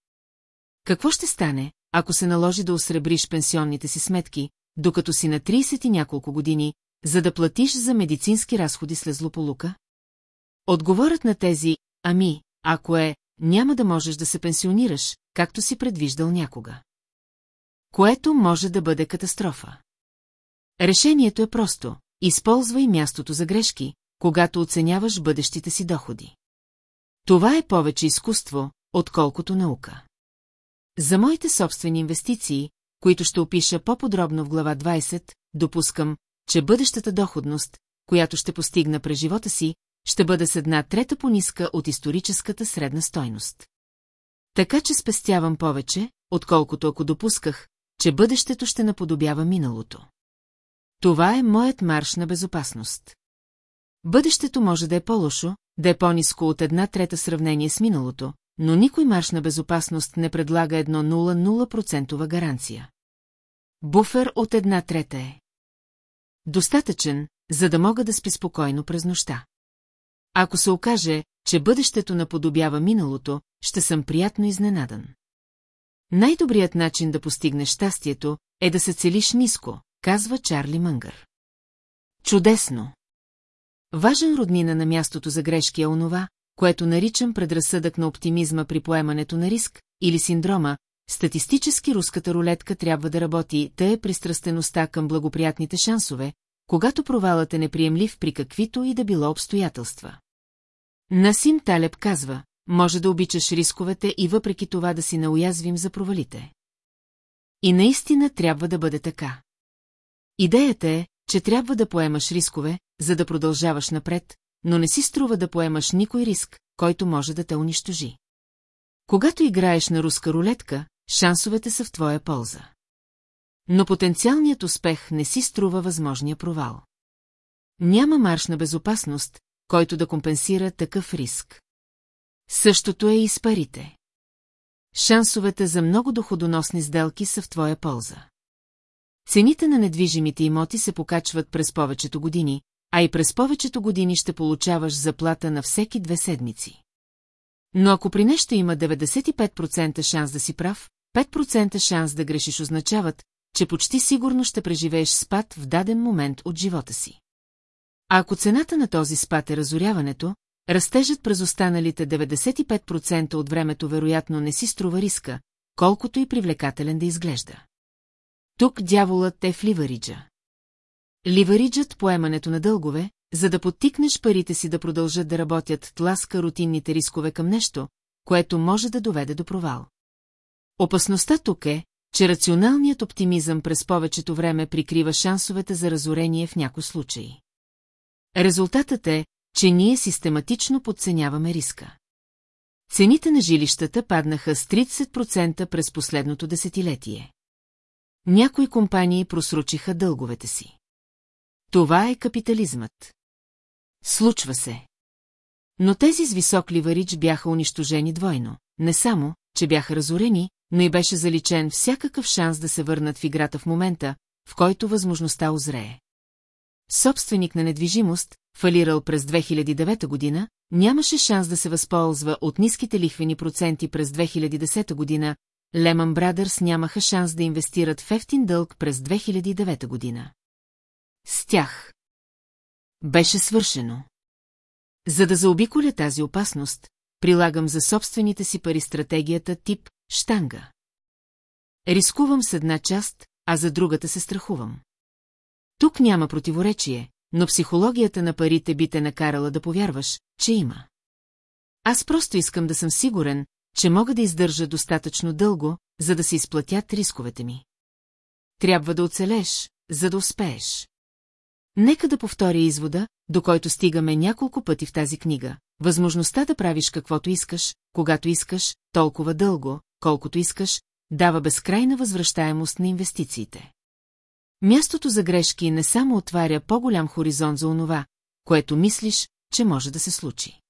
Speaker 1: Какво ще стане, ако се наложи да осребриш пенсионните си сметки, докато си на 30 и няколко години, за да платиш за медицински разходи след злополука? Отговорът на тези «Ами, ако е, няма да можеш да се пенсионираш, както си предвиждал някога». Което може да бъде катастрофа. Решението е просто – използвай мястото за грешки, когато оценяваш бъдещите си доходи. Това е повече изкуство, отколкото наука. За моите собствени инвестиции, които ще опиша по-подробно в глава 20, допускам, че бъдещата доходност, която ще постигна през живота си, ще бъде с една трета по-ниска от историческата средна стойност. Така че спестявам повече, отколкото ако допусках, че бъдещето ще наподобява миналото. Това е моят марш на безопасност. Бъдещето може да е по-лошо, да е по-низко от една трета сравнение с миналото, но никой марш на безопасност не предлага едно 0,0% гаранция. Буфер от една трета е. Достатъчен, за да мога да спи спокойно през нощта. Ако се окаже, че бъдещето наподобява миналото, ще съм приятно изненадан. Най-добрият начин да постигнеш щастието е да се целиш ниско, казва Чарли Мънгър. Чудесно! Важен роднина на мястото за грешки е онова, което наричам предразсъдък на оптимизма при поемането на риск, или синдрома, статистически руската рулетка трябва да работи, тъй е пристрастеността към благоприятните шансове, когато провалът е неприемлив при каквито и да било обстоятелства. Насим Талеб казва, може да обичаш рисковете и въпреки това да си науязвим за провалите. И наистина трябва да бъде така. Идеята е, че трябва да поемаш рискове, за да продължаваш напред, но не си струва да поемаш никой риск, който може да те унищожи. Когато играеш на руска рулетка, шансовете са в твоя полза. Но потенциалният успех не си струва възможния провал. Няма марш на безопасност, който да компенсира такъв риск. Същото е и с парите. Шансовете за много доходоносни сделки са в твоя полза. Цените на недвижимите имоти се покачват през повечето години, а и през повечето години ще получаваш заплата на всеки две седмици. Но ако при нещо има 95% шанс да си прав, 5% шанс да грешиш означават, че почти сигурно ще преживееш спад в даден момент от живота си. А ако цената на този спад е разоряването, растежът през останалите 95% от времето вероятно не си струва риска, колкото и привлекателен да изглежда. Тук дяволът е в ливариджа. Ливариджът поемането на дългове, за да подтикнеш парите си да продължат да работят, тласка рутинните рискове към нещо, което може да доведе до провал. Опасността тук е, че рационалният оптимизъм през повечето време прикрива шансовете за разорение в някои случаи. Резултатът е, че ние систематично подценяваме риска. Цените на жилищата паднаха с 30% през последното десетилетие. Някои компании просручиха дълговете си. Това е капитализмът. Случва се. Но тези с висок ливарич бяха унищожени двойно. Не само, че бяха разорени, но и беше заличен всякакъв шанс да се върнат в играта в момента, в който възможността озрее. Собственик на недвижимост, фалирал през 2009 година, нямаше шанс да се възползва от ниските лихвени проценти през 2010 година, Леман Брадърс нямаха шанс да инвестират в ефтин дълг през 2009 година. С тях. Беше свършено. За да заобиколя тази опасност, прилагам за собствените си пари стратегията тип штанга. Рискувам с една част, а за другата се страхувам. Тук няма противоречие, но психологията на парите би те накарала да повярваш, че има. Аз просто искам да съм сигурен, че мога да издържа достатъчно дълго, за да се изплатят рисковете ми. Трябва да оцелеш, за да успееш. Нека да повторя извода, до който стигаме няколко пъти в тази книга. Възможността да правиш каквото искаш, когато искаш, толкова дълго, колкото искаш, дава безкрайна възвръщаемост на инвестициите. Мястото за грешки не само отваря по-голям хоризонт за онова, което мислиш, че може да се случи.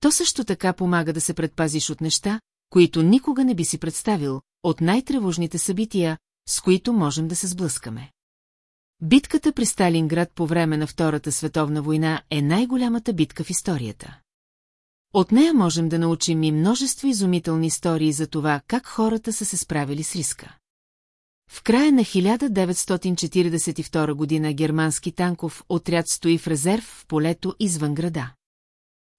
Speaker 1: То също така помага да се предпазиш от неща, които никога не би си представил, от най-тревожните събития, с които можем да се сблъскаме. Битката при Сталинград по време на Втората световна война е най-голямата битка в историята. От нея можем да научим и множество изумителни истории за това, как хората са се справили с риска. В края на 1942 година германски танков отряд стои в резерв в полето извън града.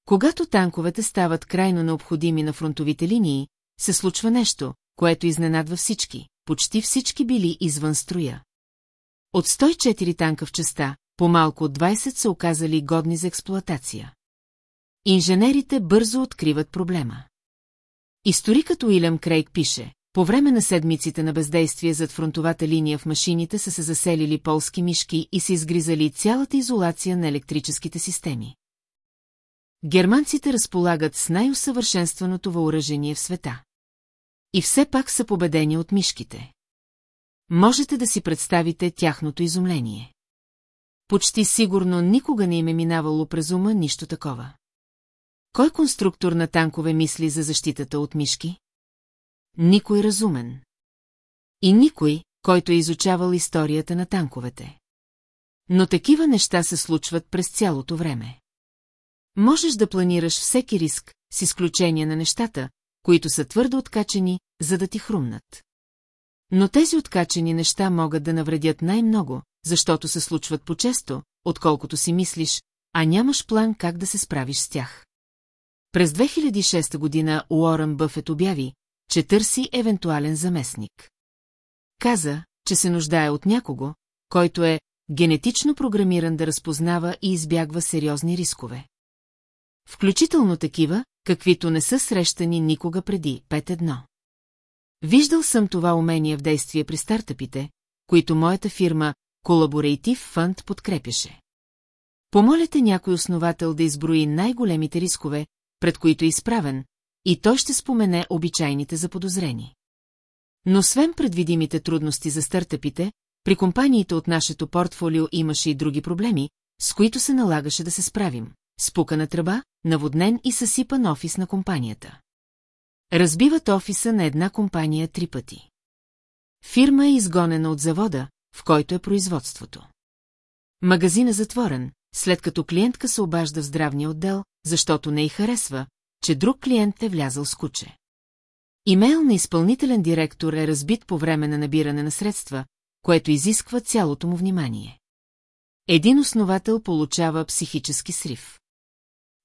Speaker 1: Когато танковете стават крайно необходими на фронтовите линии, се случва нещо, което изненадва всички, почти всички били извън строя. От 104 танка в частта, по-малко от 20 са оказали годни за експлоатация. Инженерите бързо откриват проблема. Историкът Уилям Крейг пише, по време на седмиците на бездействие зад фронтовата линия в машините са се заселили полски мишки и са изгризали цялата изолация на електрическите системи. Германците разполагат с най-усъвършенстваното въоръжение в света. И все пак са победени от мишките. Можете да си представите тяхното изумление. Почти сигурно никога не им е минавало през ума нищо такова. Кой конструктор на танкове мисли за защитата от мишки? Никой разумен. И никой, който е изучавал историята на танковете. Но такива неща се случват през цялото време. Можеш да планираш всеки риск, с изключение на нещата, които са твърдо откачени, за да ти хрумнат. Но тези откачени неща могат да навредят най-много, защото се случват по-често, отколкото си мислиш, а нямаш план как да се справиш с тях. През 2006 година Уорън Бъфет обяви, че търси евентуален заместник. Каза, че се нуждае от някого, който е генетично програмиран да разпознава и избягва сериозни рискове. Включително такива, каквито не са срещани никога преди 5-1. Виждал съм това умение в действие при стартъпите, които моята фирма Collaborative Fund подкрепяше. Помолете някой основател да изброи най-големите рискове, пред които е изправен, и той ще спомене обичайните заподозрени. Но освен предвидимите трудности за стартъпите, при компаниите от нашето портфолио имаше и други проблеми, с които се налагаше да се справим. Спукана тръба, наводнен и съсипан офис на компанията. Разбиват офиса на една компания три пъти. Фирма е изгонена от завода, в който е производството. Магазин е затворен, след като клиентка се обажда в здравния отдел, защото не й харесва, че друг клиент е влязъл с куче. Имейл на изпълнителен директор е разбит по време на набиране на средства, което изисква цялото му внимание. Един основател получава психически срив.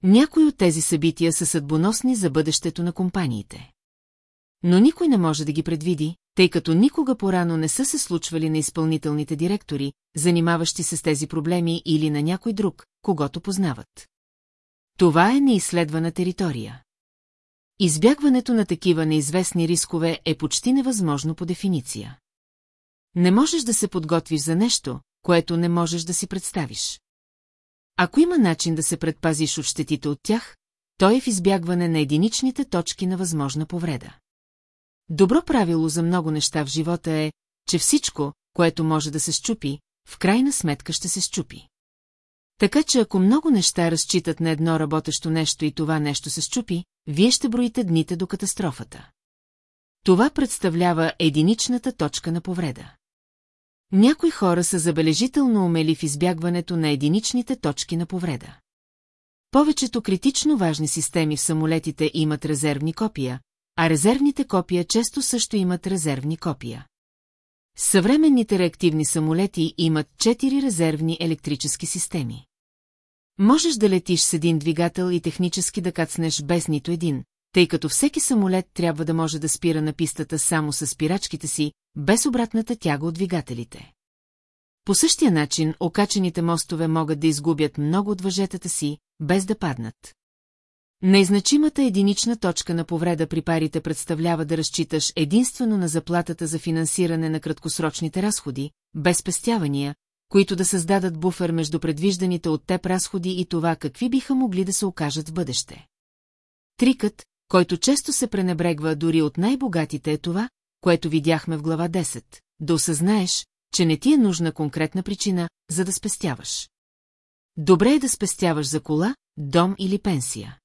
Speaker 1: Някои от тези събития са съдбоносни за бъдещето на компаниите. Но никой не може да ги предвиди, тъй като никога порано не са се случвали на изпълнителните директори, занимаващи се с тези проблеми или на някой друг, когато познават. Това е неизследвана територия. Избягването на такива неизвестни рискове е почти невъзможно по дефиниция. Не можеш да се подготвиш за нещо, което не можеш да си представиш. Ако има начин да се предпазиш от щетите от тях, той е в избягване на единичните точки на възможна повреда. Добро правило за много неща в живота е, че всичко, което може да се щупи, в крайна сметка ще се щупи. Така че ако много неща разчитат на едно работещо нещо и това нещо се щупи, вие ще броите дните до катастрофата. Това представлява единичната точка на повреда. Някои хора са забележително умели в избягването на единичните точки на повреда. Повечето критично важни системи в самолетите имат резервни копия, а резервните копия често също имат резервни копия. Съвременните реактивни самолети имат четири резервни електрически системи. Можеш да летиш с един двигател и технически да кацнеш без нито един, тъй като всеки самолет трябва да може да спира на пистата само с спирачките си, без обратната тяга от двигателите. По същия начин, окачените мостове могат да изгубят много от въжетата си, без да паднат. Незначимата единична точка на повреда при парите представлява да разчиташ единствено на заплатата за финансиране на краткосрочните разходи, без спестявания, които да създадат буфер между предвижданите от теб разходи и това какви биха могли да се окажат в бъдеще. Трикът, който често се пренебрегва дори от най-богатите е това, което видяхме в глава 10, да осъзнаеш, че не ти е нужна конкретна причина, за да спестяваш. Добре е да спестяваш за кола, дом или пенсия.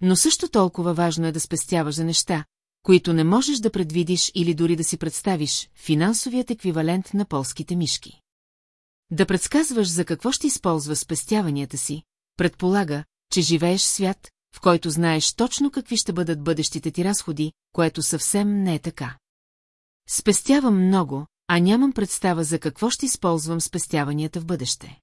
Speaker 1: Но също толкова важно е да спестяваш за неща, които не можеш да предвидиш или дори да си представиш финансовият еквивалент на полските мишки. Да предсказваш за какво ще използва спестяванията си, предполага, че живееш свят, в който знаеш точно какви ще бъдат бъдещите ти разходи, което съвсем не е така. Спестявам много, а нямам представа за какво ще използвам спестяванията в бъдеще.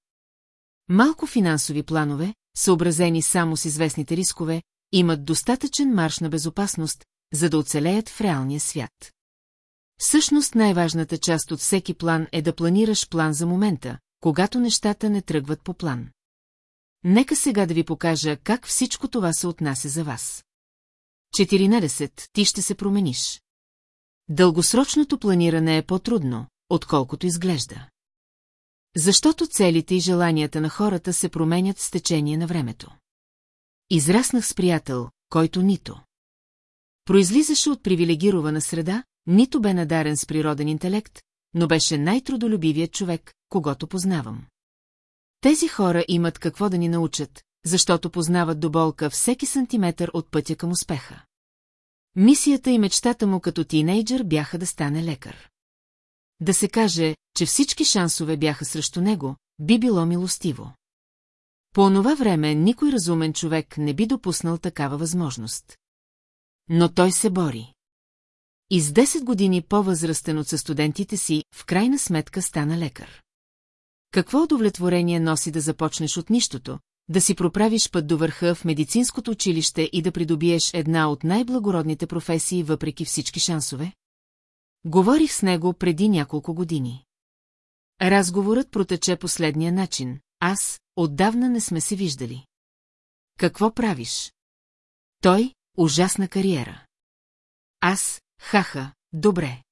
Speaker 1: Малко финансови планове, съобразени само с известните рискове, имат достатъчен марш на безопасност, за да оцелеят в реалния свят. Всъщност най-важната част от всеки план е да планираш план за момента, когато нещата не тръгват по план. Нека сега да ви покажа как всичко това се отнася за вас. 14. Ти ще се промениш. Дългосрочното планиране е по-трудно, отколкото изглежда. Защото целите и желанията на хората се променят с течение на времето. Израснах с приятел, който нито. Произлизаше от привилегирована среда, нито бе надарен с природен интелект, но беше най-трудолюбивият човек, когато познавам. Тези хора имат какво да ни научат, защото познават до болка всеки сантиметър от пътя към успеха. Мисията и мечтата му като тинейджър бяха да стане лекар. Да се каже, че всички шансове бяха срещу него, би било милостиво. По онова време никой разумен човек не би допуснал такава възможност. но той се бори. И с 10 години по-възрастен от студентите си, в крайна сметка стана лекар. Какво удовлетворение носи да започнеш от нищото, да си проправиш път до върха в медицинското училище и да придобиеш една от най-благородните професии въпреки всички шансове? Говорих с него преди няколко години. Разговорът протече последния начин. Аз, отдавна не сме се виждали. Какво правиш? Той, ужасна кариера. Аз, хаха, добре.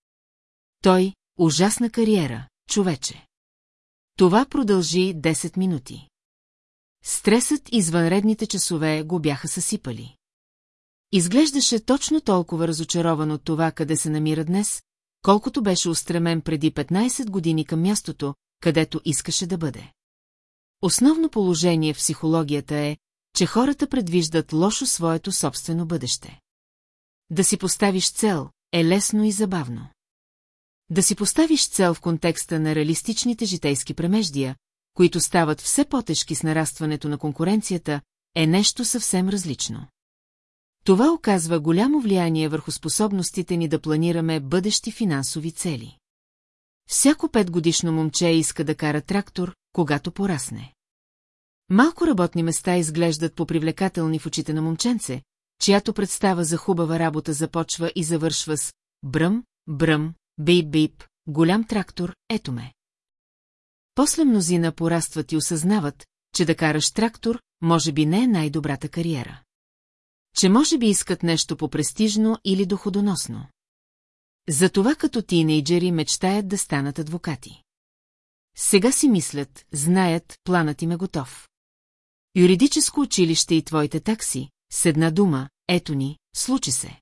Speaker 1: Той, ужасна кариера, човече. Това продължи 10 минути. Стресът и извънредните часове го бяха съсипали. Изглеждаше точно толкова разочарован от това, къде се намира днес, колкото беше устремен преди 15 години към мястото, където искаше да бъде. Основно положение в психологията е, че хората предвиждат лошо своето собствено бъдеще. Да си поставиш цел е лесно и забавно. Да си поставиш цел в контекста на реалистичните житейски премеждия, които стават все по-тежки с нарастването на конкуренцията, е нещо съвсем различно. Това оказва голямо влияние върху способностите ни да планираме бъдещи финансови цели. Всяко петгодишно момче иска да кара трактор, когато порасне. Малко работни места изглеждат попривлекателни в очите на момченце, чиято представа за хубава работа започва и завършва с бръм, бръм, бип-бип, голям трактор, ето ме. После мнозина порастват и осъзнават, че да караш трактор, може би не е най-добрата кариера. Че може би искат нещо по-престижно или доходоносно. Затова като тинейджери мечтаят да станат адвокати. Сега си мислят, знаят, планът им е готов. Юридическо училище и твоите такси, с една дума, ето ни, случи се.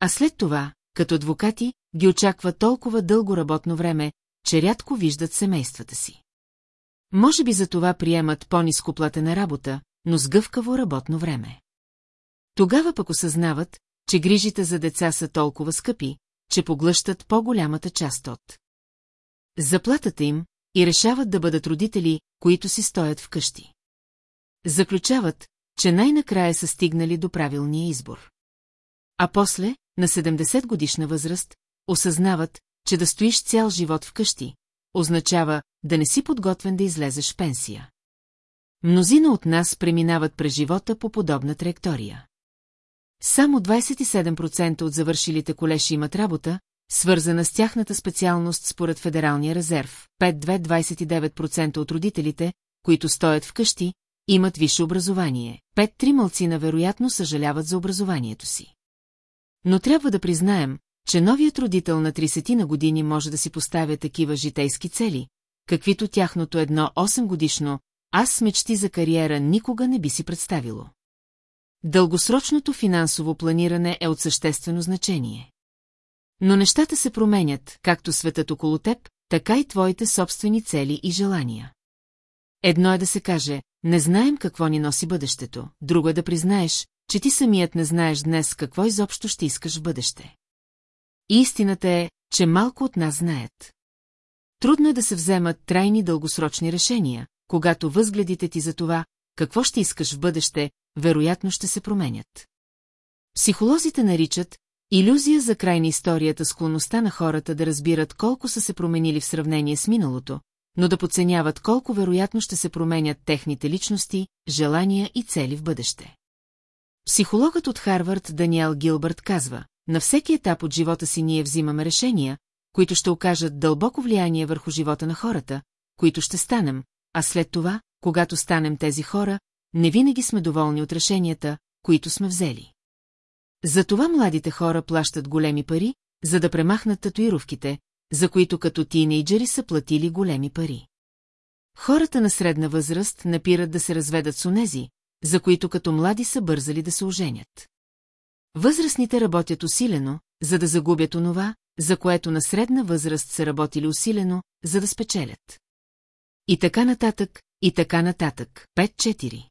Speaker 1: А след това, като адвокати, ги очаква толкова дълго работно време, че рядко виждат семействата си. Може би за това приемат по-низко платена работа, но с гъвкаво работно време. Тогава пък осъзнават, че грижите за деца са толкова скъпи, че поглъщат по-голямата част от заплатата им и решават да бъдат родители, които си стоят вкъщи. Заключават, че най-накрая са стигнали до правилния избор. А после, на 70 годишна възраст, осъзнават, че да стоиш цял живот вкъщи, означава да не си подготвен да излезеш пенсия. Мнозина от нас преминават през живота по подобна траектория. Само 27% от завършилите колеши имат работа, свързана с тяхната специалност според Федералния резерв. 5-2-29% от родителите, които стоят вкъщи, имат висше образование. Пет-три мълцина вероятно съжаляват за образованието си. Но трябва да признаем, че новият родител на 30 на години може да си поставя такива житейски цели, каквито тяхното едно 8 годишно, аз с мечти за кариера никога не би си представило. Дългосрочното финансово планиране е от съществено значение. Но нещата се променят, както светът около теб, така и твоите собствени цели и желания. Едно е да се каже, не знаем какво ни носи бъдещето, друго е да признаеш, че ти самият не знаеш днес какво изобщо ще искаш в бъдеще. Истината е, че малко от нас знаят. Трудно е да се вземат трайни дългосрочни решения, когато възгледите ти за това, какво ще искаш в бъдеще, вероятно ще се променят. Психолозите наричат иллюзия за край на историята склонността на хората да разбират колко са се променили в сравнение с миналото, но да подценяват колко вероятно ще се променят техните личности, желания и цели в бъдеще. Психологът от Харвард Даниел Гилбърт казва, на всеки етап от живота си ние взимаме решения, които ще окажат дълбоко влияние върху живота на хората, които ще станем, а след това, когато станем тези хора, не винаги сме доволни от решенията, които сме взели. Затова младите хора плащат големи пари, за да премахнат татуировките, за които като тинейджери са платили големи пари. Хората на средна възраст напират да се разведат с онези, за които като млади са бързали да се оженят. Възрастните работят усилено, за да загубят онова, за което на средна възраст са работили усилено, за да спечелят. И така нататък, и така нататък. 5-4.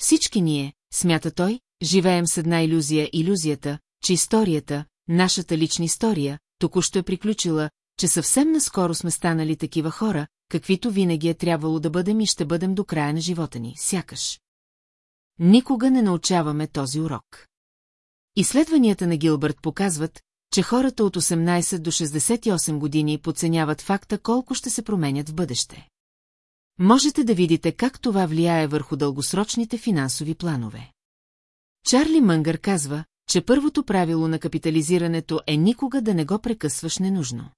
Speaker 1: Всички ние, смята той, живеем с една иллюзия иллюзията, че историята, нашата лична история, току-що е приключила, че съвсем наскоро сме станали такива хора, каквито винаги е трябвало да бъдем и ще бъдем до края на живота ни, сякаш. Никога не научаваме този урок. Изследванията на Гилбърт показват, че хората от 18 до 68 години подценяват факта колко ще се променят в бъдеще. Можете да видите как това влияе върху дългосрочните финансови планове. Чарли Мънгър казва, че първото правило на капитализирането е никога да не го прекъсваш ненужно.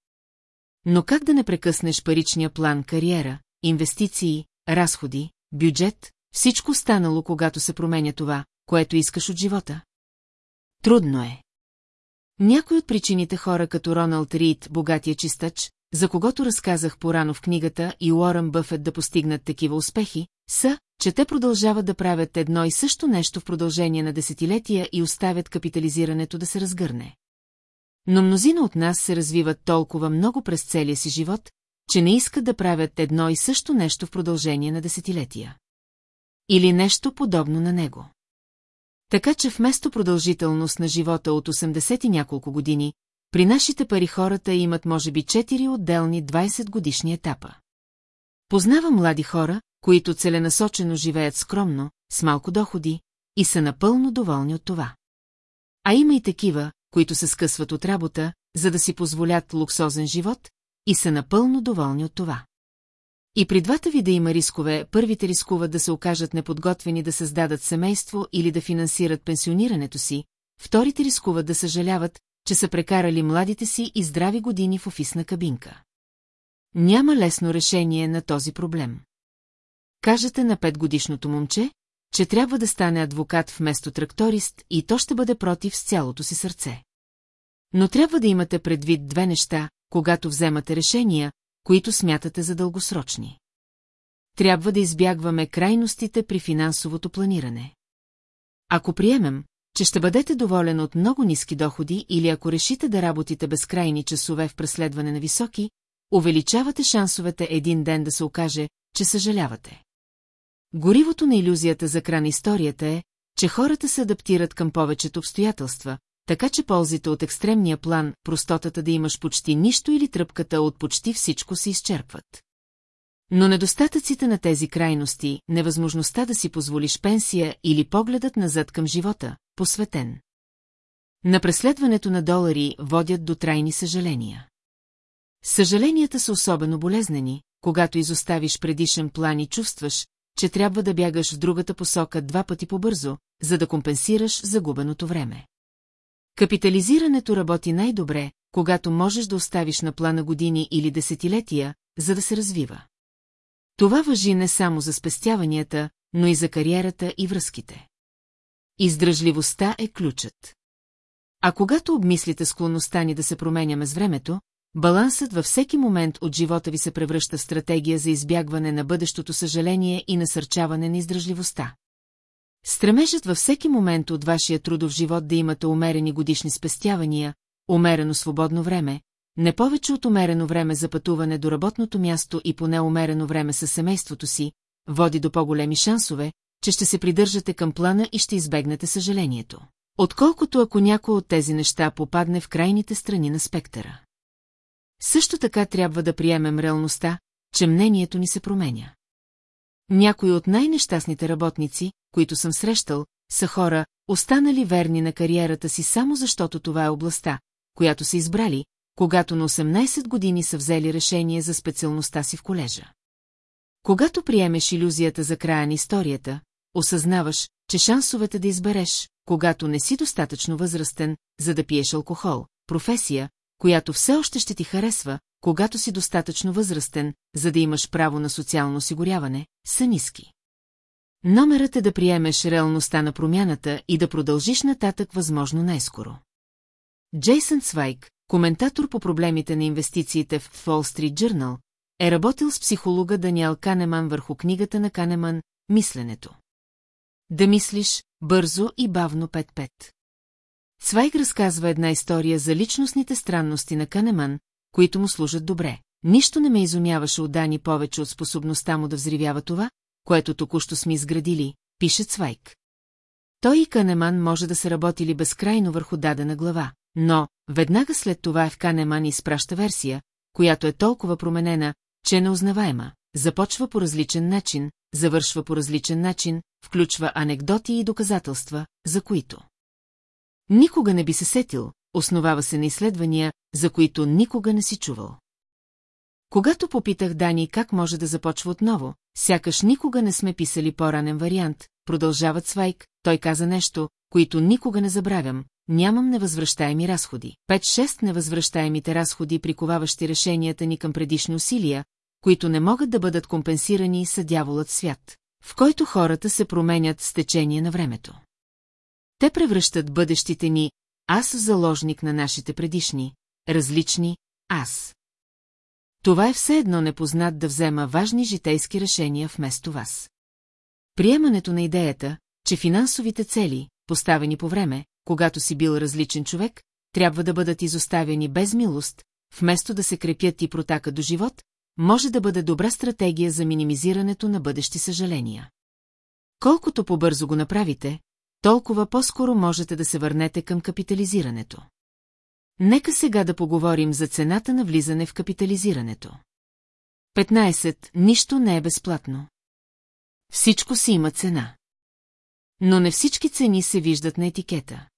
Speaker 1: Но как да не прекъснеш паричния план, кариера, инвестиции, разходи, бюджет, всичко станало, когато се променя това, което искаш от живота? Трудно е. Някои от причините хора като Роналд Рид, богатия чистач, за когото разказах порано в книгата и Уорън Бъфет да постигнат такива успехи, са, че те продължават да правят едно и също нещо в продължение на десетилетия и оставят капитализирането да се разгърне. Но мнозина от нас се развиват толкова много през целия си живот, че не искат да правят едно и също нещо в продължение на десетилетия. Или нещо подобно на него. Така че вместо продължителност на живота от 80 и няколко години, при нашите пари хората имат може би 4 отделни 20 годишни етапа. Познавам млади хора, които целенасочено живеят скромно, с малко доходи, и са напълно доволни от това. А има и такива, които се скъсват от работа, за да си позволят луксозен живот, и са напълно доволни от това. И при двата вида има рискове, първите рискуват да се окажат неподготвени да създадат семейство или да финансират пенсионирането си, вторите рискуват да съжаляват, че са прекарали младите си и здрави години в офисна кабинка. Няма лесно решение на този проблем. Кажете на петгодишното момче, че трябва да стане адвокат вместо тракторист и то ще бъде против с цялото си сърце. Но трябва да имате предвид две неща, когато вземате решения, които смятате за дългосрочни. Трябва да избягваме крайностите при финансовото планиране. Ако приемем, че ще бъдете доволен от много ниски доходи или ако решите да работите безкрайни часове в преследване на високи, увеличавате шансовете един ден да се окаже, че съжалявате. Горивото на иллюзията за край на историята е, че хората се адаптират към повечето обстоятелства, така че ползите от екстремния план, простотата да имаш почти нищо или тръпката от почти всичко се изчерпват. Но недостатъците на тези крайности, невъзможността да си позволиш пенсия или погледът назад към живота, посветен. На преследването на долари водят до трайни съжаления. Съжаленията са особено болезнени, когато изоставиш предишен план и чувстваш, че трябва да бягаш в другата посока два пъти по-бързо, за да компенсираш загубеното време. Капитализирането работи най-добре, когато можеш да оставиш на плана години или десетилетия, за да се развива. Това въжи не само за спестяванията, но и за кариерата и връзките. Издръжливостта е ключът. А когато обмислите склонността ни да се променяме с времето, балансът във всеки момент от живота ви се превръща в стратегия за избягване на бъдещото съжаление и насърчаване на издръжливостта. Стремежът във всеки момент от вашия трудов живот да имате умерени годишни спестявания, умерено свободно време, не повече от умерено време за пътуване до работното място и поне умерено време със семейството си, води до по-големи шансове, че ще се придържате към плана и ще избегнете съжалението. Отколкото ако някой от тези неща попадне в крайните страни на спектъра. Също така трябва да приемем реалността, че мнението ни се променя. Някои от най-нещастните работници, които съм срещал, са хора, останали верни на кариерата си само защото това е областта, която са избрали, когато на 18 години са взели решение за специалността си в колежа. Когато приемеш иллюзията за края на историята, осъзнаваш, че шансовете да избереш, когато не си достатъчно възрастен, за да пиеш алкохол, професия, която все още ще ти харесва, когато си достатъчно възрастен, за да имаш право на социално осигуряване, са ниски. Номерът е да приемеш реалността на промяната и да продължиш нататък възможно най-скоро. Джейсън Свайк, коментатор по проблемите на инвестициите в Wall Street Journal, е работил с психолога Даниел Канеман върху книгата на Канеман «Мисленето». Да мислиш бързо и бавно 5-5. Цвайг разказва една история за личностните странности на Канеман, които му служат добре. Нищо не ме изумяваше от Дани повече от способността му да взривява това, което току-що сме изградили, пише Цвайк. Той и Канеман може да са работили безкрайно върху дадена глава, но веднага след това в Канеман изпраща версия, която е толкова променена, че е неузнаваема, започва по различен начин, завършва по различен начин, включва анекдоти и доказателства, за които Никога не би се сетил, основава се на изследвания, за които никога не си чувал. Когато попитах Дани как може да започва отново, сякаш никога не сме писали по-ранен вариант, продължават Свайк, той каза нещо, които никога не забравям, нямам невъзвръщаеми разходи. 5-6 невъзвръщаемите разходи, приковаващи решенията ни към предишни усилия, които не могат да бъдат компенсирани са дяволът свят, в който хората се променят с течение на времето. Те превръщат бъдещите ни аз заложник на нашите предишни, различни аз. Това е все едно непознат да взема важни житейски решения вместо вас. Приемането на идеята, че финансовите цели, поставени по време, когато си бил различен човек, трябва да бъдат изоставени без милост, вместо да се крепят и протака до живот, може да бъде добра стратегия за минимизирането на бъдещи съжаления. Колкото по-бързо го направите, толкова по-скоро можете да се върнете към капитализирането. Нека сега да поговорим за цената на влизане в капитализирането. 15. Нищо не е безплатно. Всичко си има цена. Но не всички цени се виждат на етикета.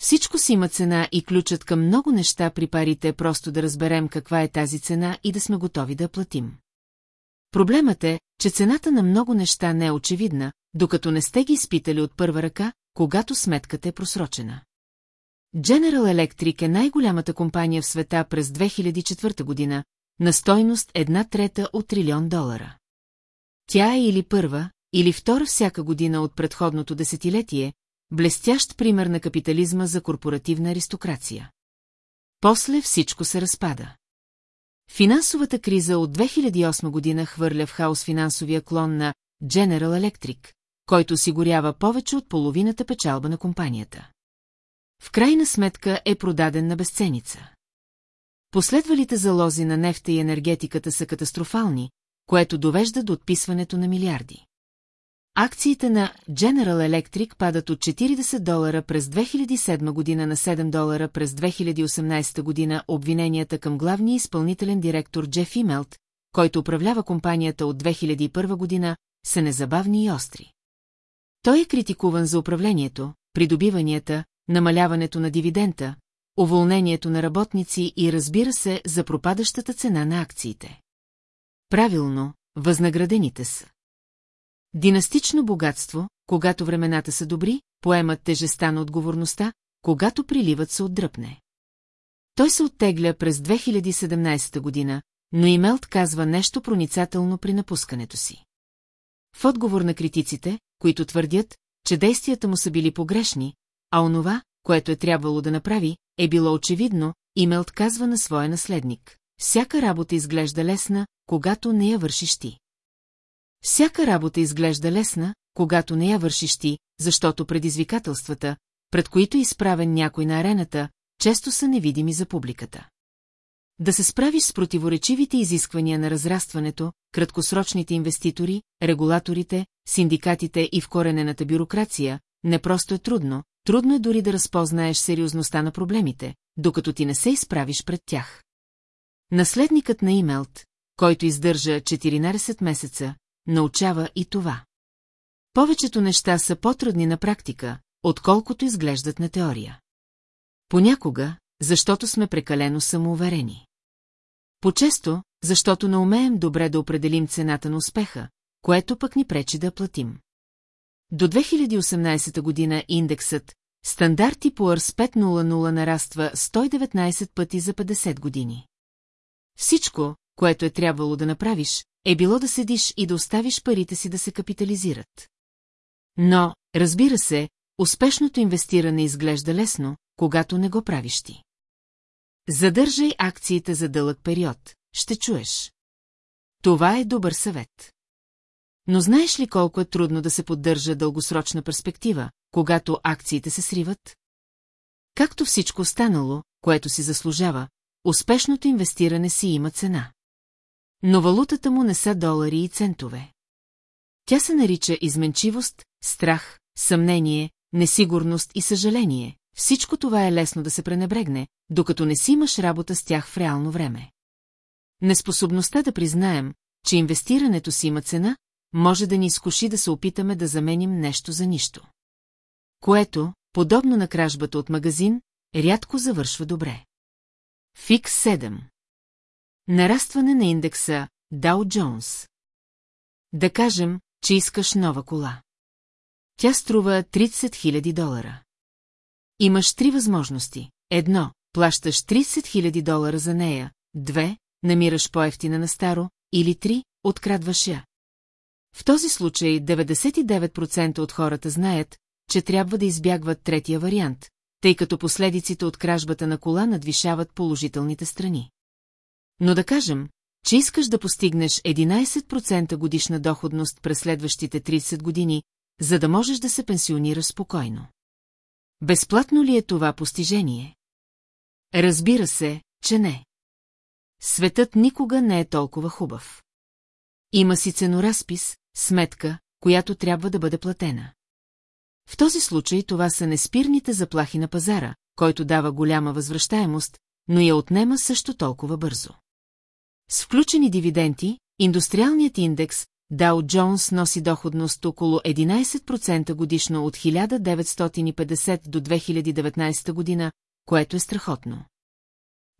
Speaker 1: Всичко си има цена и ключът към много неща при парите е просто да разберем каква е тази цена и да сме готови да платим. Проблемът е, че цената на много неща не е очевидна, докато не сте ги изпитали от първа ръка, когато сметката е просрочена. General Electric е най-голямата компания в света през 2004 година, на стойност една трета от трилион долара. Тя е или първа, или втора всяка година от предходното десетилетие, блестящ пример на капитализма за корпоративна аристокрация. После всичко се разпада. Финансовата криза от 2008 година хвърля в хаос финансовия клон на General Electric, който осигурява повече от половината печалба на компанията. В крайна сметка е продаден на безценица. Последвалите залози на нефта и енергетиката са катастрофални, което довежда до отписването на милиарди. Акциите на General Electric падат от 40 долара през 2007 година на 7 долара през 2018 година обвиненията към главния изпълнителен директор Джеф Имелт, който управлява компанията от 2001 година, са незабавни и остри. Той е критикуван за управлението, придобиванията, намаляването на дивидента, уволнението на работници и разбира се за пропадащата цена на акциите. Правилно, възнаградените са. Династично богатство, когато времената са добри, поемат тежеста на отговорността, когато приливът се отдръпне. Той се оттегля през 2017 година, но Имелт казва нещо проницателно при напускането си. В отговор на критиците, които твърдят, че действията му са били погрешни, а онова, което е трябвало да направи, е било очевидно, Имелт казва на своя наследник. Всяка работа изглежда лесна, когато не я вършиш ти. Всяка работа изглежда лесна, когато не я вършиш ти, защото предизвикателствата, пред които е изправен някой на арената, често са невидими за публиката. Да се справиш с противоречивите изисквания на разрастването, краткосрочните инвеститори, регулаторите, синдикатите и вкоренената бюрокрация, не просто е трудно, трудно е дори да разпознаеш сериозността на проблемите, докато ти не се изправиш пред тях. Наследникът на Имелт, който издържа 14 месеца, научава и това. Повечето неща са по-трудни на практика, отколкото изглеждат на теория. Понякога, защото сме прекалено самоуверени. Почесто, защото не умеем добре да определим цената на успеха, което пък ни пречи да платим. До 2018 година индексът Стандарти Poor's 500 нараства 119 пъти за 50 години. Всичко, което е трябвало да направиш, е било да седиш и да оставиш парите си да се капитализират. Но, разбира се, успешното инвестиране изглежда лесно, когато не го правиш ти. Задържай акциите за дълъг период, ще чуеш. Това е добър съвет. Но знаеш ли колко е трудно да се поддържа дългосрочна перспектива, когато акциите се сриват? Както всичко останало, което си заслужава, успешното инвестиране си има цена. Но валутата му не са долари и центове. Тя се нарича изменчивост, страх, съмнение, несигурност и съжаление. Всичко това е лесно да се пренебрегне, докато не си имаш работа с тях в реално време. Неспособността да признаем, че инвестирането си има цена, може да ни изкуши да се опитаме да заменим нещо за нищо. Което, подобно на кражбата от магазин, рядко завършва добре. Фикс 7 Нарастване на индекса Dow Jones Да кажем, че искаш нова кола. Тя струва 30 000 долара. Имаш три възможности. Едно, плащаш 30 000 долара за нея. Две, намираш по-ефтина на старо. Или три, открадваш я. В този случай 99% от хората знаят, че трябва да избягват третия вариант, тъй като последиците от кражбата на кола надвишават положителните страни. Но да кажем, че искаш да постигнеш 11% годишна доходност през следващите 30 години, за да можеш да се пенсионираш спокойно. Безплатно ли е това постижение? Разбира се, че не. Светът никога не е толкова хубав. Има си ценоразпис, сметка, която трябва да бъде платена. В този случай това са неспирните заплахи на пазара, който дава голяма възвръщаемост, но я отнема също толкова бързо. С включени дивиденти, индустриалният индекс Dow Jones носи доходност около 11% годишно от 1950 до 2019 година, което е страхотно.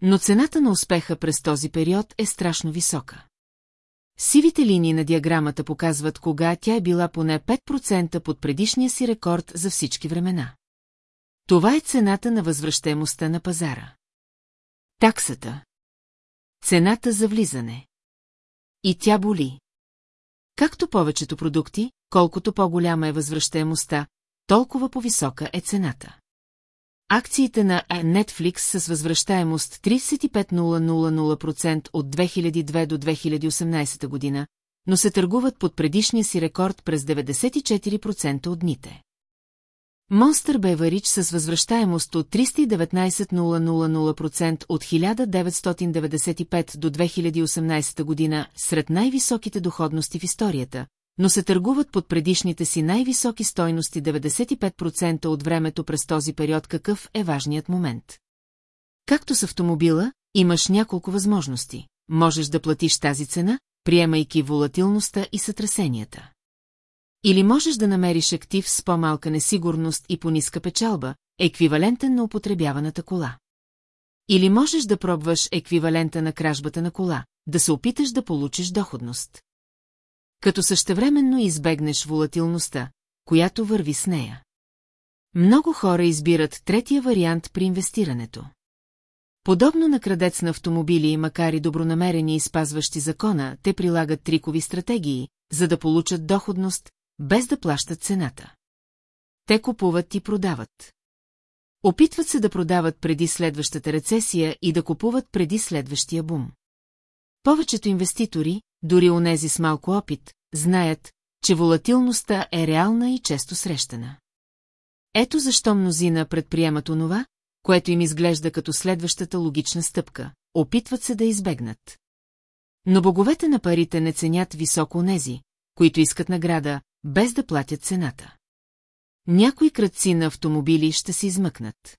Speaker 1: Но цената на успеха през този период е страшно висока. Сивите линии на диаграмата показват кога тя е била поне 5% под предишния си рекорд за всички времена. Това е цената на възвръщаемостта на пазара. Таксата. Цената за влизане. И тя боли. Както повечето продукти, колкото по-голяма е възвръщаемостта, толкова по-висока е цената. Акциите на Netflix с възвръщаемост 35,000% от 2002 до 2018 година, но се търгуват под предишния си рекорд през 94% от дните. Monster Beverage с възвръщаемост от 319,000% от 1995 до 2018 година сред най-високите доходности в историята, но се търгуват под предишните си най-високи стойности 95% от времето през този период какъв е важният момент. Както с автомобила, имаш няколко възможности. Можеш да платиш тази цена, приемайки волатилността и сътресенията. Или можеш да намериш актив с по-малка несигурност и по-ниска печалба, еквивалентен на употребяваната кола. Или можеш да пробваш еквивалента на кражбата на кола, да се опиташ да получиш доходност като същевременно избегнеш волатилността, която върви с нея. Много хора избират третия вариант при инвестирането. Подобно на крадец на автомобили, макар и добронамерени и спазващи закона, те прилагат трикови стратегии, за да получат доходност, без да плащат цената. Те купуват и продават. Опитват се да продават преди следващата рецесия и да купуват преди следващия бум. Повечето инвеститори, дори онези с малко опит, знаят, че волатилността е реална и често срещана. Ето защо мнозина предприемат онова, което им изглежда като следващата логична стъпка, опитват се да избегнат. Но боговете на парите не ценят високо онези, които искат награда, без да платят цената. Някои кръци на автомобили ще се измъкнат.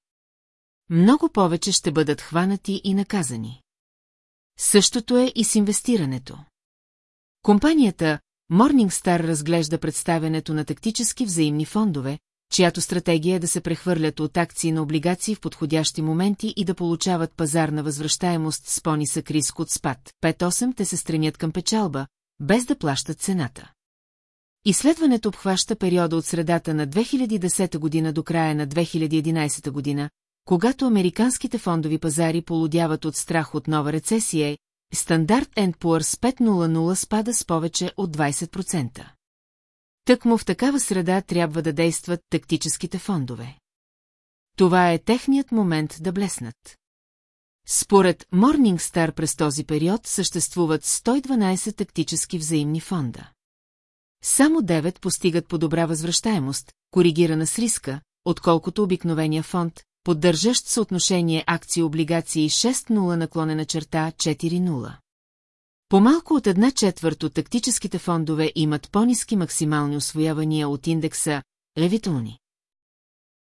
Speaker 1: Много повече ще бъдат хванати и наказани. Същото е и с инвестирането. Компанията Morningstar разглежда представянето на тактически взаимни фондове, чиято стратегия е да се прехвърлят от акции на облигации в подходящи моменти и да получават пазарна възвръщаемост с по-нисък риск от спад. 5-8 те се стремят към печалба, без да плащат цената. Изследването обхваща периода от средата на 2010 година до края на 2011 година, когато американските фондови пазари полудяват от страх от нова рецесия Стандарт Poor's 500 спада с повече от 20%. Тъкмо в такава среда трябва да действат тактическите фондове. Това е техният момент да блеснат. Според Morningstar през този период съществуват 112 тактически взаимни фонда. Само 9 постигат по-добра възвръщаемост, коригирана с риска, отколкото обикновения фонд, поддържащ съотношение акции-облигации 6-0 наклонена черта 4-0. По-малко от една четвърт от тактическите фондове имат по-низки максимални освоявания от индекса Левитони.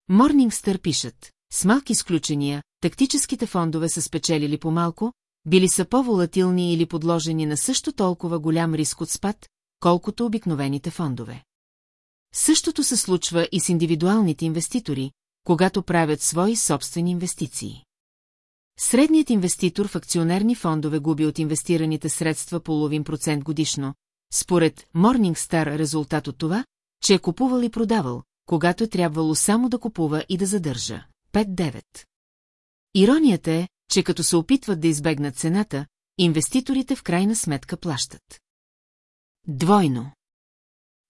Speaker 1: Морнингстър пишат, с малки изключения, тактическите фондове са спечелили по-малко, били са по-волатилни или подложени на също толкова голям риск от спад, колкото обикновените фондове. Същото се случва и с индивидуалните инвеститори, когато правят свои собствени инвестиции. Средният инвеститор в акционерни фондове губи от инвестираните средства половин процент годишно. Според Morningstar резултат от това, че е купувал и продавал, когато е трябвало само да купува и да задържа. 5-9. Иронията е, че като се опитват да избегнат цената, инвеститорите в крайна сметка плащат. Двойно.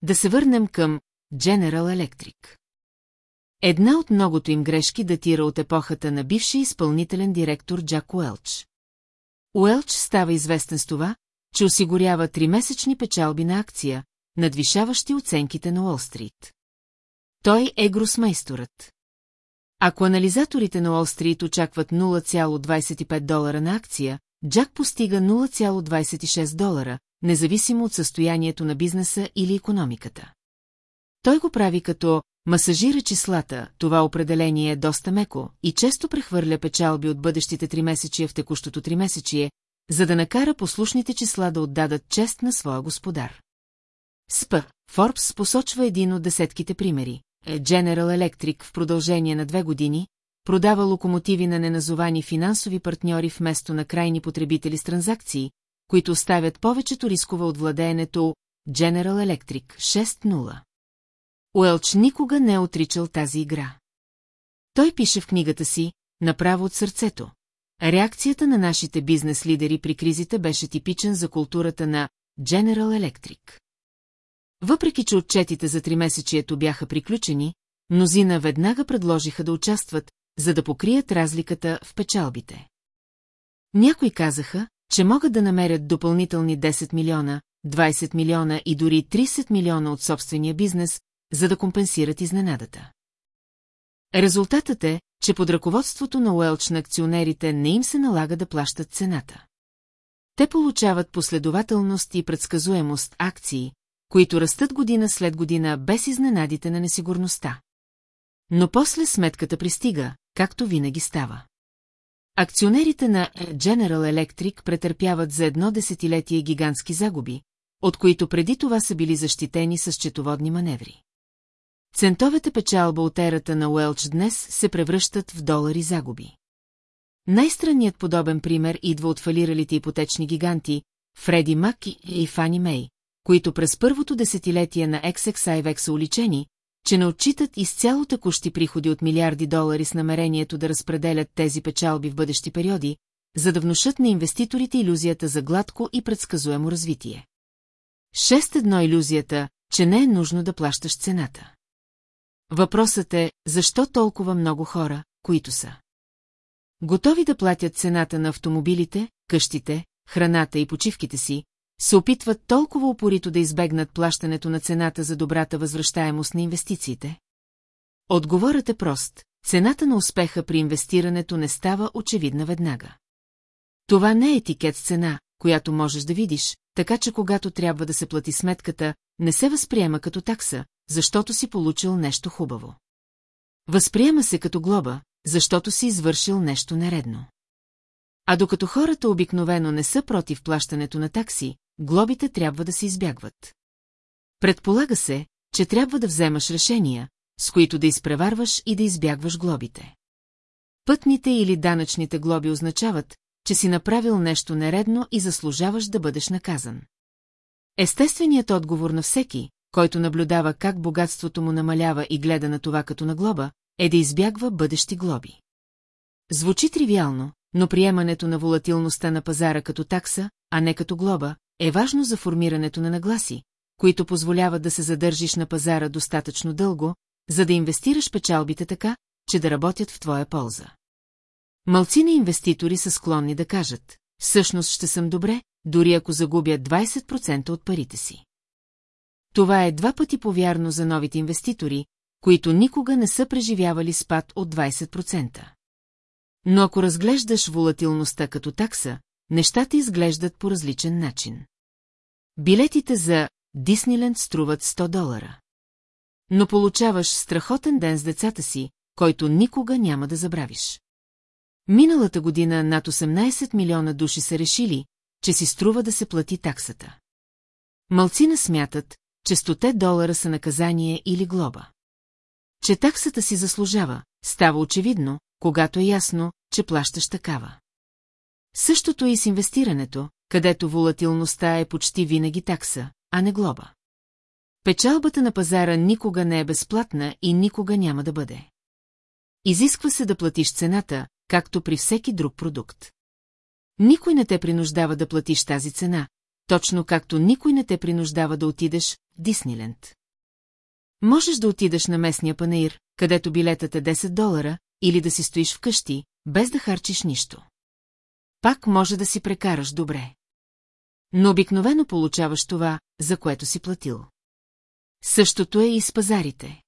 Speaker 1: Да се върнем към General Electric. Една от многото им грешки датира от епохата на бившия изпълнителен директор Джак Уелч. Уелч става известен с това, че осигурява тримесечни печалби на акция, надвишаващи оценките на Уолстрит. Той е гросмейсторът. Ако анализаторите на Уолстрит очакват 0,25 долара на акция, Джак постига 0,26 долара, независимо от състоянието на бизнеса или економиката. Той го прави като масажира числата, това определение е доста меко и често прехвърля печалби от бъдещите тримесечия в текущото тримесечие, за да накара послушните числа да отдадат чест на своя господар. СП. Форбс посочва един от десетките примери. General Electric в продължение на две години продава локомотиви на неназовани финансови партньори вместо на крайни потребители с транзакции, които оставят повечето рискове от владеенето General Electric 6.0. Уелч никога не е отричал тази игра. Той пише в книгата си, направо от сърцето. Реакцията на нашите бизнес лидери при кризите беше типичен за културата на General Electric. Въпреки, че отчетите за тримесечието бяха приключени, мнозина веднага предложиха да участват, за да покрият разликата в печалбите. Някои казаха, че могат да намерят допълнителни 10 милиона, 20 милиона и дори 30 милиона от собствения бизнес, за да компенсират изненадата. Резултатът е, че под ръководството на Уелч на акционерите не им се налага да плащат цената. Те получават последователност и предсказуемост акции, които растат година след година без изненадите на несигурността. Но после сметката пристига, както винаги става. Акционерите на General Electric претърпяват за едно десетилетие гигантски загуби, от които преди това са били защитени с четоводни маневри. Центовете печалба от ерата на Уелч днес се превръщат в долари загуби. Най-странният подобен пример идва от фалиралите ипотечни гиганти Фреди Мак и Фани Мей, които през първото десетилетие на XXIVEX са уличени, че не отчитат изцяло текущи приходи от милиарди долари с намерението да разпределят тези печалби в бъдещи периоди, за да внушат на инвеститорите иллюзията за гладко и предсказуемо развитие. Шест едно иллюзията, че не е нужно да плащаш цената. Въпросът е, защо толкова много хора, които са готови да платят цената на автомобилите, къщите, храната и почивките си, се опитват толкова упорито да избегнат плащането на цената за добрата възвръщаемост на инвестициите? Отговорът е прост. Цената на успеха при инвестирането не става очевидна веднага. Това не е етикет с цена, която можеш да видиш, така че когато трябва да се плати сметката, не се възприема като такса, защото си получил нещо хубаво. Възприема се като глоба, защото си извършил нещо нередно. А докато хората обикновено не са против плащането на такси, глобите трябва да се избягват. Предполага се, че трябва да вземаш решения, с които да изпреварваш и да избягваш глобите. Пътните или данъчните глоби означават, че си направил нещо нередно и заслужаваш да бъдеш наказан. Естественият отговор на всеки, който наблюдава как богатството му намалява и гледа на това като на глоба, е да избягва бъдещи глоби. Звучи тривиално, но приемането на волатилността на пазара като такса, а не като глоба, е важно за формирането на нагласи, които позволяват да се задържиш на пазара достатъчно дълго, за да инвестираш печалбите така, че да работят в твоя полза. Малцина инвеститори са склонни да кажат, всъщност ще съм добре, дори ако загубя 20% от парите си. Това е два пъти повярно за новите инвеститори, които никога не са преживявали спад от 20%. Но ако разглеждаш волатилността като такса, нещата изглеждат по различен начин. Билетите за Дисниленд струват 100 долара. Но получаваш страхотен ден с децата си, който никога няма да забравиш. Миналата година над 18 милиона души са решили, че си струва да се плати таксата. Малцина смятат, че 100 долара са наказание или глоба. Че таксата си заслужава, става очевидно, когато е ясно, че плащаш такава. Същото е и с инвестирането, където волатилността е почти винаги такса, а не глоба. Печалбата на пазара никога не е безплатна и никога няма да бъде. Изисква се да платиш цената, както при всеки друг продукт. Никой не те принуждава да платиш тази цена, точно както никой не те принуждава да отидеш в Дисниленд. Можеш да отидеш на местния панаир, където билетът е 10 долара, или да си стоиш вкъщи, без да харчиш нищо. Пак може да си прекараш добре. Но обикновено получаваш това, за което си платил. Същото е и с пазарите.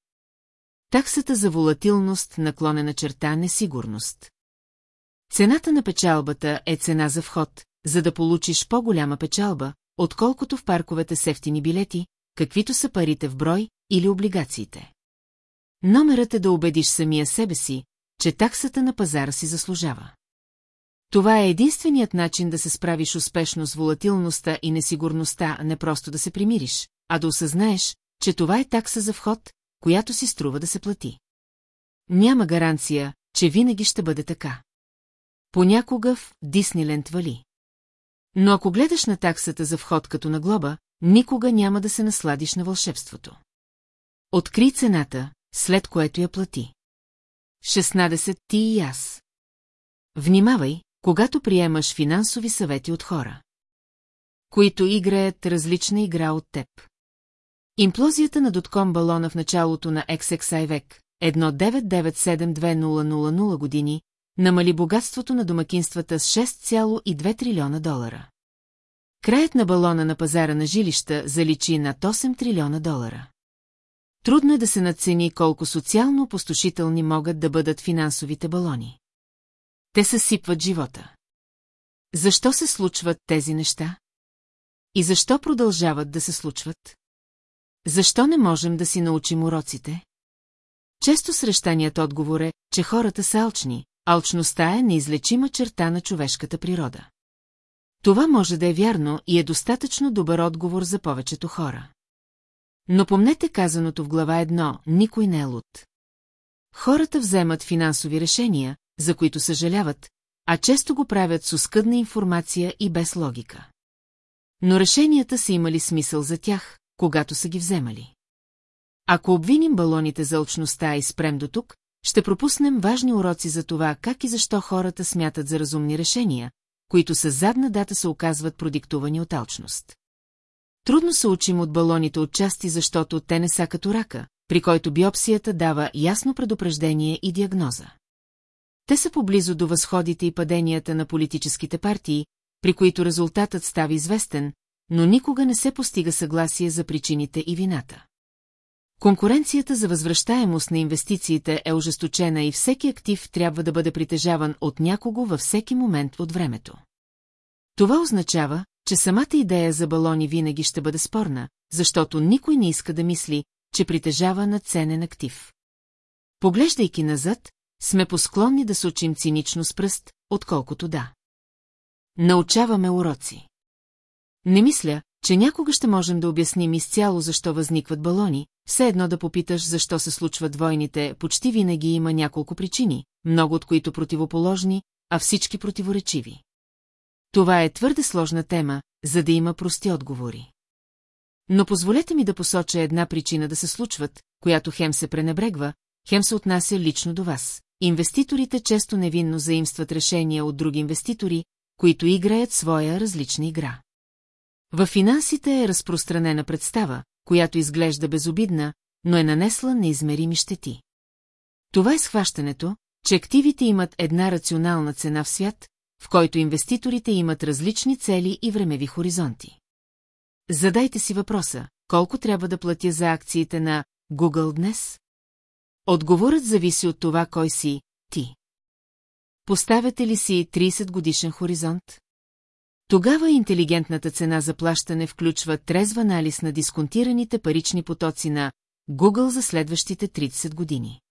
Speaker 1: Таксата за волатилност наклонена черта несигурност. Цената на печалбата е цена за вход, за да получиш по-голяма печалба, отколкото в парковете с ефтини билети, каквито са парите в брой или облигациите. Номерът е да убедиш самия себе си, че таксата на пазара си заслужава. Това е единственият начин да се справиш успешно с волатилността и несигурността, не просто да се примириш, а да осъзнаеш, че това е такса за вход, която си струва да се плати. Няма гаранция, че винаги ще бъде така. Понякога в Дисниленд вали. Но ако гледаш на таксата за вход като на глоба, никога няма да се насладиш на вълшебството. Откри цената, след което я плати. 16 ти и аз. Внимавай, когато приемаш финансови съвети от хора, които играят различна игра от теб. Имплозията на дотком балона в началото на XXI век, 1997-2000 години, намали богатството на домакинствата с 6,2 трилиона долара. Краят на балона на пазара на жилища заличи над 8 трилиона долара. Трудно е да се надцени колко социално опустошителни могат да бъдат финансовите балони. Те съсипват живота. Защо се случват тези неща? И защо продължават да се случват? Защо не можем да си научим уроците? Често срещаният отговор е, че хората са алчни, алчността е неизлечима черта на човешката природа. Това може да е вярно и е достатъчно добър отговор за повечето хора. Но помнете казаното в глава едно, никой не е луд. Хората вземат финансови решения, за които съжаляват, а често го правят с оскъдна информация и без логика. Но решенията са имали смисъл за тях, когато са ги вземали. Ако обвиним балоните за алчността и спрем до тук, ще пропуснем важни уроци за това как и защо хората смятат за разумни решения, които с задна дата се оказват продиктувани от алчност. Трудно се учим от балоните от части, защото те не са като рака, при който биопсията дава ясно предупреждение и диагноза. Те са поблизо до възходите и паденията на политическите партии, при които резултатът става известен, но никога не се постига съгласие за причините и вината. Конкуренцията за възвръщаемост на инвестициите е ожесточена и всеки актив трябва да бъде притежаван от някого във всеки момент от времето. Това означава, че самата идея за балони винаги ще бъде спорна, защото никой не иска да мисли, че притежава надценен актив. Поглеждайки назад, сме посклонни да се учим цинично с пръст, отколкото да. Научаваме уроци. Не мисля, че някога ще можем да обясним изцяло защо възникват балони, все едно да попиташ защо се случват войните, почти винаги има няколко причини, много от които противоположни, а всички противоречиви. Това е твърде сложна тема, за да има прости отговори. Но позволете ми да посоча една причина да се случват, която хем се пренебрегва, хем се отнася лично до вас. Инвеститорите често невинно заимстват решения от други инвеститори, които играят своя различна игра. В финансите е разпространена представа, която изглежда безобидна, но е нанесла неизмерими щети. Това е схващането, че активите имат една рационална цена в свят, в който инвеститорите имат различни цели и времеви хоризонти. Задайте си въпроса, колко трябва да платя за акциите на Google днес? Отговорът зависи от това, кой си ти. Поставяте ли си 30 годишен хоризонт? Тогава интелигентната цена за плащане включва трезва анализ на дисконтираните парични потоци на Google за следващите 30 години.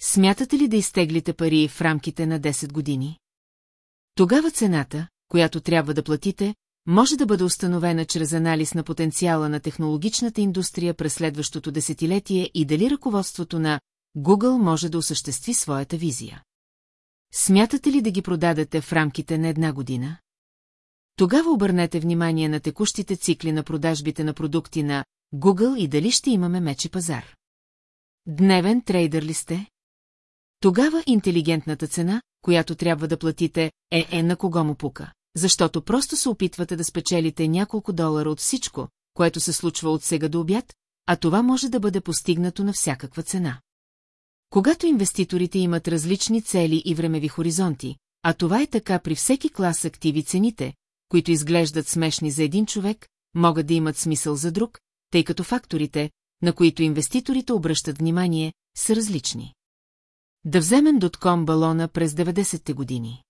Speaker 1: Смятате ли да изтеглите пари в рамките на 10 години? Тогава цената, която трябва да платите, може да бъде установена чрез анализ на потенциала на технологичната индустрия през следващото десетилетие и дали ръководството на Google може да осъществи своята визия. Смятате ли да ги продадете в рамките на една година? Тогава обърнете внимание на текущите цикли на продажбите на продукти на Google и дали ще имаме мечи пазар. Дневен трейдър ли сте? Тогава интелигентната цена, която трябва да платите, е е на кого му пука, защото просто се опитвате да спечелите няколко долара от всичко, което се случва от сега до обяд, а това може да бъде постигнато на всякаква цена. Когато инвеститорите имат различни цели и времеви хоризонти, а това е така при всеки клас активи цените, които изглеждат смешни за един човек, могат да имат смисъл за друг, тъй като факторите, на които инвеститорите обръщат внимание, са различни. Да вземем дотком балона през 90-те години.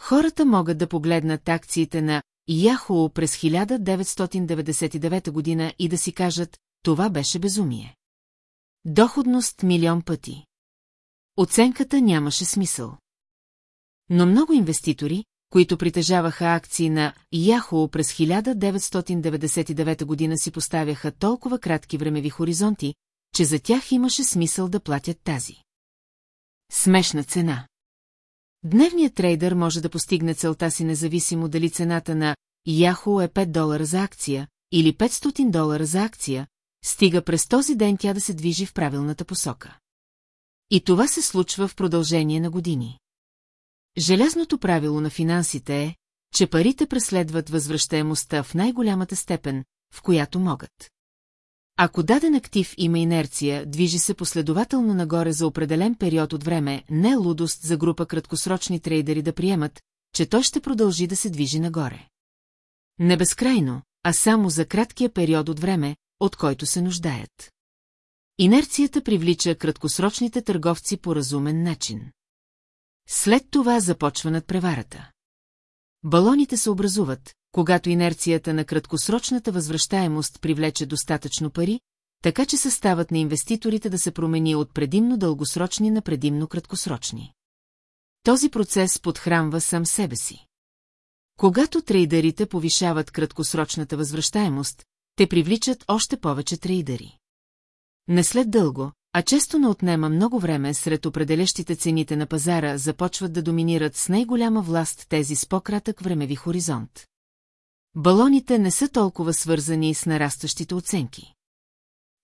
Speaker 1: Хората могат да погледнат акциите на Яхоо през 1999 година и да си кажат, това беше безумие. Доходност милион пъти. Оценката нямаше смисъл. Но много инвеститори, които притежаваха акции на Яхоо през 1999 година си поставяха толкова кратки времеви хоризонти, че за тях имаше смисъл да платят тази. Смешна цена. Дневният трейдър може да постигне целта си независимо дали цената на Яхо е 5 долара за акция или 500 долара за акция, стига през този ден тя да се движи в правилната посока. И това се случва в продължение на години. Желязното правило на финансите е, че парите преследват възвръщаемостта в най-голямата степен, в която могат. Ако даден актив има инерция, движи се последователно нагоре за определен период от време, не е лудост за група краткосрочни трейдери да приемат, че той ще продължи да се движи нагоре. Не безкрайно, а само за краткия период от време, от който се нуждаят. Инерцията привлича краткосрочните търговци по разумен начин. След това започва надпреварата. Балоните се образуват, когато инерцията на краткосрочната възвръщаемост привлече достатъчно пари, така че съставът на инвеститорите да се промени от предимно дългосрочни на предимно краткосрочни. Този процес подхранва сам себе си. Когато трейдерите повишават краткосрочната възвръщаемост, те привличат още повече трейдери. Не след дълго, а често не отнема много време сред определящите цените на пазара започват да доминират с най-голяма власт тези с по-кратък времеви хоризонт. Балоните не са толкова свързани с нарастващите оценки.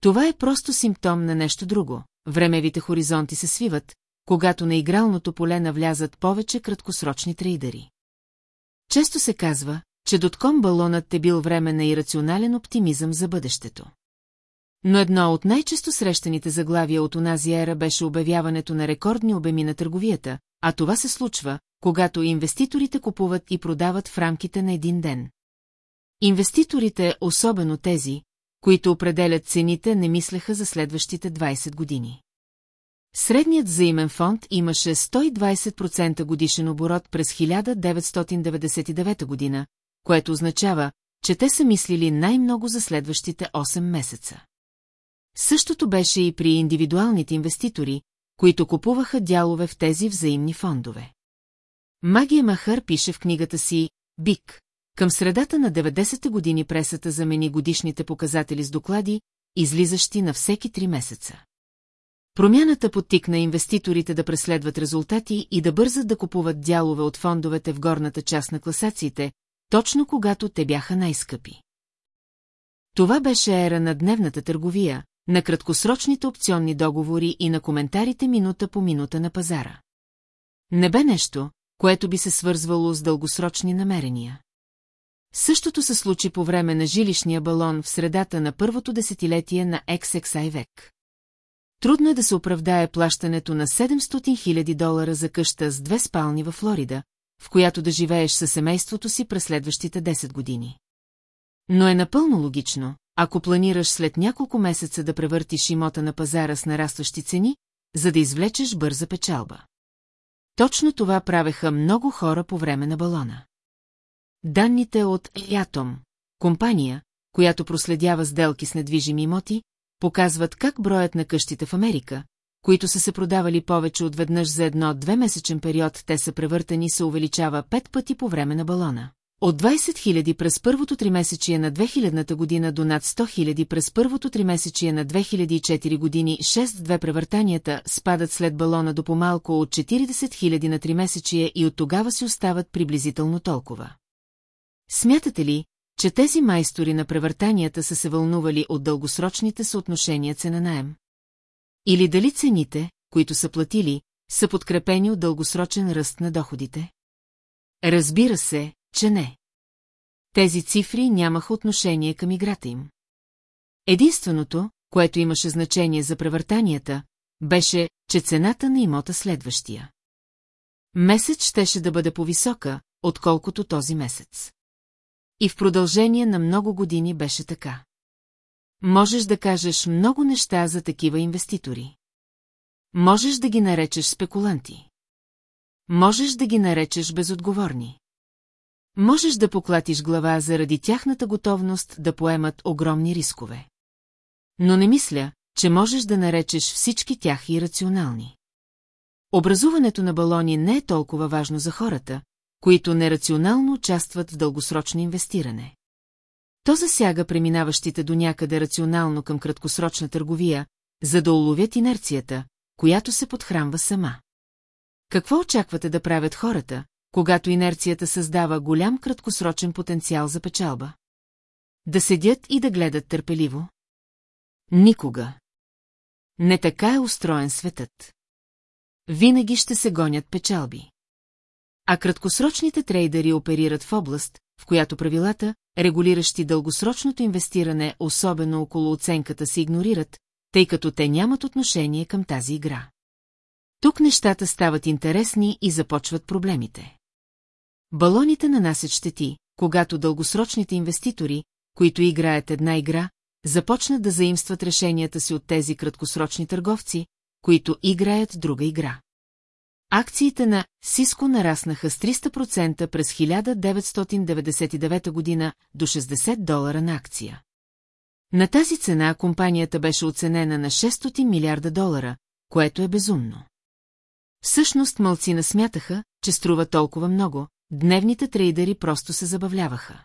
Speaker 1: Това е просто симптом на нещо друго. Времевите хоризонти се свиват, когато на игралното поле навлязат повече краткосрочни трейдери. Често се казва, че дотком балонът е бил време на ирационален оптимизъм за бъдещето. Но едно от най-често срещаните заглавия от онази ера беше обявяването на рекордни обеми на търговията, а това се случва, когато инвеститорите купуват и продават в рамките на един ден. Инвеститорите, особено тези, които определят цените, не мислеха за следващите 20 години. Средният взаимен фонд имаше 120% годишен оборот през 1999 година, което означава, че те са мислили най-много за следващите 8 месеца. Същото беше и при индивидуалните инвеститори, които купуваха дялове в тези взаимни фондове. Магия Махър пише в книгата си «Бик». Към средата на 90-те години пресата замени годишните показатели с доклади, излизащи на всеки три месеца. Промяната подтикна инвеститорите да преследват резултати и да бързат да купуват дялове от фондовете в горната част на класациите, точно когато те бяха най-скъпи. Това беше ера на дневната търговия, на краткосрочните опционни договори и на коментарите минута по минута на пазара. Не бе нещо, което би се свързвало с дългосрочни намерения. Същото се случи по време на жилищния балон в средата на първото десетилетие на XXI век. Трудно е да се оправдае плащането на 700 000 долара за къща с две спални във Флорида, в която да живееш със семейството си през следващите 10 години. Но е напълно логично, ако планираш след няколко месеца да превъртиш имота на пазара с нарастващи цени, за да извлечеш бърза печалба. Точно това правеха много хора по време на балона. Данните от Ятом, компания, която проследява сделки с недвижими имоти, показват как броят на къщите в Америка, които са се продавали повече от веднъж за едно-две месечен период, те са превъртани се увеличава пет пъти по време на балона. От 20 000 през първото тримесечие на 2000 година до над 100 000 през първото тримесечие на 2004 години 6-2 превъртанията спадат след балона до помалко от 40 000 на тримесечие и от тогава си остават приблизително толкова. Смятате ли, че тези майстори на превъртанията са се вълнували от дългосрочните съотношения цена-наем? Или дали цените, които са платили, са подкрепени от дългосрочен ръст на доходите? Разбира се, че не. Тези цифри нямаха отношение към играта им. Единственото, което имаше значение за превъртанията, беше, че цената на имота следващия. Месец щеше да бъде по-висока, отколкото този месец. И в продължение на много години беше така. Можеш да кажеш много неща за такива инвеститори. Можеш да ги наречеш спекуланти. Можеш да ги наречеш безотговорни. Можеш да поклатиш глава заради тяхната готовност да поемат огромни рискове. Но не мисля, че можеш да наречеш всички тях ирационални. Образуването на балони не е толкова важно за хората, които нерационално участват в дългосрочно инвестиране. То засяга преминаващите до някъде рационално към краткосрочна търговия, за да уловят инерцията, която се подхранва сама. Какво очаквате да правят хората, когато инерцията създава голям краткосрочен потенциал за печалба? Да седят и да гледат търпеливо? Никога. Не така е устроен светът. Винаги ще се гонят печалби. А краткосрочните трейдери оперират в област, в която правилата, регулиращи дългосрочното инвестиране, особено около оценката, се игнорират, тъй като те нямат отношение към тази игра. Тук нещата стават интересни и започват проблемите. Балоните нанасят щети, когато дългосрочните инвеститори, които играят една игра, започнат да заимстват решенията си от тези краткосрочни търговци, които играят друга игра. Акциите на Сиско нараснаха с 300% през 1999 година до 60 долара на акция. На тази цена компанията беше оценена на 600 милиарда долара, което е безумно. Всъщност мълцина смятаха, че струва толкова много, дневните трейдери просто се забавляваха.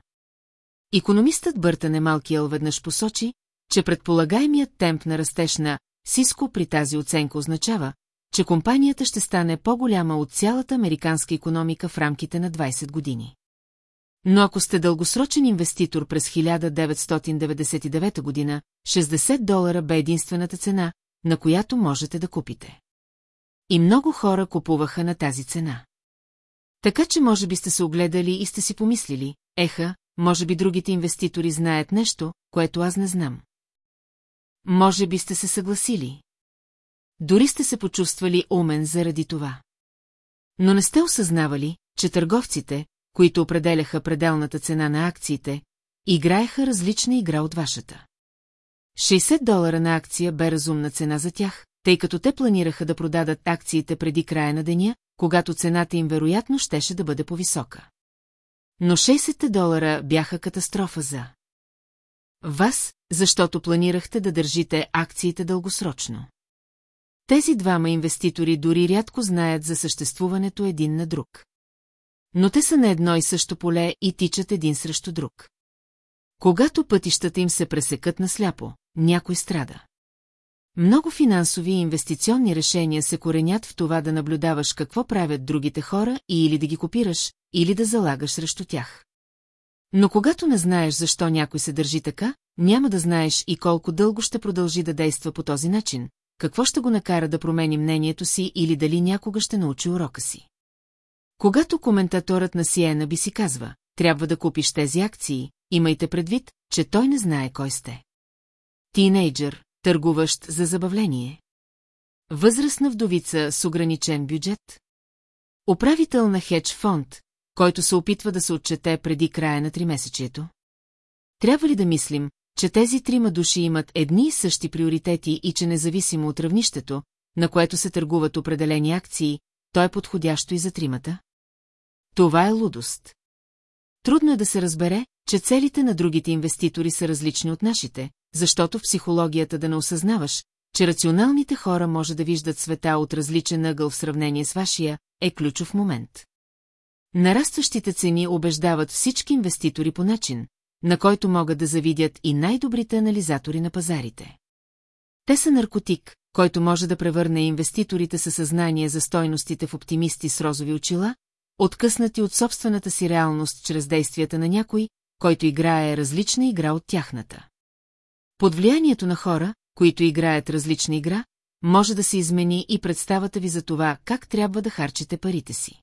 Speaker 1: Икономистът Бъртане Малкиел веднъж посочи, че предполагаемият темп на растеж на Сиско при тази оценка означава, че компанията ще стане по-голяма от цялата американска економика в рамките на 20 години. Но ако сте дългосрочен инвеститор през 1999 година, 60 долара бе единствената цена, на която можете да купите. И много хора купуваха на тази цена. Така че може би сте се огледали и сте си помислили, еха, може би другите инвеститори знаят нещо, което аз не знам. Може би сте се съгласили. Дори сте се почувствали умен заради това. Но не сте осъзнавали, че търговците, които определяха пределната цена на акциите, играеха различна игра от вашата. 60 долара на акция бе разумна цена за тях, тъй като те планираха да продадат акциите преди края на деня, когато цената им вероятно щеше да бъде по-висока. Но 60 долара бяха катастрофа за вас, защото планирахте да държите акциите дългосрочно. Тези двама инвеститори дори рядко знаят за съществуването един на друг. Но те са на едно и също поле и тичат един срещу друг. Когато пътищата им се пресекат насляпо, някой страда. Много финансови и инвестиционни решения се коренят в това да наблюдаваш какво правят другите хора и или да ги копираш, или да залагаш срещу тях. Но когато не знаеш защо някой се държи така, няма да знаеш и колко дълго ще продължи да действа по този начин, какво ще го накара да промени мнението си или дали някога ще научи урока си. Когато коментаторът на Сиена би си казва, трябва да купиш тези акции, имайте предвид, че той не знае кой сте. Тинейджър, търгуващ за забавление. Възрастна вдовица с ограничен бюджет. Управител на хедж фонд, който се опитва да се отчете преди края на тримесечието. Трябва ли да мислим, че тези трима души имат едни и същи приоритети и че независимо от равнището, на което се търгуват определени акции, то е подходящо и за тримата? Това е лудост. Трудно е да се разбере, че целите на другите инвеститори са различни от нашите, защото в психологията да не осъзнаваш, че рационалните хора може да виждат света от различен ъгъл в сравнение с вашия, е ключов момент. Нарастващите цени убеждават всички инвеститори по начин, на който могат да завидят и най-добрите анализатори на пазарите. Те са наркотик, който може да превърне инвеститорите със съзнание за стойностите в оптимисти с розови очила, откъснати от собствената си реалност чрез действията на някой, който играе различна игра от тяхната. Под влиянието на хора, които играят различна игра, може да се измени и представата ви за това, как трябва да харчите парите си.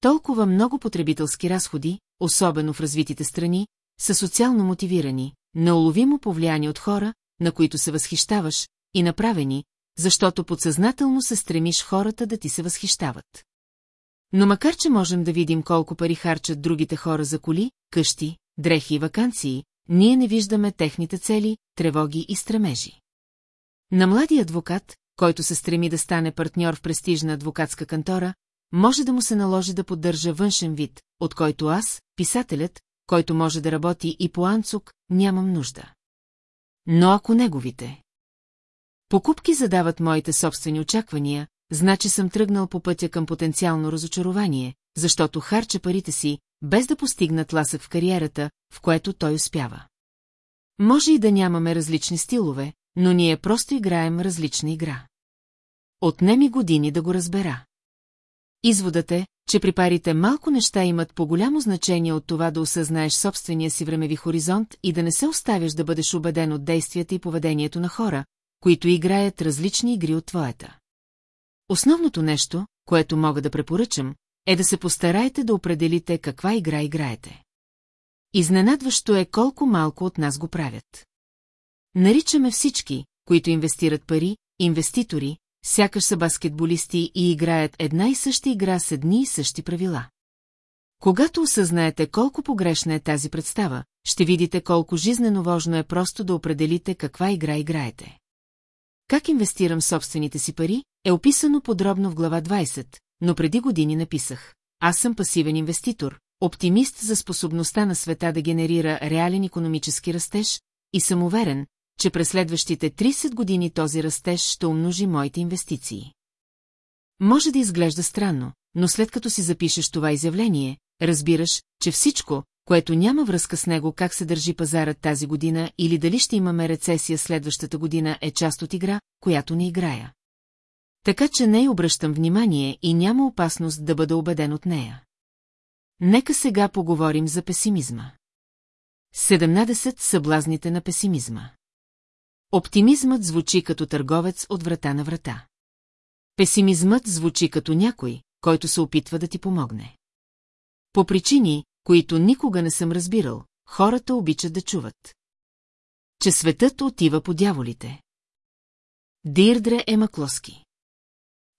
Speaker 1: Толкова много потребителски разходи, особено в развитите страни, са социално мотивирани, неуловимо повлияни от хора, на които се възхищаваш, и направени, защото подсъзнателно се стремиш хората да ти се възхищават. Но макар, че можем да видим колко пари харчат другите хора за коли, къщи, дрехи и вакансии, ние не виждаме техните цели, тревоги и стремежи. На млади адвокат, който се стреми да стане партньор в престижна адвокатска кантора, може да му се наложи да поддържа външен вид, от който аз, писателят, който може да работи и по анцук, нямам нужда. Но ако неговите... Покупки задават моите собствени очаквания, значи съм тръгнал по пътя към потенциално разочарование, защото харча парите си, без да постигнат ласък в кариерата, в което той успява. Може и да нямаме различни стилове, но ние просто играем различна игра. Отнеми години да го разбера. Изводът е, че при парите малко неща имат по-голямо значение от това да осъзнаеш собствения си времеви хоризонт и да не се оставяш да бъдеш убеден от действията и поведението на хора, които играят различни игри от твоята. Основното нещо, което мога да препоръчам, е да се постарайте да определите каква игра играете. Изненадващо е колко малко от нас го правят. Наричаме всички, които инвестират пари, инвеститори, сякаш са баскетболисти и играят една и съща игра с едни и същи правила. Когато осъзнаете колко погрешна е тази представа, ще видите колко жизнено важно е просто да определите каква игра играете. Как инвестирам собствените си пари, е описано подробно в глава 20, но преди години написах. Аз съм пасивен инвеститор, оптимист за способността на света да генерира реален економически растеж и съм уверен, че през следващите 30 години този растеж ще умножи моите инвестиции. Може да изглежда странно, но след като си запишеш това изявление, разбираш, че всичко, което няма връзка с него как се държи пазарът тази година или дали ще имаме рецесия следващата година е част от игра, която не играя. Така че не обръщам внимание и няма опасност да бъда убеден от нея. Нека сега поговорим за песимизма. 17 съблазните на песимизма. Оптимизмът звучи като търговец от врата на врата. Песимизмът звучи като някой, който се опитва да ти помогне. По причини, които никога не съм разбирал, хората обичат да чуват. Че светът отива по дяволите. Дирдре е Маклоски.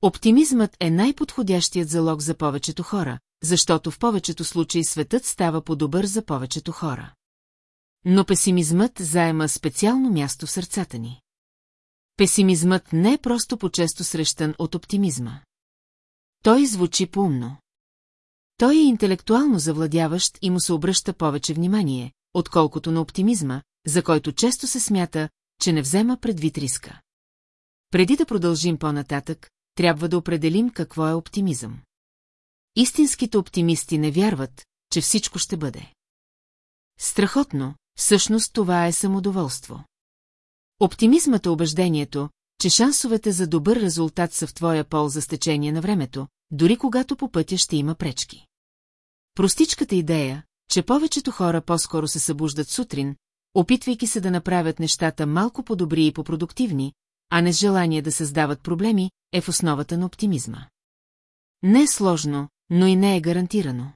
Speaker 1: Оптимизмът е най-подходящият залог за повечето хора, защото в повечето случаи светът става по-добър за повечето хора. Но песимизмът заема специално място в сърцата ни. Песимизмът не е просто по-често срещан от оптимизма. Той звучи поумно. Той е интелектуално завладяващ и му се обръща повече внимание, отколкото на оптимизма, за който често се смята, че не взема предвид риска. Преди да продължим по-нататък, трябва да определим какво е оптимизъм. Истинските оптимисти не вярват, че всичко ще бъде. Страхотно, всъщност това е самодоволство. Оптимизмът е убеждението, че шансовете за добър резултат са в твоя полза с течение на времето, дори когато по пътя ще има пречки. Простичката идея, че повечето хора по-скоро се събуждат сутрин, опитвайки се да направят нещата малко по-добри и по-продуктивни, а не с желание да създават проблеми, е в основата на оптимизма. Не е сложно, но и не е гарантирано.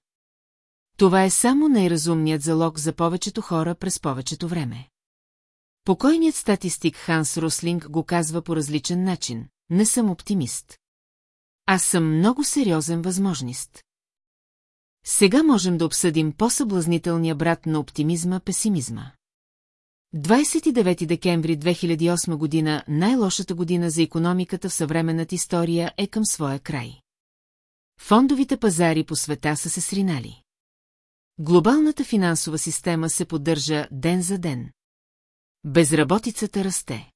Speaker 1: Това е само най-разумният залог за повечето хора през повечето време. Покойният статистик Ханс Руслинг го казва по различен начин. Не съм оптимист. Аз съм много сериозен възможнист. Сега можем да обсъдим по-съблазнителния брат на оптимизма – песимизма. 29 декември 2008 година, най-лошата година за економиката в съвременната история е към своя край. Фондовите пазари по света са се сринали. Глобалната финансова система се поддържа ден за ден. Безработицата расте.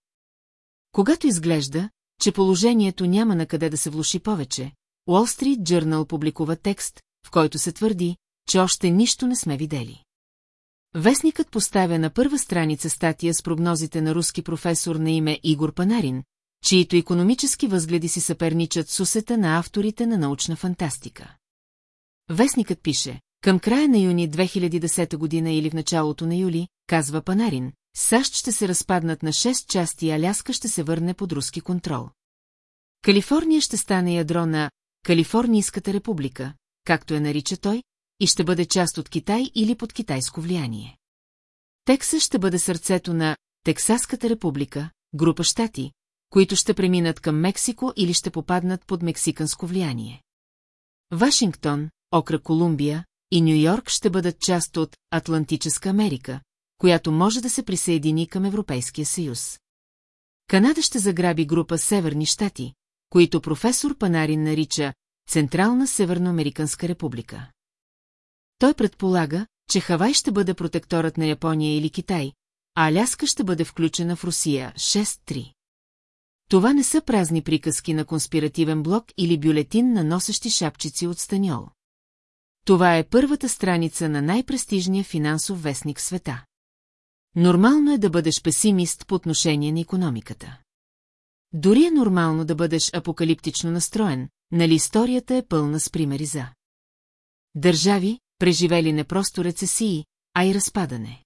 Speaker 1: Когато изглежда, че положението няма на къде да се влуши повече, Wall Street Journal публикува текст, в който се твърди, че още нищо не сме видели. Вестникът поставя на първа страница статия с прогнозите на руски професор на име Игор Панарин, чието економически възгледи си съперничат с усета на авторите на научна фантастика. Вестникът пише, към края на юни 2010 година или в началото на юли, казва Панарин, САЩ ще се разпаднат на 6 части и Аляска ще се върне под руски контрол. Калифорния ще стане ядро на Калифорнийската република, както я нарича той, и ще бъде част от Китай или под китайско влияние. Тексас ще бъде сърцето на Тексаската република, група щати, които ще преминат към Мексико или ще попаднат под мексиканско влияние. Вашингтон, Окра Колумбия и Нью-Йорк ще бъдат част от Атлантическа Америка, която може да се присъедини към Европейския съюз. Канада ще заграби група Северни щати, които професор Панарин нарича Централна Северноамериканска република. Той предполага, че Хавай ще бъде протекторът на Япония или Китай, а Аляска ще бъде включена в Русия 6-3. Това не са празни приказки на конспиративен блок или бюлетин на носещи шапчици от станьол. Това е първата страница на най-престижния финансов вестник в света. Нормално е да бъдеш песимист по отношение на економиката. Дори е нормално да бъдеш апокалиптично настроен, нали историята е пълна с примери за. Държави, преживели не просто рецесии, а и разпадане.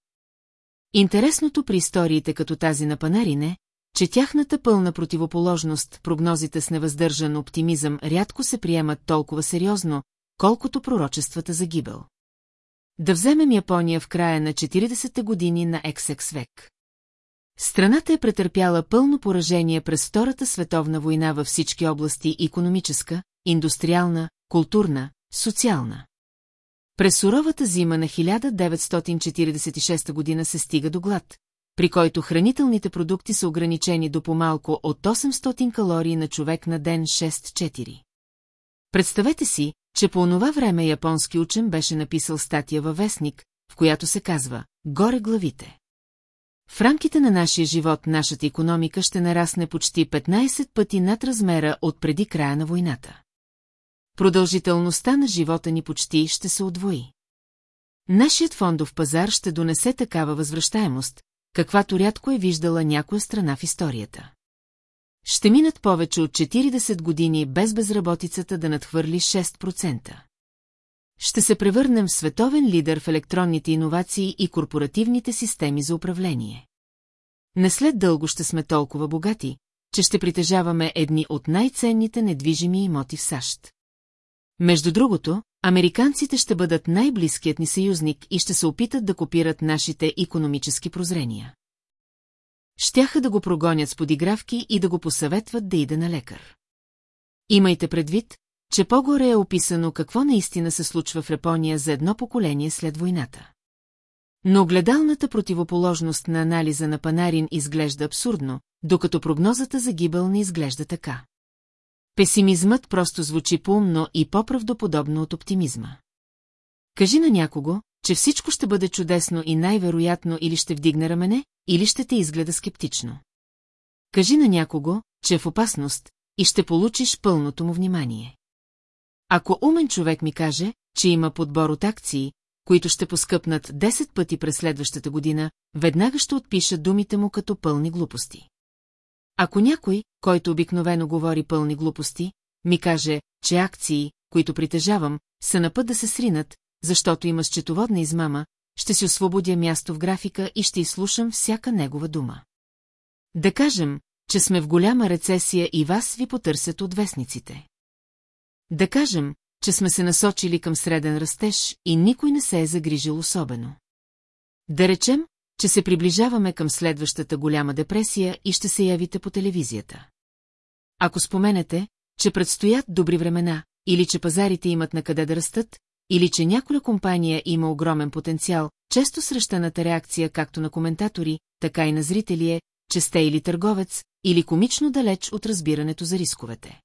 Speaker 1: Интересното при историите като тази на Панарине, че тяхната пълна противоположност, прогнозите с невъздържан оптимизъм рядко се приемат толкова сериозно, колкото пророчествата за гибел. Да вземем Япония в края на 40-те години на XX век. Страната е претърпяла пълно поражение през Втората световна война във всички области – економическа, индустриална, културна, социална. През суровата зима на 1946 година се стига до глад, при който хранителните продукти са ограничени до по-малко от 800 калории на човек на ден 6-4. Представете си, че по онова време японски учен беше написал статия във вестник, в която се казва «Горе главите». В рамките на нашия живот нашата економика ще нарасне почти 15 пъти над размера от преди края на войната. Продължителността на живота ни почти ще се удвои. Нашият фондов пазар ще донесе такава възвръщаемост, каквато рядко е виждала някоя страна в историята. Ще минат повече от 40 години без безработицата да надхвърли 6%. Ще се превърнем в световен лидер в електронните иновации и корпоративните системи за управление. Не след дълго ще сме толкова богати, че ще притежаваме едни от най-ценните недвижими имоти в САЩ. Между другото, американците ще бъдат най-близкият ни съюзник и ще се опитат да копират нашите економически прозрения. Щяха да го прогонят с подигравки и да го посъветват да иде на лекар. Имайте предвид, че по-горе е описано какво наистина се случва в Япония за едно поколение след войната. Но гледалната противоположност на анализа на Панарин изглежда абсурдно, докато прогнозата за гибел не изглежда така. Песимизмът просто звучи по-умно и по-правдоподобно от оптимизма. Кажи на някого, че всичко ще бъде чудесно и най-вероятно или ще вдигне рамене, или ще те изгледа скептично. Кажи на някого, че е в опасност и ще получиш пълното му внимание. Ако умен човек ми каже, че има подбор от акции, които ще поскъпнат 10 пъти през следващата година, веднага ще отпиша думите му като пълни глупости. Ако някой, който обикновено говори пълни глупости, ми каже, че акции, които притежавам, са на път да се сринат, защото има счетоводна измама, ще си освободя място в графика и ще изслушам всяка негова дума. Да кажем, че сме в голяма рецесия и вас ви потърсят от вестниците. Да кажем, че сме се насочили към среден растеж и никой не се е загрижил особено. Да речем, че се приближаваме към следващата голяма депресия и ще се явите по телевизията. Ако споменете, че предстоят добри времена, или че пазарите имат на къде да растат, или че някоя компания има огромен потенциал, често срещаната реакция както на коментатори, така и на зрители е, че сте или търговец, или комично далеч от разбирането за рисковете.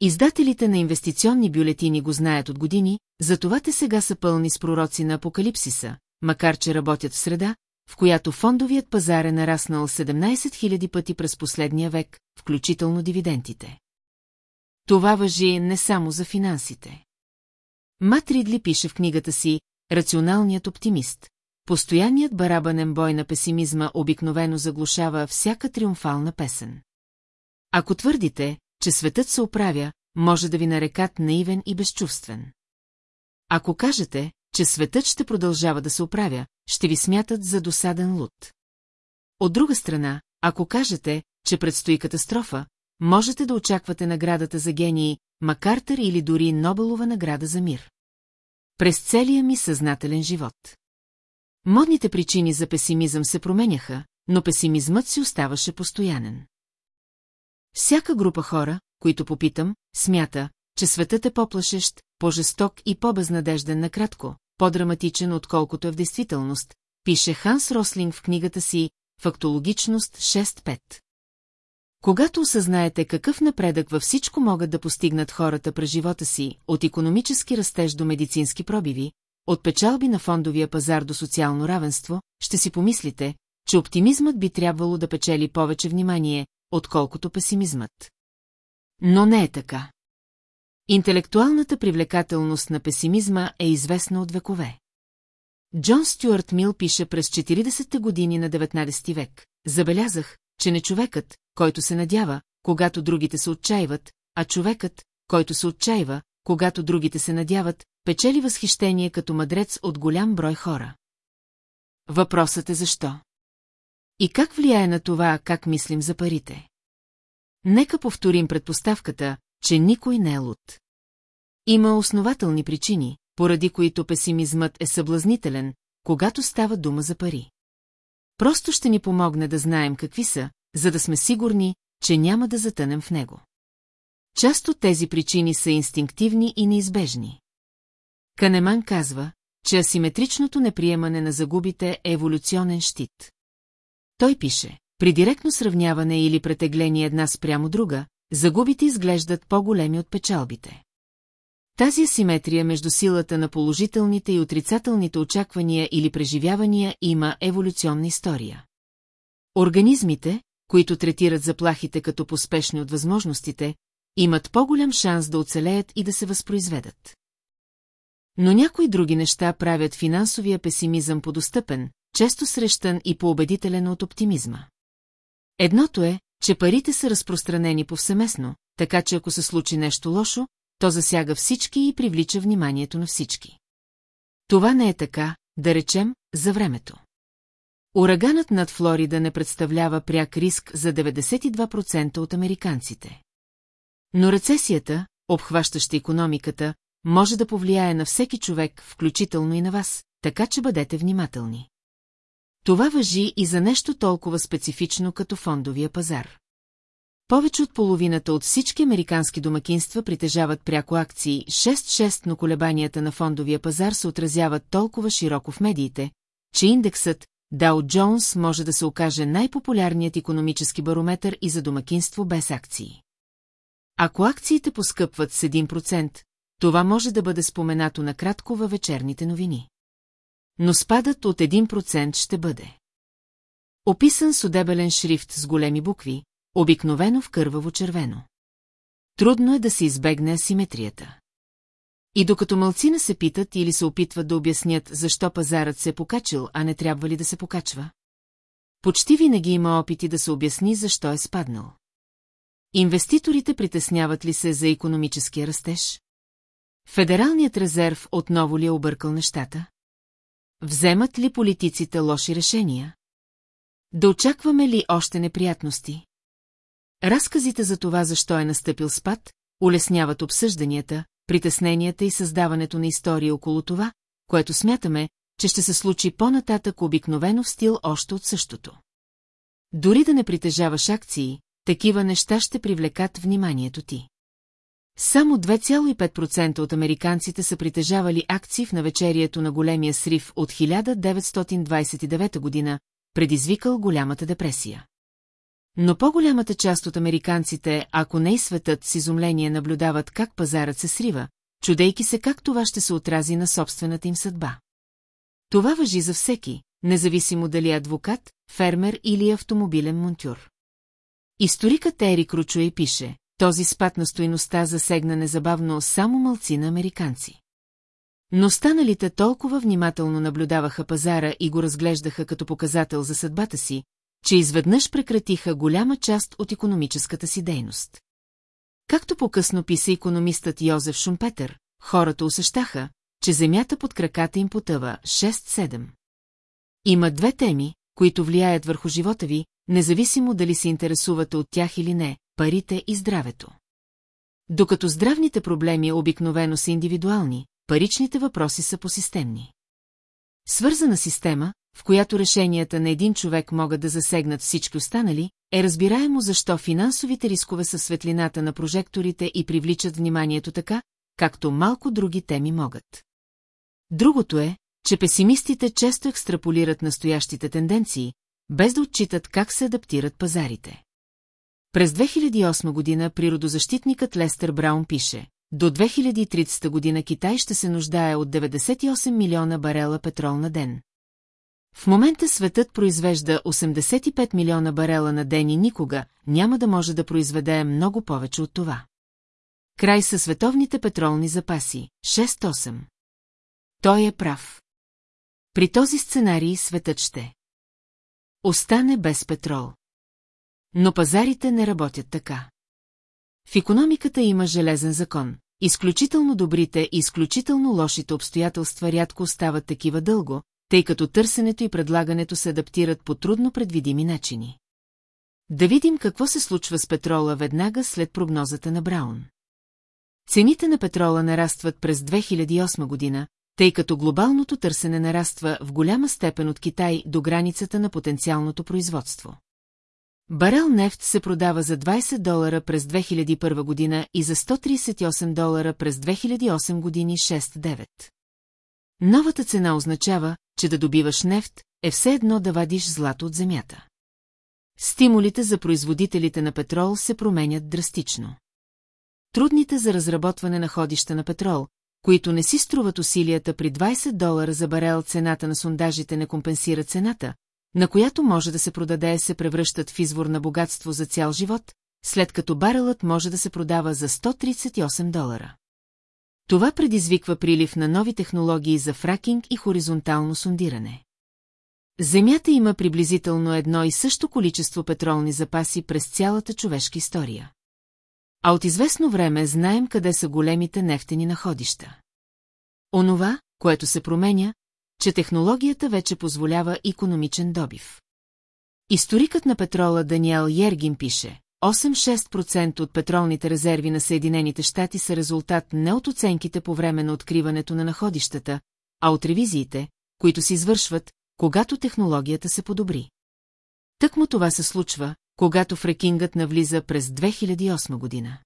Speaker 1: Издателите на инвестиционни бюлетини го знаят от години, затова те сега са пълни с пророци на апокалипсиса, макар че работят в среда, в която фондовият пазар е нараснал 17 000 пъти през последния век, включително дивидендите. Това въжи не само за финансите. Мат Ридли пише в книгата си «Рационалният оптимист». Постоянният барабанен бой на песимизма обикновено заглушава всяка триумфална песен. Ако твърдите, че светът се оправя, може да ви нарекат наивен и безчувствен. Ако кажете, че светът ще продължава да се оправя, ще ви смятат за досаден луд. От друга страна, ако кажете, че предстои катастрофа, можете да очаквате наградата за гении, Макартър или дори Нобелова награда за мир. През целия ми съзнателен живот. Модните причини за песимизъм се променяха, но песимизмът си оставаше постоянен. Всяка група хора, които попитам, смята, че светът е по-плашещ, по-жесток и по-безнадежден накратко, по-драматичен отколкото е в действителност, пише Ханс Рослинг в книгата си «Фактологичност 6.5». Когато осъзнаете какъв напредък във всичко могат да постигнат хората през живота си, от економически растеж до медицински пробиви, от печалби на фондовия пазар до социално равенство, ще си помислите, че оптимизмът би трябвало да печели повече внимание, отколкото песимизмът. Но не е така. Интелектуалната привлекателност на песимизма е известна от векове. Джон Стюарт Мил пише през 40-те години на 19 век. Забелязах, че не човекът, който се надява, когато другите се отчаиват, а човекът, който се отчаива, когато другите се надяват, печели възхищение като мъдрец от голям брой хора. Въпросът е защо? И как влияе на това, как мислим за парите? Нека повторим предпоставката, че никой не е луд. Има основателни причини, поради които песимизмът е съблазнителен, когато става дума за пари. Просто ще ни помогне да знаем какви са, за да сме сигурни, че няма да затънем в него. Част от тези причини са инстинктивни и неизбежни. Канеман казва, че асиметричното неприемане на загубите е еволюционен щит. Той пише, при директно сравняване или претегление една спрямо друга, загубите изглеждат по-големи от печалбите. Тази асиметрия между силата на положителните и отрицателните очаквания или преживявания има еволюционна история. Организмите, които третират заплахите като поспешни от възможностите, имат по-голям шанс да оцелеят и да се възпроизведат. Но някои други неща правят финансовия песимизъм подостъпен, често срещан и поубедителен от оптимизма. Едното е, че парите са разпространени повсеместно, така че ако се случи нещо лошо, то засяга всички и привлича вниманието на всички. Това не е така, да речем, за времето. Ураганът над Флорида не представлява пряк риск за 92% от американците. Но рецесията, обхващаща економиката, може да повлияе на всеки човек, включително и на вас, така че бъдете внимателни. Това въжи и за нещо толкова специфично като фондовия пазар. Повече от половината от всички американски домакинства притежават пряко акции 6-6, но колебанията на фондовия пазар се отразяват толкова широко в медиите, че индексът Дао Джонс може да се окаже най-популярният економически барометър и за домакинство без акции. Ако акциите поскъпват с 1%, това може да бъде споменато накратко във вечерните новини. Но спадът от 1% ще бъде. Описан с удебелен шрифт с големи букви, обикновено в кърваво червено. Трудно е да се избегне асиметрията. И докато мълцина се питат или се опитват да обяснят защо пазарът се е покачил, а не трябва ли да се покачва. Почти винаги има опити да се обясни защо е спаднал. Инвеститорите притесняват ли се за економическия растеж? Федералният резерв отново ли е объркал нещата? Вземат ли политиците лоши решения? Да очакваме ли още неприятности? Разказите за това, защо е настъпил спад, улесняват обсъжданията, притесненията и създаването на истории около това, което смятаме, че ще се случи по-нататък обикновено в стил още от същото. Дори да не притежаваш акции, такива неща ще привлекат вниманието ти. Само 2,5% от американците са притежавали акции в навечерието на големия срив от 1929 година, предизвикал голямата депресия. Но по-голямата част от американците, ако не и светът с изумление наблюдават как пазарът се срива, чудейки се как това ще се отрази на собствената им съдба. Това въжи за всеки, независимо дали е адвокат, фермер или автомобилен монтюр. Историкът Ери Кручуей пише, този спад на стоиността засегна незабавно само мълци на американци. Но останалите толкова внимателно наблюдаваха пазара и го разглеждаха като показател за съдбата си, че изведнъж прекратиха голяма част от економическата си дейност. Както по-късно писа економистът Йозеф Шумпетър, хората усещаха, че земята под краката им потъва 6-7. Има две теми, които влияят върху живота ви, независимо дали се интересувате от тях или не – парите и здравето. Докато здравните проблеми обикновено са индивидуални, паричните въпроси са посистемни. Свързана система, в която решенията на един човек могат да засегнат всички останали, е разбираемо защо финансовите рискове са светлината на прожекторите и привличат вниманието така, както малко други теми могат. Другото е, че песимистите често екстраполират настоящите тенденции, без да отчитат как се адаптират пазарите. През 2008 година природозащитникът Лестер Браун пише, до 2030 година Китай ще се нуждае от 98 милиона барела петрол на ден. В момента светът произвежда 85 милиона барела на ден и никога няма да може да произведе много повече от това. Край са световните петролни запаси – 6-8. Той е прав. При този сценарий светът ще остане без петрол. Но пазарите не работят така. В економиката има железен закон. Изключително добрите и изключително лошите обстоятелства рядко остават такива дълго, тъй като търсенето и предлагането се адаптират по трудно предвидими начини. Да видим какво се случва с петрола веднага след прогнозата на Браун. Цените на петрола нарастват през 2008 година, тъй като глобалното търсене нараства в голяма степен от Китай до границата на потенциалното производство. Барел нефт се продава за 20 долара през 2001 година и за 138 долара през 2008 години 6-9. Новата цена означава, че да добиваш нефт е все едно да вадиш злато от земята. Стимулите за производителите на петрол се променят драстично. Трудните за разработване на ходища на петрол, които не си струват усилията при 20 долара за барел цената на сондажите не компенсира цената, на която може да се продаде се превръщат в извор на богатство за цял живот, след като барелът може да се продава за 138 долара. Това предизвиква прилив на нови технологии за фракинг и хоризонтално сондиране. Земята има приблизително едно и също количество петролни запаси през цялата човешка история. А от известно време знаем къде са големите нефтени находища. Онова, което се променя, че технологията вече позволява економичен добив. Историкът на петрола Даниел Йергин пише, 8-6% от петролните резерви на Съединените щати са резултат не от оценките по време на откриването на находищата, а от ревизиите, които се извършват, когато технологията се подобри. Тъкмо това се случва, когато фрекингът навлиза през 2008 година.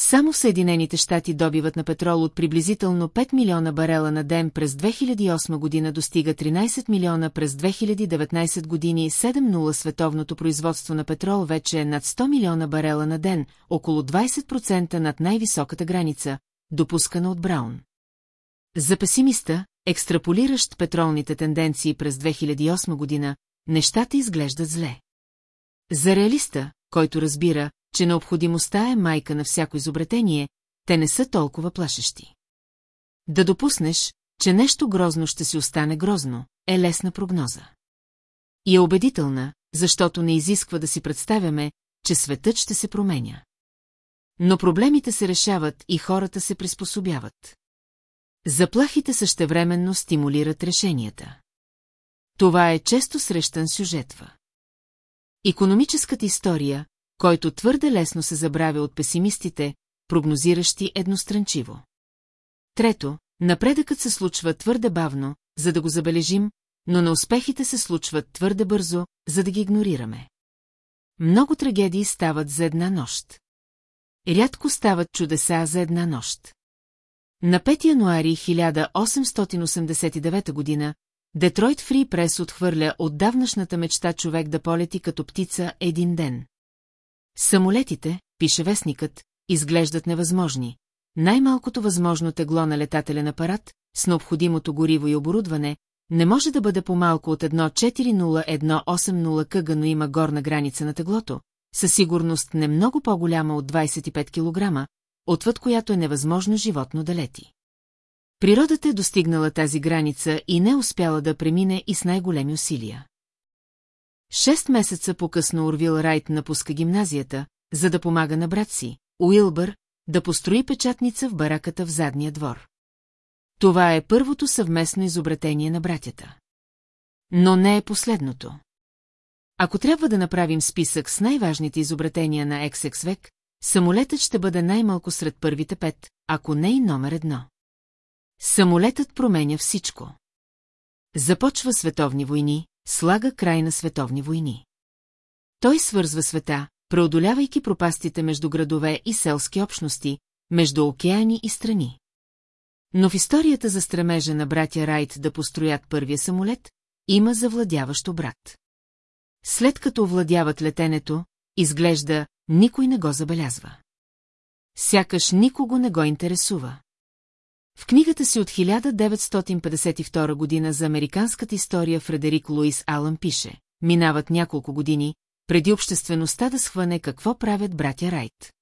Speaker 1: Само Съединените щати добиват на петрол от приблизително 5 милиона барела на ден през 2008 година достига 13 милиона през 2019 години и 7-0 световното производство на петрол вече е над 100 милиона барела на ден, около 20% над най-високата граница, допускана от Браун. За песимиста, екстраполиращ петролните тенденции през 2008 година, нещата изглеждат зле. За реалиста, който разбира, че необходимостта е майка на всяко изобретение, те не са толкова плашещи. Да допуснеш, че нещо грозно ще си остане грозно, е лесна прогноза. И е убедителна, защото не изисква да си представяме, че светът ще се променя. Но проблемите се решават и хората се приспособяват. Заплахите същевременно стимулират решенията. Това е често срещан сюжетва. Икономическата история, който твърде лесно се забравя от песимистите, прогнозиращи едностранчиво. Трето, напредъкът се случва твърде бавно, за да го забележим, но на успехите се случват твърде бързо, за да ги игнорираме. Много трагедии стават за една нощ. Рядко стават чудеса за една нощ. На 5 януари 1889 година Детройт Фри Прес отхвърля отдавнашната мечта човек да полети като птица един ден. Самолетите, пише вестникът, изглеждат невъзможни. Най-малкото възможно тегло на летателен апарат, с необходимото гориво и оборудване, не може да бъде по-малко от 1,40180 кг, но има горна граница на теглото, със сигурност не много по-голяма от 25 кг, отвъд която е невъзможно животно да лети. Природата е достигнала тази граница и не успяла да премине и с най-големи усилия. Шест месеца по-късно Орвил Райт напуска гимназията, за да помага на брат си, Уилбър, да построи печатница в бараката в задния двор. Това е първото съвместно изобретение на братята. Но не е последното. Ако трябва да направим списък с най-важните изобретения на XX век, самолетът ще бъде най-малко сред първите пет, ако не и номер едно. Самолетът променя всичко. Започва световни войни, слага край на световни войни. Той свързва света, преодолявайки пропастите между градове и селски общности, между океани и страни. Но в историята за стремежа на братя Райт да построят първия самолет, има завладяващо брат. След като овладяват летенето, изглежда, никой не го забелязва. Сякаш никого не го интересува. В книгата си от 1952 година за американската история Фредерик Луис Алън пише Минават няколко години, преди обществеността да схване какво правят братя Райт.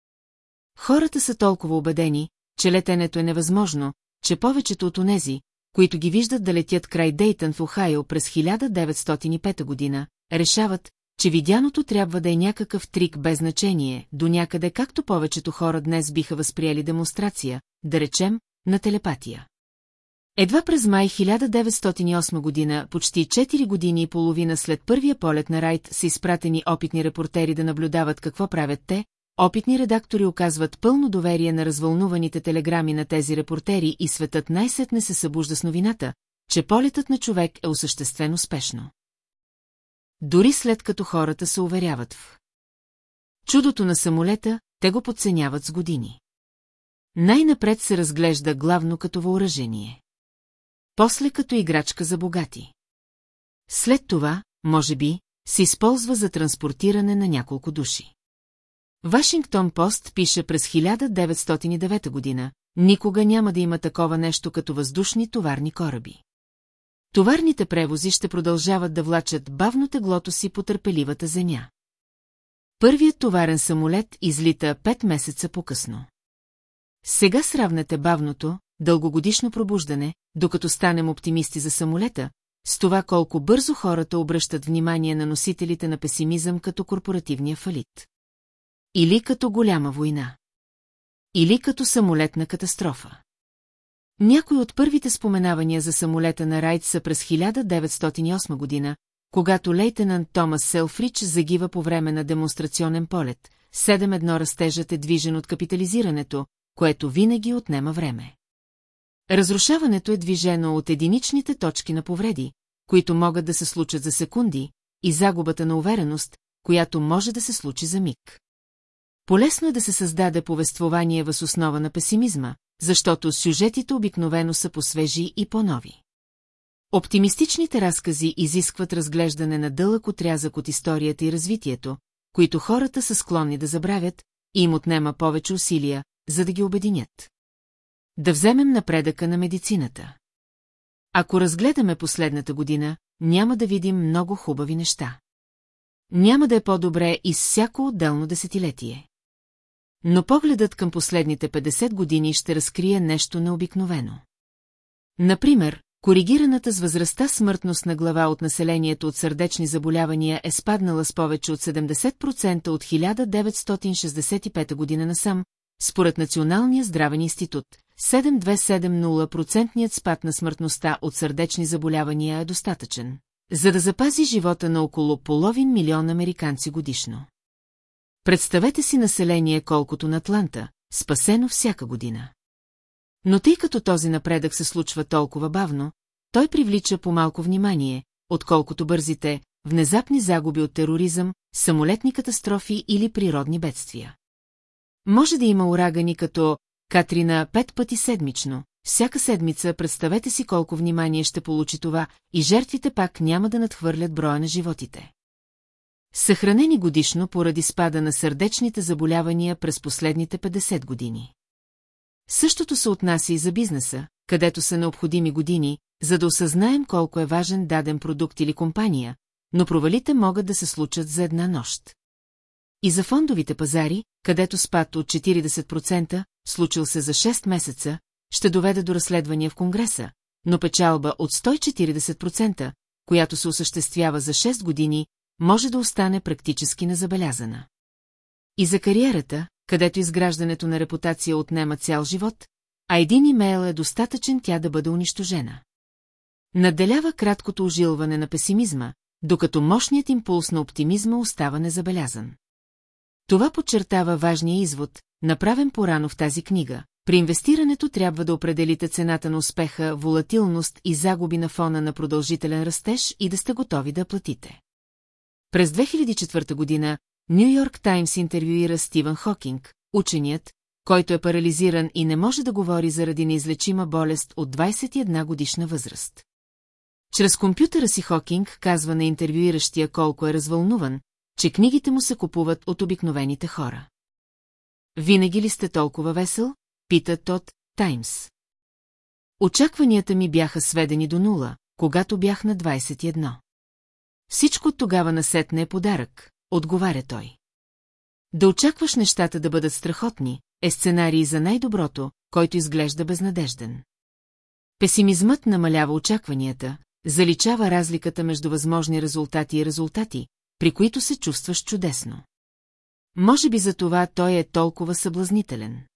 Speaker 1: Хората са толкова убедени, че летенето е невъзможно, че повечето от онези, които ги виждат да летят край Дейтън в Охайо през 1905 година, решават, че видяното трябва да е някакъв трик без значение, до някъде както повечето хора днес биха възприели демонстрация, да речем, на телепатия. Едва през май 1908 година, почти 4 години и половина след първия полет на Райт, са изпратени опитни репортери да наблюдават какво правят те, опитни редактори оказват пълно доверие на развълнуваните телеграми на тези репортери и светът най-сетне се събужда с новината, че полетът на човек е осъществен успешно. Дори след като хората се уверяват в чудото на самолета, те го подценяват с години. Най-напред се разглежда главно като въоръжение. После като играчка за богати. След това, може би, се използва за транспортиране на няколко души. Вашингтон Пост пише през 1909 година, никога няма да има такова нещо като въздушни товарни кораби. Товарните превози ще продължават да влачат бавно теглото си по търпеливата земя. Първият товарен самолет излита пет месеца по-късно. Сега сравнете бавното, дългогодишно пробуждане, докато станем оптимисти за самолета, с това колко бързо хората обръщат внимание на носителите на песимизъм като корпоративния фалит. Или като голяма война. Или като самолетна катастрофа. Някои от първите споменавания за самолета на Райт са през 1908 година, когато лейтенант Томас Селфрич загива по време на демонстрационен полет. 7-1 растежът е движен от капитализирането, което винаги отнема време. Разрушаването е движено от единичните точки на повреди, които могат да се случат за секунди, и загубата на увереност, която може да се случи за миг. Полесно е да се създаде повествование въз основа на песимизма, защото сюжетите обикновено са посвежи и по-нови. Оптимистичните разкази изискват разглеждане на дълъг отрязък от историята и развитието, които хората са склонни да забравят, и им отнема повече усилия, за да ги обединят. Да вземем напредъка на медицината. Ако разгледаме последната година, няма да видим много хубави неща. Няма да е по-добре и с всяко отделно десетилетие. Но погледът към последните 50 години ще разкрие нещо необикновено. Например, коригираната с възрастта смъртност на глава от населението от сърдечни заболявания е спаднала с повече от 70% от 1965 година насам, според Националния здравен институт. 7270% спад на смъртността от сърдечни заболявания е достатъчен, за да запази живота на около половин милион американци годишно. Представете си население колкото на Атланта, спасено всяка година. Но тъй като този напредък се случва толкова бавно, той привлича по-малко внимание, отколкото бързите, внезапни загуби от тероризъм, самолетни катастрофи или природни бедствия. Може да има урагани като Катрина пет пъти седмично. Всяка седмица представете си колко внимание ще получи това и жертвите пак няма да надхвърлят броя на животите. Съхранени годишно поради спада на сърдечните заболявания през последните 50 години. Същото се отнася и за бизнеса, където са необходими години, за да осъзнаем колко е важен даден продукт или компания, но провалите могат да се случат за една нощ. И за фондовите пазари, където спад от 40%, случил се за 6 месеца, ще доведе до разследвания в Конгреса, но печалба от 140%, която се осъществява за 6 години, може да остане практически незабелязана. И за кариерата, където изграждането на репутация отнема цял живот, а един имейл е достатъчен тя да бъде унищожена. Наделява краткото ожилване на песимизма, докато мощният импулс на оптимизма остава незабелязан. Това подчертава важния извод, направен порано в тази книга. При инвестирането трябва да определите цената на успеха, волатилност и загуби на фона на продължителен растеж и да сте готови да платите. През 2004 година Нью Йорк Таймс интервюира Стивън Хокинг, ученият, който е парализиран и не може да говори заради неизлечима болест от 21 годишна възраст. Чрез компютъра си Хокинг казва на интервюиращия колко е развълнуван, че книгите му се купуват от обикновените хора. Винаги ли сте толкова весел? Пита Тот Таймс. Очакванията ми бяха сведени до нула, когато бях на 21. Всичко тогава насетне е подарък, отговаря той. Да очакваш нещата да бъдат страхотни, е сценарий за най-доброто, който изглежда безнадежден. Песимизмът намалява очакванията, заличава разликата между възможни резултати и резултати, при които се чувстваш чудесно. Може би за това той е толкова съблазнителен.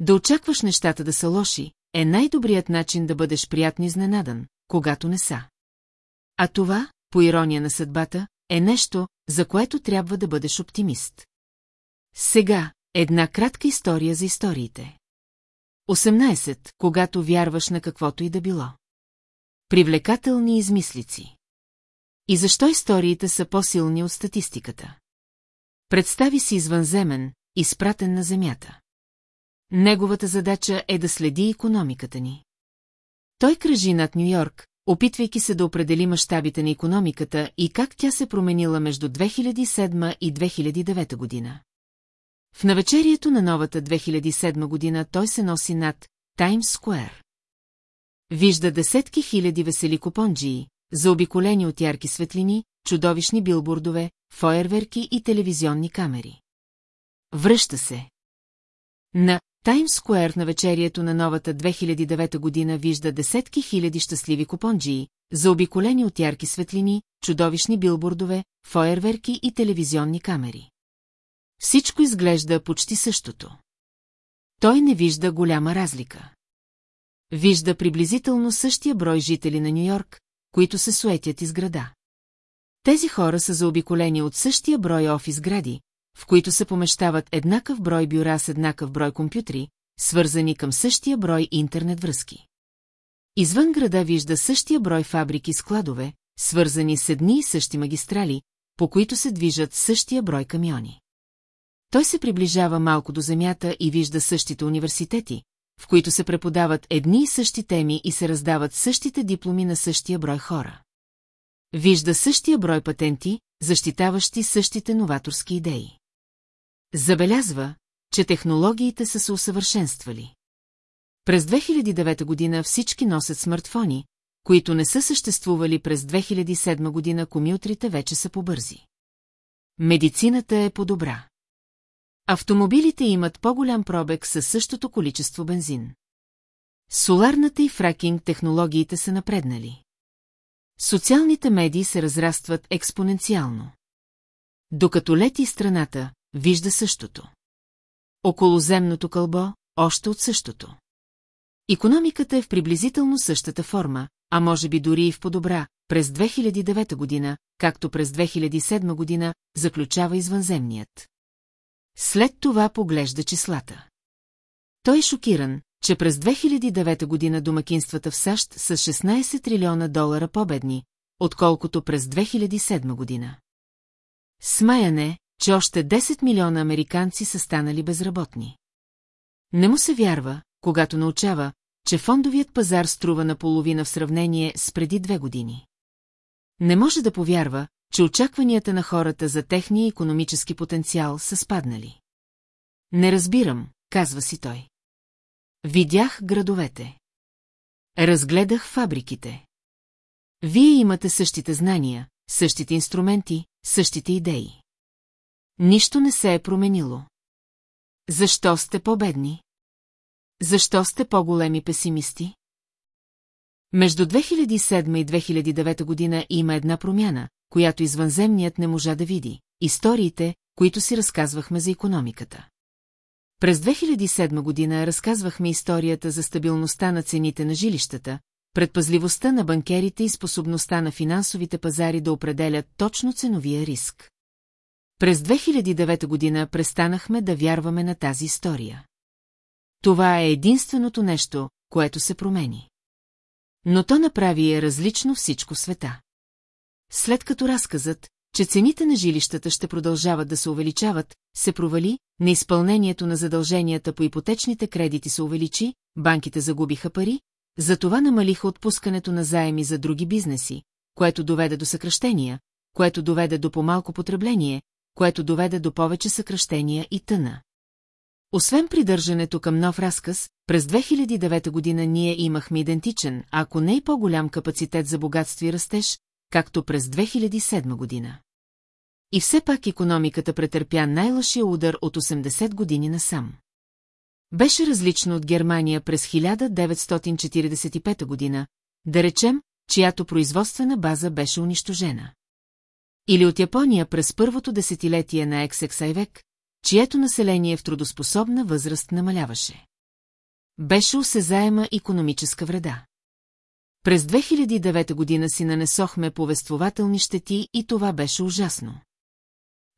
Speaker 1: Да очакваш нещата да са лоши, е най-добрият начин да бъдеш приятно изненадан, когато не са. А това, по ирония на съдбата, е нещо, за което трябва да бъдеш оптимист. Сега, една кратка история за историите. 18. Когато вярваш на каквото и да било. Привлекателни измислици. И защо историите са по-силни от статистиката? Представи си извънземен, изпратен на земята. Неговата задача е да следи економиката ни. Той кръжи над Нью-Йорк, опитвайки се да определи мащабите на економиката и как тя се променила между 2007 и 2009 година. В навечерието на новата 2007 година той се носи над Таймс Скуер. Вижда десетки хиляди весели купонджии, заобиколени от ярки светлини, чудовищни билбордове, фойерверки и телевизионни камери. Връща се. На Таймс Скуер на вечерието на новата 2009 година вижда десетки хиляди щастливи купонджии, заобиколени от ярки светлини, чудовищни билбордове, фойерверки и телевизионни камери. Всичко изглежда почти същото. Той не вижда голяма разлика. Вижда приблизително същия брой жители на Нью-Йорк, които се суетят из града. Тези хора са заобиколени от същия брой офис гради, в които се помещават еднакъв брой бюра с еднакъв брой компютри, свързани към същия брой интернет връзки. Извън града вижда същия брой фабрики складове, свързани с едни и същи магистрали, по които се движат същия брой камиони. Той се приближава малко до земята и вижда същите университети, в които се преподават едни и същи теми и се раздават същите дипломи на същия брой хора. Вижда същия брой патенти, защитаващи същите новаторски идеи. Забелязва, че технологиите са се усъвършенствали. През 2009 година всички носят смартфони, които не са съществували през 2007 година, комютрите вече са побързи. Медицината е по-добра. Автомобилите имат по-голям пробег със същото количество бензин. Соларната и фракинг технологиите са напреднали. Социалните медии се разрастват експоненциално. Докато лети страната, вижда същото. Околоземното кълбо, още от същото. Економиката е в приблизително същата форма, а може би дори и в по-добра, през 2009 година, както през 2007 година, заключава извънземният. След това поглежда числата. Той е шокиран, че през 2009 година домакинствата в САЩ са 16 трилиона долара победни, отколкото през 2007 година. Смаяне, че още 10 милиона американци са станали безработни. Не му се вярва, когато научава, че фондовият пазар струва наполовина в сравнение с преди две години. Не може да повярва, че очакванията на хората за техния економически потенциал са спаднали. Не разбирам, казва си той. Видях градовете. Разгледах фабриките. Вие имате същите знания, същите инструменти, същите идеи. Нищо не се е променило. Защо сте победни? Защо сте по-големи песимисти? Между 2007 и 2009 година има една промяна, която извънземният не можа да види – историите, които си разказвахме за економиката. През 2007 година разказвахме историята за стабилността на цените на жилищата, предпазливостта на банкерите и способността на финансовите пазари да определят точно ценовия риск. През 2009 година престанахме да вярваме на тази история. Това е единственото нещо, което се промени. Но то направи е различно всичко в света. След като разказът, че цените на жилищата ще продължават да се увеличават, се провали, неизпълнението на задълженията по ипотечните кредити се увеличи, банките загубиха пари, затова намалиха отпускането на заеми за други бизнеси, което доведе до съкръщения, което доведе до по-малко потребление, което доведе до повече съкръщения и тъна. Освен придържането към нов разказ, през 2009 година ние имахме идентичен, ако не и по-голям капацитет за богатство и растеж, както през 2007 година. И все пак економиката претърпя най-лъшия удар от 80 години насам. Беше различно от Германия през 1945 година, да речем, чиято производствена база беше унищожена. Или от Япония през първото десетилетие на XXI век, чието население в трудоспособна възраст намаляваше. Беше осезаема економическа вреда. През 2009 година си нанесохме повествователни щети и това беше ужасно.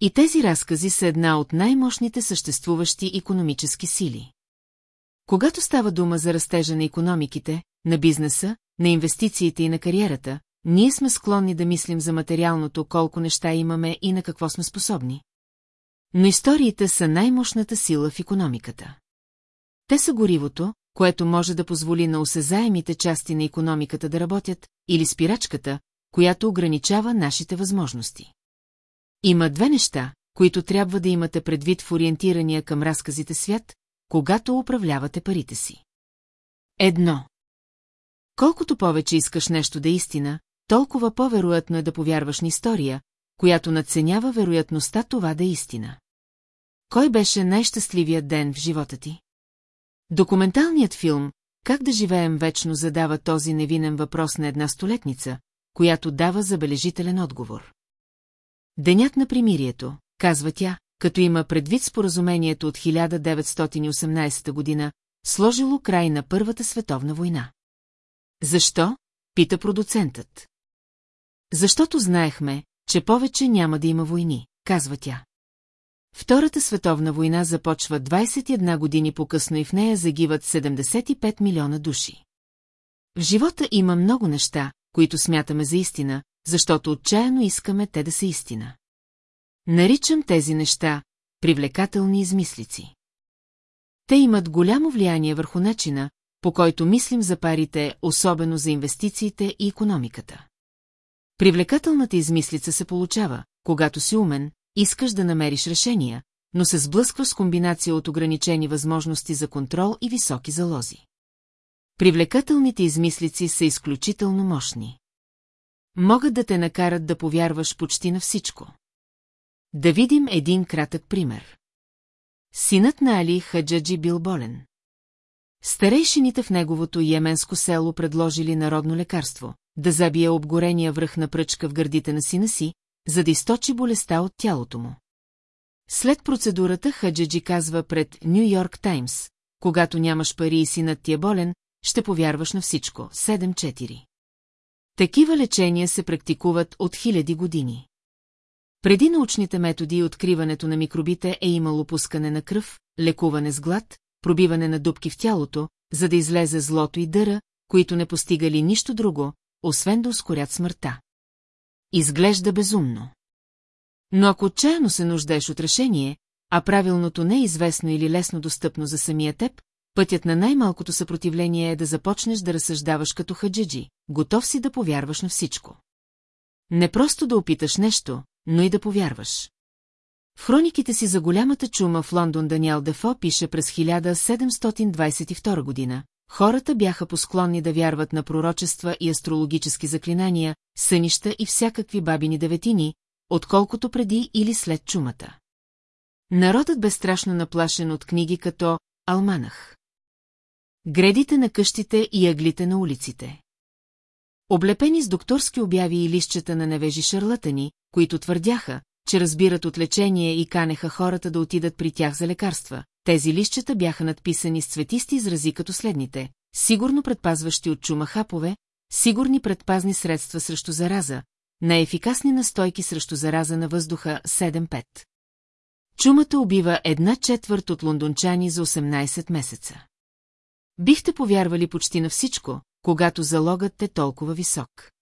Speaker 1: И тези разкази са една от най-мощните съществуващи економически сили. Когато става дума за растежа на економиките, на бизнеса, на инвестициите и на кариерата, ние сме склонни да мислим за материалното колко неща имаме и на какво сме способни. Но историите са най-мощната сила в економиката. Те са горивото, което може да позволи на осезаемите части на економиката да работят, или спирачката, която ограничава нашите възможности. Има две неща, които трябва да имате предвид в ориентирания към разказите свят, когато управлявате парите си. Едно. Колкото повече искаш нещо да е истина, толкова по-вероятно е да повярваш на история, която надценява вероятността това да е истина. Кой беше най-щастливият ден в живота ти? Документалният филм «Как да живеем вечно» задава този невинен въпрос на една столетница, която дава забележителен отговор. Денят на примирието, казва тя, като има предвид споразумението от 1918 година, сложило край на Първата световна война. Защо? пита продуцентът. Защото знаехме, че повече няма да има войни, казва тя. Втората световна война започва 21 години по-късно и в нея загиват 75 милиона души. В живота има много неща, които смятаме за истина, защото отчаяно искаме те да са истина. Наричам тези неща привлекателни измислици. Те имат голямо влияние върху начина, по който мислим за парите, особено за инвестициите и економиката. Привлекателната измислица се получава, когато си умен, искаш да намериш решения, но се сблъскваш с комбинация от ограничени възможности за контрол и високи залози. Привлекателните измислици са изключително мощни. Могат да те накарат да повярваш почти на всичко. Да видим един кратък пример. Синът на Али Хаджаджи бил болен. Старейшините в неговото йеменско село предложили народно лекарство, да забие обгорения връх на пръчка в гърдите на сина си, за да източи болестта от тялото му. След процедурата Хаджаджи казва пред Нью Йорк Таймс, когато нямаш пари и синът ти е болен, ще повярваш на всичко. 7-4. Такива лечения се практикуват от хиляди години. Преди научните методи и откриването на микробите е имало пускане на кръв, лекуване с глад, пробиване на дубки в тялото, за да излезе злото и дъра, които не постигали нищо друго, освен да ускорят смъртта. Изглежда безумно. Но ако отчаяно се нуждаеш от решение, а правилното не е известно или лесно достъпно за самия теб, пътят на най-малкото съпротивление е да започнеш да разсъждаваш като хаджиджи, готов си да повярваш на всичко. Не просто да опиташ нещо, но и да повярваш. В хрониките си за голямата чума в Лондон Даниел Дефо пише през 1722 година. Хората бяха посклонни да вярват на пророчества и астрологически заклинания, сънища и всякакви бабини деветини, отколкото преди или след чумата. Народът бе страшно наплашен от книги като «Алманах». Гредите на къщите и аглите на улиците. Облепени с докторски обяви и лищчета на невежи шарлатани, които твърдяха, че разбират от лечение и канеха хората да отидат при тях за лекарства. Тези лищчета бяха надписани с цветисти изрази като следните. Сигурно предпазващи от чума хапове, сигурни предпазни средства срещу зараза, най-ефикасни настойки срещу зараза на въздуха 7-5. Чумата убива една четвърт от лондончани за 18 месеца. Бихте повярвали почти на всичко, когато залогът е толкова висок.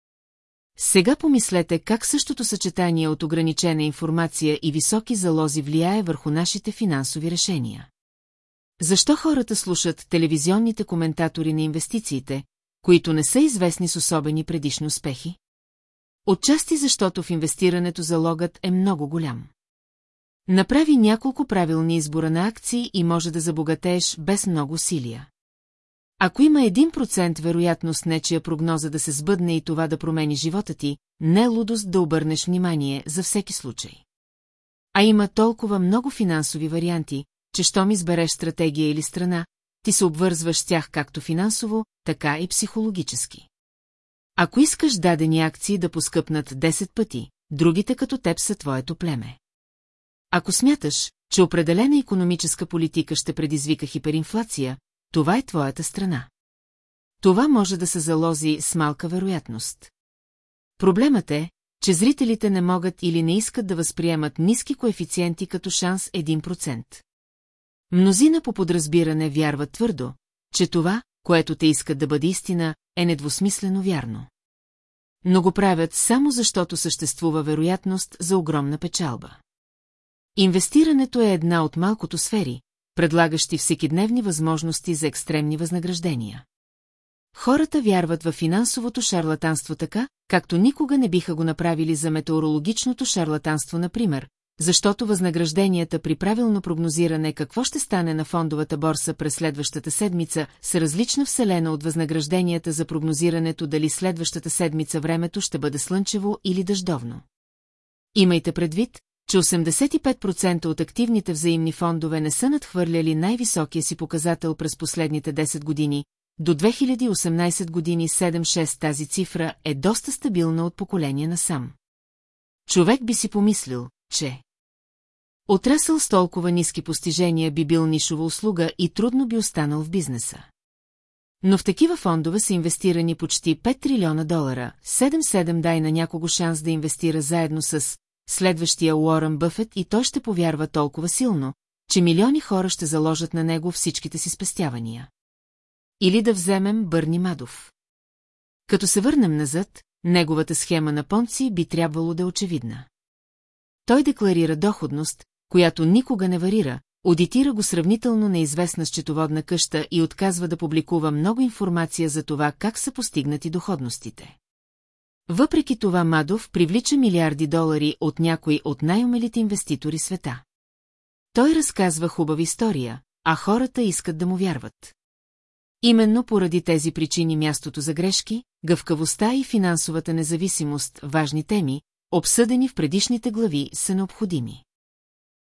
Speaker 1: Сега помислете как същото съчетание от ограничена информация и високи залози влияе върху нашите финансови решения. Защо хората слушат телевизионните коментатори на инвестициите, които не са известни с особени предишни успехи? Отчасти защото в инвестирането залогът е много голям. Направи няколко правилни избора на акции и може да забогатееш без много усилия. Ако има 1% вероятност нечия прогноза да се сбъдне и това да промени живота ти, не е лудост да обърнеш внимание за всеки случай. А има толкова много финансови варианти, че щом избереш стратегия или страна, ти се обвързваш с тях както финансово, така и психологически. Ако искаш дадени акции да поскъпнат 10 пъти, другите като теб са твоето племе. Ако смяташ, че определена економическа политика ще предизвика хиперинфлация, това е твоята страна. Това може да се залози с малка вероятност. Проблемът е, че зрителите не могат или не искат да възприемат ниски коефициенти като шанс 1%. Мнозина по подразбиране вярват твърдо, че това, което те искат да бъде истина, е недвусмислено вярно. Но го правят само защото съществува вероятност за огромна печалба. Инвестирането е една от малкото сфери, предлагащи всекидневни възможности за екстремни възнаграждения. Хората вярват в финансовото шарлатанство така, както никога не биха го направили за метеорологичното шарлатанство, например, защото възнагражденията при правилно прогнозиране какво ще стане на фондовата борса през следващата седмица са различна вселена от възнагражденията за прогнозирането дали следващата седмица времето ще бъде слънчево или дъждовно. Имайте предвид, че 85% от активните взаимни фондове не са надхвърляли най-високия си показател през последните 10 години, до 2018 години 7-6 тази цифра е доста стабилна от поколение насам. Човек би си помислил, че Отрасъл с толкова ниски постижения би бил нишова услуга и трудно би останал в бизнеса. Но в такива фондове са инвестирани почти 5 трилиона долара, 7-7 дай на някого шанс да инвестира заедно с следващия Уорън Бъфет и той ще повярва толкова силно, че милиони хора ще заложат на него всичките си спестявания. Или да вземем Бърни Мадов. Като се върнем назад, неговата схема на Понци би трябвало да е очевидна. Той декларира доходност, която никога не варира, аудитира го сравнително неизвестна счетоводна къща и отказва да публикува много информация за това как са постигнати доходностите. Въпреки това Мадов привлича милиарди долари от някой от най-умелите инвеститори света. Той разказва хубава история, а хората искат да му вярват. Именно поради тези причини мястото за грешки, гъвкавостта и финансовата независимост, важни теми, обсъдени в предишните глави, са необходими.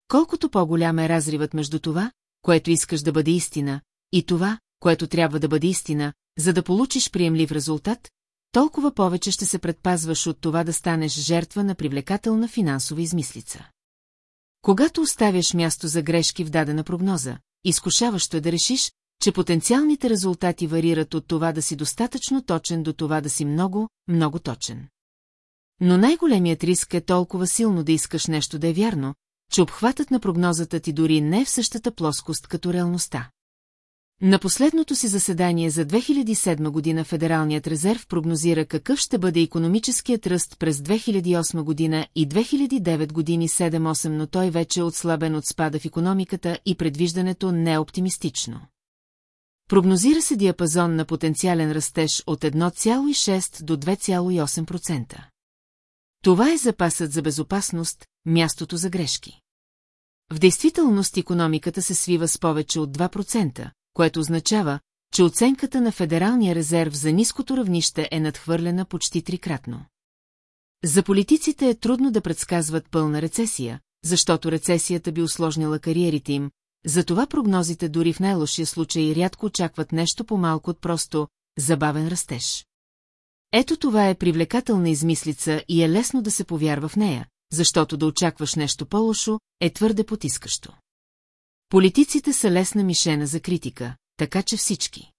Speaker 1: Колкото по-голям е разривът между това, което искаш да бъде истина, и това, което трябва да бъде истина, за да получиш приемлив резултат, толкова повече ще се предпазваш от това да станеш жертва на привлекателна финансова измислица. Когато оставяш място за грешки в дадена прогноза, изкушаващо е да решиш, че потенциалните резултати варират от това да си достатъчно точен до това да си много, много точен. Но най-големият риск е толкова силно да искаш нещо да е вярно, че обхватът на прогнозата ти дори не е в същата плоскост като реалността. На последното си заседание за 2007 година Федералният резерв прогнозира какъв ще бъде економическият ръст през 2008 година и 2009 години 7-8, но той вече е отслабен от спада в економиката и предвиждането не е оптимистично. Прогнозира се диапазон на потенциален растеж от 1,6 до 2,8%. Това е запасът за безопасност, мястото за грешки. В действителност економиката се свива с повече от 2%, което означава, че оценката на Федералния резерв за ниското равнище е надхвърлена почти трикратно. За политиците е трудно да предсказват пълна рецесия, защото рецесията би усложнила кариерите им, затова прогнозите дори в най-лошия случай рядко очакват нещо по-малко от просто забавен растеж. Ето това е привлекателна измислица и е лесно да се повярва в нея, защото да очакваш нещо по-лошо е твърде потискащо. Политиците са лесна мишена за критика, така че всички.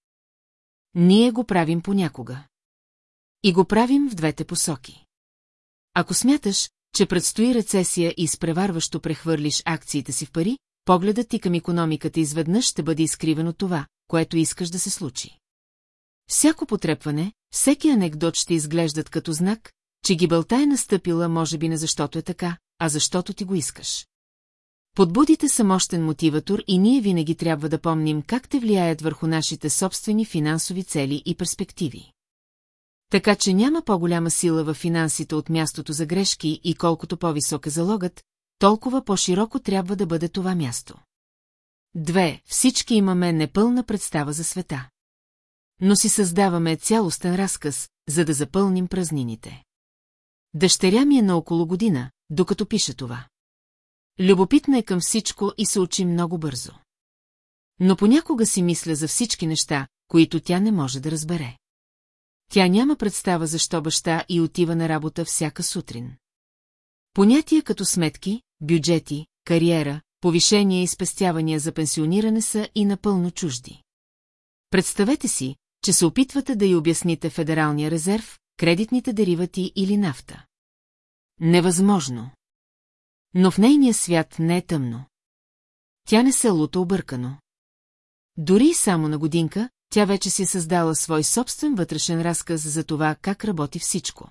Speaker 1: Ние го правим понякога. И го правим в двете посоки. Ако смяташ, че предстои рецесия и изпреварващо прехвърлиш акциите си в пари, погледът ти към економиката изведнъж ще бъде изкривено това, което искаш да се случи. Всяко потрепване, всеки анекдот ще изглеждат като знак, че гибелта е настъпила може би не защото е така, а защото ти го искаш. Подбудите са мощен мотиватор и ние винаги трябва да помним как те влияят върху нашите собствени финансови цели и перспективи. Така че няма по-голяма сила в финансите от мястото за грешки и колкото по-висок е залогът, толкова по-широко трябва да бъде това място. Две, всички имаме непълна представа за света. Но си създаваме цялостен разказ, за да запълним празнините. Дъщеря ми е на около година, докато пише това. Любопитна е към всичко и се учи много бързо. Но понякога си мисля за всички неща, които тя не може да разбере. Тя няма представа защо баща и отива на работа всяка сутрин. Понятия като сметки, бюджети, кариера, повишения и спестявания за пенсиониране са и напълно чужди. Представете си, че се опитвате да й обясните Федералния резерв, кредитните деривати или нафта. Невъзможно. Но в нейния свят не е тъмно. Тя не се лута объркано. Дори само на годинка, тя вече си е създала свой собствен вътрешен разказ за това как работи всичко.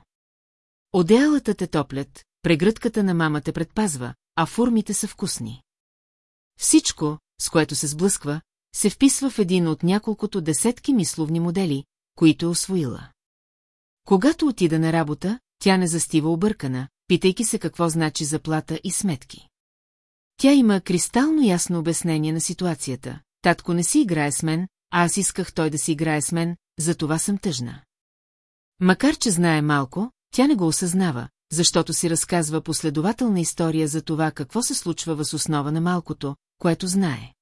Speaker 1: Одеялата те топлят, прегръдката на мама те предпазва, а формите са вкусни. Всичко, с което се сблъсква, се вписва в един от няколкото десетки мисловни модели, които е освоила. Когато отида на работа, тя не застива объркана, питайки се какво значи заплата и сметки. Тя има кристално ясно обяснение на ситуацията. Татко не си играе с мен, а аз исках той да си играе с мен, за това съм тъжна. Макар, че знае малко, тя не го осъзнава, защото си разказва последователна история за това какво се случва въз основа на малкото, което знае.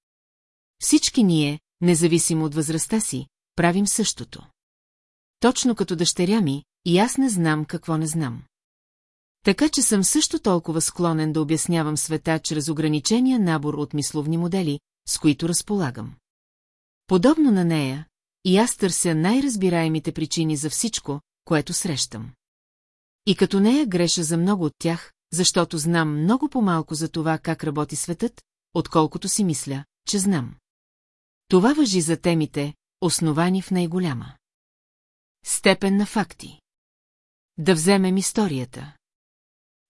Speaker 1: Всички ние, независимо от възрастта си, правим същото. Точно като дъщеря ми, и аз не знам какво не знам. Така че съм също толкова склонен да обяснявам света чрез ограничения набор от мисловни модели, с които разполагам. Подобно на нея, и аз търся най-разбираемите причини за всичко, което срещам. И като нея греша за много от тях, защото знам много по-малко за това как работи светът, отколкото си мисля, че знам. Това въжи за темите, основани в най-голяма. Степен на факти. Да вземем историята.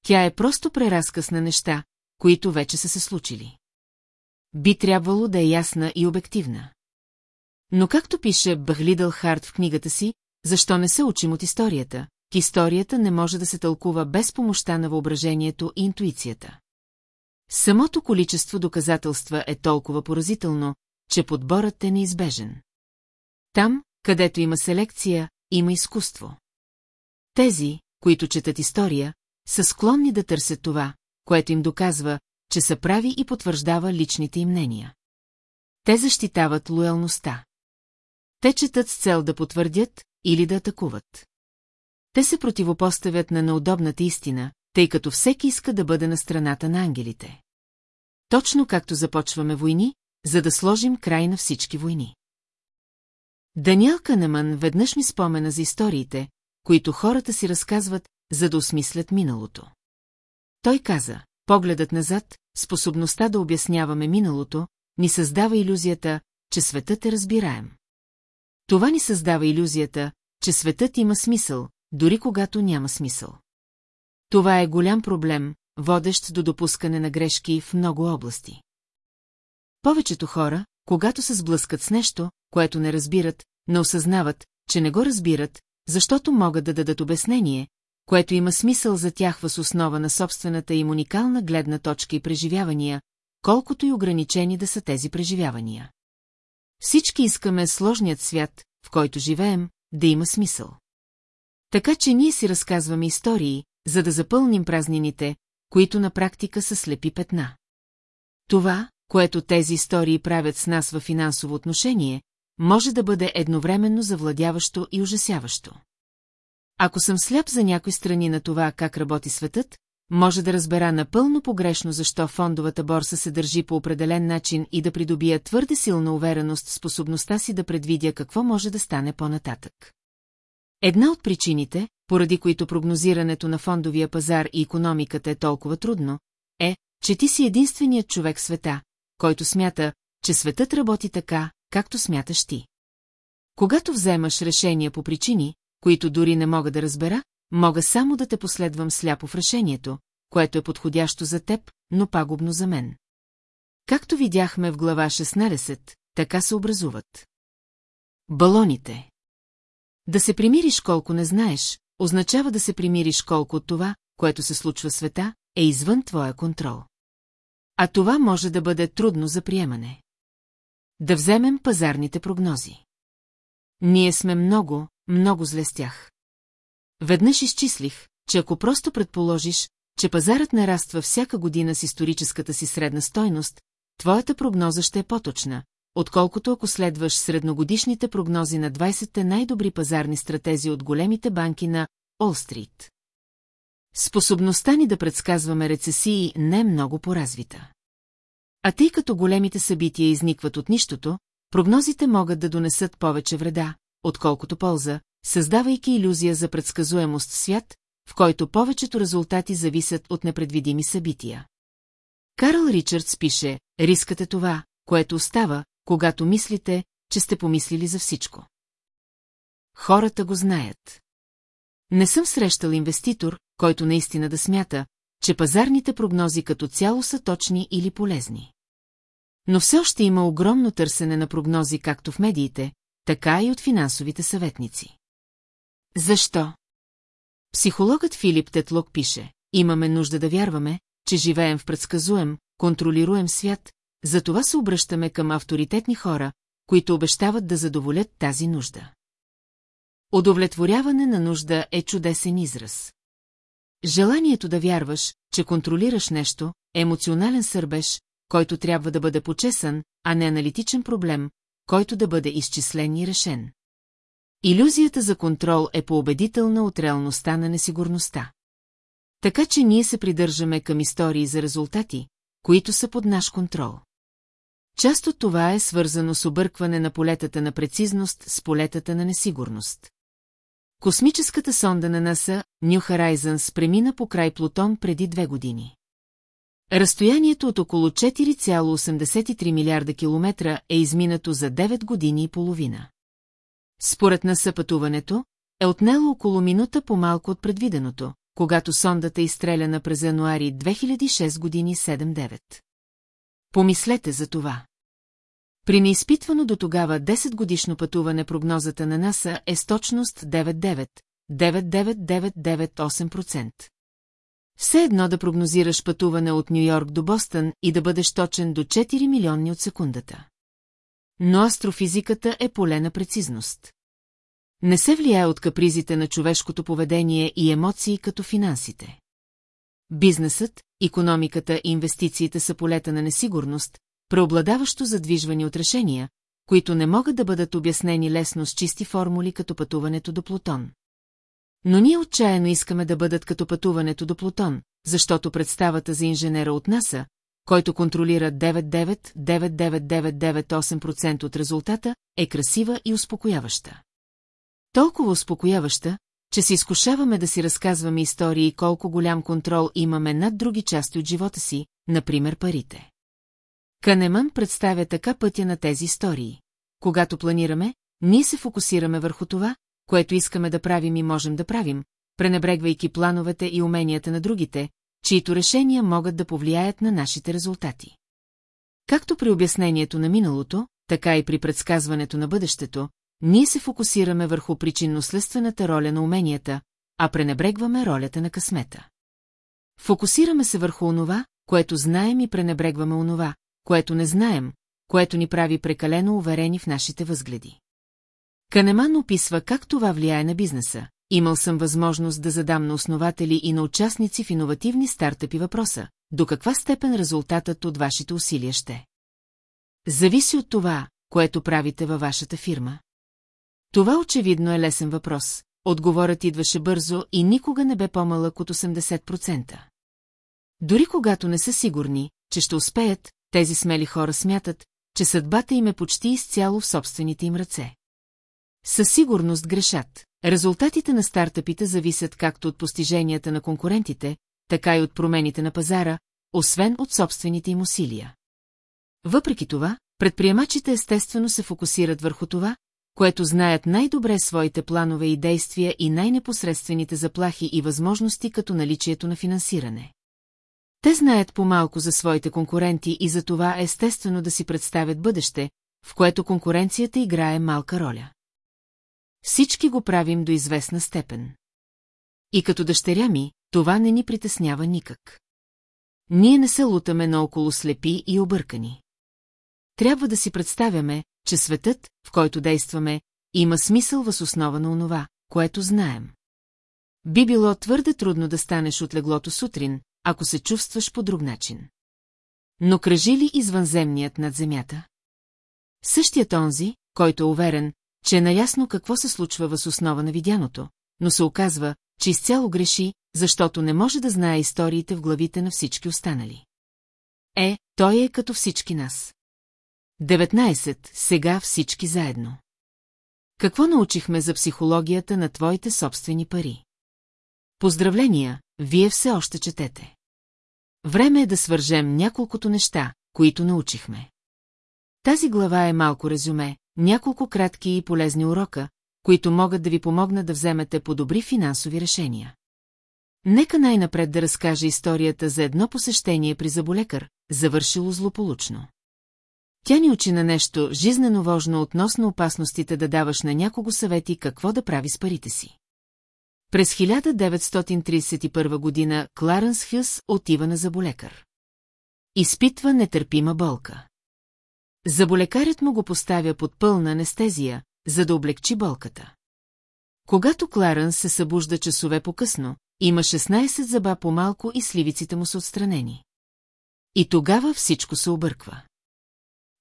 Speaker 1: Тя е просто преразказ на неща, които вече са се случили. Би трябвало да е ясна и обективна. Но както пише Бахлидъл Харт в книгата си, защо не се учим от историята, историята не може да се тълкува без помощта на въображението и интуицията. Самото количество доказателства е толкова поразително, че подборът е неизбежен. Там, където има селекция, има изкуство. Тези, които четат история, са склонни да търсят това, което им доказва, че са прави и потвърждава личните им мнения. Те защитават лоялността. Те четат с цел да потвърдят или да атакуват. Те се противопоставят на неудобната истина, тъй като всеки иска да бъде на страната на ангелите. Точно както започваме войни, за да сложим край на всички войни. Даниел Канеман веднъж ми спомена за историите, които хората си разказват, за да осмислят миналото. Той каза, погледът назад, способността да обясняваме миналото, ни създава иллюзията, че светът е разбираем. Това ни създава иллюзията, че светът има смисъл, дори когато няма смисъл. Това е голям проблем, водещ до допускане на грешки в много области. Повечето хора, когато се сблъскат с нещо, което не разбират, не осъзнават, че не го разбират, защото могат да дадат обяснение, което има смисъл за тях въз основа на собствената им уникална гледна точка и преживявания, колкото и ограничени да са тези преживявания. Всички искаме сложният свят, в който живеем, да има смисъл. Така че ние си разказваме истории, за да запълним празнините, които на практика са слепи петна. Това, което тези истории правят с нас във финансово отношение, може да бъде едновременно завладяващо и ужасяващо. Ако съм сляп за някои страни на това как работи светът, може да разбера напълно погрешно защо фондовата борса се държи по определен начин и да придобия твърде силна увереност в способността си да предвидя какво може да стане по-нататък. Една от причините, поради които прогнозирането на фондовия пазар и економиката е толкова трудно, е, че ти си единственият човек света, който смята, че светът работи така, както смяташ ти. Когато вземаш решения по причини, които дори не мога да разбера, мога само да те последвам сляпо в решението, което е подходящо за теб, но пагубно за мен. Както видяхме в глава 16, така се образуват. Балоните. Да се примириш колко не знаеш, означава да се примириш колко от това, което се случва в света, е извън твоя контрол. А това може да бъде трудно за приемане. Да вземем пазарните прогнози. Ние сме много, много зле с тях. Веднъж изчислих, че ако просто предположиш, че пазарът нараства всяка година с историческата си средна стойност, твоята прогноза ще е по-точна, отколкото ако следваш средногодишните прогнози на 20-те най-добри пазарни стратези от големите банки на Олстрит. Способността ни да предсказваме рецесии не е много поразвита. А тъй като големите събития изникват от нищото, прогнозите могат да донесат повече вреда, отколкото полза, създавайки иллюзия за предсказуемост в свят, в който повечето резултати зависят от непредвидими събития. Карл Ричардс пише, рискът е това, което остава, когато мислите, че сте помислили за всичко. Хората го знаят. Не съм срещал инвеститор, който наистина да смята, че пазарните прогнози като цяло са точни или полезни. Но все още има огромно търсене на прогнози както в медиите, така и от финансовите съветници. Защо? Психологът Филип Тетлок пише, имаме нужда да вярваме, че живеем в предсказуем, контролируем свят, затова се обръщаме към авторитетни хора, които обещават да задоволят тази нужда. Удовлетворяване на нужда е чудесен израз. Желанието да вярваш, че контролираш нещо, емоционален сърбеж, който трябва да бъде почесан, а не аналитичен проблем, който да бъде изчислен и решен. Иллюзията за контрол е поубедителна от реалността на несигурността. Така че ние се придържаме към истории за резултати, които са под наш контрол. Част от това е свързано с объркване на полетата на прецизност с полетата на несигурност. Космическата сонда на НАСА, New Horizons, премина по край Плутон преди две години. Разстоянието от около 4,83 милиарда километра е изминато за 9 години и половина. Според НАСА пътуването е отнело около минута по-малко от предвиденото, когато сондата е изстреляна през януари 2006 години 7-9. Помислете за това. При неизпитвано до тогава 10 годишно пътуване прогнозата на НАСА е с точност 9,9, 99998%. Все едно да прогнозираш пътуване от Нью-Йорк до Бостън и да бъдеш точен до 4 милионни от секундата. Но астрофизиката е поле на прецизност. Не се влияе от капризите на човешкото поведение и емоции като финансите. Бизнесът, економиката и инвестициите са полета на несигурност, преобладаващо задвижвани от решения, които не могат да бъдат обяснени лесно с чисти формули като пътуването до Плутон. Но ние отчаяно искаме да бъдат като пътуването до Плутон, защото представата за инженера от НАСА, който контролира 999998% от резултата, е красива и успокояваща. Толкова успокояваща, че се изкушаваме да си разказваме истории колко голям контрол имаме над други части от живота си, например парите. Канеман представя така пътя на тези истории. Когато планираме, ние се фокусираме върху това, което искаме да правим и можем да правим, пренебрегвайки плановете и уменията на другите, чието решения могат да повлияят на нашите резултати. Както при обяснението на миналото, така и при предсказването на бъдещето, ние се фокусираме върху причинно-следствената роля на уменията, а пренебрегваме ролята на късмета. Фокусираме се върху онова, което знаем и пренебрегваме онова, което не знаем, което ни прави прекалено уверени в нашите възгледи. Канеман описва как това влияе на бизнеса. Имал съм възможност да задам на основатели и на участници в иновативни стартъпи въпроса. До каква степен резултатът от вашите усилия ще? Зависи от това, което правите във вашата фирма. Това очевидно е лесен въпрос. Отговорът идваше бързо и никога не бе по-малък от 80%. Дори когато не са сигурни, че ще успеят, тези смели хора смятат, че съдбата им е почти изцяло в собствените им ръце. Със сигурност грешат. Резултатите на стартъпите зависят както от постиженията на конкурентите, така и от промените на пазара, освен от собствените им усилия. Въпреки това, предприемачите естествено се фокусират върху това, което знаят най-добре своите планове и действия и най-непосредствените заплахи и възможности като наличието на финансиране. Те знаят по-малко за своите конкуренти и за това естествено да си представят бъдеще, в което конкуренцията играе малка роля. Всички го правим до известна степен. И като дъщеря ми, това не ни притеснява никак. Ние не се лутаме наоколо слепи и объркани. Трябва да си представяме, че светът, в който действаме, има смисъл въз основа на онова, което знаем. Би било твърде трудно да станеш от леглото сутрин, ако се чувстваш по друг начин. Но кръжи ли извънземният над земята? Същият онзи, който е уверен, че е наясно какво се случва въз основа на видяното, но се оказва, че изцяло греши, защото не може да знае историите в главите на всички останали. Е, той е като всички нас. 19. Сега всички заедно. Какво научихме за психологията на твоите собствени пари? Поздравления, вие все още четете. Време е да свържем няколкото неща, които научихме. Тази глава е малко резюме, няколко кратки и полезни урока, които могат да ви помогнат да вземете по-добри финансови решения. Нека най-напред да разкаже историята за едно посещение при заболекар, завършило злополучно. Тя ни учи на нещо жизнено важно относно опасностите да даваш на някого съвети какво да прави с парите си. През 1931 година Кларенс Хюс отива на заболекар. Изпитва нетърпима болка. Заболекарят му го поставя под пълна анестезия, за да облегчи болката. Когато Кларенс се събужда часове по-късно, има 16 зъба по-малко и сливиците му са отстранени. И тогава всичко се обърква.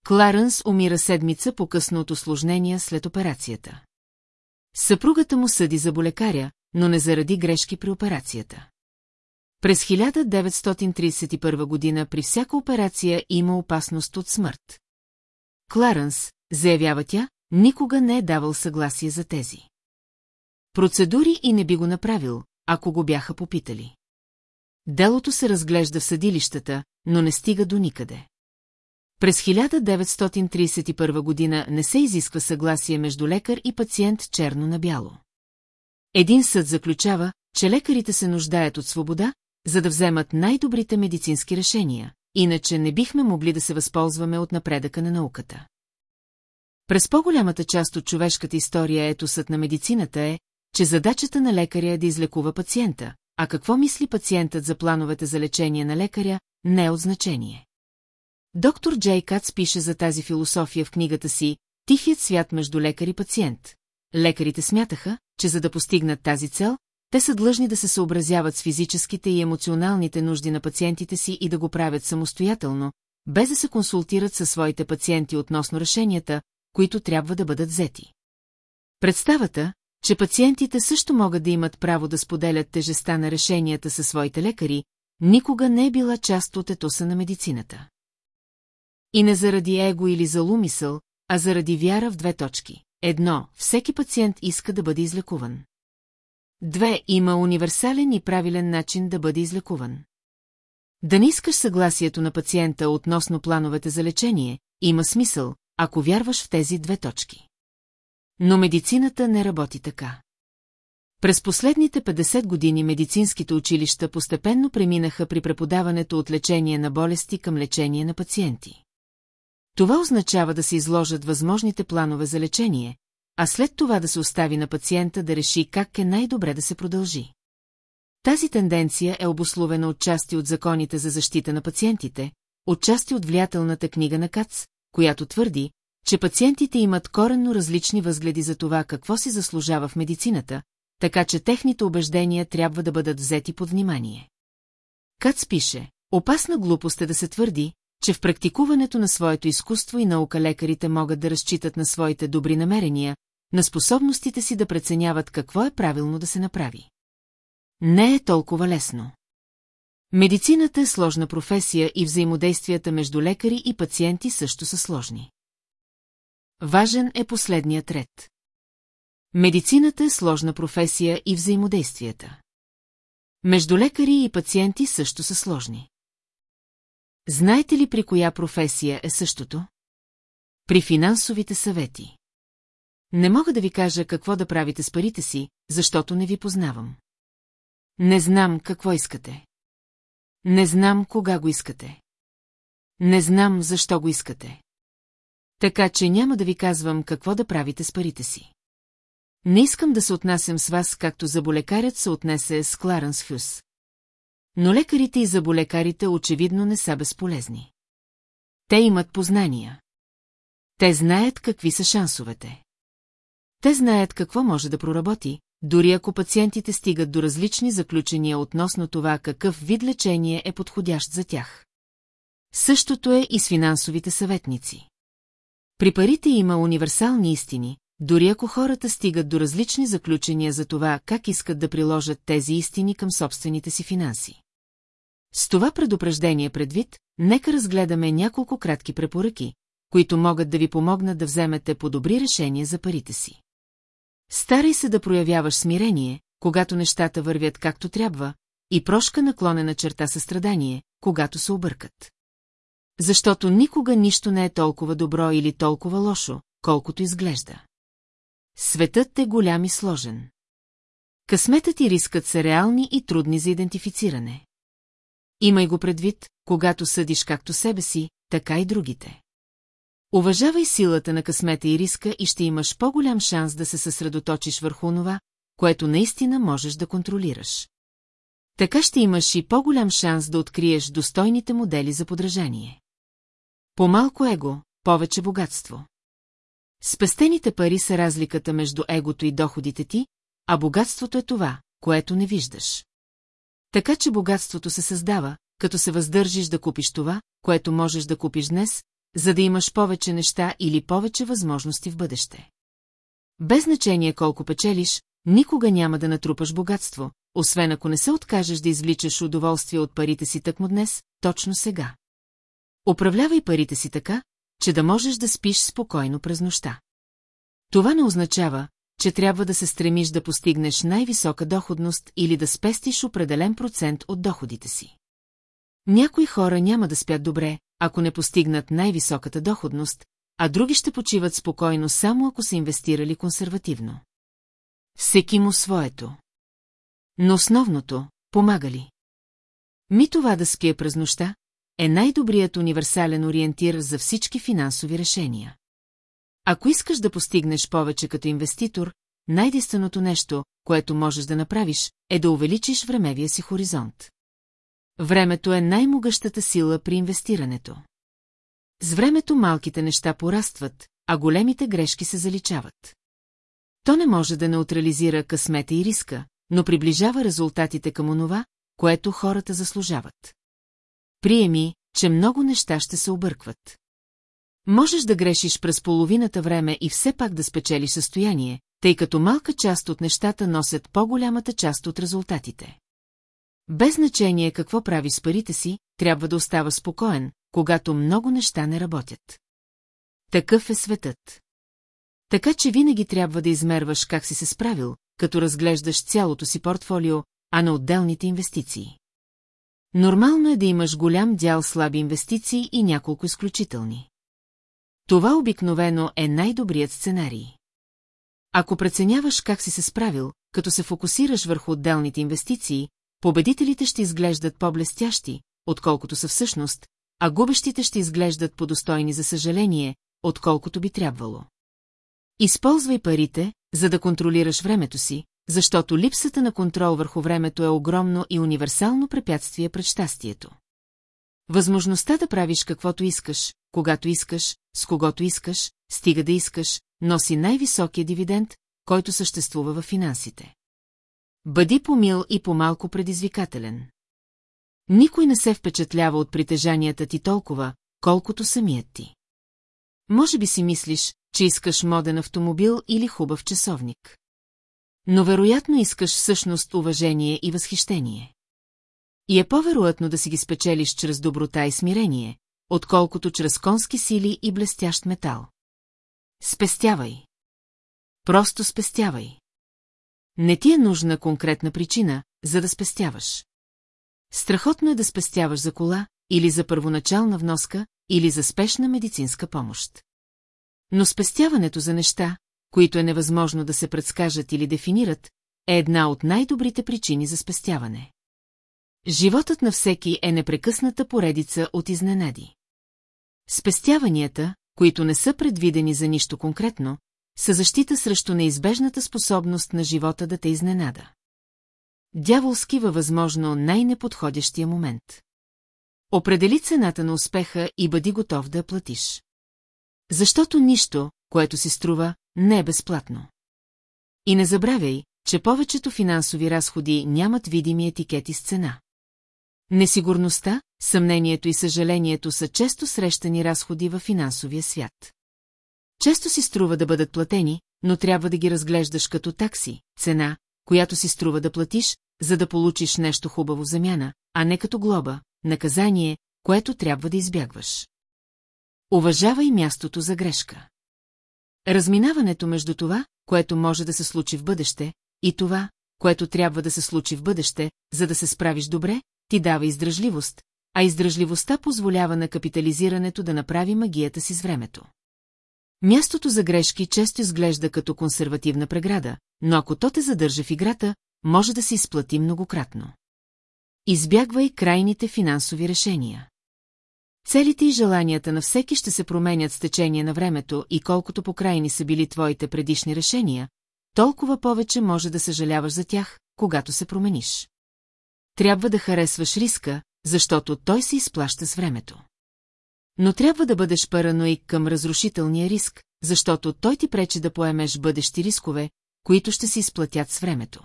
Speaker 1: Кларенс умира седмица по-късно от осложнения след операцията. Съпругата му съди за болекаря, но не заради грешки при операцията. През 1931 година при всяка операция има опасност от смърт. Кларенс, заявява тя, никога не е давал съгласие за тези. Процедури и не би го направил, ако го бяха попитали. Делото се разглежда в съдилищата, но не стига до никъде. През 1931 година не се изисква съгласие между лекар и пациент черно на бяло. Един съд заключава, че лекарите се нуждаят от свобода, за да вземат най-добрите медицински решения, иначе не бихме могли да се възползваме от напредъка на науката. През по-голямата част от човешката история етосът на медицината е, че задачата на лекаря е да излекува пациента, а какво мисли пациентът за плановете за лечение на лекаря, не е от значение. Доктор Джей Кац пише за тази философия в книгата си «Тихият свят между лекар и пациент». Лекарите смятаха, че за да постигнат тази цел, те са длъжни да се съобразяват с физическите и емоционалните нужди на пациентите си и да го правят самостоятелно, без да се консултират със своите пациенти относно решенията, които трябва да бъдат взети. Представата, че пациентите също могат да имат право да споделят тежеста на решенията със своите лекари, никога не е била част от етоса на медицината. И не заради его или залумисъл, а заради вяра в две точки. Едно, всеки пациент иска да бъде излекуван. Две, има универсален и правилен начин да бъде излекуван. Да не искаш съгласието на пациента относно плановете за лечение, има смисъл, ако вярваш в тези две точки. Но медицината не работи така. През последните 50 години медицинските училища постепенно преминаха при преподаването от лечение на болести към лечение на пациенти. Това означава да се изложат възможните планове за лечение, а след това да се остави на пациента да реши как е най-добре да се продължи. Тази тенденция е обословена от части от законите за защита на пациентите, от части от влиятелната книга на Кац, която твърди, че пациентите имат коренно различни възгледи за това какво си заслужава в медицината, така че техните убеждения трябва да бъдат взети под внимание. Кац пише, опасна глупост е да се твърди, че в практикуването на своето изкуство и наука лекарите могат да разчитат на своите добри намерения, на способностите си да преценяват какво е правилно да се направи. Не е толкова лесно. Медицината е сложна професия и взаимодействията между лекари и пациенти също са сложни. Важен е последният ред. Медицината е сложна професия и взаимодействията. Между лекари и пациенти също са сложни. Знаете ли при коя професия е същото? При финансовите съвети. Не мога да ви кажа какво да правите с парите си, защото не ви познавам. Не знам какво искате. Не знам кога го искате. Не знам защо го искате. Така че няма да ви казвам какво да правите с парите си. Не искам да се отнасям с вас, както заболекарят се отнесе с Кларенс Хюс. Но лекарите и заболекарите очевидно не са безполезни. Те имат познания. Те знаят какви са шансовете. Те знаят какво може да проработи, дори ако пациентите стигат до различни заключения относно това какъв вид лечение е подходящ за тях. Същото е и с финансовите съветници. При парите има универсални истини, дори ако хората стигат до различни заключения за това как искат да приложат тези истини към собствените си финанси. С това предупреждение предвид, нека разгледаме няколко кратки препоръки, които могат да ви помогнат да вземете по-добри решения за парите си. Старай се да проявяваш смирение, когато нещата вървят както трябва, и прошка наклонена черта състрадание, когато се объркат. Защото никога нищо не е толкова добро или толкова лошо, колкото изглежда. Светът е голям и сложен. Късметът и рискът са реални и трудни за идентифициране. Имай го предвид, когато съдиш както себе си, така и другите. Уважавай силата на късмета и риска и ще имаш по-голям шанс да се съсредоточиш върху това, което наистина можеш да контролираш. Така ще имаш и по-голям шанс да откриеш достойните модели за подражание. По-малко его, повече богатство. Спестените пари са разликата между егото и доходите ти, а богатството е това, което не виждаш. Така че богатството се създава, като се въздържиш да купиш това, което можеш да купиш днес, за да имаш повече неща или повече възможности в бъдеще. Без значение колко печелиш, никога няма да натрупаш богатство, освен ако не се откажеш да извличаш удоволствие от парите си тъкмо днес, точно сега. Управлявай парите си така, че да можеш да спиш спокойно през нощта. Това не означава, че трябва да се стремиш да постигнеш най-висока доходност или да спестиш определен процент от доходите си. Някои хора няма да спят добре, ако не постигнат най-високата доходност, а други ще почиват спокойно само ако са инвестирали консервативно. Всеки му своето. Но основното – помага ли? Ми това да спие през ноща е най-добрият универсален ориентир за всички финансови решения. Ако искаш да постигнеш повече като инвеститор, най-действеното нещо, което можеш да направиш, е да увеличиш времевия си хоризонт. Времето е най-могъщата сила при инвестирането. С времето малките неща порастват, а големите грешки се заличават. То не може да неутрализира късмета и риска, но приближава резултатите към онова, което хората заслужават. Приеми, че много неща ще се объркват. Можеш да грешиш през половината време и все пак да спечелиш състояние, тъй като малка част от нещата носят по-голямата част от резултатите. Без значение какво прави с парите си, трябва да остава спокоен, когато много неща не работят. Такъв е светът. Така че винаги трябва да измерваш как си се справил, като разглеждаш цялото си портфолио, а на отделните инвестиции. Нормално е да имаш голям дял слаби инвестиции и няколко изключителни. Това обикновено е най-добрият сценарий. Ако преценяваш как си се справил, като се фокусираш върху отделните инвестиции, победителите ще изглеждат по-блестящи, отколкото са всъщност, а губещите ще изглеждат по-достойни за съжаление, отколкото би трябвало. Използвай парите, за да контролираш времето си, защото липсата на контрол върху времето е огромно и универсално препятствие пред щастието. Възможността да правиш каквото искаш, когато искаш, с когото искаш, стига да искаш, носи най-високия дивиденд, който съществува в финансите. Бъди помил и по-малко предизвикателен. Никой не се впечатлява от притежанията ти толкова, колкото самият ти. Може би си мислиш, че искаш моден автомобил или хубав часовник. Но вероятно искаш всъщност уважение и възхищение. И е по-вероятно да си ги спечелиш чрез доброта и смирение, отколкото чрез конски сили и блестящ метал. Спестявай. Просто спестявай. Не ти е нужна конкретна причина, за да спестяваш. Страхотно е да спестяваш за кола, или за първоначална вноска, или за спешна медицинска помощ. Но спестяването за неща, които е невъзможно да се предскажат или дефинират, е една от най-добрите причини за спестяване. Животът на всеки е непрекъсната поредица от изненади. Спестяванията, които не са предвидени за нищо конкретно, са защита срещу неизбежната способност на живота да те изненада. Дяволски във възможно най-неподходящия момент. Определи цената на успеха и бъди готов да я платиш. Защото нищо, което си струва, не е безплатно. И не забравяй, че повечето финансови разходи нямат видими етикети с цена. Несигурността, съмнението и съжалението са често срещани разходи във финансовия свят. Често си струва да бъдат платени, но трябва да ги разглеждаш като такси, цена, която си струва да платиш, за да получиш нещо хубаво замяна, а не като глоба, наказание, което трябва да избягваш. Уважавай мястото за грешка. Разминаването между това, което може да се случи в бъдеще, и това, което трябва да се случи в бъдеще, за да се справиш добре, ти дава издръжливост, а издръжливостта позволява на капитализирането да направи магията си с времето. Мястото за грешки често изглежда като консервативна преграда, но ако то те задържа в играта, може да се изплати многократно. Избягвай крайните финансови решения. Целите и желанията на всеки ще се променят с течение на времето и колкото по-крайни са били твоите предишни решения, толкова повече може да съжаляваш за тях, когато се промениш. Трябва да харесваш риска, защото той се изплаща с времето. Но трябва да бъдеш параноик към разрушителния риск, защото той ти пречи да поемеш бъдещи рискове, които ще се изплатят с времето.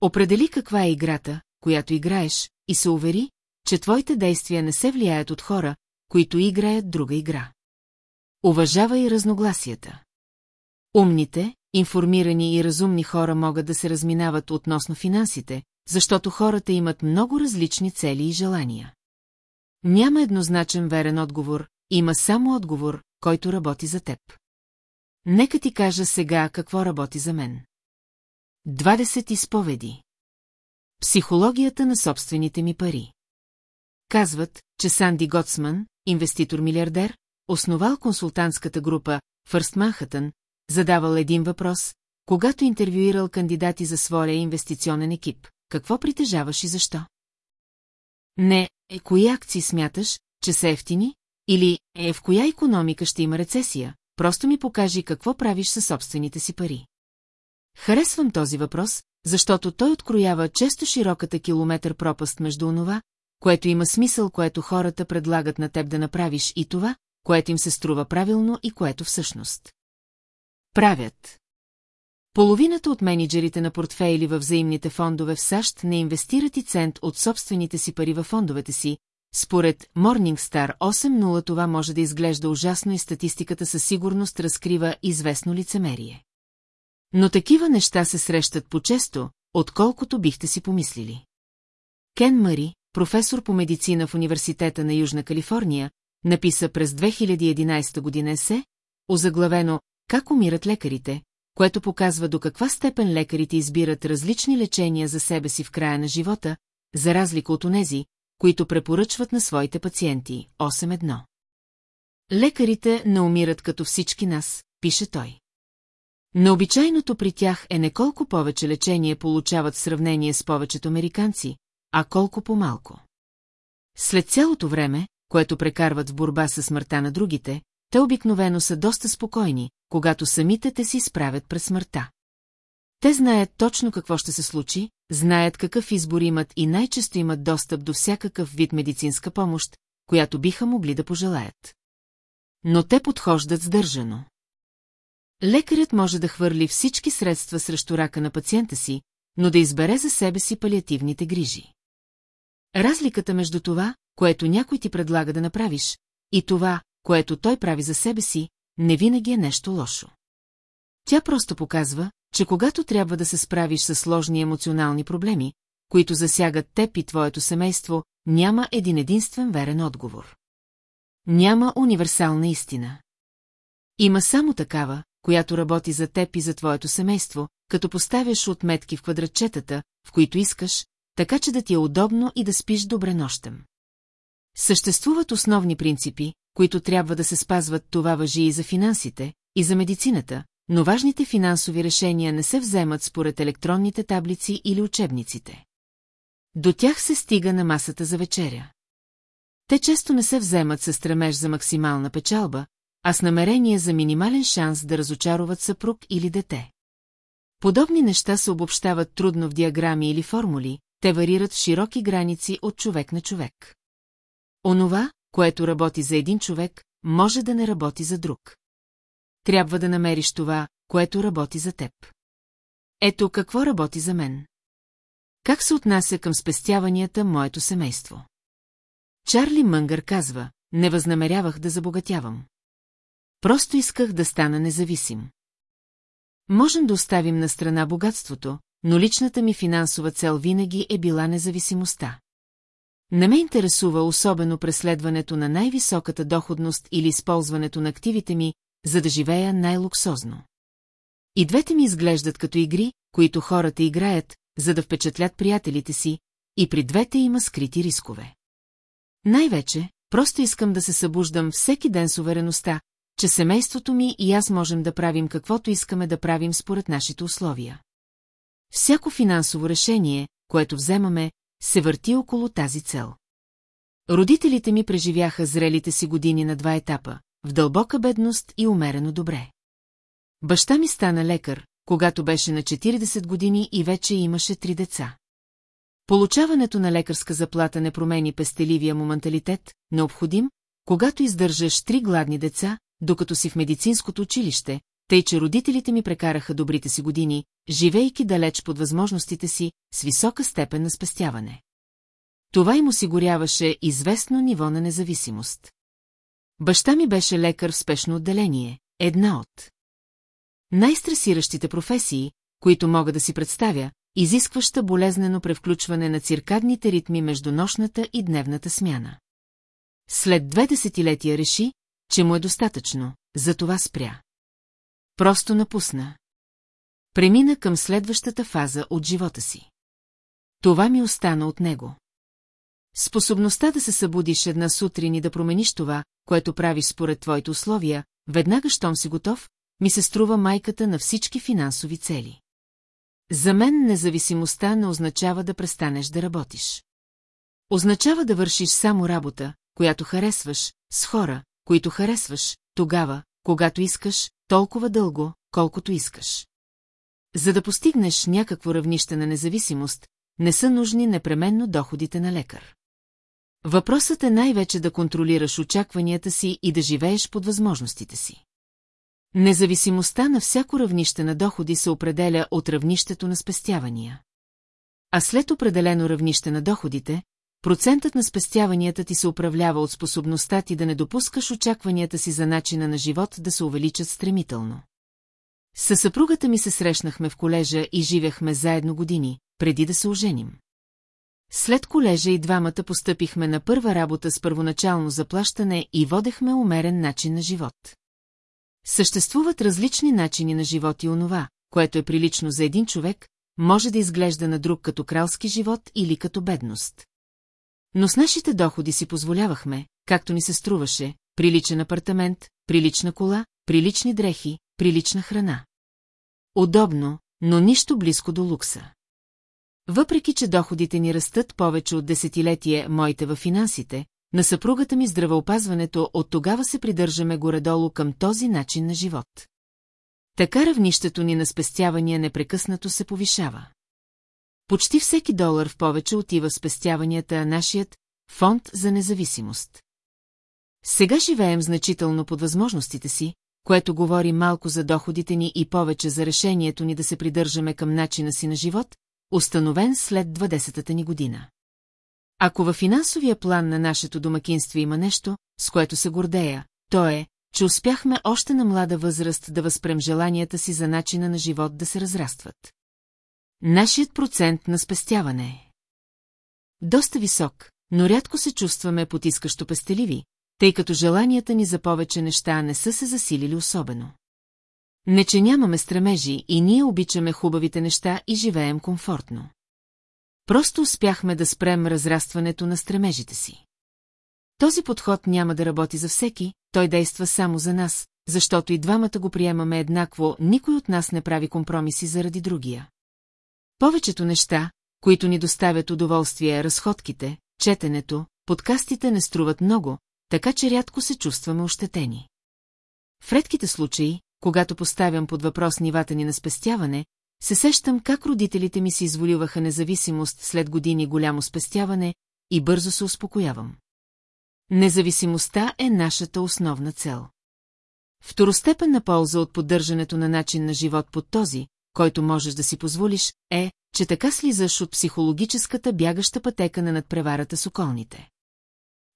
Speaker 1: Определи каква е играта, която играеш, и се увери, че твоите действия не се влияят от хора, които играят друга игра. Уважавай разногласията. Умните, информирани и разумни хора могат да се разминават относно финансите, защото хората имат много различни цели и желания. Няма еднозначен верен отговор, има само отговор, който работи за теб. Нека ти кажа сега какво работи за мен. 20 изповеди. Психологията на собствените ми пари. Казват, че Санди Готсман, инвеститор-милиардер, основал консултантската група Фърст Манхатън, задавал един въпрос, когато интервюирал кандидати за своя инвестиционен екип. Какво притежаваш и защо? Не, е кои акции смяташ, че са ефтини? Или е в коя економика ще има рецесия? Просто ми покажи какво правиш със собствените си пари. Харесвам този въпрос, защото той откроява често широката километър пропаст между онова, което има смисъл, което хората предлагат на теб да направиш и това, което им се струва правилно и което всъщност. Правят. Половината от менеджерите на портфейли във взаимните фондове в САЩ не инвестират и цент от собствените си пари във фондовете си. Според Morningstar 8.0 това може да изглежда ужасно и статистиката със сигурност разкрива известно лицемерие. Но такива неща се срещат по-често, отколкото бихте си помислили. Кен Мари, професор по медицина в Университета на Южна Калифорния, написа през 2011 година есе, озаглавено «Как умират лекарите», което показва до каква степен лекарите избират различни лечения за себе си в края на живота, за разлика от онези, които препоръчват на своите пациенти. 8.1. Лекарите не умират като всички нас, пише той. Необичайното при тях е не колко повече лечение получават в сравнение с повечето американци, а колко по-малко. След цялото време, което прекарват в борба с смъртта на другите, те обикновено са доста спокойни, когато самите те си справят пред смъртта. Те знаят точно какво ще се случи, знаят какъв избор имат и най-често имат достъп до всякакъв вид медицинска помощ, която биха могли да пожелаят. Но те подхождат сдържано. Лекарят може да хвърли всички средства срещу рака на пациента си, но да избере за себе си палиативните грижи. Разликата между това, което някой ти предлага да направиш, и това, което той прави за себе си, не винаги е нещо лошо. Тя просто показва, че когато трябва да се справиш с сложни емоционални проблеми, които засягат теб и твоето семейство, няма един единствен верен отговор. Няма универсална истина. Има само такава, която работи за теб и за твоето семейство, като поставяш отметки в квадратчетата, в които искаш, така че да ти е удобно и да спиш добре нощем. Съществуват основни принципи, които трябва да се спазват, това въжи и за финансите, и за медицината, но важните финансови решения не се вземат според електронните таблици или учебниците. До тях се стига на масата за вечеря. Те често не се вземат със стремеж за максимална печалба, а с намерение за минимален шанс да разочароват съпруг или дете. Подобни неща се обобщават трудно в диаграми или формули, те варират в широки граници от човек на човек. Онова, което работи за един човек, може да не работи за друг. Трябва да намериш това, което работи за теб. Ето какво работи за мен. Как се отнася към спестяванията моето семейство? Чарли Мънгър казва, не възнамерявах да забогатявам. Просто исках да стана независим. Можем да оставим на страна богатството, но личната ми финансова цел винаги е била независимостта. Не ме интересува особено преследването на най-високата доходност или използването на активите ми, за да живея най-луксозно. И двете ми изглеждат като игри, които хората играят, за да впечатлят приятелите си, и при двете има скрити рискове. Най-вече, просто искам да се събуждам всеки ден с увереността, че семейството ми и аз можем да правим каквото искаме да правим според нашите условия. Всяко финансово решение, което вземаме, се върти около тази цел. Родителите ми преживяха зрелите си години на два етапа – в дълбока бедност и умерено добре. Баща ми стана лекар, когато беше на 40 години и вече имаше три деца. Получаването на лекарска заплата не промени пестеливия му менталитет, необходим, когато издържаш три гладни деца, докато си в медицинското училище, тъй че родителите ми прекараха добрите си години, живейки далеч под възможностите си, с висока степен на спестяване. Това им осигуряваше известно ниво на независимост. Баща ми беше лекар в спешно отделение, една от най-стресиращите професии, които мога да си представя, изискваща болезнено превключване на циркадните ритми между нощната и дневната смяна. След две десетилетия реши, че му е достатъчно, за това спря. Просто напусна. Премина към следващата фаза от живота си. Това ми остана от него. Способността да се събудиш една сутрин и да промениш това, което правиш според твоите условия, веднага щом си готов, ми се струва майката на всички финансови цели. За мен независимостта не означава да престанеш да работиш. Означава да вършиш само работа, която харесваш, с хора, които харесваш, тогава, когато искаш, толкова дълго, колкото искаш. За да постигнеш някакво равнище на независимост, не са нужни непременно доходите на лекар. Въпросът е най-вече да контролираш очакванията си и да живееш под възможностите си. Независимостта на всяко равнище на доходи се определя от равнището на спестявания. А след определено равнище на доходите, процентът на спестяванията ти се управлява от способността ти да не допускаш очакванията си за начина на живот да се увеличат стремително. Със съпругата ми се срещнахме в колежа и живяхме заедно години, преди да се оженим. След колежа и двамата постъпихме на първа работа с първоначално заплащане и водехме умерен начин на живот. Съществуват различни начини на живот и онова, което е прилично за един човек, може да изглежда на друг като кралски живот или като бедност. Но с нашите доходи си позволявахме, както ни се струваше, приличен апартамент, прилична кола, прилични дрехи, прилична храна. Удобно, но нищо близко до лукса. Въпреки, че доходите ни растат повече от десетилетие моите във финансите, на съпругата ми здравеопазването от тогава се придържаме горе-долу към този начин на живот. Така равнището ни на спестявания непрекъснато се повишава. Почти всеки долар в повече отива в спестяванията на нашият фонд за независимост. Сега живеем значително под възможностите си, което говори малко за доходите ни и повече за решението ни да се придържаме към начина си на живот, установен след 20-та ни година. Ако във финансовия план на нашето домакинство има нещо, с което се гордея, то е, че успяхме още на млада възраст да възпрем желанията си за начина на живот да се разрастват. Нашият процент на спестяване е доста висок, но рядко се чувстваме потискащо пестеливи, тъй като желанията ни за повече неща не са се засилили особено. Не, че нямаме стремежи и ние обичаме хубавите неща и живеем комфортно. Просто успяхме да спрем разрастването на стремежите си. Този подход няма да работи за всеки, той действа само за нас, защото и двамата го приемаме еднакво, никой от нас не прави компромиси заради другия. Повечето неща, които ни доставят удоволствие, разходките, четенето, подкастите не струват много, така че рядко се чувстваме ощетени. В редките случаи, когато поставям под въпрос нивата ни на спестяване, се сещам как родителите ми си изволиваха независимост след години голямо спестяване и бързо се успокоявам. Независимостта е нашата основна цел. Второстепенна полза от поддържането на начин на живот под този, който можеш да си позволиш, е, че така слизаш от психологическата бягаща пътека на надпреварата с околните.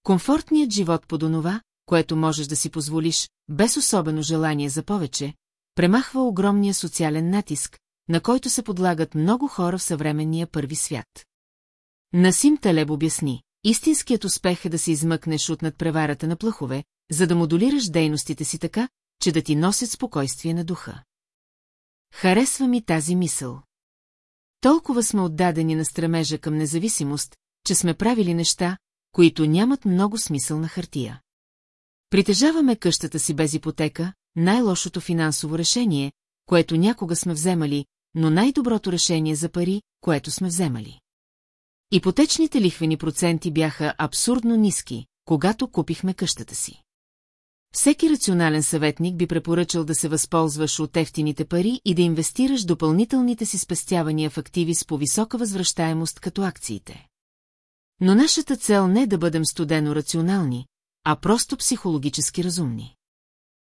Speaker 1: Комфортният живот под онова, което можеш да си позволиш, без особено желание за повече, премахва огромния социален натиск, на който се подлагат много хора в съвременния първи свят. Насим Талеб обясни, истинският успех е да се измъкнеш от надпреварата на плъхове, за да модулираш дейностите си така, че да ти носят спокойствие на духа. Харесва ми тази мисъл. Толкова сме отдадени на стремежа към независимост, че сме правили неща, които нямат много смисъл на хартия. Притежаваме къщата си без ипотека, най-лошото финансово решение, което някога сме вземали, но най-доброто решение за пари, което сме вземали. Ипотечните лихвени проценти бяха абсурдно ниски, когато купихме къщата си. Всеки рационален съветник би препоръчал да се възползваш от ефтините пари и да инвестираш допълнителните си спестявания в активи с по-висока възвръщаемост като акциите. Но нашата цел не е да бъдем студено рационални, а просто психологически разумни.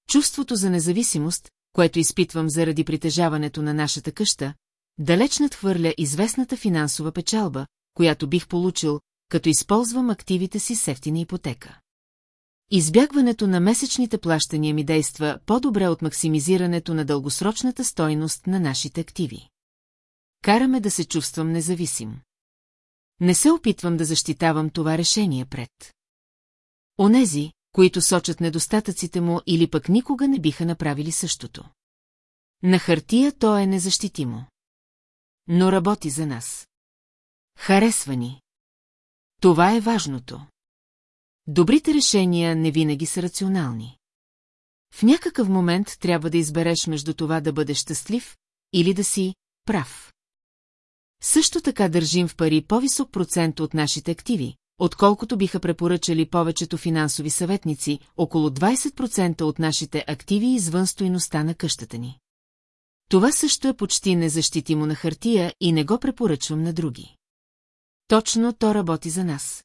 Speaker 1: Чувството за независимост, което изпитвам заради притежаването на нашата къща, далеч надхвърля известната финансова печалба, която бих получил, като използвам активите си с ефтина ипотека. Избягването на месечните плащания ми действа по-добре от максимизирането на дългосрочната стойност на нашите активи. Караме да се чувствам независим. Не се опитвам да защитавам това решение пред. Онези, които сочат недостатъците му или пък никога не биха направили същото. На хартия то е незащитимо. Но работи за нас. Харесва ни. Това е важното. Добрите решения не винаги са рационални. В някакъв момент трябва да избереш между това да бъдеш щастлив или да си прав. Също така държим в пари по-висок процент от нашите активи, отколкото биха препоръчали повечето финансови съветници, около 20% от нашите активи извън стоиността на къщата ни. Това също е почти незащитимо на хартия и не го препоръчвам на други. Точно то работи за нас.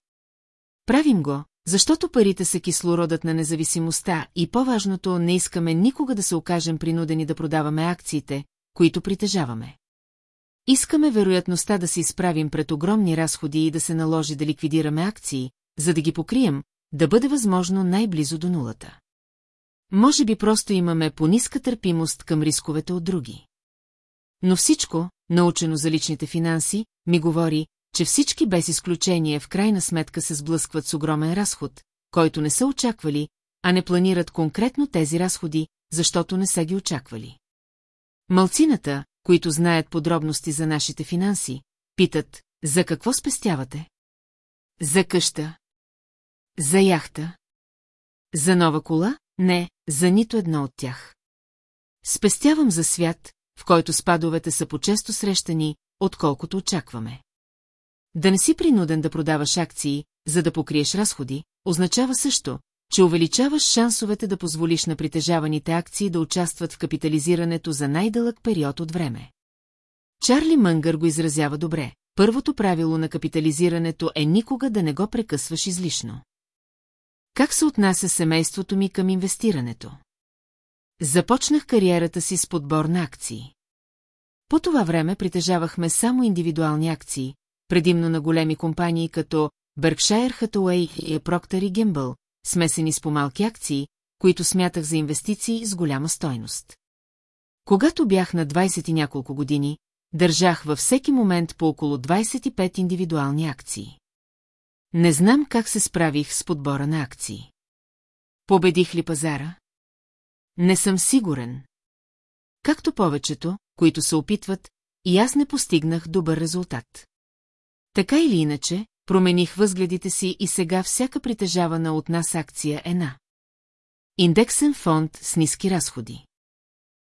Speaker 1: Правим го, защото парите са кислородът на независимостта и по-важното не искаме никога да се окажем принудени да продаваме акциите, които притежаваме. Искаме вероятността да се изправим пред огромни разходи и да се наложи да ликвидираме акции, за да ги покрием, да бъде възможно най-близо до нулата. Може би просто имаме по-ниска търпимост към рисковете от други. Но всичко, научено за личните финанси, ми говори, че всички без изключение в крайна сметка се сблъскват с огромен разход, който не са очаквали, а не планират конкретно тези разходи, защото не са ги очаквали. Малцината, които знаят подробности за нашите финанси, питат, за какво спестявате? За къща. За яхта. За нова кола? Не, за нито едно от тях. Спестявам за свят, в който спадовете са по-често срещани, отколкото очакваме. Да не си принуден да продаваш акции, за да покриеш разходи, означава също, че увеличаваш шансовете да позволиш на притежаваните акции да участват в капитализирането за най-дълъг период от време. Чарли Мънгър го изразява добре. Първото правило на капитализирането е никога да не го прекъсваш излишно. Как се отнася семейството ми към инвестирането? Започнах кариерата си с подбор на акции. По това време притежавахме само индивидуални акции, предимно на големи компании като Berkshire Hathaway и Procter Gamble, смесени с помалки акции, които смятах за инвестиции с голяма стойност. Когато бях на 20 и няколко години, държах във всеки момент по около 25 индивидуални акции. Не знам как се справих с подбора на акции. Победих ли пазара? Не съм сигурен. Както повечето, които се опитват, и аз не постигнах добър резултат. Така или иначе, промених възгледите си и сега всяка притежавана от нас акция е на. Индексен фонд с ниски разходи.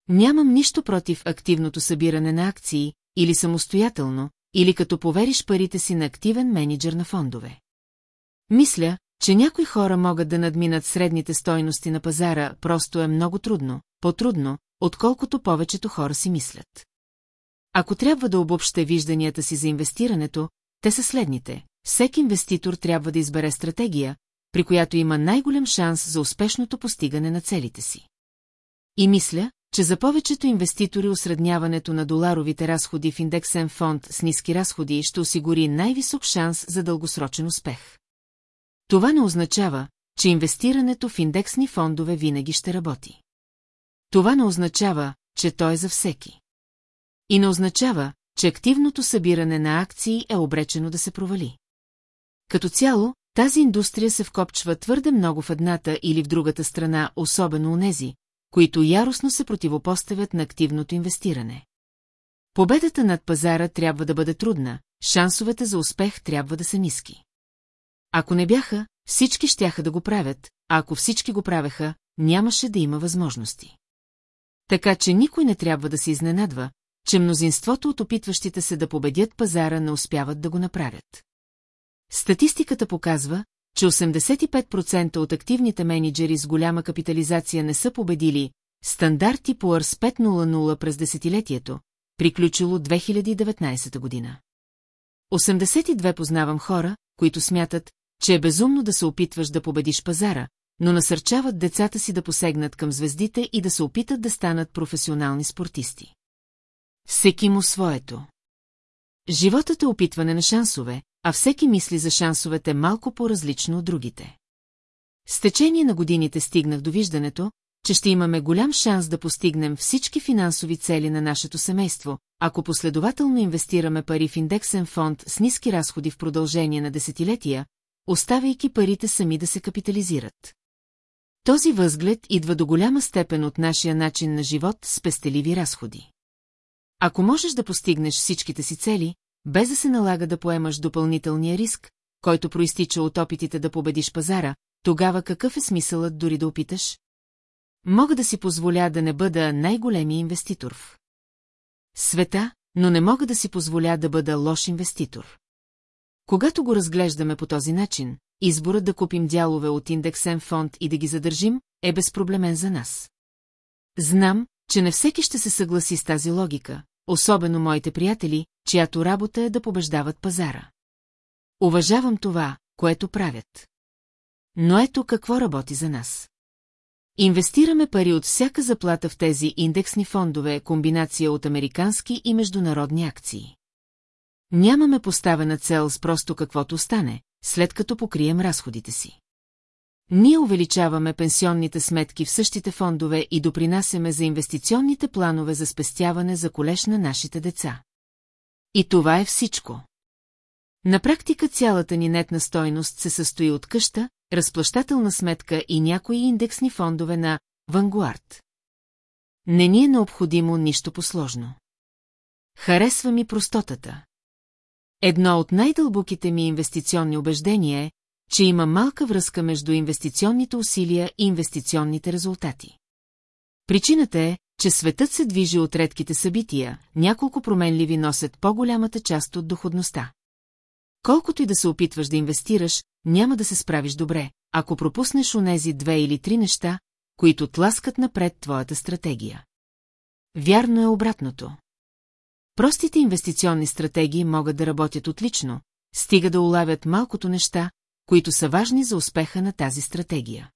Speaker 1: Нямам нищо против активното събиране на акции, или самостоятелно, или като повериш парите си на активен менеджер на фондове. Мисля, че някои хора могат да надминат средните стойности на пазара, просто е много трудно, по-трудно, отколкото повечето хора си мислят. Ако трябва да обобща вижданията си за инвестирането, те са следните. Всеки инвеститор трябва да избере стратегия, при която има най-голям шанс за успешното постигане на целите си. И мисля, че за повечето инвеститори осредняването на доларовите разходи в индексен фонд с ниски разходи ще осигури най-висок шанс за дългосрочен успех. Това не означава, че инвестирането в индексни фондове винаги ще работи. Това не означава, че той е за всеки. И не означава, че активното събиране на акции е обречено да се провали. Като цяло, тази индустрия се вкопчва твърде много в едната или в другата страна, особено у нези, които яростно се противопоставят на активното инвестиране. Победата над пазара трябва да бъде трудна, шансовете за успех трябва да са ниски. Ако не бяха, всички щяха да го правят, а ако всички го правеха, нямаше да има възможности. Така че никой не трябва да се изненадва, че мнозинството от опитващите се да победят пазара не успяват да го направят. Статистиката показва, че 85% от активните менеджери с голяма капитализация не са победили стандарти по АРС 500 през десетилетието, приключило 2019 година. 82 познавам хора, които смятат, че е безумно да се опитваш да победиш пазара, но насърчават децата си да посегнат към звездите и да се опитат да станат професионални спортисти. Всеки му своето. Животът е опитване на шансове, а всеки мисли за шансовете малко по-различно от другите. С течение на годините стигнах до виждането, че ще имаме голям шанс да постигнем всички финансови цели на нашето семейство, ако последователно инвестираме пари в индексен фонд с ниски разходи в продължение на десетилетия, оставяйки парите сами да се капитализират. Този възглед идва до голяма степен от нашия начин на живот с пестеливи разходи. Ако можеш да постигнеш всичките си цели, без да се налага да поемаш допълнителния риск, който проистича от опитите да победиш пазара, тогава какъв е смисълът дори да опиташ? Мога да си позволя да не бъда най-големия инвеститор в света, но не мога да си позволя да бъда лош инвеститор. Когато го разглеждаме по този начин, изборът да купим дялове от индексен фонд и да ги задържим е безпроблемен за нас. Знам, че не всеки ще се съгласи с тази логика, особено моите приятели, чиято работа е да побеждават пазара. Уважавам това, което правят. Но ето какво работи за нас. Инвестираме пари от всяка заплата в тези индексни фондове, комбинация от американски и международни акции. Нямаме поставена цел с просто каквото стане, след като покрием разходите си. Ние увеличаваме пенсионните сметки в същите фондове и допринасяме за инвестиционните планове за спестяване за колеж на нашите деца. И това е всичко. На практика цялата ни нетна стойност се състои от къща, разплащателна сметка и някои индексни фондове на Вангуард. Не ни е необходимо нищо посложно. Харесва ми простотата. Едно от най-дълбоките ми инвестиционни убеждения е, че има малка връзка между инвестиционните усилия и инвестиционните резултати. Причината е, че светът се движи от редките събития, няколко променливи носят по-голямата част от доходността. Колкото и да се опитваш да инвестираш, няма да се справиш добре, ако пропуснеш онези две или три неща, които тласкат напред твоята стратегия. Вярно е обратното. Простите инвестиционни стратегии могат да работят отлично, стига да улавят малкото неща, които са важни за успеха на тази стратегия.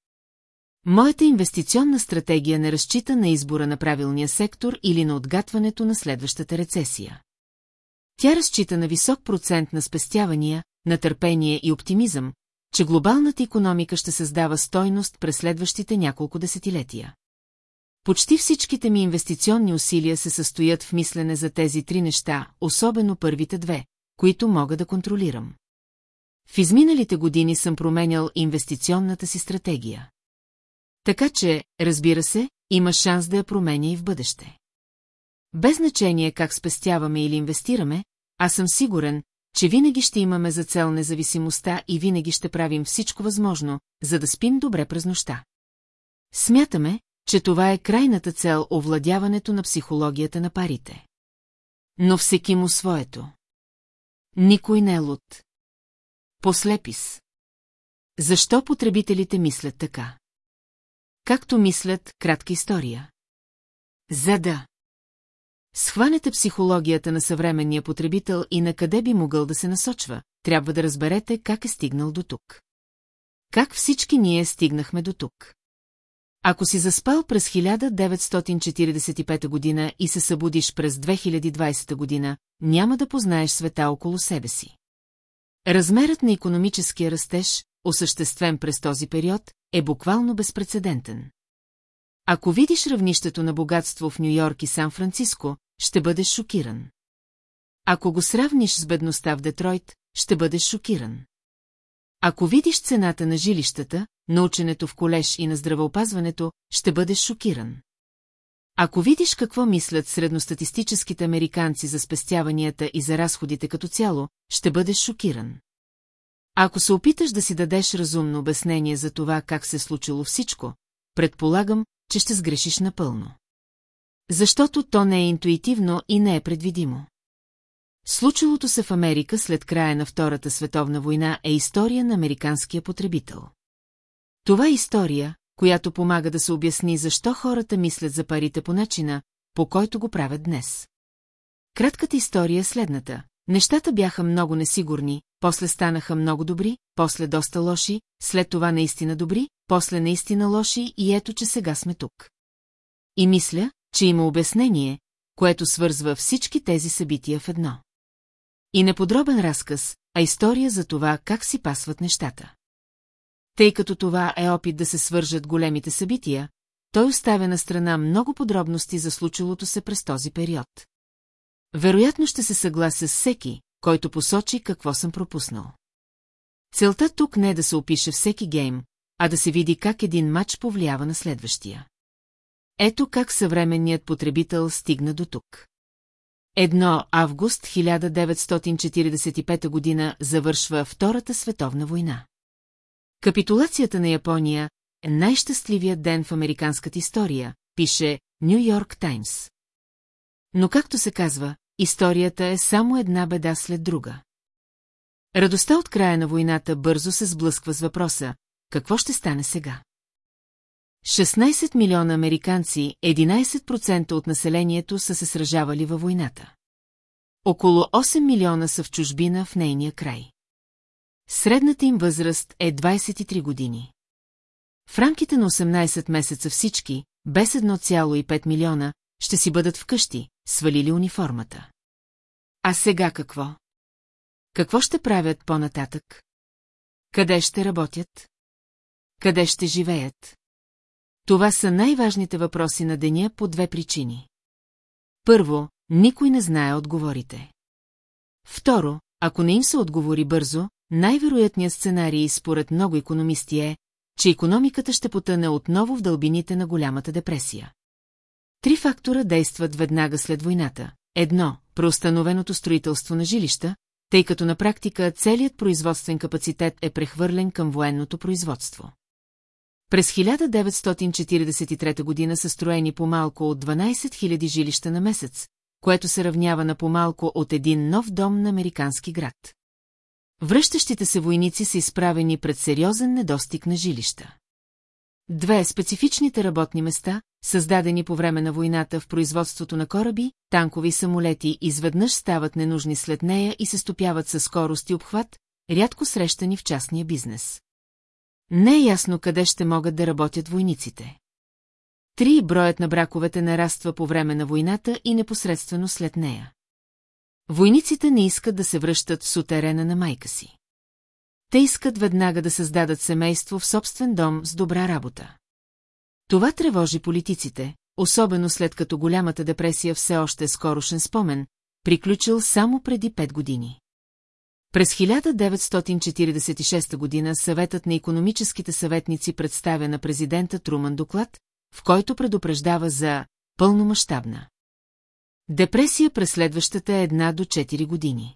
Speaker 1: Моята инвестиционна стратегия не разчита на избора на правилния сектор или на отгатването на следващата рецесия. Тя разчита на висок процент на спестявания, на търпение и оптимизъм, че глобалната економика ще създава стойност през следващите няколко десетилетия. Почти всичките ми инвестиционни усилия се състоят в мислене за тези три неща, особено първите две, които мога да контролирам. В изминалите години съм променял инвестиционната си стратегия. Така че, разбира се, има шанс да я променя и в бъдеще. Без значение как спестяваме или инвестираме, аз съм сигурен, че винаги ще имаме за цел независимостта и винаги ще правим всичко възможно, за да спим добре през нощта. Смятаме, че това е крайната цел овладяването на психологията на парите. Но всеки му своето. Никой не е луд. Послепис. Защо потребителите мислят така? Както мислят, кратка история. За да. Схванете психологията на съвременния потребител и на къде би могъл да се насочва, трябва да разберете как е стигнал до тук. Как всички ние стигнахме до тук. Ако си заспал през 1945 година и се събудиш през 2020 година, няма да познаеш света около себе си. Размерът на економическия растеж, осъществен през този период, е буквално безпредседентен. Ако видиш равнището на богатство в Нью-Йорк и Сан-Франциско, ще бъдеш шокиран. Ако го сравниш с бедността в Детройт, ще бъдеш шокиран. Ако видиш цената на жилищата, на ученето в колеж и на здравеопазването, ще бъдеш шокиран. Ако видиш какво мислят средностатистическите американци за спестяванията и за разходите като цяло, ще бъдеш шокиран. Ако се опиташ да си дадеш разумно обяснение за това как се е случило всичко, предполагам, че ще сгрешиш напълно. Защото то не е интуитивно и не е предвидимо. Случилото се в Америка след края на Втората световна война е история на американския потребител. Това е история, която помага да се обясни защо хората мислят за парите по начина, по който го правят днес. Кратката история е следната. Нещата бяха много несигурни, после станаха много добри, после доста лоши, след това наистина добри, после наистина лоши и ето, че сега сме тук. И мисля, че има обяснение, което свързва всички тези събития в едно. И неподробен разказ, а история за това как си пасват нещата. Тъй като това е опит да се свържат големите събития, той оставя на страна много подробности за случилото се през този период. Вероятно ще се съглася с всеки, който посочи какво съм пропуснал. Целта тук не е да се опише всеки гейм, а да се види как един матч повлиява на следващия. Ето как съвременният потребител стигна до тук. Едно август 1945 година завършва Втората световна война. Капитулацията на Япония е най-щастливият ден в американската история, пише Нью Йорк Таймс. Но както се казва, историята е само една беда след друга. Радостта от края на войната бързо се сблъсква с въпроса, какво ще стане сега? 16 милиона американци, 11% от населението са се сражавали във войната. Около 8 милиона са в чужбина в нейния край. Средната им възраст е 23 години. В рамките на 18 месеца всички, без 1,5 милиона, ще си бъдат вкъщи, свалили униформата. А сега какво? Какво ще правят по-нататък? Къде ще работят? Къде ще живеят? Това са най-важните въпроси на деня по две причини. Първо, никой не знае отговорите. Второ, ако не им се отговори бързо, най-вероятният сценарий според много економисти е, че економиката ще потъне отново в дълбините на голямата депресия. Три фактора действат веднага след войната. Едно – преустановеното строителство на жилища, тъй като на практика целият производствен капацитет е прехвърлен към военното производство. През 1943 година са строени по-малко от 12 000 жилища на месец, което се равнява на по-малко от един нов дом на американски град. Връщащите се войници са изправени пред сериозен недостиг на жилища. Две специфичните работни места, създадени по време на войната в производството на кораби, танкови самолети, изведнъж стават ненужни след нея и се стопяват със скорост и обхват, рядко срещани в частния бизнес. Не е ясно къде ще могат да работят войниците. Три броят на браковете нараства по време на войната и непосредствено след нея. Войниците не искат да се връщат в сутерена на майка си. Те искат веднага да създадат семейство в собствен дом с добра работа. Това тревожи политиците, особено след като голямата депресия все още е скорошен спомен, приключил само преди пет години. През 1946 година съветът на економическите съветници представя на президента Труман доклад, в който предупреждава за пълномащабна. Депресия през следващата една до 4 години.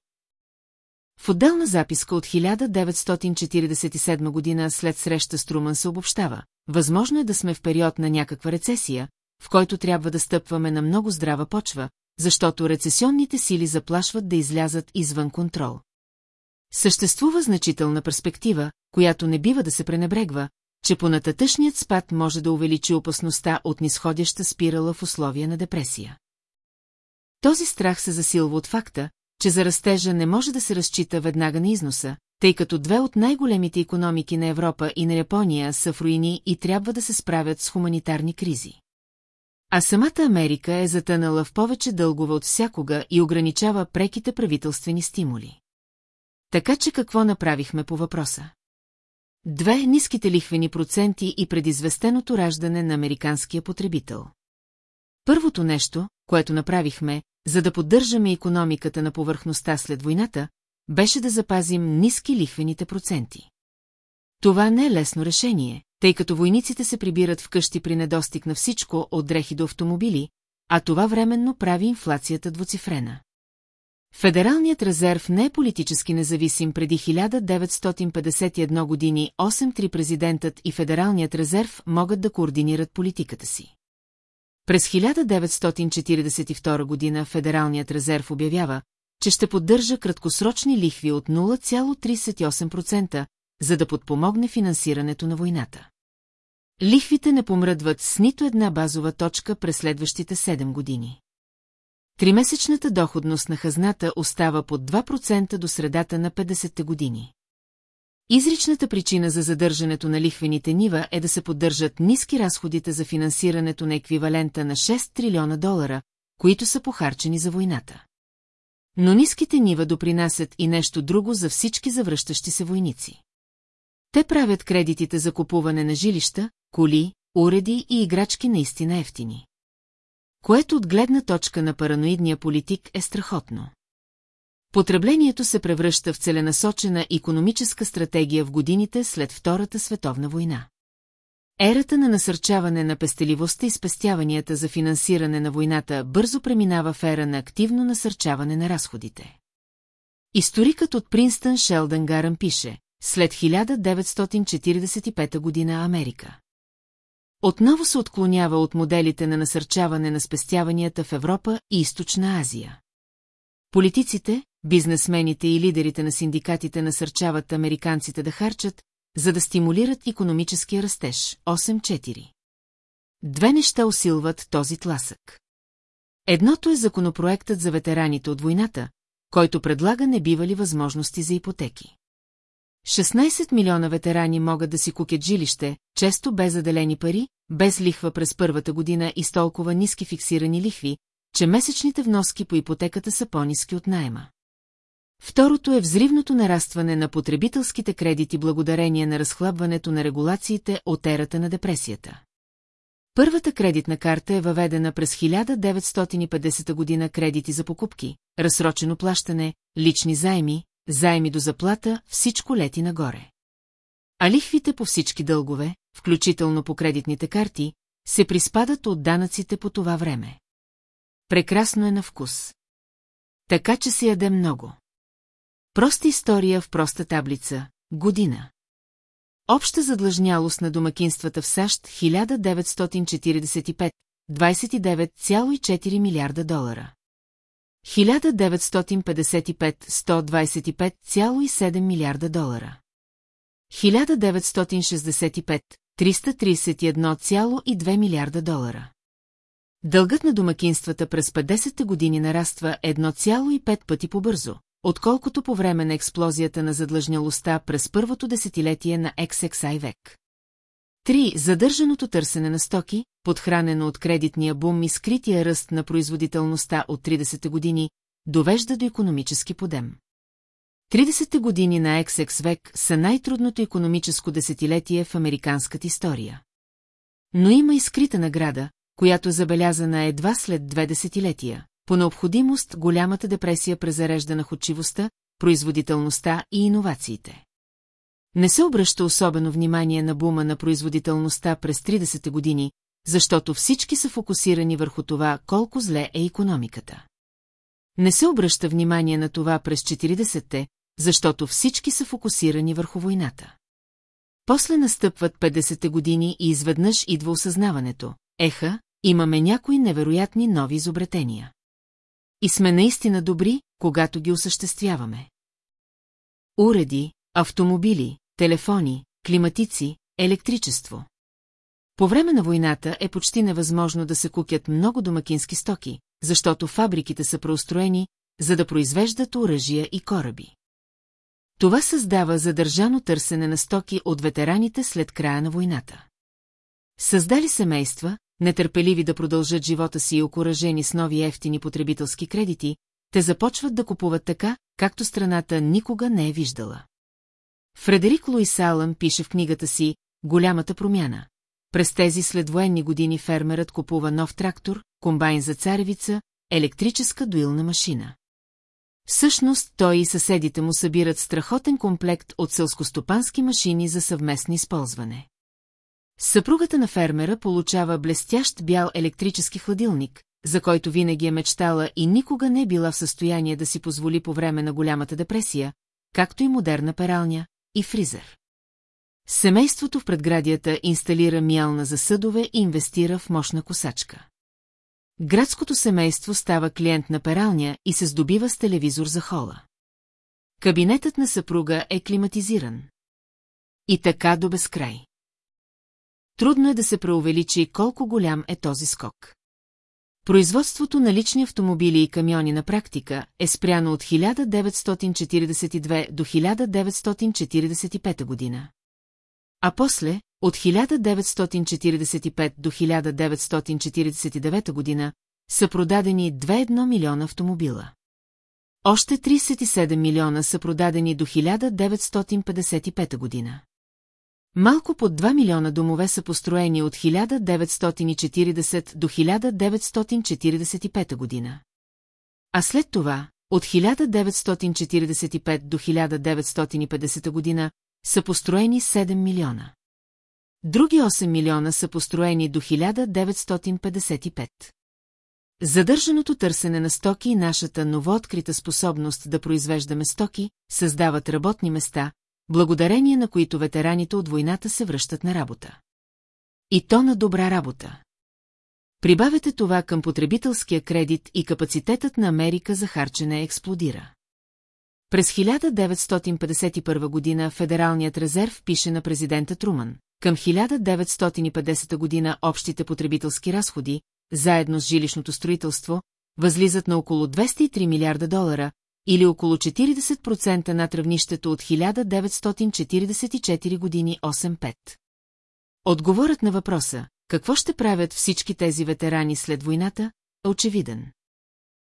Speaker 1: В отделна записка от 1947 година след среща с Труман се обобщава. Възможно е да сме в период на някаква рецесия, в който трябва да стъпваме на много здрава почва, защото рецесионните сили заплашват да излязат извън контрол. Съществува значителна перспектива, която не бива да се пренебрегва, че понататъчният спад може да увеличи опасността от нисходяща спирала в условия на депресия. Този страх се засилва от факта, че за растежа не може да се разчита веднага на износа, тъй като две от най-големите економики на Европа и на Япония са в руини и трябва да се справят с хуманитарни кризи. А самата Америка е затънала в повече дългове от всякога и ограничава преките правителствени стимули. Така че какво направихме по въпроса? Две ниските лихвени проценти и предизвестеното раждане на американския потребител. Първото нещо, което направихме, за да поддържаме економиката на повърхността след войната, беше да запазим ниски лихвените проценти. Това не е лесно решение, тъй като войниците се прибират вкъщи при недостиг на всичко от дрехи до автомобили, а това временно прави инфлацията двуцифрена. Федералният резерв не е политически независим преди 1951 години 8-3 президентът и Федералният резерв могат да координират политиката си. През 1942 година Федералният резерв обявява, че ще поддържа краткосрочни лихви от 0,38%, за да подпомогне финансирането на войната. Лихвите не помръдват с нито една базова точка през следващите 7 години. Тримесечната доходност на хазната остава под 2% до средата на 50-те години. Изричната причина за задържането на лихвените нива е да се поддържат ниски разходите за финансирането на еквивалента на 6 трилиона долара, които са похарчени за войната. Но ниските нива допринасят и нещо друго за всички завръщащи се войници. Те правят кредитите за купуване на жилища, коли, уреди и играчки наистина ефтини. Което от гледна точка на параноидния политик е страхотно. Потреблението се превръща в целенасочена економическа стратегия в годините след Втората световна война. Ерата на насърчаване на пестеливостта и спестяванията за финансиране на войната бързо преминава в ера на активно насърчаване на разходите. Историкът от Принстън Шелдън Гарън пише, след 1945 година Америка. Отново се отклонява от моделите на насърчаване на спестяванията в Европа и Източна Азия. Политиците, бизнесмените и лидерите на синдикатите насърчават американците да харчат, за да стимулират економическия растеж. 8.4. Две неща усилват този тласък. Едното е законопроектът за ветераните от войната, който предлага небивали възможности за ипотеки. 16 милиона ветерани могат да си кукят жилище, често без заделени пари, без лихва през първата година и с толкова ниски фиксирани лихви, че месечните вноски по ипотеката са по-низки от найема. Второто е взривното нарастване на потребителските кредити благодарение на разхлабването на регулациите от ерата на депресията. Първата кредитна карта е въведена през 1950 година кредити за покупки, разсрочено плащане, лични заеми, заеми до заплата, всичко лети нагоре. А лихвите по всички дългове, включително по кредитните карти, се приспадат от данъците по това време. Прекрасно е на вкус. Така че се яде много. Проста история в проста таблица. Година. Обща задлъжнялост на домакинствата в САЩ 1945 29,4 милиарда долара. 1955 125,7 милиарда долара. 1965 331,2 милиарда долара. Дългът на домакинствата през 50-те години нараства 1,5 пъти по-бързо, отколкото по време на експлозията на задлъжнялостта през първото десетилетие на XXI век. Три Задържаното търсене на стоки, подхранено от кредитния бум и скрития ръст на производителността от 30-те години, довежда до економически подем. 30-те години на XX век са най-трудното економическо десетилетие в американската история. Но има и скрита награда, която забелязана едва след две десетилетия. По необходимост голямата депресия презарежда находчивостта, производителността и иновациите. Не се обръща особено внимание на бума на производителността през 30-те години, защото всички са фокусирани върху това колко зле е економиката. Не се обръща внимание на това през 40-те, защото всички са фокусирани върху войната. После настъпват 50-те години и изведнъж идва осъзнаването. Еха, имаме някои невероятни нови изобретения. И сме наистина добри, когато ги осъществяваме. Уреди, автомобили, телефони, климатици, електричество. По време на войната е почти невъзможно да се кукят много домакински стоки, защото фабриките са преустроени, за да произвеждат оръжия и кораби. Това създава задържано търсене на стоки от ветераните след края на войната. Създали семейства, нетърпеливи да продължат живота си и окоръжени с нови ефтини потребителски кредити, те започват да купуват така, както страната никога не е виждала. Фредерик Луис Алън пише в книгата си «Голямата промяна». През тези следвоенни години фермерът купува нов трактор, комбайн за царевица, електрическа дуилна машина. Всъщност той и съседите му събират страхотен комплект от селскостопански машини за съвместно използване. Съпругата на фермера получава блестящ бял електрически хладилник, за който винаги е мечтала и никога не е била в състояние да си позволи по време на голямата депресия, както и модерна пералня и фризер. Семейството в предградията инсталира мялна за съдове и инвестира в мощна косачка. Градското семейство става клиент на пералня и се здобива с телевизор за хола. Кабинетът на съпруга е климатизиран. И така до безкрай. Трудно е да се преувеличи колко голям е този скок. Производството на лични автомобили и камиони на практика е спряно от 1942 до 1945 година. А после, от 1945 до 1949 година, са продадени 2,1 милиона автомобила. Още 37 милиона са продадени до 1955 година. Малко под 2 милиона домове са построени от 1940 до 1945 година. А след това, от 1945 до 1950 година, са построени 7 милиона. Други 8 милиона са построени до 1955. Задържаното търсене на стоки и нашата новооткрита способност да произвеждаме стоки създават работни места, благодарение на които ветераните от войната се връщат на работа. И то на добра работа. Прибавете това към потребителския кредит и капацитетът на Америка за харчене експлодира. През 1951 година Федералният резерв пише на президента Труман. Към 1950 година общите потребителски разходи, заедно с жилищното строителство, възлизат на около 203 милиарда долара, или около 40% над равнището от 1944 години 8-5. Отговорът на въпроса, какво ще правят всички тези ветерани след войната, е очевиден.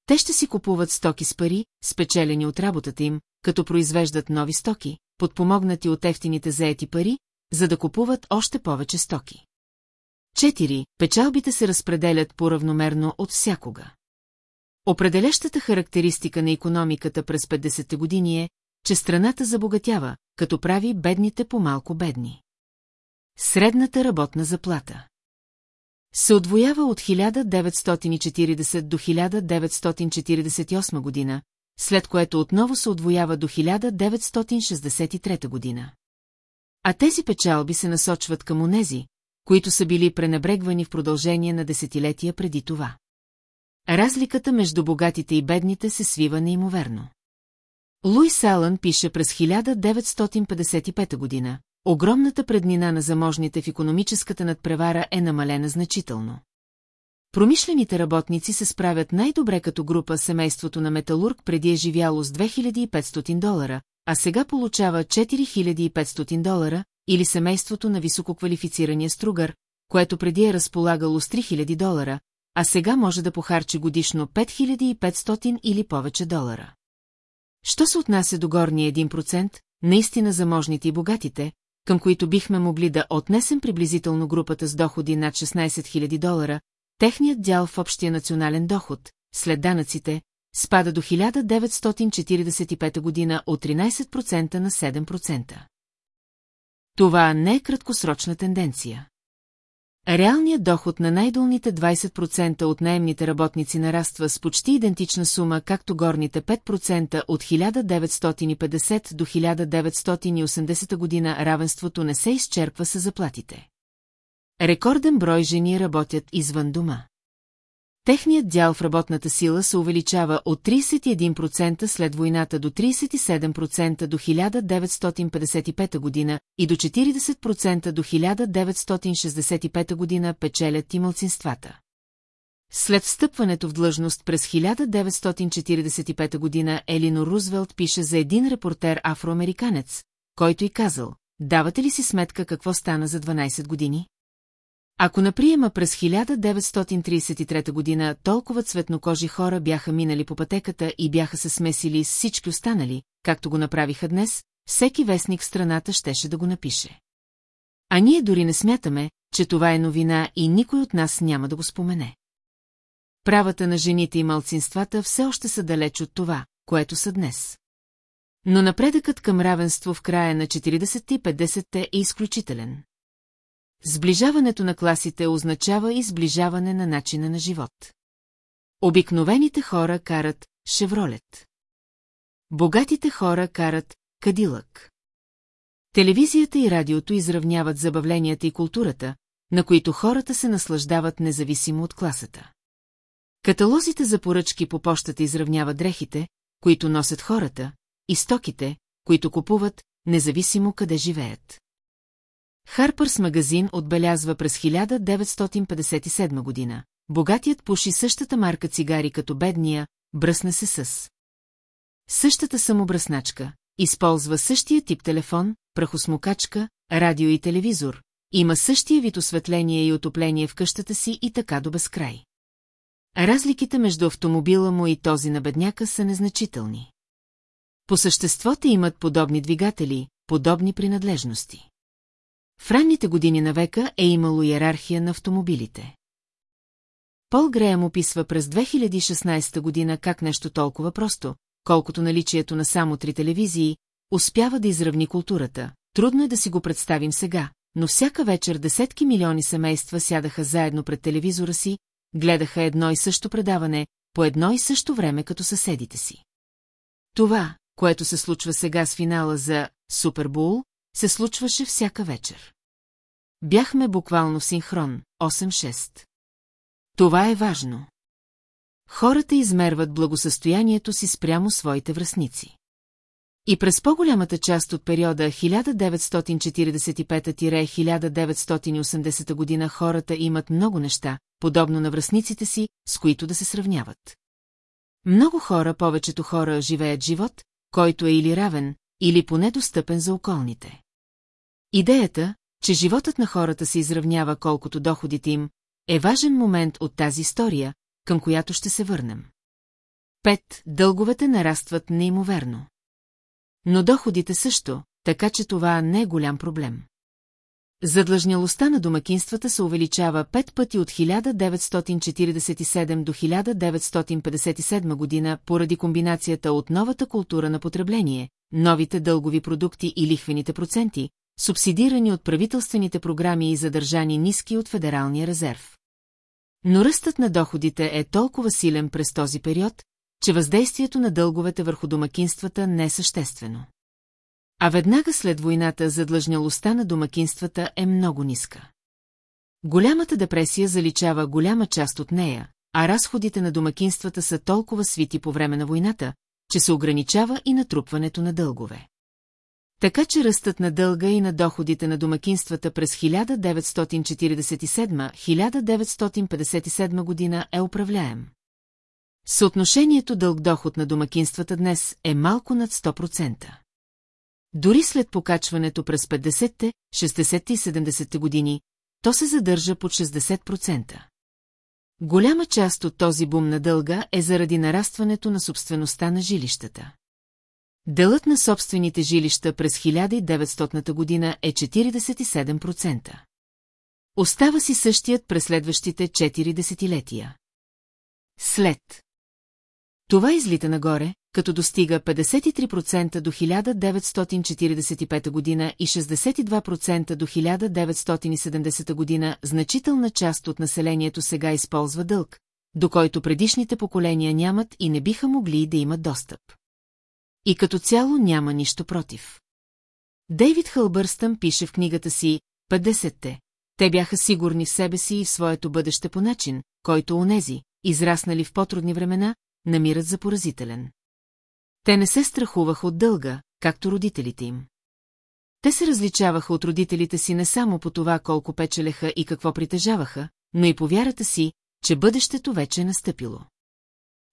Speaker 1: Те ще си купуват стоки с пари, спечелени от работата им, като произвеждат нови стоки, подпомогнати от ефтините заети пари, за да купуват още повече стоки. 4. Печалбите се разпределят по-равномерно от всякога. Определящата характеристика на економиката през 50-те години е, че страната забогатява, като прави бедните по-малко бедни. Средната работна заплата се отвоява от 1940 до 1948 година, след което отново се отвоява до 1963 година. А тези печалби се насочват към онези, които са били пренебрегвани в продължение на десетилетия преди това. Разликата между богатите и бедните се свива неимоверно. Луис Алън пише през 1955 година, огромната преднина на заможните в економическата надпревара е намалена значително. Промишлените работници се справят най-добре като група семейството на Металург преди е живяло с 2500 долара, а сега получава 4500 долара, или семейството на висококвалифицирания стругър, което преди е разполагало с 3000 долара, а сега може да похарчи годишно 5500 или повече долара. Що се отнася до горния 1%, наистина заможните и богатите, към които бихме могли да отнесем приблизително групата с доходи над 16 000 долара, техният дял в общия национален доход, след данъците, спада до 1945 година от 13% на 7%. Това не е краткосрочна тенденция. Реалният доход на най-долните 20% от наемните работници нараства с почти идентична сума, както горните 5% от 1950 до 1980 година равенството не се изчерпва с заплатите. Рекорден брой жени работят извън дома. Техният дял в работната сила се увеличава от 31% след войната до 37% до 1955 година и до 40% до 1965 година печелят и мълцинствата. След встъпването в длъжност през 1945 година Елино Рузвелт пише за един репортер афроамериканец, който и казал, давате ли си сметка какво стана за 12 години? Ако на приема през 1933 година толкова цветнокожи хора бяха минали по пътеката и бяха се смесили с всички останали, както го направиха днес, всеки вестник в страната щеше да го напише. А ние дори не смятаме, че това е новина и никой от нас няма да го спомене. Правата на жените и малцинствата все още са далеч от това, което са днес. Но напредъкът към равенство в края на 40 и 50-те е изключителен. Сближаването на класите означава и сближаване на начина на живот. Обикновените хора карат шевролет. Богатите хора карат кадилък. Телевизията и радиото изравняват забавленията и културата, на които хората се наслаждават независимо от класата. Каталозите за поръчки по почтата изравняват дрехите, които носят хората, и стоките, които купуват, независимо къде живеят. Харпърс магазин отбелязва през 1957 година. Богатият пуши същата марка цигари като бедния, бръсна се с. Същата самобръсначка, използва същия тип телефон, прахосмокачка, радио и телевизор, има същия вид осветление и отопление в къщата си и така до безкрай. Разликите между автомобила му и този на бедняка са незначителни. По същество те имат подобни двигатели, подобни принадлежности. В ранните години на века е имало иерархия на автомобилите. Пол Греем описва през 2016 година как нещо толкова просто, колкото наличието на само три телевизии, успява да изравни културата. Трудно е да си го представим сега, но всяка вечер десетки милиони семейства сядаха заедно пред телевизора си, гледаха едно и също предаване, по едно и също време като съседите си. Това, което се случва сега с финала за Супербул, се случваше всяка вечер. Бяхме буквално синхрон, 8-6. Това е важно. Хората измерват благосъстоянието си спрямо своите връзници. И през по-голямата част от периода 1945-1980 година хората имат много неща, подобно на връзниците си, с които да се сравняват. Много хора, повечето хора живеят живот, който е или равен, или поне достъпен за околните. Идеята, че животът на хората се изравнява колкото доходите им, е важен момент от тази история, към която ще се върнем. Пет, дълговете нарастват неимоверно. Но доходите също, така че това не е голям проблем. Задлъжнялостта на домакинствата се увеличава пет пъти от 1947 до 1957 година поради комбинацията от новата култура на потребление, новите дългови продукти и лихвените проценти, субсидирани от правителствените програми и задържани ниски от Федералния резерв. Но ръстът на доходите е толкова силен през този период, че въздействието на дълговете върху домакинствата не е съществено. А веднага след войната задлъжнялостта на домакинствата е много ниска. Голямата депресия заличава голяма част от нея, а разходите на домакинствата са толкова свити по време на войната, че се ограничава и натрупването на дългове. Така че ръстът на дълга и на доходите на домакинствата през 1947-1957 година е управляем. Съотношението дълг-доход на домакинствата днес е малко над 100%. Дори след покачването през 50-те, 60-те и 70-те години, то се задържа под 60%. Голяма част от този бум на дълга е заради нарастването на собствеността на жилищата. Делът на собствените жилища през 1900 година е 47%. Остава си същият през следващите 4 десетилетия. След това излита нагоре, като достига 53% до 1945 година и 62% до 1970 година, значителна част от населението сега използва дълг, до който предишните поколения нямат и не биха могли да имат достъп. И като цяло няма нищо против. Дейвид Хълбърстън пише в книгата си «50-те». Те бяха сигурни в себе си и в своето бъдеще по начин, който онези, израснали в потрудни времена, намират за поразителен. Те не се страхуваха от дълга, както родителите им. Те се различаваха от родителите си не само по това колко печелеха и какво притежаваха, но и по вярата си, че бъдещето вече е настъпило.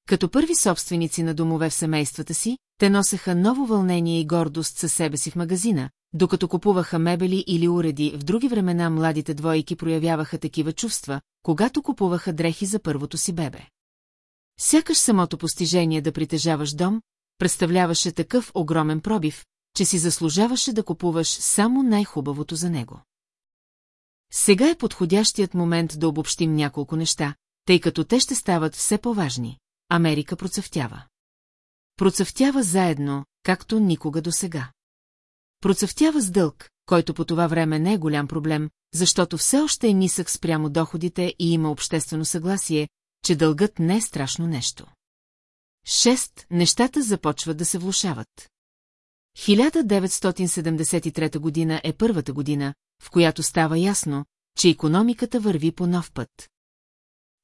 Speaker 1: Като първи собственици на домове в семействата си, те носеха ново вълнение и гордост със себе си в магазина, докато купуваха мебели или уреди, в други времена младите двойки проявяваха такива чувства, когато купуваха дрехи за първото си бебе. Сякаш самото постижение да притежаваш дом, представляваше такъв огромен пробив, че си заслужаваше да купуваш само най-хубавото за него. Сега е подходящият момент да обобщим няколко неща, тъй като те ще стават все по-важни. Америка процъфтява. Процъфтява заедно, както никога досега. Процъфтява с дълг, който по това време не е голям проблем, защото все още е нисък спрямо доходите и има обществено съгласие, че дългът не е страшно нещо. Шест, нещата започват да се влушават. 1973 година е първата година, в която става ясно, че економиката върви по нов път.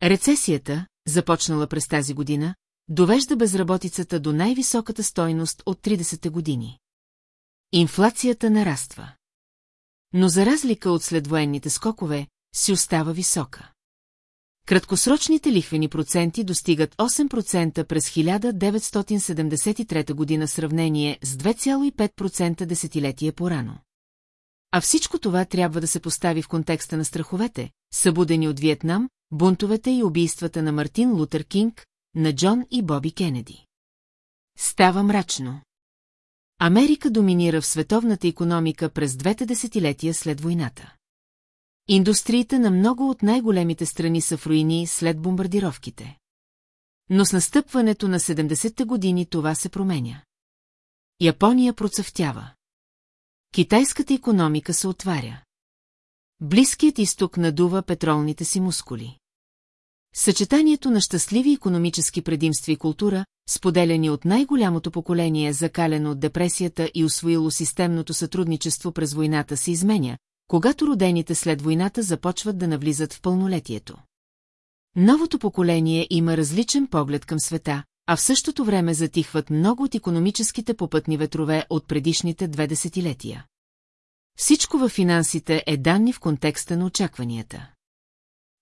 Speaker 1: Рецесията, започнала през тази година, довежда безработицата до най-високата стойност от 30-те години. Инфлацията нараства. Но за разлика от следвоенните скокове, си остава висока. Краткосрочните лихвени проценти достигат 8% през 1973 година сравнение с 2,5% десетилетие по-рано. А всичко това трябва да се постави в контекста на страховете, събудени от Виетнам, бунтовете и убийствата на Мартин Лутер Кинг, на Джон и Боби Кенеди. Става мрачно. Америка доминира в световната економика през двете десетилетия след войната. Индустриите на много от най-големите страни са в руини след бомбардировките. Но с настъпването на 70-те години това се променя. Япония процъфтява. Китайската економика се отваря. Близкият изток надува петролните си мускули. Съчетанието на щастливи економически предимства и култура, споделяни от най-голямото поколение, закалено от депресията и освоило системното сътрудничество през войната, се изменя, когато родените след войната започват да навлизат в пълнолетието. Новото поколение има различен поглед към света, а в същото време затихват много от економическите попътни ветрове от предишните две десетилетия. Всичко във финансите е данни в контекста на очакванията.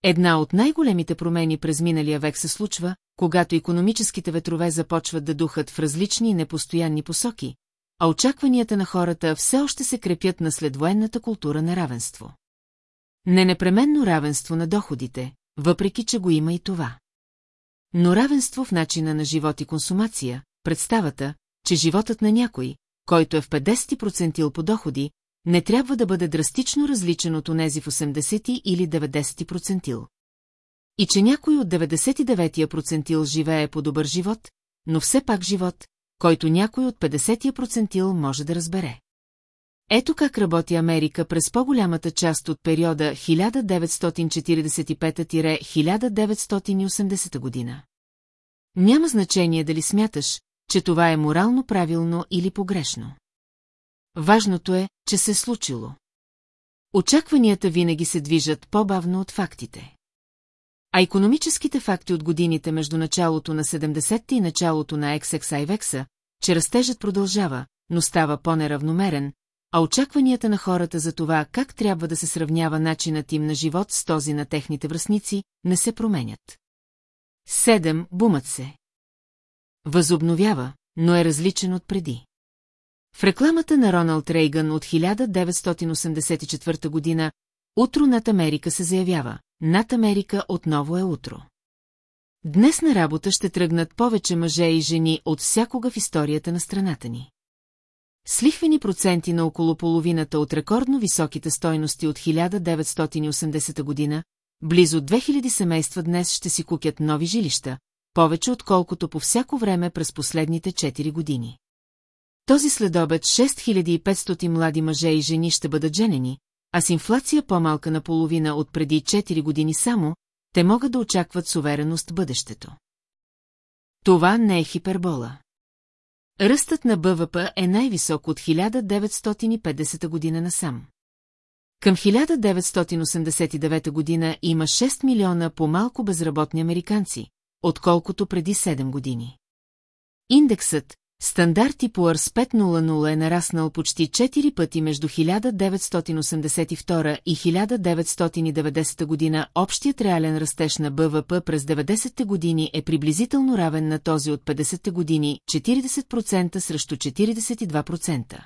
Speaker 1: Една от най-големите промени през миналия век се случва, когато економическите ветрове започват да духат в различни и непостоянни посоки, а очакванията на хората все още се крепят на следвоенната култура на равенство. Не непременно равенство на доходите, въпреки че го има и това. Но равенство в начина на живот и консумация, представата, че животът на някой, който е в 50% по доходи, не трябва да бъде драстично различен от онези в 80 или 90%. И че някой от 99 процентил живее по добър живот, но все пак живот, който някой от 50 процентил може да разбере. Ето как работи Америка през по-голямата част от периода 1945-1980 година. Няма значение дали смяташ, че това е морално правилно или погрешно. Важното е, че се е случило. Очакванията винаги се движат по-бавно от фактите. А економическите факти от годините между началото на 70-те и началото на XXIVEX, че растежът продължава, но става по-неравномерен, а очакванията на хората за това как трябва да се сравнява начинът им на живот с този на техните връзници, не се променят. Седем, бумът се. Възобновява, но е различен от преди. В рекламата на Роналд Рейган от 1984 година «Утро над Америка» се заявява «Над Америка отново е утро». Днес на работа ще тръгнат повече мъже и жени от всякога в историята на страната ни. с лихвени проценти на около половината от рекордно високите стойности от 1980 година, близо 2000 семейства днес ще си кукят нови жилища, повече отколкото по всяко време през последните 4 години. Този следобед 6500 млади мъже и жени ще бъдат женени, а с инфлация по-малка на половина от преди 4 години само, те могат да очакват с увереност бъдещето. Това не е хипербола. Ръстът на БВП е най-висок от 1950 година насам. Към 1989 година има 6 милиона по-малко безработни американци, отколкото преди 7 години. Индексът, Стандарт и Пуърс 500 е нараснал почти 4 пъти между 1982 и 1990 година. Общият реален растеж на БВП през 90-те години е приблизително равен на този от 50-те години 40% срещу 42%.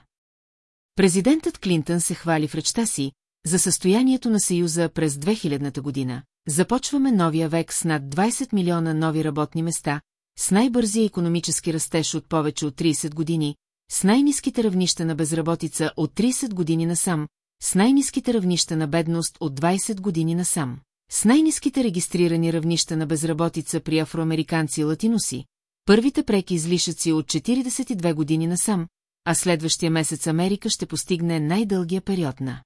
Speaker 1: Президентът Клинтън се хвали в речта си за състоянието на Съюза през 2000-та година. Започваме новия век с над 20 милиона нови работни места, с най-бързия економически растеж от повече от 30 години, с най-низките равнища на безработица от 30 години насам, с най-низките равнища на бедност от 20 години насам, с най-низките регистрирани равнища на безработица при афроамериканци и латиноси, първите преки излишъци от 42 години насам, а следващия месец Америка ще постигне най-дългия период на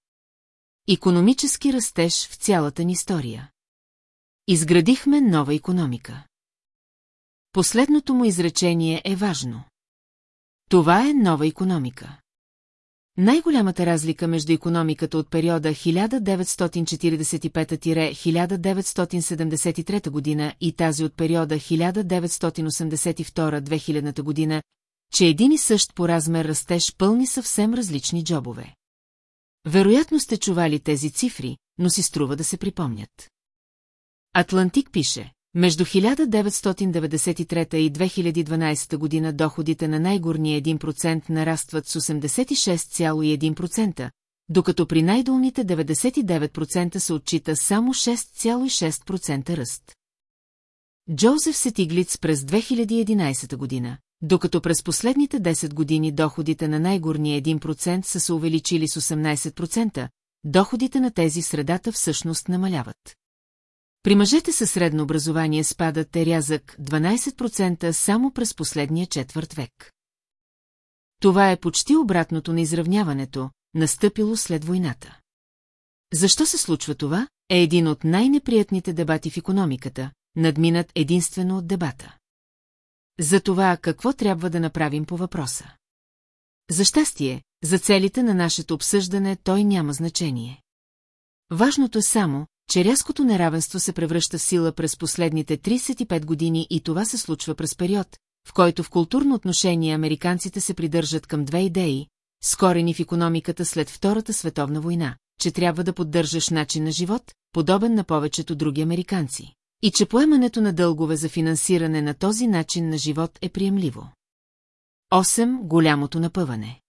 Speaker 1: економически растеж в цялата ни история. Изградихме нова економика. Последното му изречение е важно. Това е нова економика. Най-голямата разлика между економиката от периода 1945-1973 година и тази от периода 1982-2000 година, че един и същ по размер растеж пълни съвсем различни джобове. Вероятно сте чували тези цифри, но си струва да се припомнят. Атлантик пише, между 1993 и 2012 година доходите на най-горния 1% нарастват с 86,1%, докато при най-долните 99% се отчита само 6,6% ръст. Джозеф Сетиглиц през 2011 година, докато през последните 10 години доходите на най-горния 1% са се увеличили с 18%, доходите на тези средата всъщност намаляват. При мъжете със средно образование спадът е рязък 12% само през последния четвърт век. Това е почти обратното на изравняването, настъпило след войната. Защо се случва това, е един от най-неприятните дебати в економиката, надминат единствено от дебата. За това какво трябва да направим по въпроса. За щастие, за целите на нашето обсъждане той няма значение. Важното е само, че рязкото неравенство се превръща в сила през последните 35 години и това се случва през период, в който в културно отношение американците се придържат към две идеи, скорени в економиката след Втората световна война, че трябва да поддържаш начин на живот, подобен на повечето други американци, и че поемането на дългове за финансиране на този начин на живот е приемливо. 8. Голямото напъване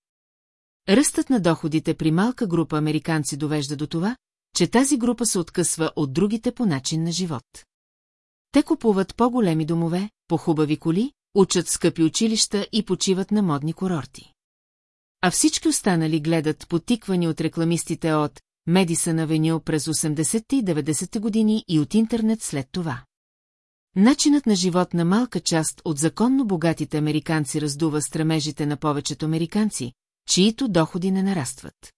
Speaker 1: Ръстът на доходите при малка група американци довежда до това, че тази група се откъсва от другите по начин на живот. Те купуват по-големи домове, по-хубави коли, учат скъпи училища и почиват на модни курорти. А всички останали гледат потиквани от рекламистите от Медисън Авеню през 80-те и 90-те години и от интернет след това. Начинът на живот на малка част от законно богатите американци раздува стремежите на повечето американци, чието доходи не нарастват.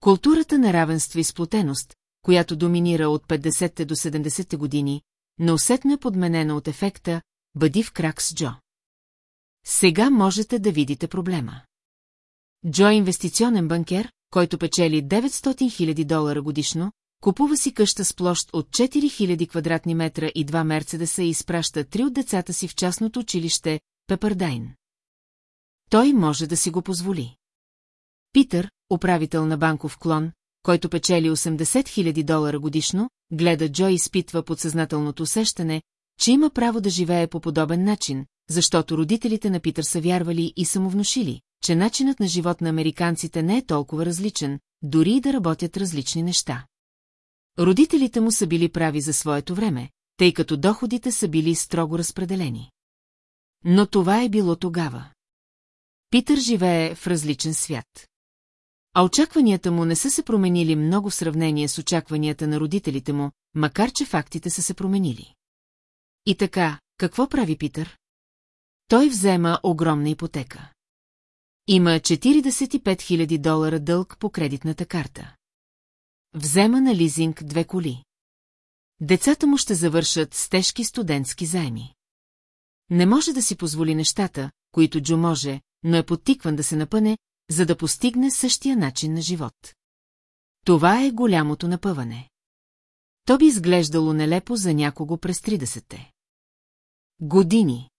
Speaker 1: Културата на равенство и сплотеност, която доминира от 50-те до 70-те години, неусетно е подменена от ефекта «Бъди в крак с Джо». Сега можете да видите проблема. Джо е инвестиционен банкер, който печели 900 000 долара годишно, купува си къща с площ от 4000 квадратни метра и два мерцедеса и изпраща три от децата си в частното училище Пепърдайн. Той може да си го позволи. Питър, управител на банков клон, който печели 80 000 долара годишно, гледа Джо и изпитва подсъзнателното усещане, че има право да живее по подобен начин, защото родителите на Питър са вярвали и са му внушили, че начинът на живот на американците не е толкова различен, дори и да работят различни неща. Родителите му са били прави за своето време, тъй като доходите са били строго разпределени. Но това е било тогава. Питър живее в различен свят. А очакванията му не са се променили много в сравнение с очакванията на родителите му, макар че фактите са се променили. И така, какво прави Питър? Той взема огромна ипотека. Има 45 000 долара дълг по кредитната карта. Взема на лизинг две коли. Децата му ще завършат с тежки студентски заеми. Не може да си позволи нещата, които Джо може, но е подтикван да се напъне, за да постигне същия начин на живот. Това е голямото напъване. То би изглеждало нелепо за някого през 30-те. Години.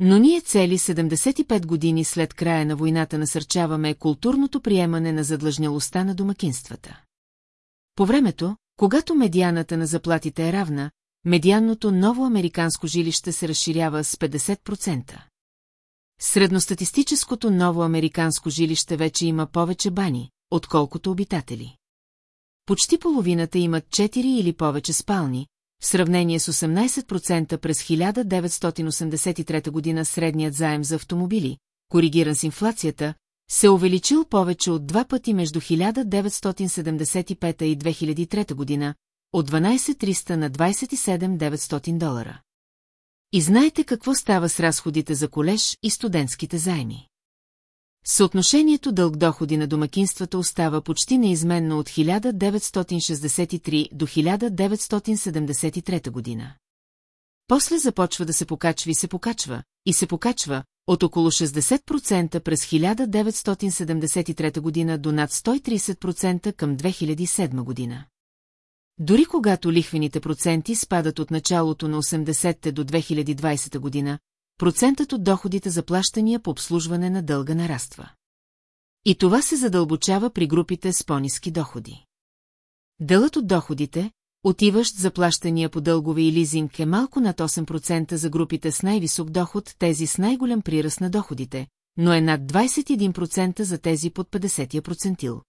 Speaker 1: Но ние цели 75 години след края на войната насърчаваме културното приемане на задлъжнялостта на домакинствата. По времето, когато медианата на заплатите е равна, медианното ново американско жилище се разширява с 50%. Средностатистическото ново американско жилище вече има повече бани, отколкото обитатели. Почти половината имат 4 или повече спални, в сравнение с 18% през 1983 година средният заем за автомобили, коригиран с инфлацията, се увеличил повече от два пъти между 1975 и 2003 година, от 12 на 27 900 долара. И знаете какво става с разходите за колеж и студентските заеми. Съотношението дълг-доходи на домакинствата остава почти неизменно от 1963 до 1973 година. После започва да се покачва и се покачва, и се покачва, от около 60% през 1973 година до над 130% към 2007 година. Дори когато лихвените проценти спадат от началото на 80-те до 2020 година, процентът от доходите за плащания по обслужване на дълга нараства. И това се задълбочава при групите с по-низки доходи. Делът от доходите, отиващ за плащания по дългове и лизинг е малко над 8% за групите с най-висок доход, тези с най-голям приръст на доходите, но е над 21% за тези под 50 процентил.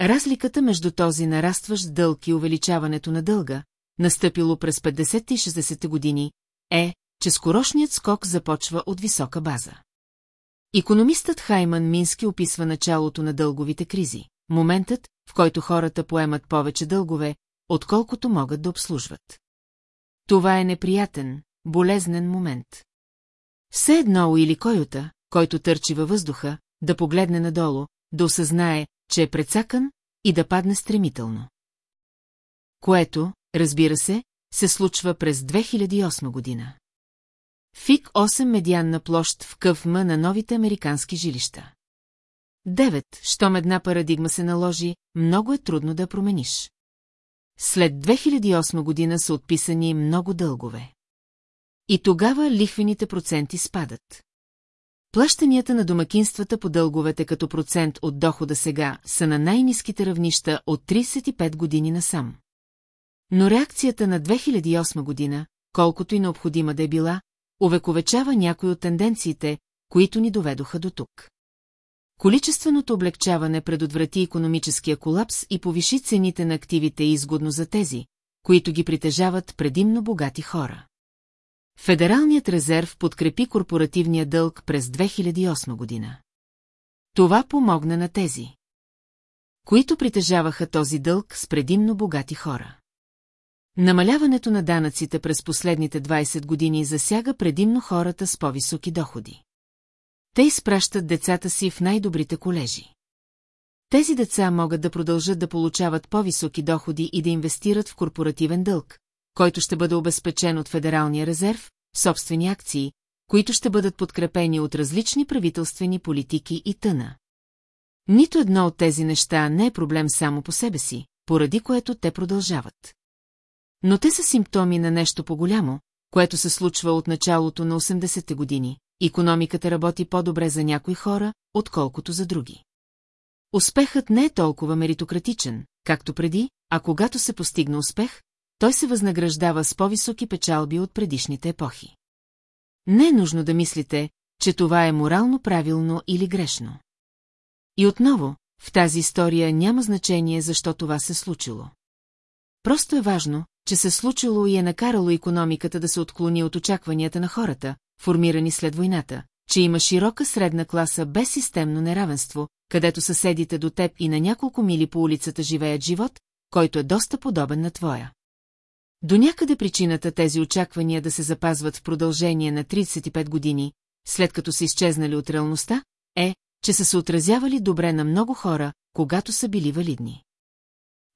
Speaker 1: Разликата между този нарастващ дълг и увеличаването на дълга, настъпило през 50 и 60 години, е, че скорошният скок започва от висока база. Икономистът Хайман Мински описва началото на дълговите кризи, моментът, в който хората поемат повече дългове, отколкото могат да обслужват. Това е неприятен, болезнен момент. Все едно или койота, който търчи във въздуха, да погледне надолу, да осъзнае, че е прецакан и да падне стремително. Което, разбира се, се случва през 2008 година. ФИК 8 медианна площ в КВМ на новите американски жилища. Девет, щом една парадигма се наложи, много е трудно да промениш. След 2008 година са отписани много дългове. И тогава лихвените проценти спадат. Плащанията на домакинствата по дълговете като процент от дохода сега са на най-низките равнища от 35 години насам. Но реакцията на 2008 година, колкото и необходима да е била, увековечава някои от тенденциите, които ни доведоха до тук. Количественото облегчаване предотврати економическия колапс и повиши цените на активите изгодно за тези, които ги притежават предимно богати хора. Федералният резерв подкрепи корпоративния дълг през 2008 година. Това помогна на тези, които притежаваха този дълг с предимно богати хора. Намаляването на данъците през последните 20 години засяга предимно хората с по-високи доходи. Те изпращат децата си в най-добрите колежи. Тези деца могат да продължат да получават по-високи доходи и да инвестират в корпоративен дълг, който ще бъде обезпечен от Федералния резерв, собствени акции, които ще бъдат подкрепени от различни правителствени политики и тъна. Нито едно от тези неща не е проблем само по себе си, поради което те продължават. Но те са симптоми на нещо по-голямо, което се случва от началото на 80-те години. Економиката работи по-добре за някои хора, отколкото за други. Успехът не е толкова меритократичен, както преди, а когато се постигна успех, той се възнаграждава с по-високи печалби от предишните епохи. Не е нужно да мислите, че това е морално правилно или грешно. И отново, в тази история няма значение защо това се случило. Просто е важно, че се случило и е накарало економиката да се отклони от очакванията на хората, формирани след войната, че има широка средна класа без системно неравенство, където съседите до теб и на няколко мили по улицата живеят живот, който е доста подобен на твоя. До някъде причината тези очаквания да се запазват в продължение на 35 години, след като са изчезнали от реалността, е, че са се отразявали добре на много хора, когато са били валидни.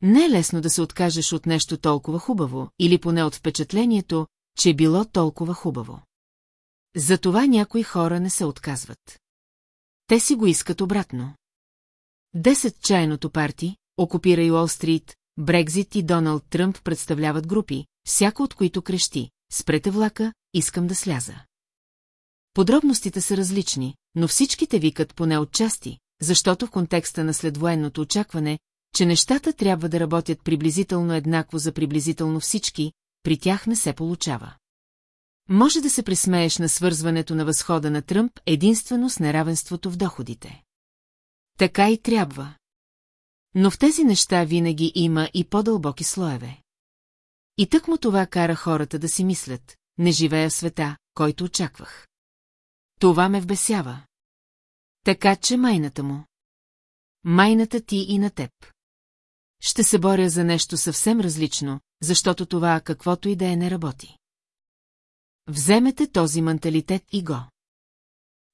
Speaker 1: Не е лесно да се откажеш от нещо толкова хубаво, или поне от впечатлението, че е било толкова хубаво. Затова някои хора не се отказват. Те си го искат обратно. Десет чайното парти, окупира и Уолл-стрит, Брекзит и Доналд Тръмп представляват групи, всяко от които крещи. Спрете влака, искам да сляза. Подробностите са различни, но всичките викат поне от части, защото в контекста на следвоенното очакване, че нещата трябва да работят приблизително еднакво за приблизително всички, при тях не се получава. Може да се присмееш на свързването на възхода на Тръмп единствено с неравенството в доходите. Така и трябва. Но в тези неща винаги има и по-дълбоки слоеве. И тък му това кара хората да си мислят, не живея в света, който очаквах. Това ме вбесява. Така че майната му. Майната ти и на теб. Ще се боря за нещо съвсем различно, защото това каквото и да е не работи. Вземете този менталитет и го.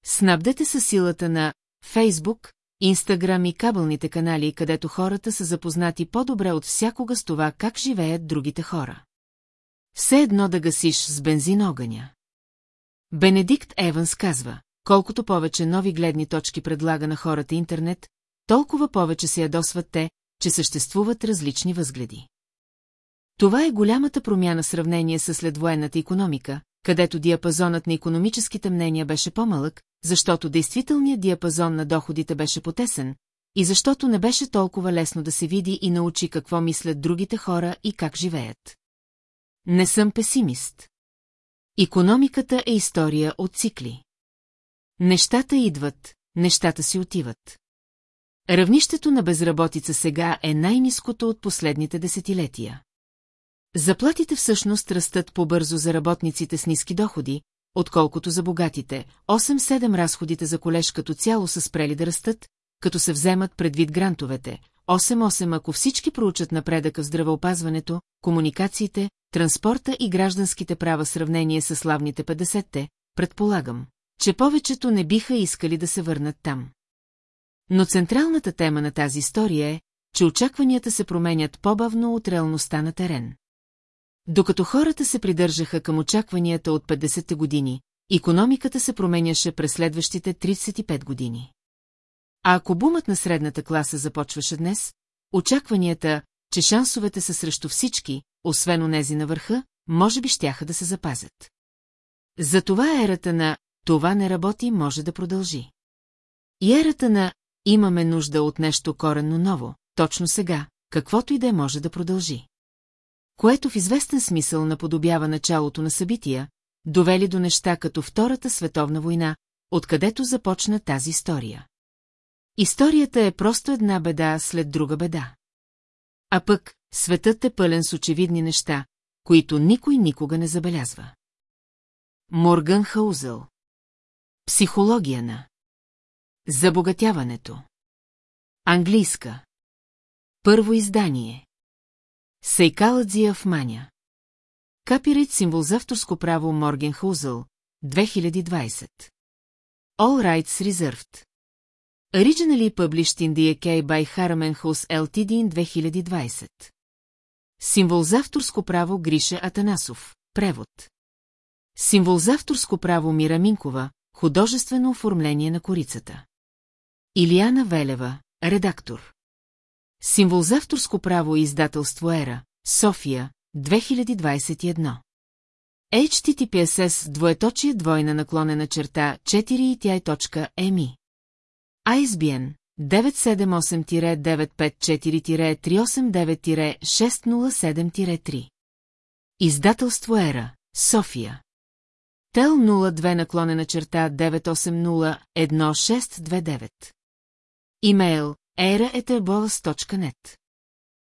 Speaker 1: Снабдете със силата на Фейсбук, Инстаграм и кабелните канали, където хората са запознати по-добре от всякога с това как живеят другите хора. Все едно да гасиш с бензин огъня. Бенедикт Еванс казва, колкото повече нови гледни точки предлага на хората интернет, толкова повече се ядосват те, че съществуват различни възгледи. Това е голямата промяна в сравнение с следвоенната економика, където диапазонът на економическите мнения беше по-малък, защото действителният диапазон на доходите беше потесен, и защото не беше толкова лесно да се види и научи какво мислят другите хора и как живеят. Не съм песимист. Икономиката е история от цикли. Нещата идват, нещата си отиват. Равнището на безработица сега е най-низкото от последните десетилетия. Заплатите всъщност растат по-бързо за работниците с ниски доходи, отколкото за богатите. 8-7 разходите за колеж като цяло са спрели да растат, като се вземат предвид грантовете. 8-8 ако всички проучат напредъка в здравеопазването, комуникациите, транспорта и гражданските права в сравнение с славните 50-те, предполагам, че повечето не биха искали да се върнат там. Но централната тема на тази история е, че очакванията се променят по-бавно от реалността на терен. Докато хората се придържаха към очакванията от 50-те години, економиката се променяше през следващите 35 години. А ако бумът на средната класа започваше днес, очакванията, че шансовете са срещу всички, освен онези на върха, може би щяха да се запазят. Затова ерата на «това не работи» може да продължи. И ерата на «имаме нужда от нещо коренно ново», точно сега, каквото и да е може да продължи което в известен смисъл наподобява началото на събития, довели до неща като Втората световна война, откъдето започна тази история. Историята е просто една беда след друга беда. А пък, светът е пълен с очевидни неща, които никой никога не забелязва. Морган Хаузъл Психология на Забогатяването Английска Първо издание Сейкаладзия в Маня. Капирит символ за авторско право Морген Хузъл, 2020. All Rights Reserved. Originally published in the UK by Harman House Ltd in 2020. Символ за авторско право Гриша Атанасов. Превод. Символ за авторско право Мира Минкова. Художествено оформление на корицата. Илияна Велева. Редактор. Символ за авторско право и издателство Ера, София, 2021. HTTPSS двоеточие двойна наклонена черта 4 ISBN 978-954-389-607-3 Издателство Ера, София. Тел 02 наклонена черта 980-1629 Имейл era.eterbolas.net